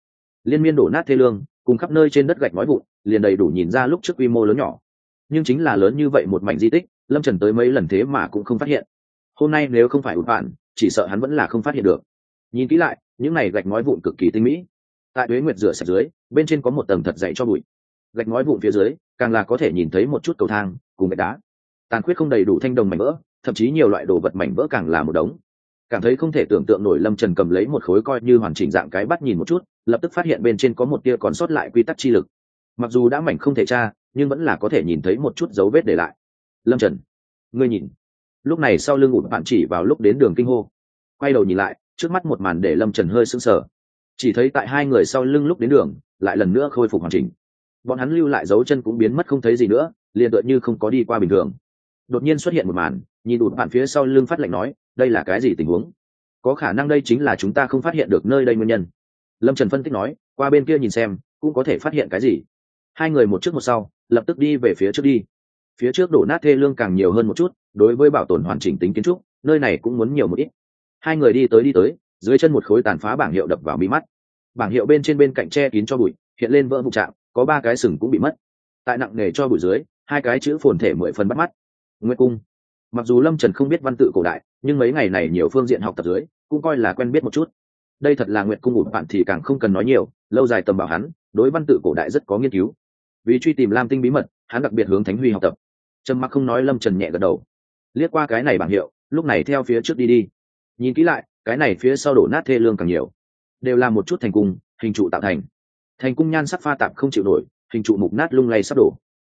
Liên miên đổ nát thê lương, cùng khắp nơi trên đất gạch nói vụn, liền đầy đủ nhìn ra lúc trước quy mô lớn nhỏ. Nhưng chính là lớn như vậy một mảnh di tích, lâm trần tới mấy lần thế mà cũng không phát hiện. Hôm nay nếu không phải ụt bạn, chỉ sợ hắn vẫn là không phát hiện được. Nhìn kỹ lại, những này gạch nói vụn cực kỳ tinh mỹ. Tại tuế nguyệt rửa sạch dưới, bên trên có một tầng thật dậy cho bụi. Gạch nói vụn phía dưới, càng là có thể nhìn thấy một chút cầu thang cùng gạch đá. Tàn khuyết không đầy đủ thanh đồng mảnh vỡ, thậm chí nhiều loại đồ vật mảnh vỡ càng là một đống cảm thấy không thể tưởng tượng nổi lâm trần cầm lấy một khối coi như hoàn chỉnh dạng cái bắt nhìn một chút, lập tức phát hiện bên trên có một tia còn sót lại quy tắc chi lực. Mặc dù đã mảnh không thể tra, nhưng vẫn là có thể nhìn thấy một chút dấu vết để lại. Lâm trần, ngươi nhìn. Lúc này sau lưng ụt bạn chỉ vào lúc đến đường kinh hô. Quay đầu nhìn lại, trước mắt một màn để lâm trần hơi sững sờ. Chỉ thấy tại hai người sau lưng lúc đến đường, lại lần nữa khôi phục hoàn chỉnh. Bọn hắn lưu lại dấu chân cũng biến mất không thấy gì nữa, liền tựa như không có đi qua bình thường. Đột nhiên xuất hiện một màn, nhìn ụt bạn phía sau lưng phát lệnh nói đây là cái gì tình huống? Có khả năng đây chính là chúng ta không phát hiện được nơi đây nguyên nhân. Lâm trần phân tích nói, qua bên kia nhìn xem, cũng có thể phát hiện cái gì. Hai người một trước một sau, lập tức đi về phía trước đi. Phía trước đổ nát thê lương càng nhiều hơn một chút, đối với bảo tồn hoàn chỉnh tính kiến trúc, nơi này cũng muốn nhiều một ít. Hai người đi tới đi tới, dưới chân một khối tàn phá bảng hiệu đập vào mi mắt. Bảng hiệu bên trên bên cạnh che kín cho bụi, hiện lên vỡ vụ trạm có ba cái sừng cũng bị mất. Tại nặng nề cho bụi dưới, hai cái chữ phồn thể mười phần bắt mắt. Nguyệt cung mặc dù lâm trần không biết văn tự cổ đại, nhưng mấy ngày này nhiều phương diện học tập dưới, cũng coi là quen biết một chút. Đây thật là nguyệt cung ủn bạn thì càng không cần nói nhiều, lâu dài tầm bảo hắn, đối văn tự cổ đại rất có nghiên cứu. Vì truy tìm lam tinh bí mật, hắn đặc biệt hướng thánh huy học tập. Trầm mặc không nói lâm trần nhẹ gật đầu. Liếc qua cái này bảng hiệu, lúc này theo phía trước đi đi. Nhìn kỹ lại, cái này phía sau đổ nát thê lương càng nhiều. Đều là một chút thành cung, hình trụ tạo thành. Thành cung nhan sắc pha tạp không chịu nổi, hình trụ mục nát lung lay sắp đổ.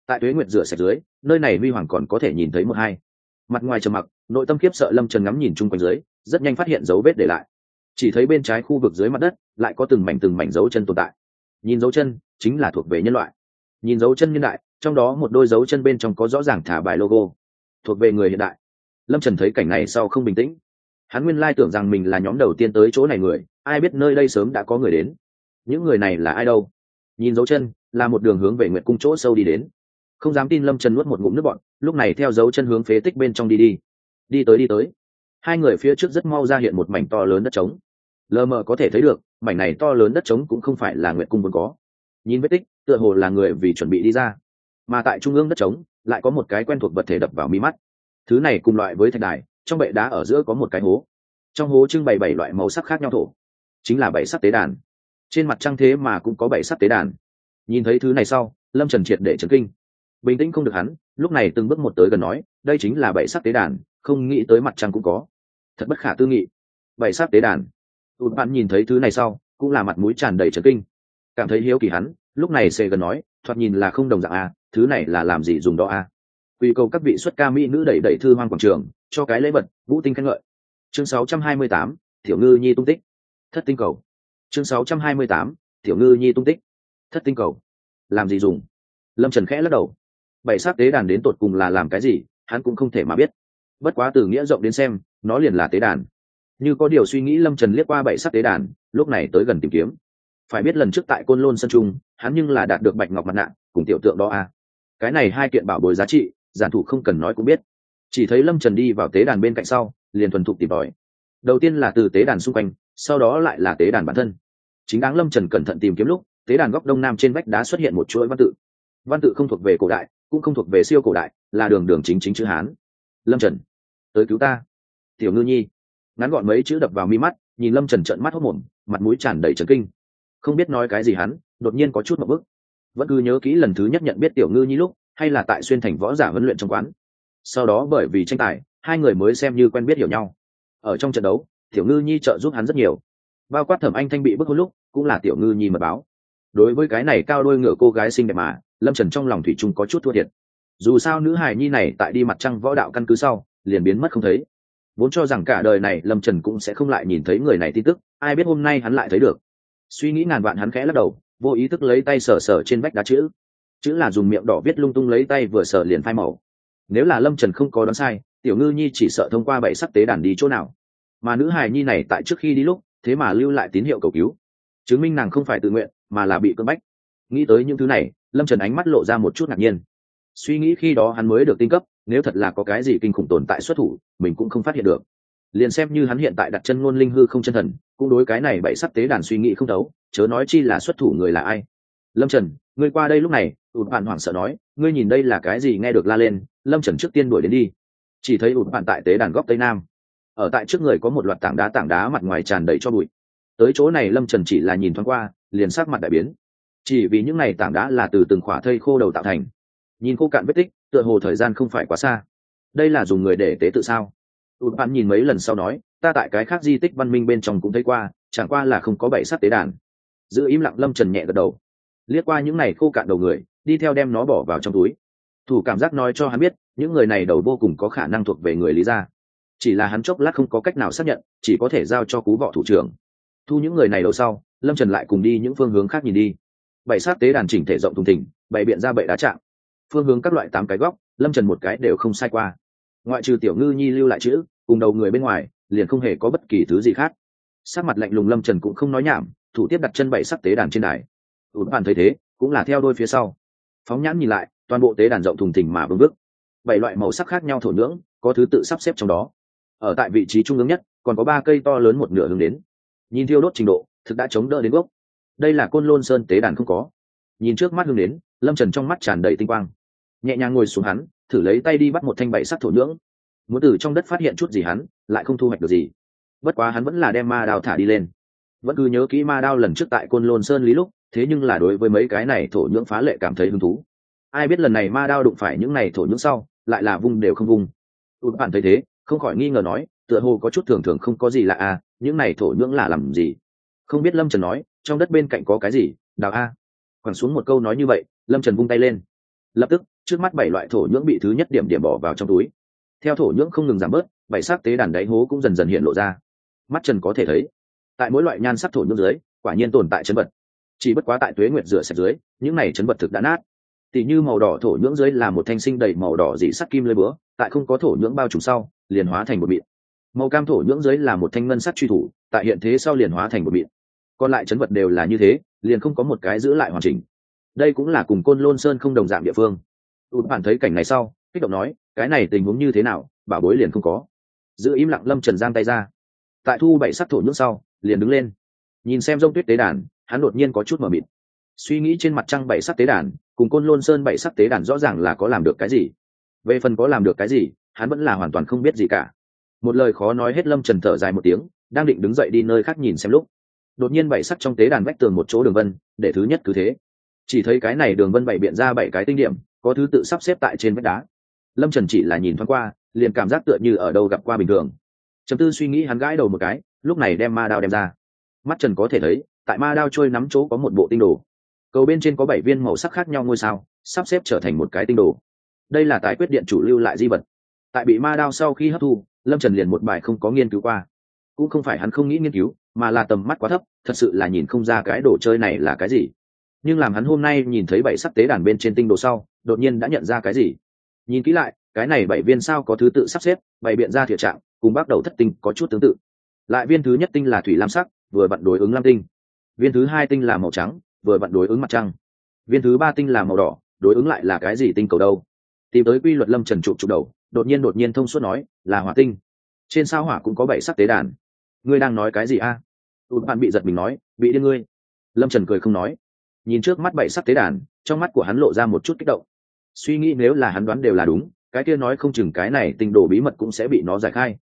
Tại tuế nguyệt rửa sạch dưới, nơi này huy hoàng còn có thể nhìn thấy một hai mặt ngoài trầm mặc, nội tâm khiếp sợ lâm trần ngắm nhìn chung quanh dưới, rất nhanh phát hiện dấu vết để lại. Chỉ thấy bên trái khu vực dưới mặt đất, lại có từng mảnh từng mảnh dấu chân tồn tại. Nhìn dấu chân, chính là thuộc về nhân loại. Nhìn dấu chân nhân đại, trong đó một đôi dấu chân bên trong có rõ ràng thả bài logo. Thuộc về người hiện đại. Lâm trần thấy cảnh này sau không bình tĩnh. Hắn nguyên lai tưởng rằng mình là nhóm đầu tiên tới chỗ này người, ai biết nơi đây sớm đã có người đến. Những người này là ai đâu? Nhìn dấu chân, là một đường hướng về nguyện cung chỗ sâu đi đến không dám tin lâm trần nuốt một ngụm nước bọn lúc này theo dấu chân hướng phế tích bên trong đi đi. Đi tới đi tới. Hai người phía trước rất mau ra hiện một mảnh to lớn đất trống. Lờ mờ có thể thấy được, mảnh này to lớn đất trống cũng không phải là nguyện cung vốn có. Nhìn vết tích, tựa hồ là người vì chuẩn bị đi ra. Mà tại trung ương đất trống, lại có một cái quen thuộc vật thể đập vào mi mắt. Thứ này cùng loại với thạch đài, trong bệ đá ở giữa có một cái hố. Trong hố trưng bày bảy loại màu sắc khác nhau thổ. Chính là bảy sắc tế đàn. Trên mặt trăng thế mà cũng có bảy sắc tế đàn. Nhìn thấy thứ này sau, lâm trần triệt để trấn kinh bình tĩnh không được hắn lúc này từng bước một tới gần nói đây chính là bảy sắc tế đàn không nghĩ tới mặt trăng cũng có. Thật bất khả tư nghị. Bảy sắc tế đàn. Tụt bạn nhìn thấy thứ này sau cũng là mặt mũi tràn đầy trấn kinh. Cảm thấy hiếu kỳ hắn lúc này xê gần nói thoạt nhìn là không đồng dạng a thứ này là làm gì dùng đó a? Quy cầu các vị xuất ca mỹ nữ đẩy đẩy thư hoang quảng trường cho cái lễ vật vũ tinh khen ngợi. Chương 628, tiểu ngư nhi tung tích. Thất tinh cầu. Chương 628, tiểu ngư nhi tung tích. Thất tinh cầu. Làm gì dùng? Lâm trần khẽ lắc đầu bảy sát tế đàn đến tột cùng là làm cái gì, hắn cũng không thể mà biết. Bất quá từ nghĩa rộng đến xem, nó liền là tế đàn. Như có điều suy nghĩ lâm trần liếc qua bảy sắc tế đàn, lúc này tới gần tìm kiếm. Phải biết lần trước tại côn lôn sân trung, hắn nhưng là đạt được bạch ngọc mặt nạ, cùng tiểu tượng đó a à. cái này hai kiện bảo bồi giá trị, giản thủ không cần nói cũng biết. Chỉ thấy lâm trần đi vào tế đàn bên cạnh sau, liền thuần thục tìm tòi. Đầu tiên là từ tế đàn xung quanh, sau đó lại là tế đàn bản thân. Chính đáng lâm trần cẩn thận tìm kiếm lúc, tế đàn góc đông nam trên vách đá xuất hiện một chuỗi văn tự. Văn tự không thuộc về cổ đại cũng không thuộc về siêu cổ đại, là đường đường chính chính chữ hán. Lâm trần, tới cứu ta. Tiểu ngư nhi, ngắn gọn mấy chữ đập vào mi mắt, nhìn lâm trần trợn mắt hốc mồm, mặt mũi tràn đầy trần kinh. Không biết nói cái gì hắn, đột nhiên có chút một bức vẫn cứ nhớ kỹ lần thứ nhất nhận biết tiểu ngư nhi lúc, hay là tại xuyên thành võ giả huấn luyện trong quán. Sau đó bởi vì tranh tài, hai người mới xem như quen biết hiểu nhau. Ở trong trận đấu, tiểu ngư nhi trợ giúp hắn rất nhiều. Bao quát thẩm anh thanh bị bức hôn lúc, cũng là tiểu ngư nhi mật báo. Đối với cái này cao đôi ngựa cô gái xinh đẹp mà lâm trần trong lòng thủy chung có chút thua thiệt. dù sao nữ hài nhi này tại đi mặt trăng võ đạo căn cứ sau, liền biến mất không thấy. vốn cho rằng cả đời này lâm trần cũng sẽ không lại nhìn thấy người này tin tức, ai biết hôm nay hắn lại thấy được. suy nghĩ ngàn vạn hắn khẽ lắc đầu, vô ý thức lấy tay sờ sờ trên vách đá chữ. chữ là dùng miệng đỏ viết lung tung lấy tay vừa sờ liền phai màu. nếu là lâm trần không có đoán sai, tiểu ngư nhi chỉ sợ thông qua bậy sắc tế đàn đi chỗ nào. mà nữ hài nhi này tại trước khi đi lúc, thế mà lưu lại tín hiệu cầu cứu. chứng minh nàng không phải tự nguyện, mà là bị cưỡng bách. nghĩ tới những thứ này lâm trần ánh mắt lộ ra một chút ngạc nhiên. Suy nghĩ khi đó hắn mới được tinh cấp, nếu thật là có cái gì kinh khủng tồn tại xuất thủ, mình cũng không phát hiện được. Liền xem như hắn hiện tại đặt chân ngôn linh hư không chân thần, cũng đối cái này bậy sắp tế đàn suy nghĩ không đấu chớ nói chi là xuất thủ người là ai. Lâm trần, ngươi qua đây lúc này, ụt bạn hoảng sợ nói, ngươi nhìn đây là cái gì nghe được la lên, lâm trần trước tiên đuổi đến đi. Chỉ thấy ụt bạn tại tế đàn góc tây nam. Ở tại trước người có một loạt tảng đá tảng đá mặt ngoài tràn đầy cho bụi. Tới chỗ này lâm trần chỉ là nhìn thoáng qua, liền sắc mặt đại biến chỉ vì những n à y tảng đá là từ từng khỏa thây khô đầu tạo thành. Nhìn khô cạn vết tích, tựa hồ thời gian không phải quá xa. Đây là dùng người để tế tự sao? Tụt bạn nhìn mấy lần sau nói, ta tại cái khác di tích văn minh bên trong cũng thấy qua, chẳng qua là không có bảy sắt tế đàn. Giữ im lặng lâm trần nhẹ gật đầu. Liếc qua những này khô cạn đầu người, đi theo đem nó bỏ vào trong túi. Thủ cảm giác nói cho hắn biết, những người này đầu vô cùng có khả năng thuộc về người lý gia. Chỉ là hắn chốc lát không có cách nào xác nhận, chỉ có thể giao cho cú võ thủ trưởng. Thu những người này đầu sau, lâm trần lại cùng đi những phương hướng khác nhìn đi bảy sát tế đàn chỉnh thể rộng thùng thỉnh bày biện ra bậy đá chạm phương hướng các loại tám cái góc, lâm trần một cái đều không sai qua. Ngoại trừ tiểu ngư nhi lưu lại chữ, cùng đầu người bên ngoài, liền không hề có bất kỳ thứ gì khác. Sát mặt lạnh lùng lâm trần cũng không nói nhảm, thủ tiếp đặt chân bảy sắc tế đàn trên đài. Ụt bàn thấy thế, cũng là theo đôi phía sau. Phóng nhãn nhìn lại, toàn bộ tế đàn rộng thùng thỉnh mà vương vức bảy loại màu sắc khác nhau thổ nhưỡng, có thứ tự sắp xếp trong đó. Ở tại vị trí trung ương nhất, còn có ba cây to lớn một nửa hướng đến. Nhìn thiêu đốt trình độ, thực đã chống đỡ đến gốc đây là côn lôn sơn tế đàn không có. Nhìn trước mắt hướng đến, lâm trần trong mắt tràn đầy tinh quang. Nhẹ nhàng ngồi xuống hắn, thử lấy tay đi bắt một thanh bảy sắc thổ nhưỡng. Muốn từ trong đất phát hiện chút gì hắn, lại không thu hoạch được gì. Bất quá hắn vẫn là đem ma đao thả đi lên. Vẫn cứ nhớ kỹ ma đao lần trước tại côn lôn sơn lý lúc, thế nhưng là đối với mấy cái này thổ nhưỡng phá lệ cảm thấy hứng thú. Ai biết lần này ma đao đụng phải những này thổ nhưỡng sau, lại là vung đều không vung. Tụt bạn thấy thế, không khỏi nghi ngờ nói, tựa hồ có chút thường thường không có gì lạ à những này thổ nhưỡng là làm gì? Không biết lâm trần nói trong đất bên cạnh có cái gì? Đào a. Quẳng xuống một câu nói như vậy, lâm trần vung tay lên. Lập tức, trước mắt bảy loại thổ nhưỡng bị thứ nhất điểm điểm bỏ vào trong túi. Theo thổ nhưỡng không ngừng giảm bớt, bảy sắc tế đàn đáy hố cũng dần dần hiện lộ ra. Mắt trần có thể thấy, tại mỗi loại nhan sắc thổ nhưỡng dưới, quả nhiên tồn tại chấn vật. Chỉ bất quá tại tuế nguyệt rửa sạch dưới, những này chấn vật thực đã nát. Tỉ như màu đỏ thổ nhưỡng dưới là một thanh sinh đầy màu đỏ dị sắt kim lơi búa, tại không có thổ nhưỡng bao trùm sau, liền hóa thành một mịn. Màu cam thổ nhưỡng dưới là một thanh ngân sắt truy thủ, tại hiện thế sau liền hóa thành một mịn còn lại chấn vật đều là như thế, liền không có một cái giữ lại hoàn chỉnh. Đây cũng là cùng côn lôn sơn không đồng dạng địa phương. Tụt bản thấy cảnh này sau, kích động nói, cái này tình huống như thế nào, bảo bối liền không có. Giữ im lặng lâm trần giang tay ra. Tại thu bảy sắc thổ nhưỡng sau, liền đứng lên. Nhìn xem rông tuyết tế đàn, hắn đột nhiên có chút mờ mịt. Suy nghĩ trên mặt trăng bảy sắc tế đàn, cùng côn lôn sơn bảy sắc tế đàn rõ ràng là có làm được cái gì. Về phần có làm được cái gì, hắn vẫn là hoàn toàn không biết gì cả. Một lời khó nói hết lâm trần thở dài một tiếng, đang định đứng dậy đi nơi khác nhìn xem lúc đột nhiên bảy sắc trong tế đàn vách tường một chỗ đường vân, để thứ nhất cứ thế. Chỉ thấy cái này đường vân bảy biện ra bảy cái tinh điểm, có thứ tự sắp xếp tại trên vách đá. Lâm trần chỉ là nhìn thoáng qua, liền cảm giác tựa như ở đâu gặp qua bình thường. Chấm tư suy nghĩ hắn gãi đầu một cái, lúc này đem ma đao đem ra. Mắt trần có thể thấy, tại ma đao trôi nắm chỗ có một bộ tinh đồ. Cầu bên trên có bảy viên màu sắc khác nhau ngôi sao, sắp xếp trở thành một cái tinh đồ. Đây là tài quyết điện chủ lưu lại di vật. Tại bị ma đao sau khi hấp thu, lâm trần liền một bài không có nghiên cứu qua. Cũng không phải hắn không nghĩ nghiên cứu mà là tầm mắt quá thấp, thật sự là nhìn không ra cái đồ chơi này là cái gì. Nhưng làm hắn hôm nay nhìn thấy bảy sắc tế đàn bên trên tinh đồ sau, đột nhiên đã nhận ra cái gì. Nhìn kỹ lại, cái này bảy viên sao có thứ tự sắp xếp bày biện ra thiệt trạng, cùng bắt đầu thất tinh có chút tương tự. Lại viên thứ nhất tinh là thủy lam sắc, vừa vặn đối ứng lam tinh. Viên thứ hai tinh là màu trắng, vừa vặn đối ứng mặt trăng. Viên thứ ba tinh là màu đỏ, đối ứng lại là cái gì tinh cầu đâu? Tìm tới quy luật lâm trần trụ trụ đầu, đột nhiên đột nhiên thông suốt nói, là hỏa tinh. Trên sao hỏa cũng có bảy sắc tế đàn. Ngươi đang nói cái gì a? à? Tụt bạn bị giật mình nói bị điên ngươi. Lâm trần cười không nói. Nhìn trước mắt bảy sắc tế đàn trong mắt của hắn lộ ra một chút kích động. Suy nghĩ nếu là hắn đoán đều là đúng cái kia nói không chừng cái này tinh đồ bí mật cũng sẽ bị nó giải khai.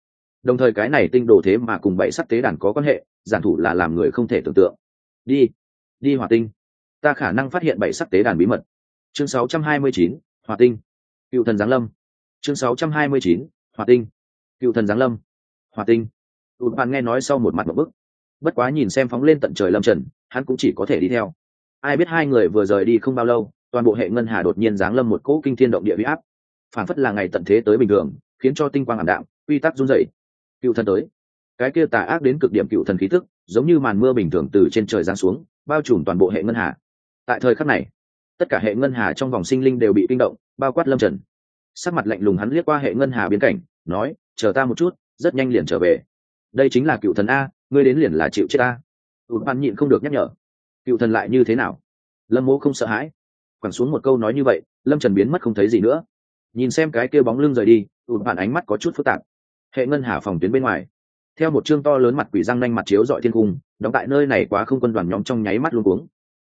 Đồng thời cái này tinh đồ thế mà cùng bảy sắc tế đàn có quan hệ giản thủ là làm người không thể tưởng tượng. Đi đi hòa tinh. Ta khả năng phát hiện bảy sắc tế đàn bí mật. Chương 629, hỏa tinh. Cựu thần giáng lâm. Chương 629, hỏa tinh. Cựu thần giáng lâm. Hỏa tinh. Tụt bạn nghe nói sau một mặt một bức bất quá nhìn xem phóng lên tận trời lâm trần, hắn cũng chỉ có thể đi theo. Ai biết hai người vừa rời đi không bao lâu, toàn bộ hệ ngân hà đột nhiên giáng lâm một cỗ kinh thiên động địa huy áp. Phản phất là ngày tận thế tới bình thường, khiến cho tinh quang ảm đạm, quy tắc run rẩy. Cựu thần tới. Cái kia tà ác đến cực điểm cựu thần khí thức giống như màn mưa bình thường từ trên trời giáng xuống, bao trùm toàn bộ hệ ngân hà. Tại thời khắc này, tất cả hệ ngân hà trong vòng sinh linh đều bị kinh động, bao quát lâm trần. Sắc mặt lạnh lùng hắn liếc qua hệ ngân hà biến cảnh nói, chờ ta một chút, rất nhanh liền trở về. Đây chính là cựu thần a ngươi đến liền là chịu chết a tụt ban nhịn không được nhắc nhở. Cựu thần lại như thế nào? Lâm Mỗ không sợ hãi. Quẳng xuống một câu nói như vậy, lâm trần biến mất không thấy gì nữa. Nhìn xem cái kia bóng lưng rời đi tụt bạn ánh mắt có chút phức tạp. Hệ ngân hà phòng tuyến bên ngoài. Theo một chương to lớn mặt quỷ răng nanh mặt chiếu dọi thiên cung, đóng tại nơi này quá không quân đoàn nhóm trong nháy mắt luôn cuống.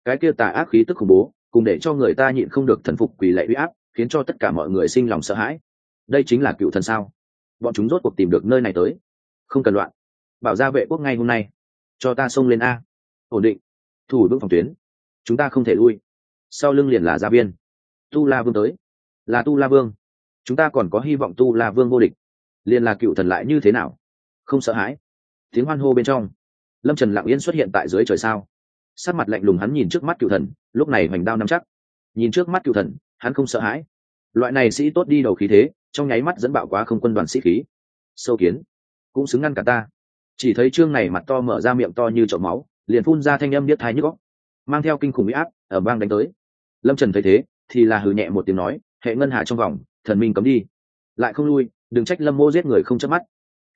Cái kia tà ác khí tức khủng bố, cùng để cho người ta nhịn không được thần phục quỷ lệ uy áp, khiến cho tất cả mọi người sinh lòng sợ hãi. Đây chính là cựu thần sao? Bọn chúng rốt cuộc tìm được nơi này tới. Không cần loạn bảo gia vệ quốc ngay hôm nay. Cho ta xông lên a. Ổn định. Thủ vững phòng tuyến. Chúng ta không thể lui. Sau lưng liền là gia viên. Tu la vương tới. Là tu la vương. Chúng ta còn có hy vọng tu la vương vô địch. Liền là cựu thần lại như thế nào? Không sợ hãi. Tiếng hoan hô bên trong. Lâm trần lặng yên xuất hiện tại dưới trời sao. Sát mặt lạnh lùng hắn nhìn trước mắt cựu thần, lúc này hoành đao nắm chắc. Nhìn trước mắt cựu thần, hắn không sợ hãi. Loại này sĩ tốt đi đầu khí thế, trong nháy mắt dẫn bạo quá không quân đoàn sĩ khí. Sâu kiến. Cũng xứng ngăn cả ta chỉ thấy trương này mặt to mở ra miệng to như chậu máu, liền phun ra thanh âm biết thái nhức góc mang theo kinh khủng huy áp ở bang đánh tới. Lâm trần thấy thế, thì là hừ nhẹ một tiếng nói, hệ ngân hà trong vòng, thần minh cấm đi. Lại không lui, đừng trách lâm mô giết người không chớp mắt.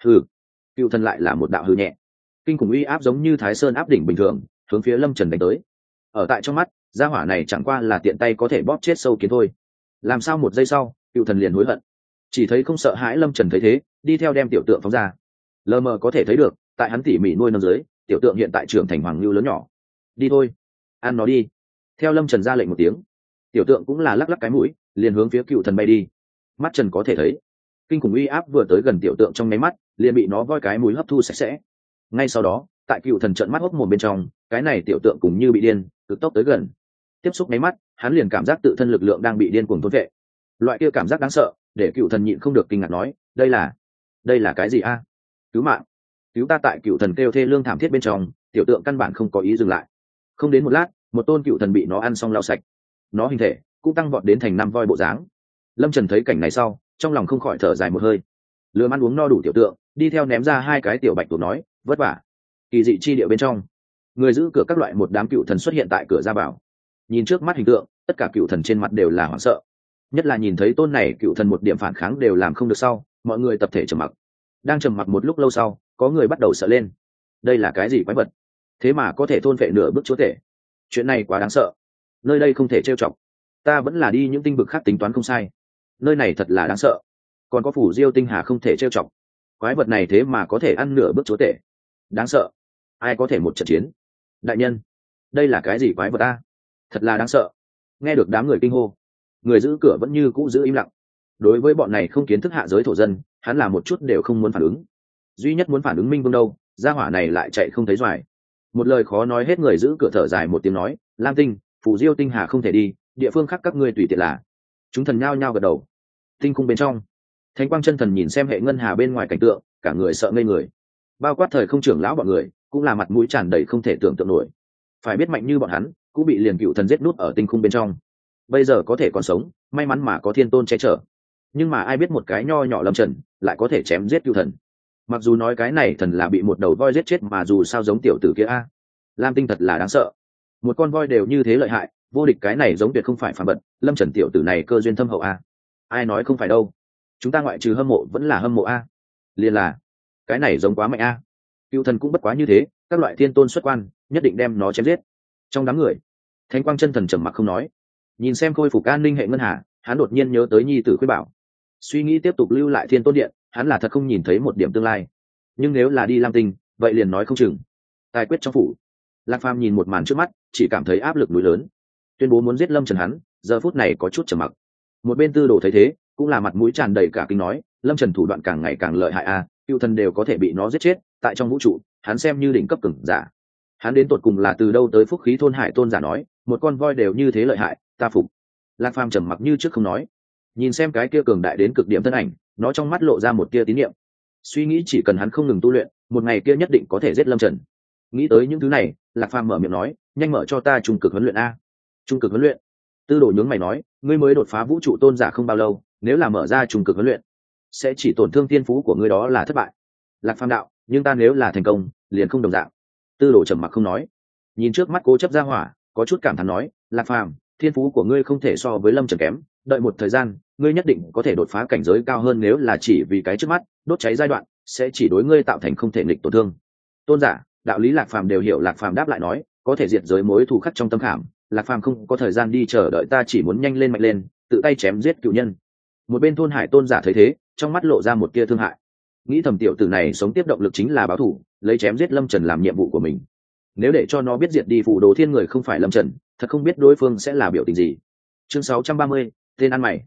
Hừ, cựu thần lại là một đạo hừ nhẹ. Kinh khủng uy áp giống như thái sơn áp đỉnh bình thường, hướng phía lâm trần đánh tới. Ở tại trong mắt, gia hỏa này chẳng qua là tiện tay có thể bóp chết sâu kiến thôi. Làm sao một giây sau, cựu thần liền hối hận. Chỉ thấy không sợ hãi lâm trần thấy thế, đi theo đem tiểu tượng phóng ra lờ mờ có thể thấy được, tại hắn tỉ mỉ nuôi nâng dưới, tiểu tượng hiện tại trưởng thành hoàng lưu lớn nhỏ. Đi thôi, ăn nó đi. Theo lâm trần ra lệnh một tiếng, tiểu tượng cũng là lắc lắc cái mũi, liền hướng phía cựu thần bay đi. Mắt trần có thể thấy, kinh khủng uy áp vừa tới gần tiểu tượng trong nháy mắt, liền bị nó voi cái mũi hấp thu sạch sẽ. Ngay sau đó, tại cựu thần trận mắt hốc mồm bên trong, cái này tiểu tượng cũng như bị điên, cực tốc tới gần. Tiếp xúc nháy mắt, hắn liền cảm giác tự thân lực lượng đang bị điên cuồng thôn vệ. Loại kia cảm giác đáng sợ, để cựu thần nhịn không được kinh ngạc nói, đây là đây là cái gì a? Cứu mạng. Cứu ta tại cựu thần kêu thê lương thảm thiết bên trong, tiểu tượng căn bản không có ý dừng lại. Không đến một lát, một tôn cựu thần bị nó ăn xong lau sạch. Nó hình thể cũng tăng vọt đến thành năm voi bộ dáng. Lâm trần thấy cảnh này sau, trong lòng không khỏi thở dài một hơi. Lừa ăn uống no đủ tiểu tượng, đi theo ném ra hai cái tiểu bạch tuộc nói, vất vả. Kỳ dị chi địa bên trong, người giữ cửa các loại một đám cựu thần xuất hiện tại cửa ra vào. Nhìn trước mắt hình tượng, tất cả cựu thần trên mặt đều là hoảng sợ. Nhất là nhìn thấy tôn này cựu thần một điểm phản kháng đều làm không được sau, mọi người tập thể trầm mặc đang trầm mặc một lúc lâu sau, có người bắt đầu sợ lên. Đây là cái gì quái vật? Thế mà có thể thôn vệ nửa bước chúa thể chuyện này quá đáng sợ. Nơi đây không thể trêu chọc. Ta vẫn là đi những tinh vực khác tính toán không sai. Nơi này thật là đáng sợ. Còn có phủ diêu tinh hà không thể trêu chọc. Quái vật này thế mà có thể ăn nửa bước chúa tể. Đáng sợ. Ai có thể một trận chiến? Đại nhân, đây là cái gì quái vật ta thật là đáng sợ. Nghe được đám người kinh hô, người giữ cửa vẫn như cũ giữ im lặng đối với bọn này không kiến thức hạ giới thổ dân, hắn là một chút đều không muốn phản ứng. Duy nhất muốn phản ứng minh vương đâu, gia hỏa này lại chạy không thấy doài một lời khó nói hết người giữ cửa thở dài một tiếng nói, lam tinh phủ diêu tinh hà không thể đi, địa phương khác các ngươi tùy tiện là. Chúng thần nhao nhao gật đầu. Tinh cung bên trong, thánh quang chân thần nhìn xem hệ ngân hà bên ngoài cảnh tượng, cả người sợ ngây người. Bao quát thời không trưởng lão bọn người, cũng là mặt mũi tràn đầy không thể tưởng tượng nổi. Phải biết mạnh như bọn hắn, cũng bị liền cựu thần giết nút ở tinh khung bên trong. Bây giờ có thể còn sống, may mắn mà có thiên tôn che chở nhưng mà ai biết một cái nho nhỏ lâm trần lại có thể chém giết cựu thần. Mặc dù nói cái này thần là bị một đầu voi giết chết mà dù sao giống tiểu tử kia a. Lam tinh thật là đáng sợ. Một con voi đều như thế lợi hại, vô địch cái này giống tuyệt không phải phản bật lâm trần tiểu tử này cơ duyên thâm hậu a. Ai nói không phải đâu. Chúng ta ngoại trừ hâm mộ vẫn là hâm mộ a. Liền là, cái này giống quá mạnh a. Cựu thần cũng bất quá như thế, các loại thiên tôn xuất quan, nhất định đem nó chém giết. Trong đám người, thánh quang chân thần trầm mặc không nói. Nhìn xem khôi phục an ninh hệ ngân hà, hắn đột nhiên nhớ tới nhi tử khuyết bảo suy nghĩ tiếp tục lưu lại thiên tôn điện hắn là thật không nhìn thấy một điểm tương lai. Nhưng nếu là đi lam tinh vậy liền nói không chừng. Tài quyết trong phủ. Lạc phàm nhìn một màn trước mắt chỉ cảm thấy áp lực núi lớn. Tuyên bố muốn giết lâm trần hắn giờ phút này có chút trầm mặc. Một bên tư đồ thấy thế cũng là mặt mũi tràn đầy cả kinh nói lâm trần thủ đoạn càng ngày càng lợi hại a à, cựu thần đều có thể bị nó giết chết tại trong vũ trụ hắn xem như đỉnh cấp cứng giả. Hắn đến tột cùng là từ đâu tới phúc khí thôn hải tôn giả nói một con voi đều như thế lợi hại ta phục. Lạc phàm trầm mặc như trước không nói nhìn xem cái kia cường đại đến cực điểm thân ảnh, nó trong mắt lộ ra một tia tín nhiệm suy nghĩ chỉ cần hắn không ngừng tu luyện, một ngày kia nhất định có thể giết lâm trần. Nghĩ tới những thứ này, lạc phàm mở miệng nói, nhanh mở cho ta trung cực huấn luyện a. Trung cực huấn luyện? Tư đồ nhướng mày nói, ngươi mới đột phá vũ trụ tôn giả không bao lâu, nếu là mở ra trung cực huấn luyện, sẽ chỉ tổn thương tiên phú của ngươi đó là thất bại. Lạc phàm đạo, nhưng ta nếu là thành công, liền không đồng dạng. Tư đồ trầm mặc không nói. Nhìn trước mắt cố chấp ra hỏa, có chút cảm thán nói, lạc phàm, thiên phú của ngươi không thể so với lâm trần kém đợi một thời gian ngươi nhất định có thể đột phá cảnh giới cao hơn nếu là chỉ vì cái trước mắt đốt cháy giai đoạn sẽ chỉ đối ngươi tạo thành không thể nghịch tổn thương. Tôn giả đạo lý lạc phàm đều hiểu lạc phàm đáp lại nói có thể diệt giới mối thù khắc trong tâm khảm lạc phàm không có thời gian đi chờ đợi ta chỉ muốn nhanh lên mạnh lên tự tay chém giết cựu nhân. Một bên thôn hải tôn giả thấy thế trong mắt lộ ra một tia thương hại. Nghĩ thầm tiểu tử này sống tiếp động lực chính là báo thủ lấy chém giết lâm trần làm nhiệm vụ của mình. Nếu để cho nó biết diệt đi phụ đồ thiên người không phải lâm trần thật không biết đối phương sẽ là biểu tình gì. Chương 630, tên ăn mày.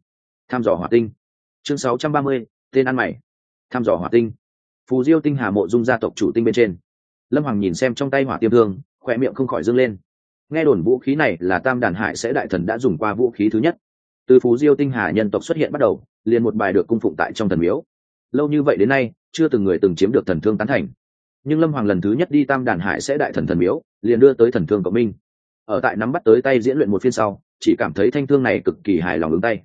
Tham dò hỏa tinh. Chương 630, tên ăn mày. Tham dò hỏa tinh. Phù diêu tinh hà mộ dung gia tộc chủ tinh bên trên. Lâm hoàng nhìn xem trong tay hỏa tiêm thương khỏe miệng không khỏi dâng lên. Nghe đồn vũ khí này là tam đàn hải sẽ đại thần đã dùng qua vũ khí thứ nhất. Từ phú diêu tinh hà nhân tộc xuất hiện bắt đầu liền một bài được cung phụng tại trong thần miếu. Lâu như vậy đến nay chưa từng người từng chiếm được thần thương tán thành. Nhưng lâm hoàng lần thứ nhất đi tam đàn hải sẽ đại thần thần miếu liền đưa tới thần thương cộng minh ở tại nắm bắt tới tay diễn luyện một phiên sau, chỉ cảm thấy thanh thương này cực kỳ hài lòng ứng tay.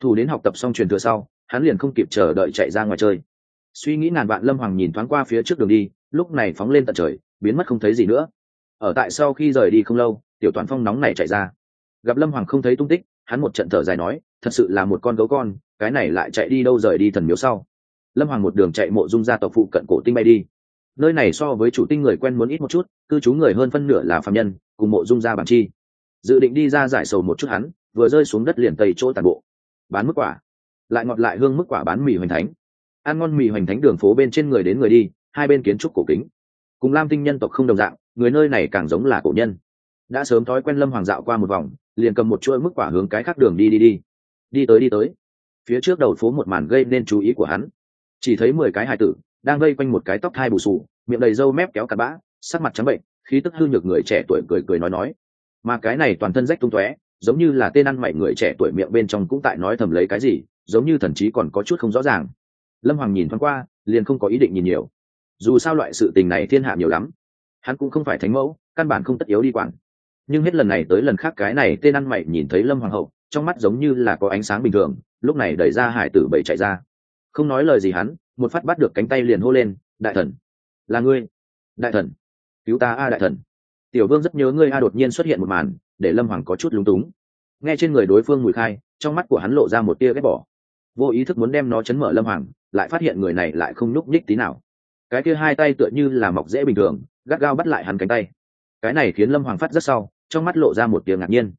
Thủ đến học tập xong truyền thừa sau, hắn liền không kịp chờ đợi chạy ra ngoài chơi. Suy nghĩ ngàn vạn lâm hoàng nhìn thoáng qua phía trước đường đi, lúc này phóng lên tận trời, biến mất không thấy gì nữa. Ở tại sau khi rời đi không lâu, tiểu toàn phong nóng này chạy ra. Gặp lâm hoàng không thấy tung tích, hắn một trận thở dài nói, thật sự là một con gấu con, cái này lại chạy đi đâu rời đi thần miếu sau? Lâm hoàng một đường chạy mộ dung gia tộc phụ cận cổ tinh bay đi nơi này so với chủ tinh người quen muốn ít một chút, cư trú người hơn phân nửa là phạm nhân, cùng mộ dung ra bản chi. Dự định đi ra giải sầu một chút hắn, vừa rơi xuống đất liền tây chỗ tàn bộ. Bán mức quả. Lại ngọt lại hương mức quả bán mì hoành thánh. Ăn ngon mì hoành thánh đường phố bên trên người đến người đi, hai bên kiến trúc cổ kính. Cùng lam tinh nhân tộc không đồng dạng, người nơi này càng giống là cổ nhân. Đã sớm thói quen lâm hoàng dạo qua một vòng, liền cầm một chuỗi mức quả hướng cái khác đường đi đi đi. Đi tới đi tới. Phía trước đầu phố một màn gây nên chú ý của hắn. Chỉ thấy mười cái hài tử đang vây quanh một cái tóc hai bù sù, miệng đầy râu mép kéo cặp bã, sắc mặt trắng bệnh, khí tức hư nhược người trẻ tuổi cười cười nói nói. Mà cái này toàn thân rách tung tóe, giống như là tên ăn mày người trẻ tuổi miệng bên trong cũng tại nói thầm lấy cái gì, giống như thần chí còn có chút không rõ ràng. Lâm hoàng nhìn thoáng qua, liền không có ý định nhìn nhiều. Dù sao loại sự tình này thiên hạ nhiều lắm. Hắn cũng không phải thánh mẫu, căn bản không tất yếu đi quản. Nhưng hết lần này tới lần khác cái này tên ăn mày nhìn thấy lâm hoàng hậu, trong mắt giống như là có ánh sáng bình thường, lúc này đẩy ra hải tử bảy chạy ra. Không nói lời gì hắn một phát bắt được cánh tay liền hô lên, đại thần, là ngươi, đại thần, cứu ta a đại thần. Tiểu vương rất nhớ ngươi a đột nhiên xuất hiện một màn, để lâm hoàng có chút lúng túng. Nghe trên người đối phương mùi khai, trong mắt của hắn lộ ra một tia ghét bỏ. Vô ý thức muốn đem nó chấn mở lâm hoàng, lại phát hiện người này lại không nhúc nhích tí nào. Cái kia hai tay tựa như là mọc dễ bình thường, gắt gao bắt lại hắn cánh tay. Cái này khiến lâm hoàng phát rất sau, trong mắt lộ ra một tiếng ngạc nhiên.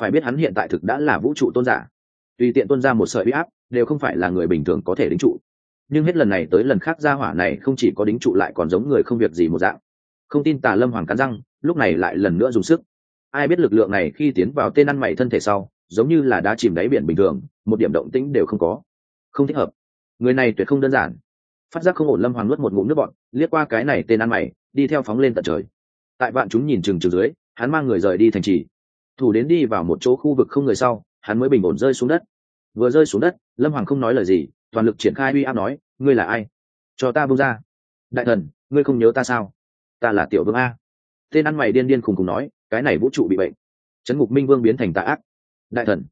Phải biết hắn hiện tại thực đã là vũ trụ tôn giả. Tùy tiện tôn ra một sợi huy áp, đều không phải là người bình thường có thể đính trụ nhưng hết lần này tới lần khác gia hỏa này không chỉ có đính trụ lại còn giống người không việc gì một dạng. Không tin tà lâm hoàng cắn răng, lúc này lại lần nữa dùng sức. Ai biết lực lượng này khi tiến vào tên ăn mày thân thể sau, giống như là đá chìm đáy biển bình thường, một điểm động tĩnh đều không có. Không thích hợp. Người này tuyệt không đơn giản. Phát giác không ổn lâm hoàng nuốt một ngụm nước bọn liếc qua cái này tên ăn mày, đi theo phóng lên tận trời. Tại bạn chúng nhìn chừng chừng dưới, hắn mang người rời đi thành trì. Thủ đến đi vào một chỗ khu vực không người sau, hắn mới bình ổn rơi xuống đất. Vừa rơi xuống đất, lâm hoàng không nói lời gì toàn lực triển khai uy áp nói, ngươi là ai? Cho ta bông ra. Đại thần, ngươi không nhớ ta sao? Ta là tiểu vương a. Tên ăn mày điên điên khùng khùng nói, cái này vũ trụ bị bệnh. Trấn ngục minh vương biến thành tà ác. Đại thần.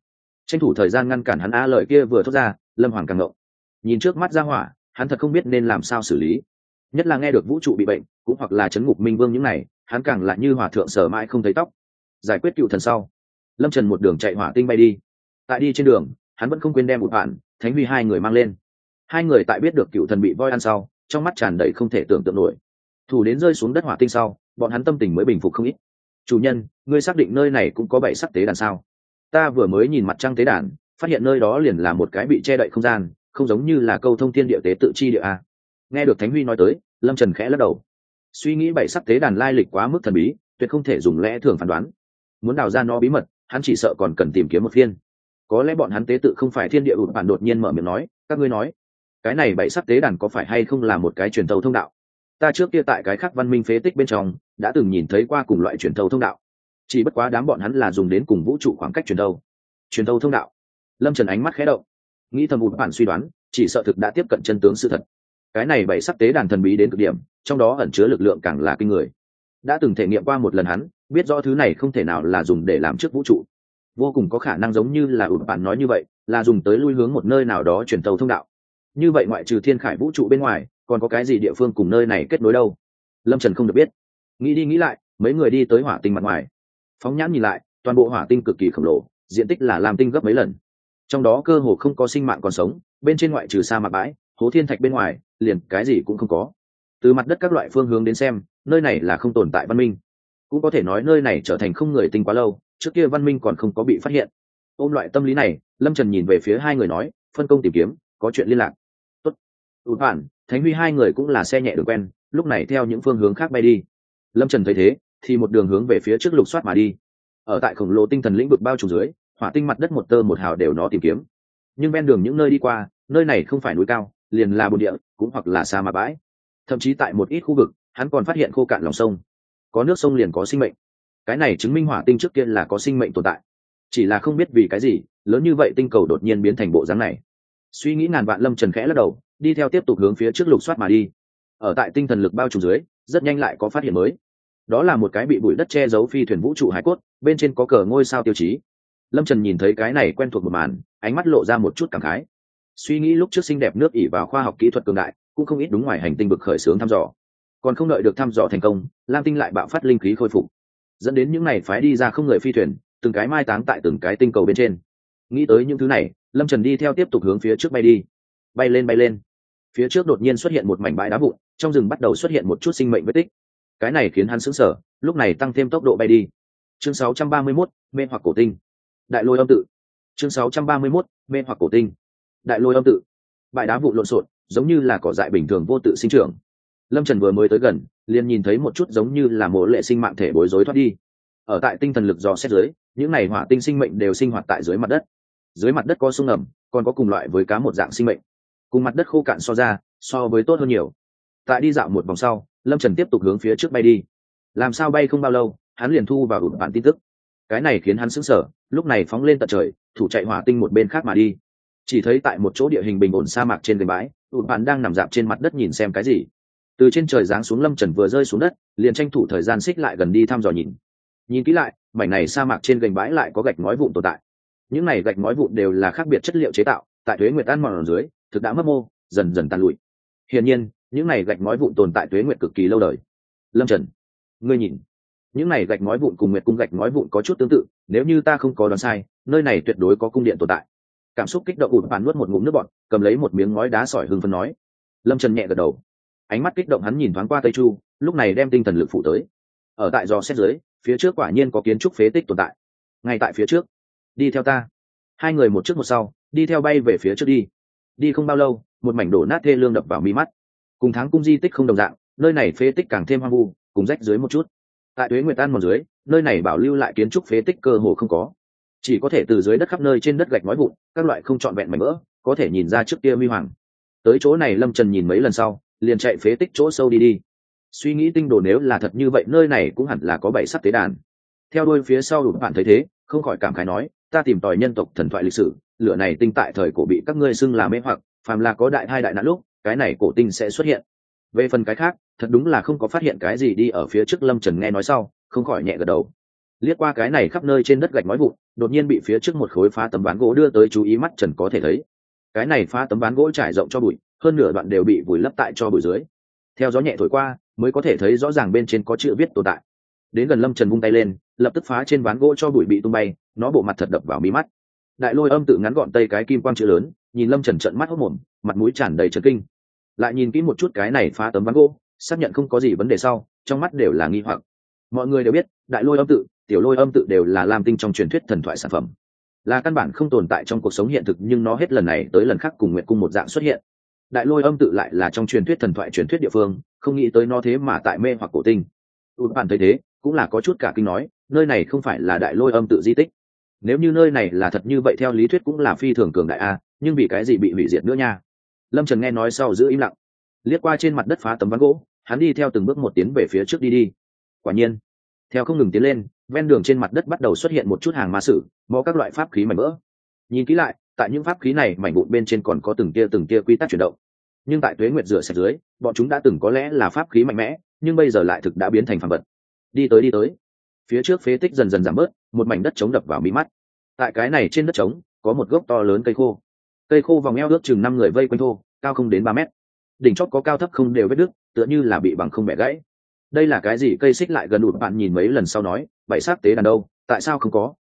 Tranh thủ thời gian ngăn cản hắn a lời kia vừa thốt ra, lâm hoàng càng ngộng. Nhìn trước mắt ra hỏa, hắn thật không biết nên làm sao xử lý. Nhất là nghe được vũ trụ bị bệnh, cũng hoặc là chấn ngục minh vương những này, hắn càng lại như hòa thượng sở mãi không thấy tóc. Giải quyết cựu thần sau, lâm trần một đường chạy hỏa tinh bay đi. Tại đi trên đường, hắn vẫn không quên đem một bạn thánh huy hai người mang lên. Hai người tại biết được cựu thần bị voi ăn sau, trong mắt tràn đầy không thể tưởng tượng nổi. Thủ đến rơi xuống đất hỏa tinh sau, bọn hắn tâm tình mới bình phục không ít. Chủ nhân, ngươi xác định nơi này cũng có bảy sắc tế đàn sao? Ta vừa mới nhìn mặt trăng tế đàn, phát hiện nơi đó liền là một cái bị che đậy không gian, không giống như là câu thông thiên địa tế tự chi địa a. Nghe được thánh huy nói tới, lâm trần khẽ lắc đầu. Suy nghĩ bảy sắc tế đàn lai lịch quá mức thần bí, tuyệt không thể dùng lẽ thường phán đoán. Muốn đào ra nó bí mật, hắn chỉ sợ còn cần tìm kiếm một phiên có lẽ bọn hắn tế tự không phải thiên địa ụt bản đột nhiên mở miệng nói, các ngươi nói, cái này bảy sắc tế đàn có phải hay không là một cái truyền thầu thông đạo? Ta trước kia tại cái khác văn minh phế tích bên trong, đã từng nhìn thấy qua cùng loại truyền thầu thông đạo. Chỉ bất quá đám bọn hắn là dùng đến cùng vũ trụ khoảng cách truyền thầu truyền thầu thông đạo. Lâm trần ánh mắt khẽ động. Nghĩ thầm ụt bản suy đoán, chỉ sợ thực đã tiếp cận chân tướng sự thật. Cái này bảy sắc tế đàn thần bí đến cực điểm, trong đó ẩn chứa lực lượng càng là kinh người. Đã từng thể nghiệm qua một lần hắn, biết rõ thứ này không thể nào là dùng để làm trước vũ trụ vô cùng có khả năng giống như là ụt bạn nói như vậy, là dùng tới lui hướng một nơi nào đó chuyển tàu thông đạo. Như vậy ngoại trừ thiên khải vũ trụ bên ngoài, còn có cái gì địa phương cùng nơi này kết nối đâu? Lâm trần không được biết. Nghĩ đi nghĩ lại, mấy người đi tới hỏa tinh mặt ngoài. Phóng nhãn nhìn lại, toàn bộ hỏa tinh cực kỳ khổng lồ, diện tích là làm tinh gấp mấy lần. Trong đó cơ hồ không có sinh mạng còn sống, bên trên ngoại trừ sa mạc bãi, hố thiên thạch bên ngoài, liền cái gì cũng không có. Từ mặt đất các loại phương hướng đến xem, nơi này là không tồn tại văn minh. Cũng có thể nói nơi này trở thành không người tinh quá lâu trước kia văn minh còn không có bị phát hiện. Ôm loại tâm lý này, lâm trần nhìn về phía hai người nói, phân công tìm kiếm, có chuyện liên lạc. Tốt. Ụt bản thánh huy hai người cũng là xe nhẹ đường quen, lúc này theo những phương hướng khác bay đi. Lâm trần thấy thế, thì một đường hướng về phía trước lục soát mà đi. Ở tại khổng lồ tinh thần lĩnh vực bao trùm dưới, hỏa tinh mặt đất một tơ một hào đều nó tìm kiếm. Nhưng ven đường những nơi đi qua, nơi này không phải núi cao, liền là bồn địa, cũng hoặc là sa mạc bãi. Thậm chí tại một ít khu vực, hắn còn phát hiện khô cạn lòng sông. Có nước sông liền có sinh mệnh cái này chứng minh hỏa tinh trước kia là có sinh mệnh tồn tại. Chỉ là không biết vì cái gì, lớn như vậy tinh cầu đột nhiên biến thành bộ dáng này. Suy nghĩ ngàn vạn lâm trần khẽ lắc đầu, đi theo tiếp tục hướng phía trước lục soát mà đi. Ở tại tinh thần lực bao trùm dưới, rất nhanh lại có phát hiện mới. Đó là một cái bị bụi đất che giấu phi thuyền vũ trụ hải cốt, bên trên có cờ ngôi sao tiêu chí. Lâm trần nhìn thấy cái này quen thuộc một màn, ánh mắt lộ ra một chút cảm khái. Suy nghĩ lúc trước xinh đẹp nước ỉ vào khoa học kỹ thuật cường đại, cũng không ít đúng ngoài hành tinh vực khởi xướng thăm dò. Còn không đợi được thăm dò thành công, lam tinh lại bạo phát linh khí khôi phục dẫn đến những này phái đi ra không người phi thuyền từng cái mai táng tại từng cái tinh cầu bên trên. Nghĩ tới những thứ này lâm trần đi theo tiếp tục hướng phía trước bay đi. Bay lên bay lên. Phía trước đột nhiên xuất hiện một mảnh bãi đá vụn trong rừng bắt đầu xuất hiện một chút sinh mệnh vết tích. Cái này khiến hắn sững sờ lúc này tăng thêm tốc độ bay đi. Chương 631, mê hoặc cổ tinh. Đại lôi âm tự. Chương 631, mê hoặc cổ tinh. Đại lôi âm tự. Bãi đá vụn lộn xộn giống như là cỏ dại bình thường vô tự sinh trưởng lâm trần vừa mới tới gần, liền nhìn thấy một chút giống như là mộ lệ sinh mạng thể bối rối thoát đi. Ở tại tinh thần lực dò xét dưới, những này hỏa tinh sinh mệnh đều sinh hoạt tại dưới mặt đất. Dưới mặt đất có sông ngầm, còn có cùng loại với cá một dạng sinh mệnh. Cùng mặt đất khô cạn so ra, so với tốt hơn nhiều. Tại đi dạo một vòng sau, lâm trần tiếp tục hướng phía trước bay đi. Làm sao bay không bao lâu, hắn liền thu vào ụt bản tin tức. Cái này khiến hắn sững sờ, lúc này phóng lên tận trời, thủ chạy hỏa tinh một bên khác mà đi. Chỉ thấy tại một chỗ địa hình bình ổn sa mạc trên gành bãi ụt bản đang nằm dạp trên mặt đất nhìn xem cái gì từ trên trời giáng xuống lâm trần vừa rơi xuống đất, liền tranh thủ thời gian xích lại gần đi thăm dò nhìn. Nhìn kỹ lại, mảnh này sa mạc trên gành bãi lại có gạch ngói vụn tồn tại. Những này gạch ngói vụn đều là khác biệt chất liệu chế tạo, tại thuế nguyệt ăn mòn ở dưới, thực đã mất mô, dần dần tàn lụi. Hiển nhiên, những này gạch ngói vụn tồn tại tuế nguyệt cực kỳ lâu đời. Lâm trần, ngươi nhìn, những này gạch ngói vụn cùng nguyệt cung gạch ngói vụn có chút tương tự, nếu như ta không có đoán sai, nơi này tuyệt đối có cung điện tồn tại. Cảm xúc kích động ụt bàn nuốt một ngụm nước bọt, cầm lấy một miếng ngói đá sỏi hưng phân nói. Lâm trần nhẹ gật đầu ánh mắt kích động hắn nhìn thoáng qua tây chu, lúc này đem tinh thần lực phụ tới. Ở tại dò xét dưới, phía trước quả nhiên có kiến trúc phế tích tồn tại. Ngay tại phía trước. Đi theo ta. Hai người một trước một sau, đi theo bay về phía trước đi. Đi không bao lâu, một mảnh đổ nát thê lương đập vào mi mắt. Cùng tháng cung di tích không đồng dạng, nơi này phế tích càng thêm hoang vu, cùng rách dưới một chút. Tại tuế nguyệt an một dưới, nơi này bảo lưu lại kiến trúc phế tích cơ hồ không có. Chỉ có thể từ dưới đất khắp nơi trên đất gạch nói vụn, các loại không trọn vẹn mảnh mỡ, có thể nhìn ra trước kia huy hoàng. Tới chỗ này lâm trần nhìn mấy lần sau liền chạy phế tích chỗ sâu đi đi. Suy nghĩ tinh đồ nếu là thật như vậy, nơi này cũng hẳn là có bảy sắc tế đàn. Theo đuôi phía sau đủ bạn thấy thế, không khỏi cảm khái nói, ta tìm tòi nhân tộc thần thoại lịch sử, lửa này tinh tại thời cổ bị các ngươi xưng là mê hoặc, phàm là có đại hai đại nạn lúc, cái này cổ tinh sẽ xuất hiện. Về phần cái khác, thật đúng là không có phát hiện cái gì đi ở phía trước lâm trần nghe nói sau, không khỏi nhẹ gật đầu. Liếc qua cái này khắp nơi trên đất gạch nói vụn, đột nhiên bị phía trước một khối phá tấm ván gỗ đưa tới chú ý mắt trần có thể thấy. Cái này phá tấm ván gỗ trải rộng cho bụi hơn nửa đoạn đều bị vùi lấp tại cho bụi dưới. Theo gió nhẹ thổi qua, mới có thể thấy rõ ràng bên trên có chữ viết tồn tại. Đến gần lâm trần vung tay lên, lập tức phá trên ván gỗ cho bụi bị tung bay, nó bộ mặt thật đập vào mí mắt. Đại lôi âm tự ngắn gọn tây cái kim quang chữ lớn, nhìn lâm trần trận mắt hốc mồm, mặt mũi tràn đầy trần kinh. Lại nhìn kỹ một chút cái này phá tấm ván gỗ, xác nhận không có gì vấn đề sau, trong mắt đều là nghi hoặc. Mọi người đều biết, đại lôi âm tự, tiểu lôi âm tự đều là lam tinh trong truyền thuyết thần thoại sản phẩm. Là căn bản không tồn tại trong cuộc sống hiện thực, nhưng nó hết lần này tới lần khác cùng nguyện cung một dạng xuất hiện đại lôi âm tự lại là trong truyền thuyết thần thoại truyền thuyết địa phương, không nghĩ tới nó thế mà tại mê hoặc cổ tinh. Tụt bản thấy thế, cũng là có chút cả kinh nói, nơi này không phải là đại lôi âm tự di tích. Nếu như nơi này là thật như vậy theo lý thuyết cũng là phi thường cường đại a, nhưng vì cái gì bị hủy diệt nữa nha? Lâm trần nghe nói sau giữ im lặng. Liếc qua trên mặt đất phá tấm ván gỗ, hắn đi theo từng bước một tiến về phía trước đi đi. Quả nhiên, theo không ngừng tiến lên, ven đường trên mặt đất bắt đầu xuất hiện một chút hàng ma sử mò các loại pháp khí mảnh vỡ. Nhìn kỹ lại tại những pháp khí này mảnh vụn bên trên còn có từng tia từng tia quy tắc chuyển động. Nhưng tại tuế nguyệt rửa sạch dưới, bọn chúng đã từng có lẽ là pháp khí mạnh mẽ, nhưng bây giờ lại thực đã biến thành phản vật. Đi tới đi tới. Phía trước phế tích dần dần giảm bớt, một mảnh đất trống đập vào mí mắt. Tại cái này trên đất trống, có một gốc to lớn cây khô. Cây khô vòng eo ước chừng năm người vây quanh thô, cao không đến ba mét. Đỉnh chót có cao thấp không đều vết đứt, tựa như là bị bằng không bẻ gãy. Đây là cái gì? Cây xích lại gần ụt bạn nhìn mấy lần sau nói bậy sát tế đàn đâu, tại sao không có?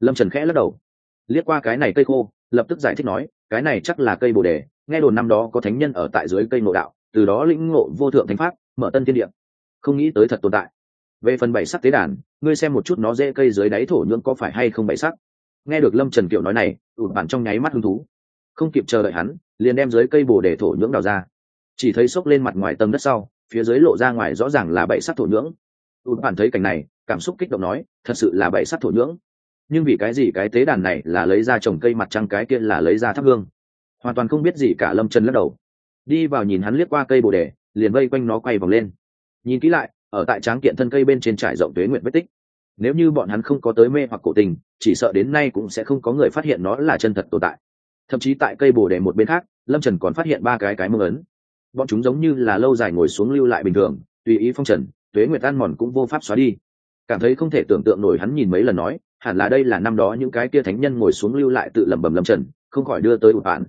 Lâm trần khẽ lắc đầu. Liếc qua cái này cây khô lập tức giải thích nói, cái này chắc là cây bồ đề, nghe đồn năm đó có thánh nhân ở tại dưới cây ngộ đạo, từ đó lĩnh ngộ vô thượng thánh pháp, mở tân thiên địa. Không nghĩ tới thật tồn tại. Về phần bảy sắc tế đàn, ngươi xem một chút nó dễ cây dưới đáy thổ nhưỡng có phải hay không bảy sắc? Nghe được lâm trần kiệu nói này ụt bản trong nháy mắt hứng thú. Không kịp chờ đợi hắn, liền đem dưới cây bồ để thổ nhưỡng đào ra. Chỉ thấy xốc lên mặt ngoài tầng đất sau, phía dưới lộ ra ngoài rõ ràng là bảy sắc thổ nhưỡng. Ụt bản thấy cảnh này, cảm xúc kích động nói, thật sự là bảy sắc thổ nhưỡng nhưng vì cái gì cái tế đàn này là lấy ra trồng cây mặt trăng, cái kia là lấy ra thắp hương? Hoàn toàn không biết gì cả, lâm trần lắc đầu. Đi vào nhìn hắn liếc qua cây bồ đề, liền vây quanh nó quay vòng lên. Nhìn kỹ lại, ở tại tráng kiện thân cây bên trên trải rộng tuế nguyện vết tích. Nếu như bọn hắn không có tới mê hoặc cổ tình, chỉ sợ đến nay cũng sẽ không có người phát hiện nó là chân thật tồn tại. Thậm chí tại cây bồ đề một bên khác, lâm trần còn phát hiện ba cái cái mương ấn. Bọn chúng giống như là lâu dài ngồi xuống lưu lại bình thường, tùy ý phong trần, tuế nguyệt ăn mòn cũng vô pháp xóa đi. Cảm thấy không thể tưởng tượng nổi hắn nhìn mấy lần nói hẳn là đây là năm đó những cái kia thánh nhân ngồi xuống lưu lại tự lẩm bẩm lâm trần, không khỏi đưa tới ụt bạn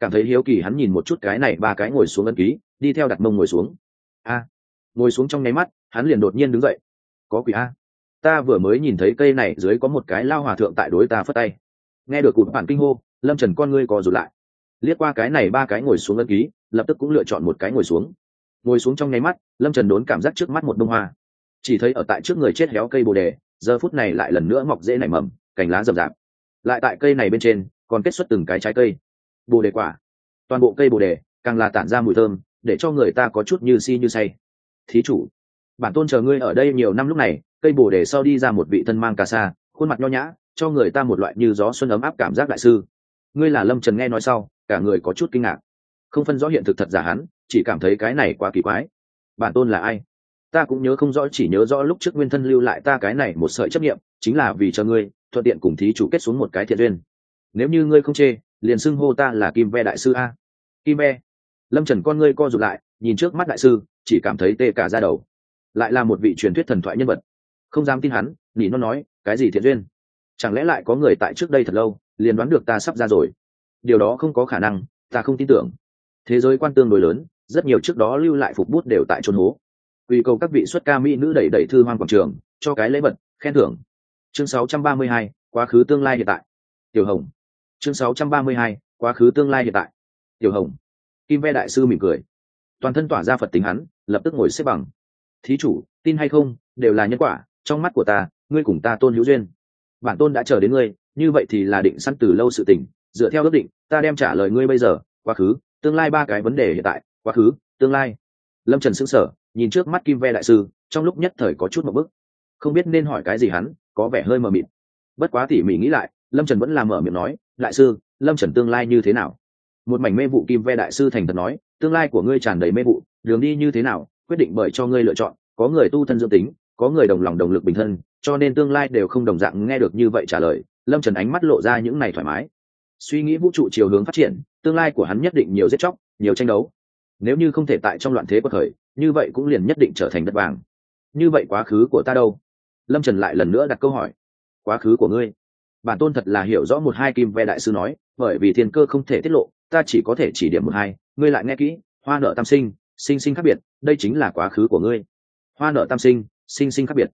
cảm thấy hiếu kỳ hắn nhìn một chút cái này ba cái ngồi xuống ân ký, đi theo đặt mông ngồi xuống. A, ngồi xuống trong nháy mắt, hắn liền đột nhiên đứng dậy. Có quỷ a. Ta vừa mới nhìn thấy cây này dưới có một cái lao hòa thượng tại đối ta phất tay. Nghe được cụt bản kinh hô, lâm trần con ngươi co rụt lại. Liếc qua cái này ba cái ngồi xuống ân ký, lập tức cũng lựa chọn một cái ngồi xuống. Ngồi xuống trong nháy mắt, lâm trần đốn cảm giác trước mắt một bông hoa. Chỉ thấy ở tại trước người chết héo cây bồ đề giờ phút này lại lần nữa mọc dễ nảy mầm, cành lá rậm rạp. Lại tại cây này bên trên, còn kết xuất từng cái trái cây. Bồ đề quả. Toàn bộ cây bồ đề, càng là tản ra mùi thơm, để cho người ta có chút như si như say. Thí chủ, bản tôn chờ ngươi ở đây nhiều năm lúc này, cây bồ đề sau đi ra một vị thân mang cà sa, khuôn mặt nho nhã, cho người ta một loại như gió xuân ấm áp cảm giác đại sư. Ngươi là lâm trần nghe nói sau, cả người có chút kinh ngạc. Không phân rõ hiện thực thật giả hắn, chỉ cảm thấy cái này quá kỳ quái. Bản tôn là ai? Ta cũng nhớ không rõ, chỉ nhớ rõ lúc trước nguyên thân lưu lại ta cái này một sợi chấp nghiệm chính là vì cho ngươi, thuận tiện cùng thí chủ kết xuống một cái thiện duyên. Nếu như ngươi không chê, liền xưng hô ta là kim ve đại sư a. Kim ve. Lâm trần con ngươi co rụt lại, nhìn trước mắt đại sư, chỉ cảm thấy tê cả ra đầu. Lại là một vị truyền thuyết thần thoại nhân vật. Không dám tin hắn, nỉ nó nói, cái gì thiện duyên? Chẳng lẽ lại có người tại trước đây thật lâu, liền đoán được ta sắp ra rồi? Điều đó không có khả năng, ta không tin tưởng. Thế giới quan tương đối lớn, rất nhiều trước đó lưu lại phục bút đều tại trôn hố vì cầu các vị xuất ca mỹ nữ đẩy đẩy thư hoang quảng trường cho cái lễ vật khen thưởng. Chương 632, quá khứ tương lai hiện tại. Tiểu hồng. Chương 632, quá khứ tương lai hiện tại. Tiểu hồng. Kim ve đại sư mỉm cười. Toàn thân tỏa ra phật tính hắn lập tức ngồi xếp bằng. Thí chủ tin hay không đều là nhân quả trong mắt của ta ngươi cùng ta tôn hữu duyên. Bản tôn đã chờ đến ngươi như vậy thì là định sẵn từ lâu sự tình dựa theo ước định ta đem trả lời ngươi bây giờ quá khứ tương lai ba cái vấn đề hiện tại quá khứ tương lai. Lâm trần s ữ n g sở nhìn trước mắt kim ve đại sư, trong lúc nhất thời có chút một bức. Không biết nên hỏi cái gì hắn, có vẻ hơi mờ mịt. Bất quá tỉ mỉ nghĩ lại, lâm trần vẫn làm mở miệng nói, đại sư, lâm trần tương lai như thế nào? Một mảnh mê vụ kim ve đại sư thành thật nói, tương lai của ngươi tràn đầy mê vụ, đường đi như thế nào, quyết định bởi cho ngươi lựa chọn, có người tu thân dương tính, có người đồng lòng đồng lực bình thân, cho nên tương lai đều không đồng dạng nghe được như vậy trả lời. Lâm trần ánh mắt lộ ra những này thoải mái. Suy nghĩ vũ trụ chiều hướng phát triển, tương lai của hắn nhất định nhiều giết chóc, nhiều tranh đấu. Nếu như không thể tại trong loạn thế bất thời như vậy cũng liền nhất định trở thành đất vàng. Như vậy quá khứ của ta đâu? Lâm trần lại lần nữa đặt câu hỏi. Quá khứ của ngươi. Bản tôn thật là hiểu rõ một hai kim ve đại sư nói, bởi vì thiên cơ không thể tiết lộ, ta chỉ có thể chỉ điểm một hai. Ngươi lại nghe kỹ, hoa nợ tam sinh sinh sinh khác biệt, đây chính là quá khứ của ngươi. Hoa nợ tam sinh sinh sinh khác biệt.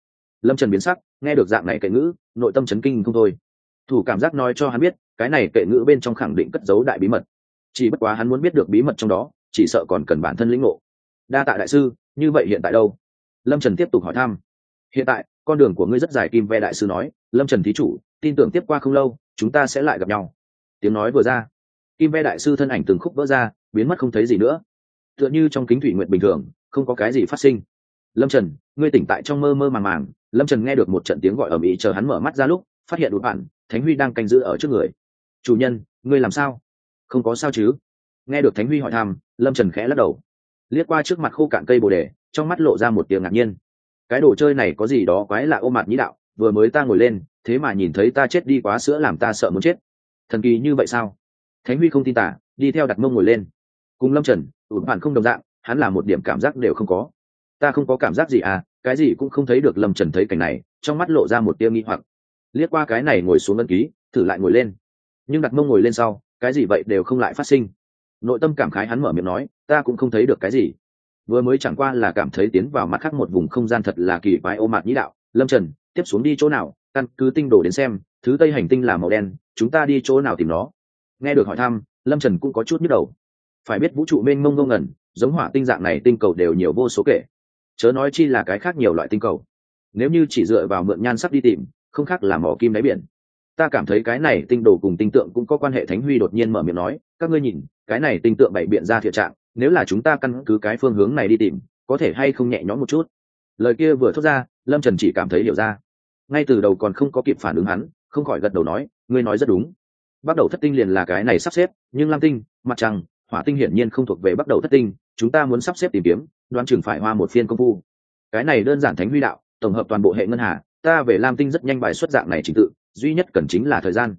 Lâm trần biến sắc, nghe được dạng này kệ ngữ, nội tâm chấn kinh không thôi. Thủ cảm giác nói cho hắn biết, cái này kệ ngữ bên trong khẳng định cất giấu đại bí mật. Chỉ bất quá hắn muốn biết được bí mật trong đó, chỉ sợ còn cần bản thân lĩnh ngộ đa tạ đại sư, như vậy hiện tại đâu? Lâm trần tiếp tục hỏi thăm. Hiện tại, con đường của ngươi rất dài, kim ve đại sư nói. Lâm trần thí chủ, tin tưởng tiếp qua không lâu, chúng ta sẽ lại gặp nhau. Tiếng nói vừa ra, kim ve đại sư thân ảnh từng khúc vỡ ra, biến mất không thấy gì nữa. Tựa như trong kính thủy nguyện bình thường, không có cái gì phát sinh. Lâm trần, ngươi tỉnh tại trong mơ mơ màng màng. Lâm trần nghe được một trận tiếng gọi ở mỹ chờ hắn mở mắt ra lúc, phát hiện đụt bạn thánh huy đang canh giữ ở trước người. Chủ nhân, ngươi làm sao? Không có sao chứ. Nghe được thánh huy hỏi thăm, lâm trần khẽ lắc đầu liếc qua trước mặt khô cạn cây bồ đề, trong mắt lộ ra một tiếng ngạc nhiên. Cái đồ chơi này có gì đó quái lạ ô mặt nhĩ đạo, vừa mới ta ngồi lên, thế mà nhìn thấy ta chết đi quá sữa làm ta sợ muốn chết. Thần kỳ như vậy sao? Thánh huy không tin tả, đi theo đặt mông ngồi lên. Cùng lâm trần ủn bản không đồng dạng, hắn là một điểm cảm giác đều không có. Ta không có cảm giác gì à cái gì cũng không thấy được lâm trần thấy cảnh này, trong mắt lộ ra một tia nghi hoặc. Liếc qua cái này ngồi xuống ân ký, thử lại ngồi lên. Nhưng đặt mông ngồi lên sau, cái gì vậy đều không lại phát sinh nội tâm cảm khái hắn mở miệng nói, ta cũng không thấy được cái gì. Vừa mới chẳng qua là cảm thấy tiến vào mặt khác một vùng không gian thật là kỳ quái ô mạt nhĩ đạo. Lâm trần, tiếp xuống đi chỗ nào? Căn cứ tinh đồ đến xem, thứ tây hành tinh là màu đen, chúng ta đi chỗ nào tìm nó? Nghe được hỏi thăm, lâm trần cũng có chút nhức đầu. Phải biết vũ trụ mênh mông ngông ngẩn, giống hỏa tinh dạng này tinh cầu đều nhiều vô số kể. Chớ nói chi là cái khác nhiều loại tinh cầu. Nếu như chỉ dựa vào mượn nhan sắc đi tìm, không khác là mỏ kim đáy biển. Ta cảm thấy cái này tinh đồ cùng tinh tượng cũng có quan hệ thánh huy đột nhiên mở miệng nói, các ngươi nhìn cái này tinh tượng bảy biện ra thiệt trạng, nếu là chúng ta căn cứ cái phương hướng này đi tìm, có thể hay không nhẹ nhõm một chút? Lời kia vừa thốt ra, lâm trần chỉ cảm thấy hiểu ra. Ngay từ đầu còn không có kịp phản ứng hắn, không khỏi gật đầu nói, ngươi nói rất đúng. Bắt đầu thất tinh liền là cái này sắp xếp, nhưng lam tinh, mặt trăng, hỏa tinh hiển nhiên không thuộc về bắt đầu thất tinh, chúng ta muốn sắp xếp tìm kiếm, đoán chừng phải hoa một phiên công phu. Cái này đơn giản thánh huy đạo, tổng hợp toàn bộ hệ ngân hà, ta về lam tinh rất nhanh bài xuất dạng này trình tự, duy nhất cần chính là thời gian.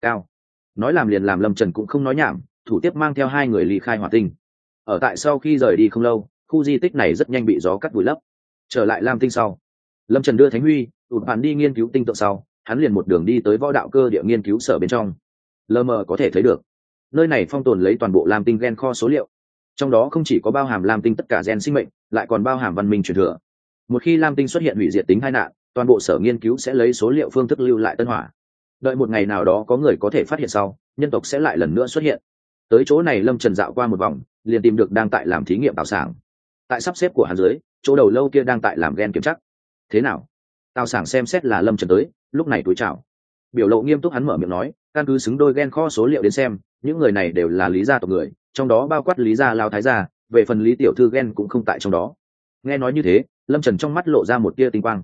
Cao. Nói làm liền làm, lâm trần cũng không nói nhảm thủ tiếp mang theo hai người ly khai hỏa tinh. Ở tại sau khi rời đi không lâu, khu di tích này rất nhanh bị gió cắt vùi lấp. Trở lại lam tinh sau. Lâm trần đưa thánh huy tụt bàn đi nghiên cứu tinh tượng sau, hắn liền một đường đi tới võ đạo cơ địa nghiên cứu sở bên trong. Lờ mờ có thể thấy được, nơi này phong tồn lấy toàn bộ lam tinh gen kho số liệu. Trong đó không chỉ có bao hàm lam tinh tất cả gen sinh mệnh, lại còn bao hàm văn minh truyền thừa. Một khi lam tinh xuất hiện hủy diệt tính hai nạn, toàn bộ sở nghiên cứu sẽ lấy số liệu phương thức lưu lại tân hỏa. Đợi một ngày nào đó có người có thể phát hiện sau, nhân tộc sẽ lại lần nữa xuất hiện tới chỗ này lâm trần dạo qua một vòng, liền tìm được đang tại làm thí nghiệm tạo sảng. Tại sắp xếp của hắn dưới, chỗ đầu lâu kia đang tại làm ghen kiểm chắc thế nào? Tào sảng xem xét là lâm trần tới, lúc này túi chào. Biểu lộ nghiêm túc hắn mở miệng nói, căn cứ xứng đôi ghen kho số liệu đến xem, những người này đều là lý gia tộc người, trong đó bao quát lý gia lao thái gia, về phần lý tiểu thư ghen cũng không tại trong đó. Nghe nói như thế, lâm trần trong mắt lộ ra một tia tinh quang.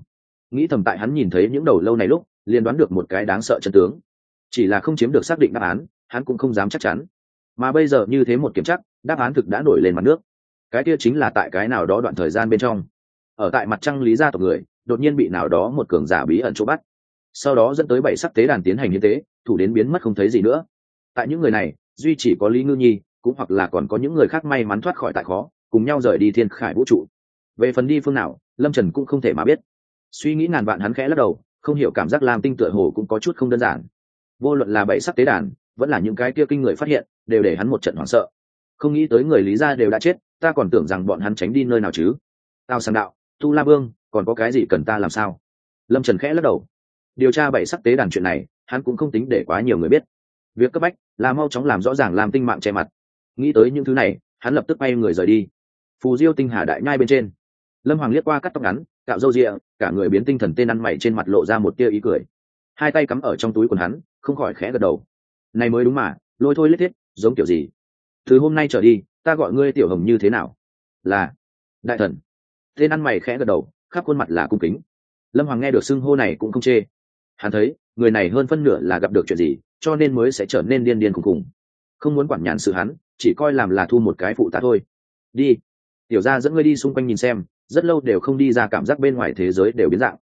Nghĩ thầm tại hắn nhìn thấy những đầu lâu này lúc, liền đoán được một cái đáng sợ chân tướng. Chỉ là không chiếm được xác định đáp án, hắn cũng không dám chắc chắn mà bây giờ như thế một kiểm chắc đáp án thực đã nổi lên mặt nước. Cái kia chính là tại cái nào đó đoạn thời gian bên trong. Ở tại mặt trăng lý gia tộc người, đột nhiên bị nào đó một cường giả bí ẩn chỗ bắt. Sau đó dẫn tới bảy sắc tế đàn tiến hành như thế thủ đến biến mất không thấy gì nữa. Tại những người này, duy chỉ có lý ngư nhi, cũng hoặc là còn có những người khác may mắn thoát khỏi tại khó, cùng nhau rời đi thiên khải vũ trụ. Về phần đi phương nào, lâm trần cũng không thể mà biết. Suy nghĩ ngàn vạn hắn khẽ lắc đầu, không hiểu cảm giác làm tinh tựa hồ cũng có chút không đơn giản. Vô luận là bảy sắc tế đàn vẫn là những cái kia kinh người phát hiện, đều để hắn một trận hoảng sợ. Không nghĩ tới người lý gia đều đã chết, ta còn tưởng rằng bọn hắn tránh đi nơi nào chứ. Tao sang đạo, tu la vương, còn có cái gì cần ta làm sao? Lâm trần khẽ lắc đầu. Điều tra bảy sắc tế đàn chuyện này, hắn cũng không tính để quá nhiều người biết. Việc cấp bách là mau chóng làm rõ ràng làm tinh mạng che mặt. Nghĩ tới những thứ này, hắn lập tức bay người rời đi. Phù diêu tinh hà đại nhai bên trên. Lâm hoàng liếc qua cắt tóc ngắn, cạo râu rịa, cả người biến tinh thần tên ăn mày trên mặt lộ ra một tia ý cười. Hai tay cắm ở trong túi quần hắn, không khỏi khẽ gật đầu này mới đúng mà, lôi thôi lết thiết, giống kiểu gì? Từ hôm nay trở đi, ta gọi ngươi tiểu hồng như thế nào? Là, đại thần. Tên ăn mày khẽ gật đầu, khắp khuôn mặt là cung kính. Lâm hoàng nghe được xưng hô này cũng không chê. Hắn thấy, người này hơn phân nửa là gặp được chuyện gì, cho nên mới sẽ trở nên điên điên cùng cùng. không muốn quản nhàn sự hắn, chỉ coi làm là thu một cái phụ tá thôi. Đi. Tiểu ra dẫn ngươi đi xung quanh nhìn xem, rất lâu đều không đi ra, cảm giác bên ngoài thế giới đều biến dạng.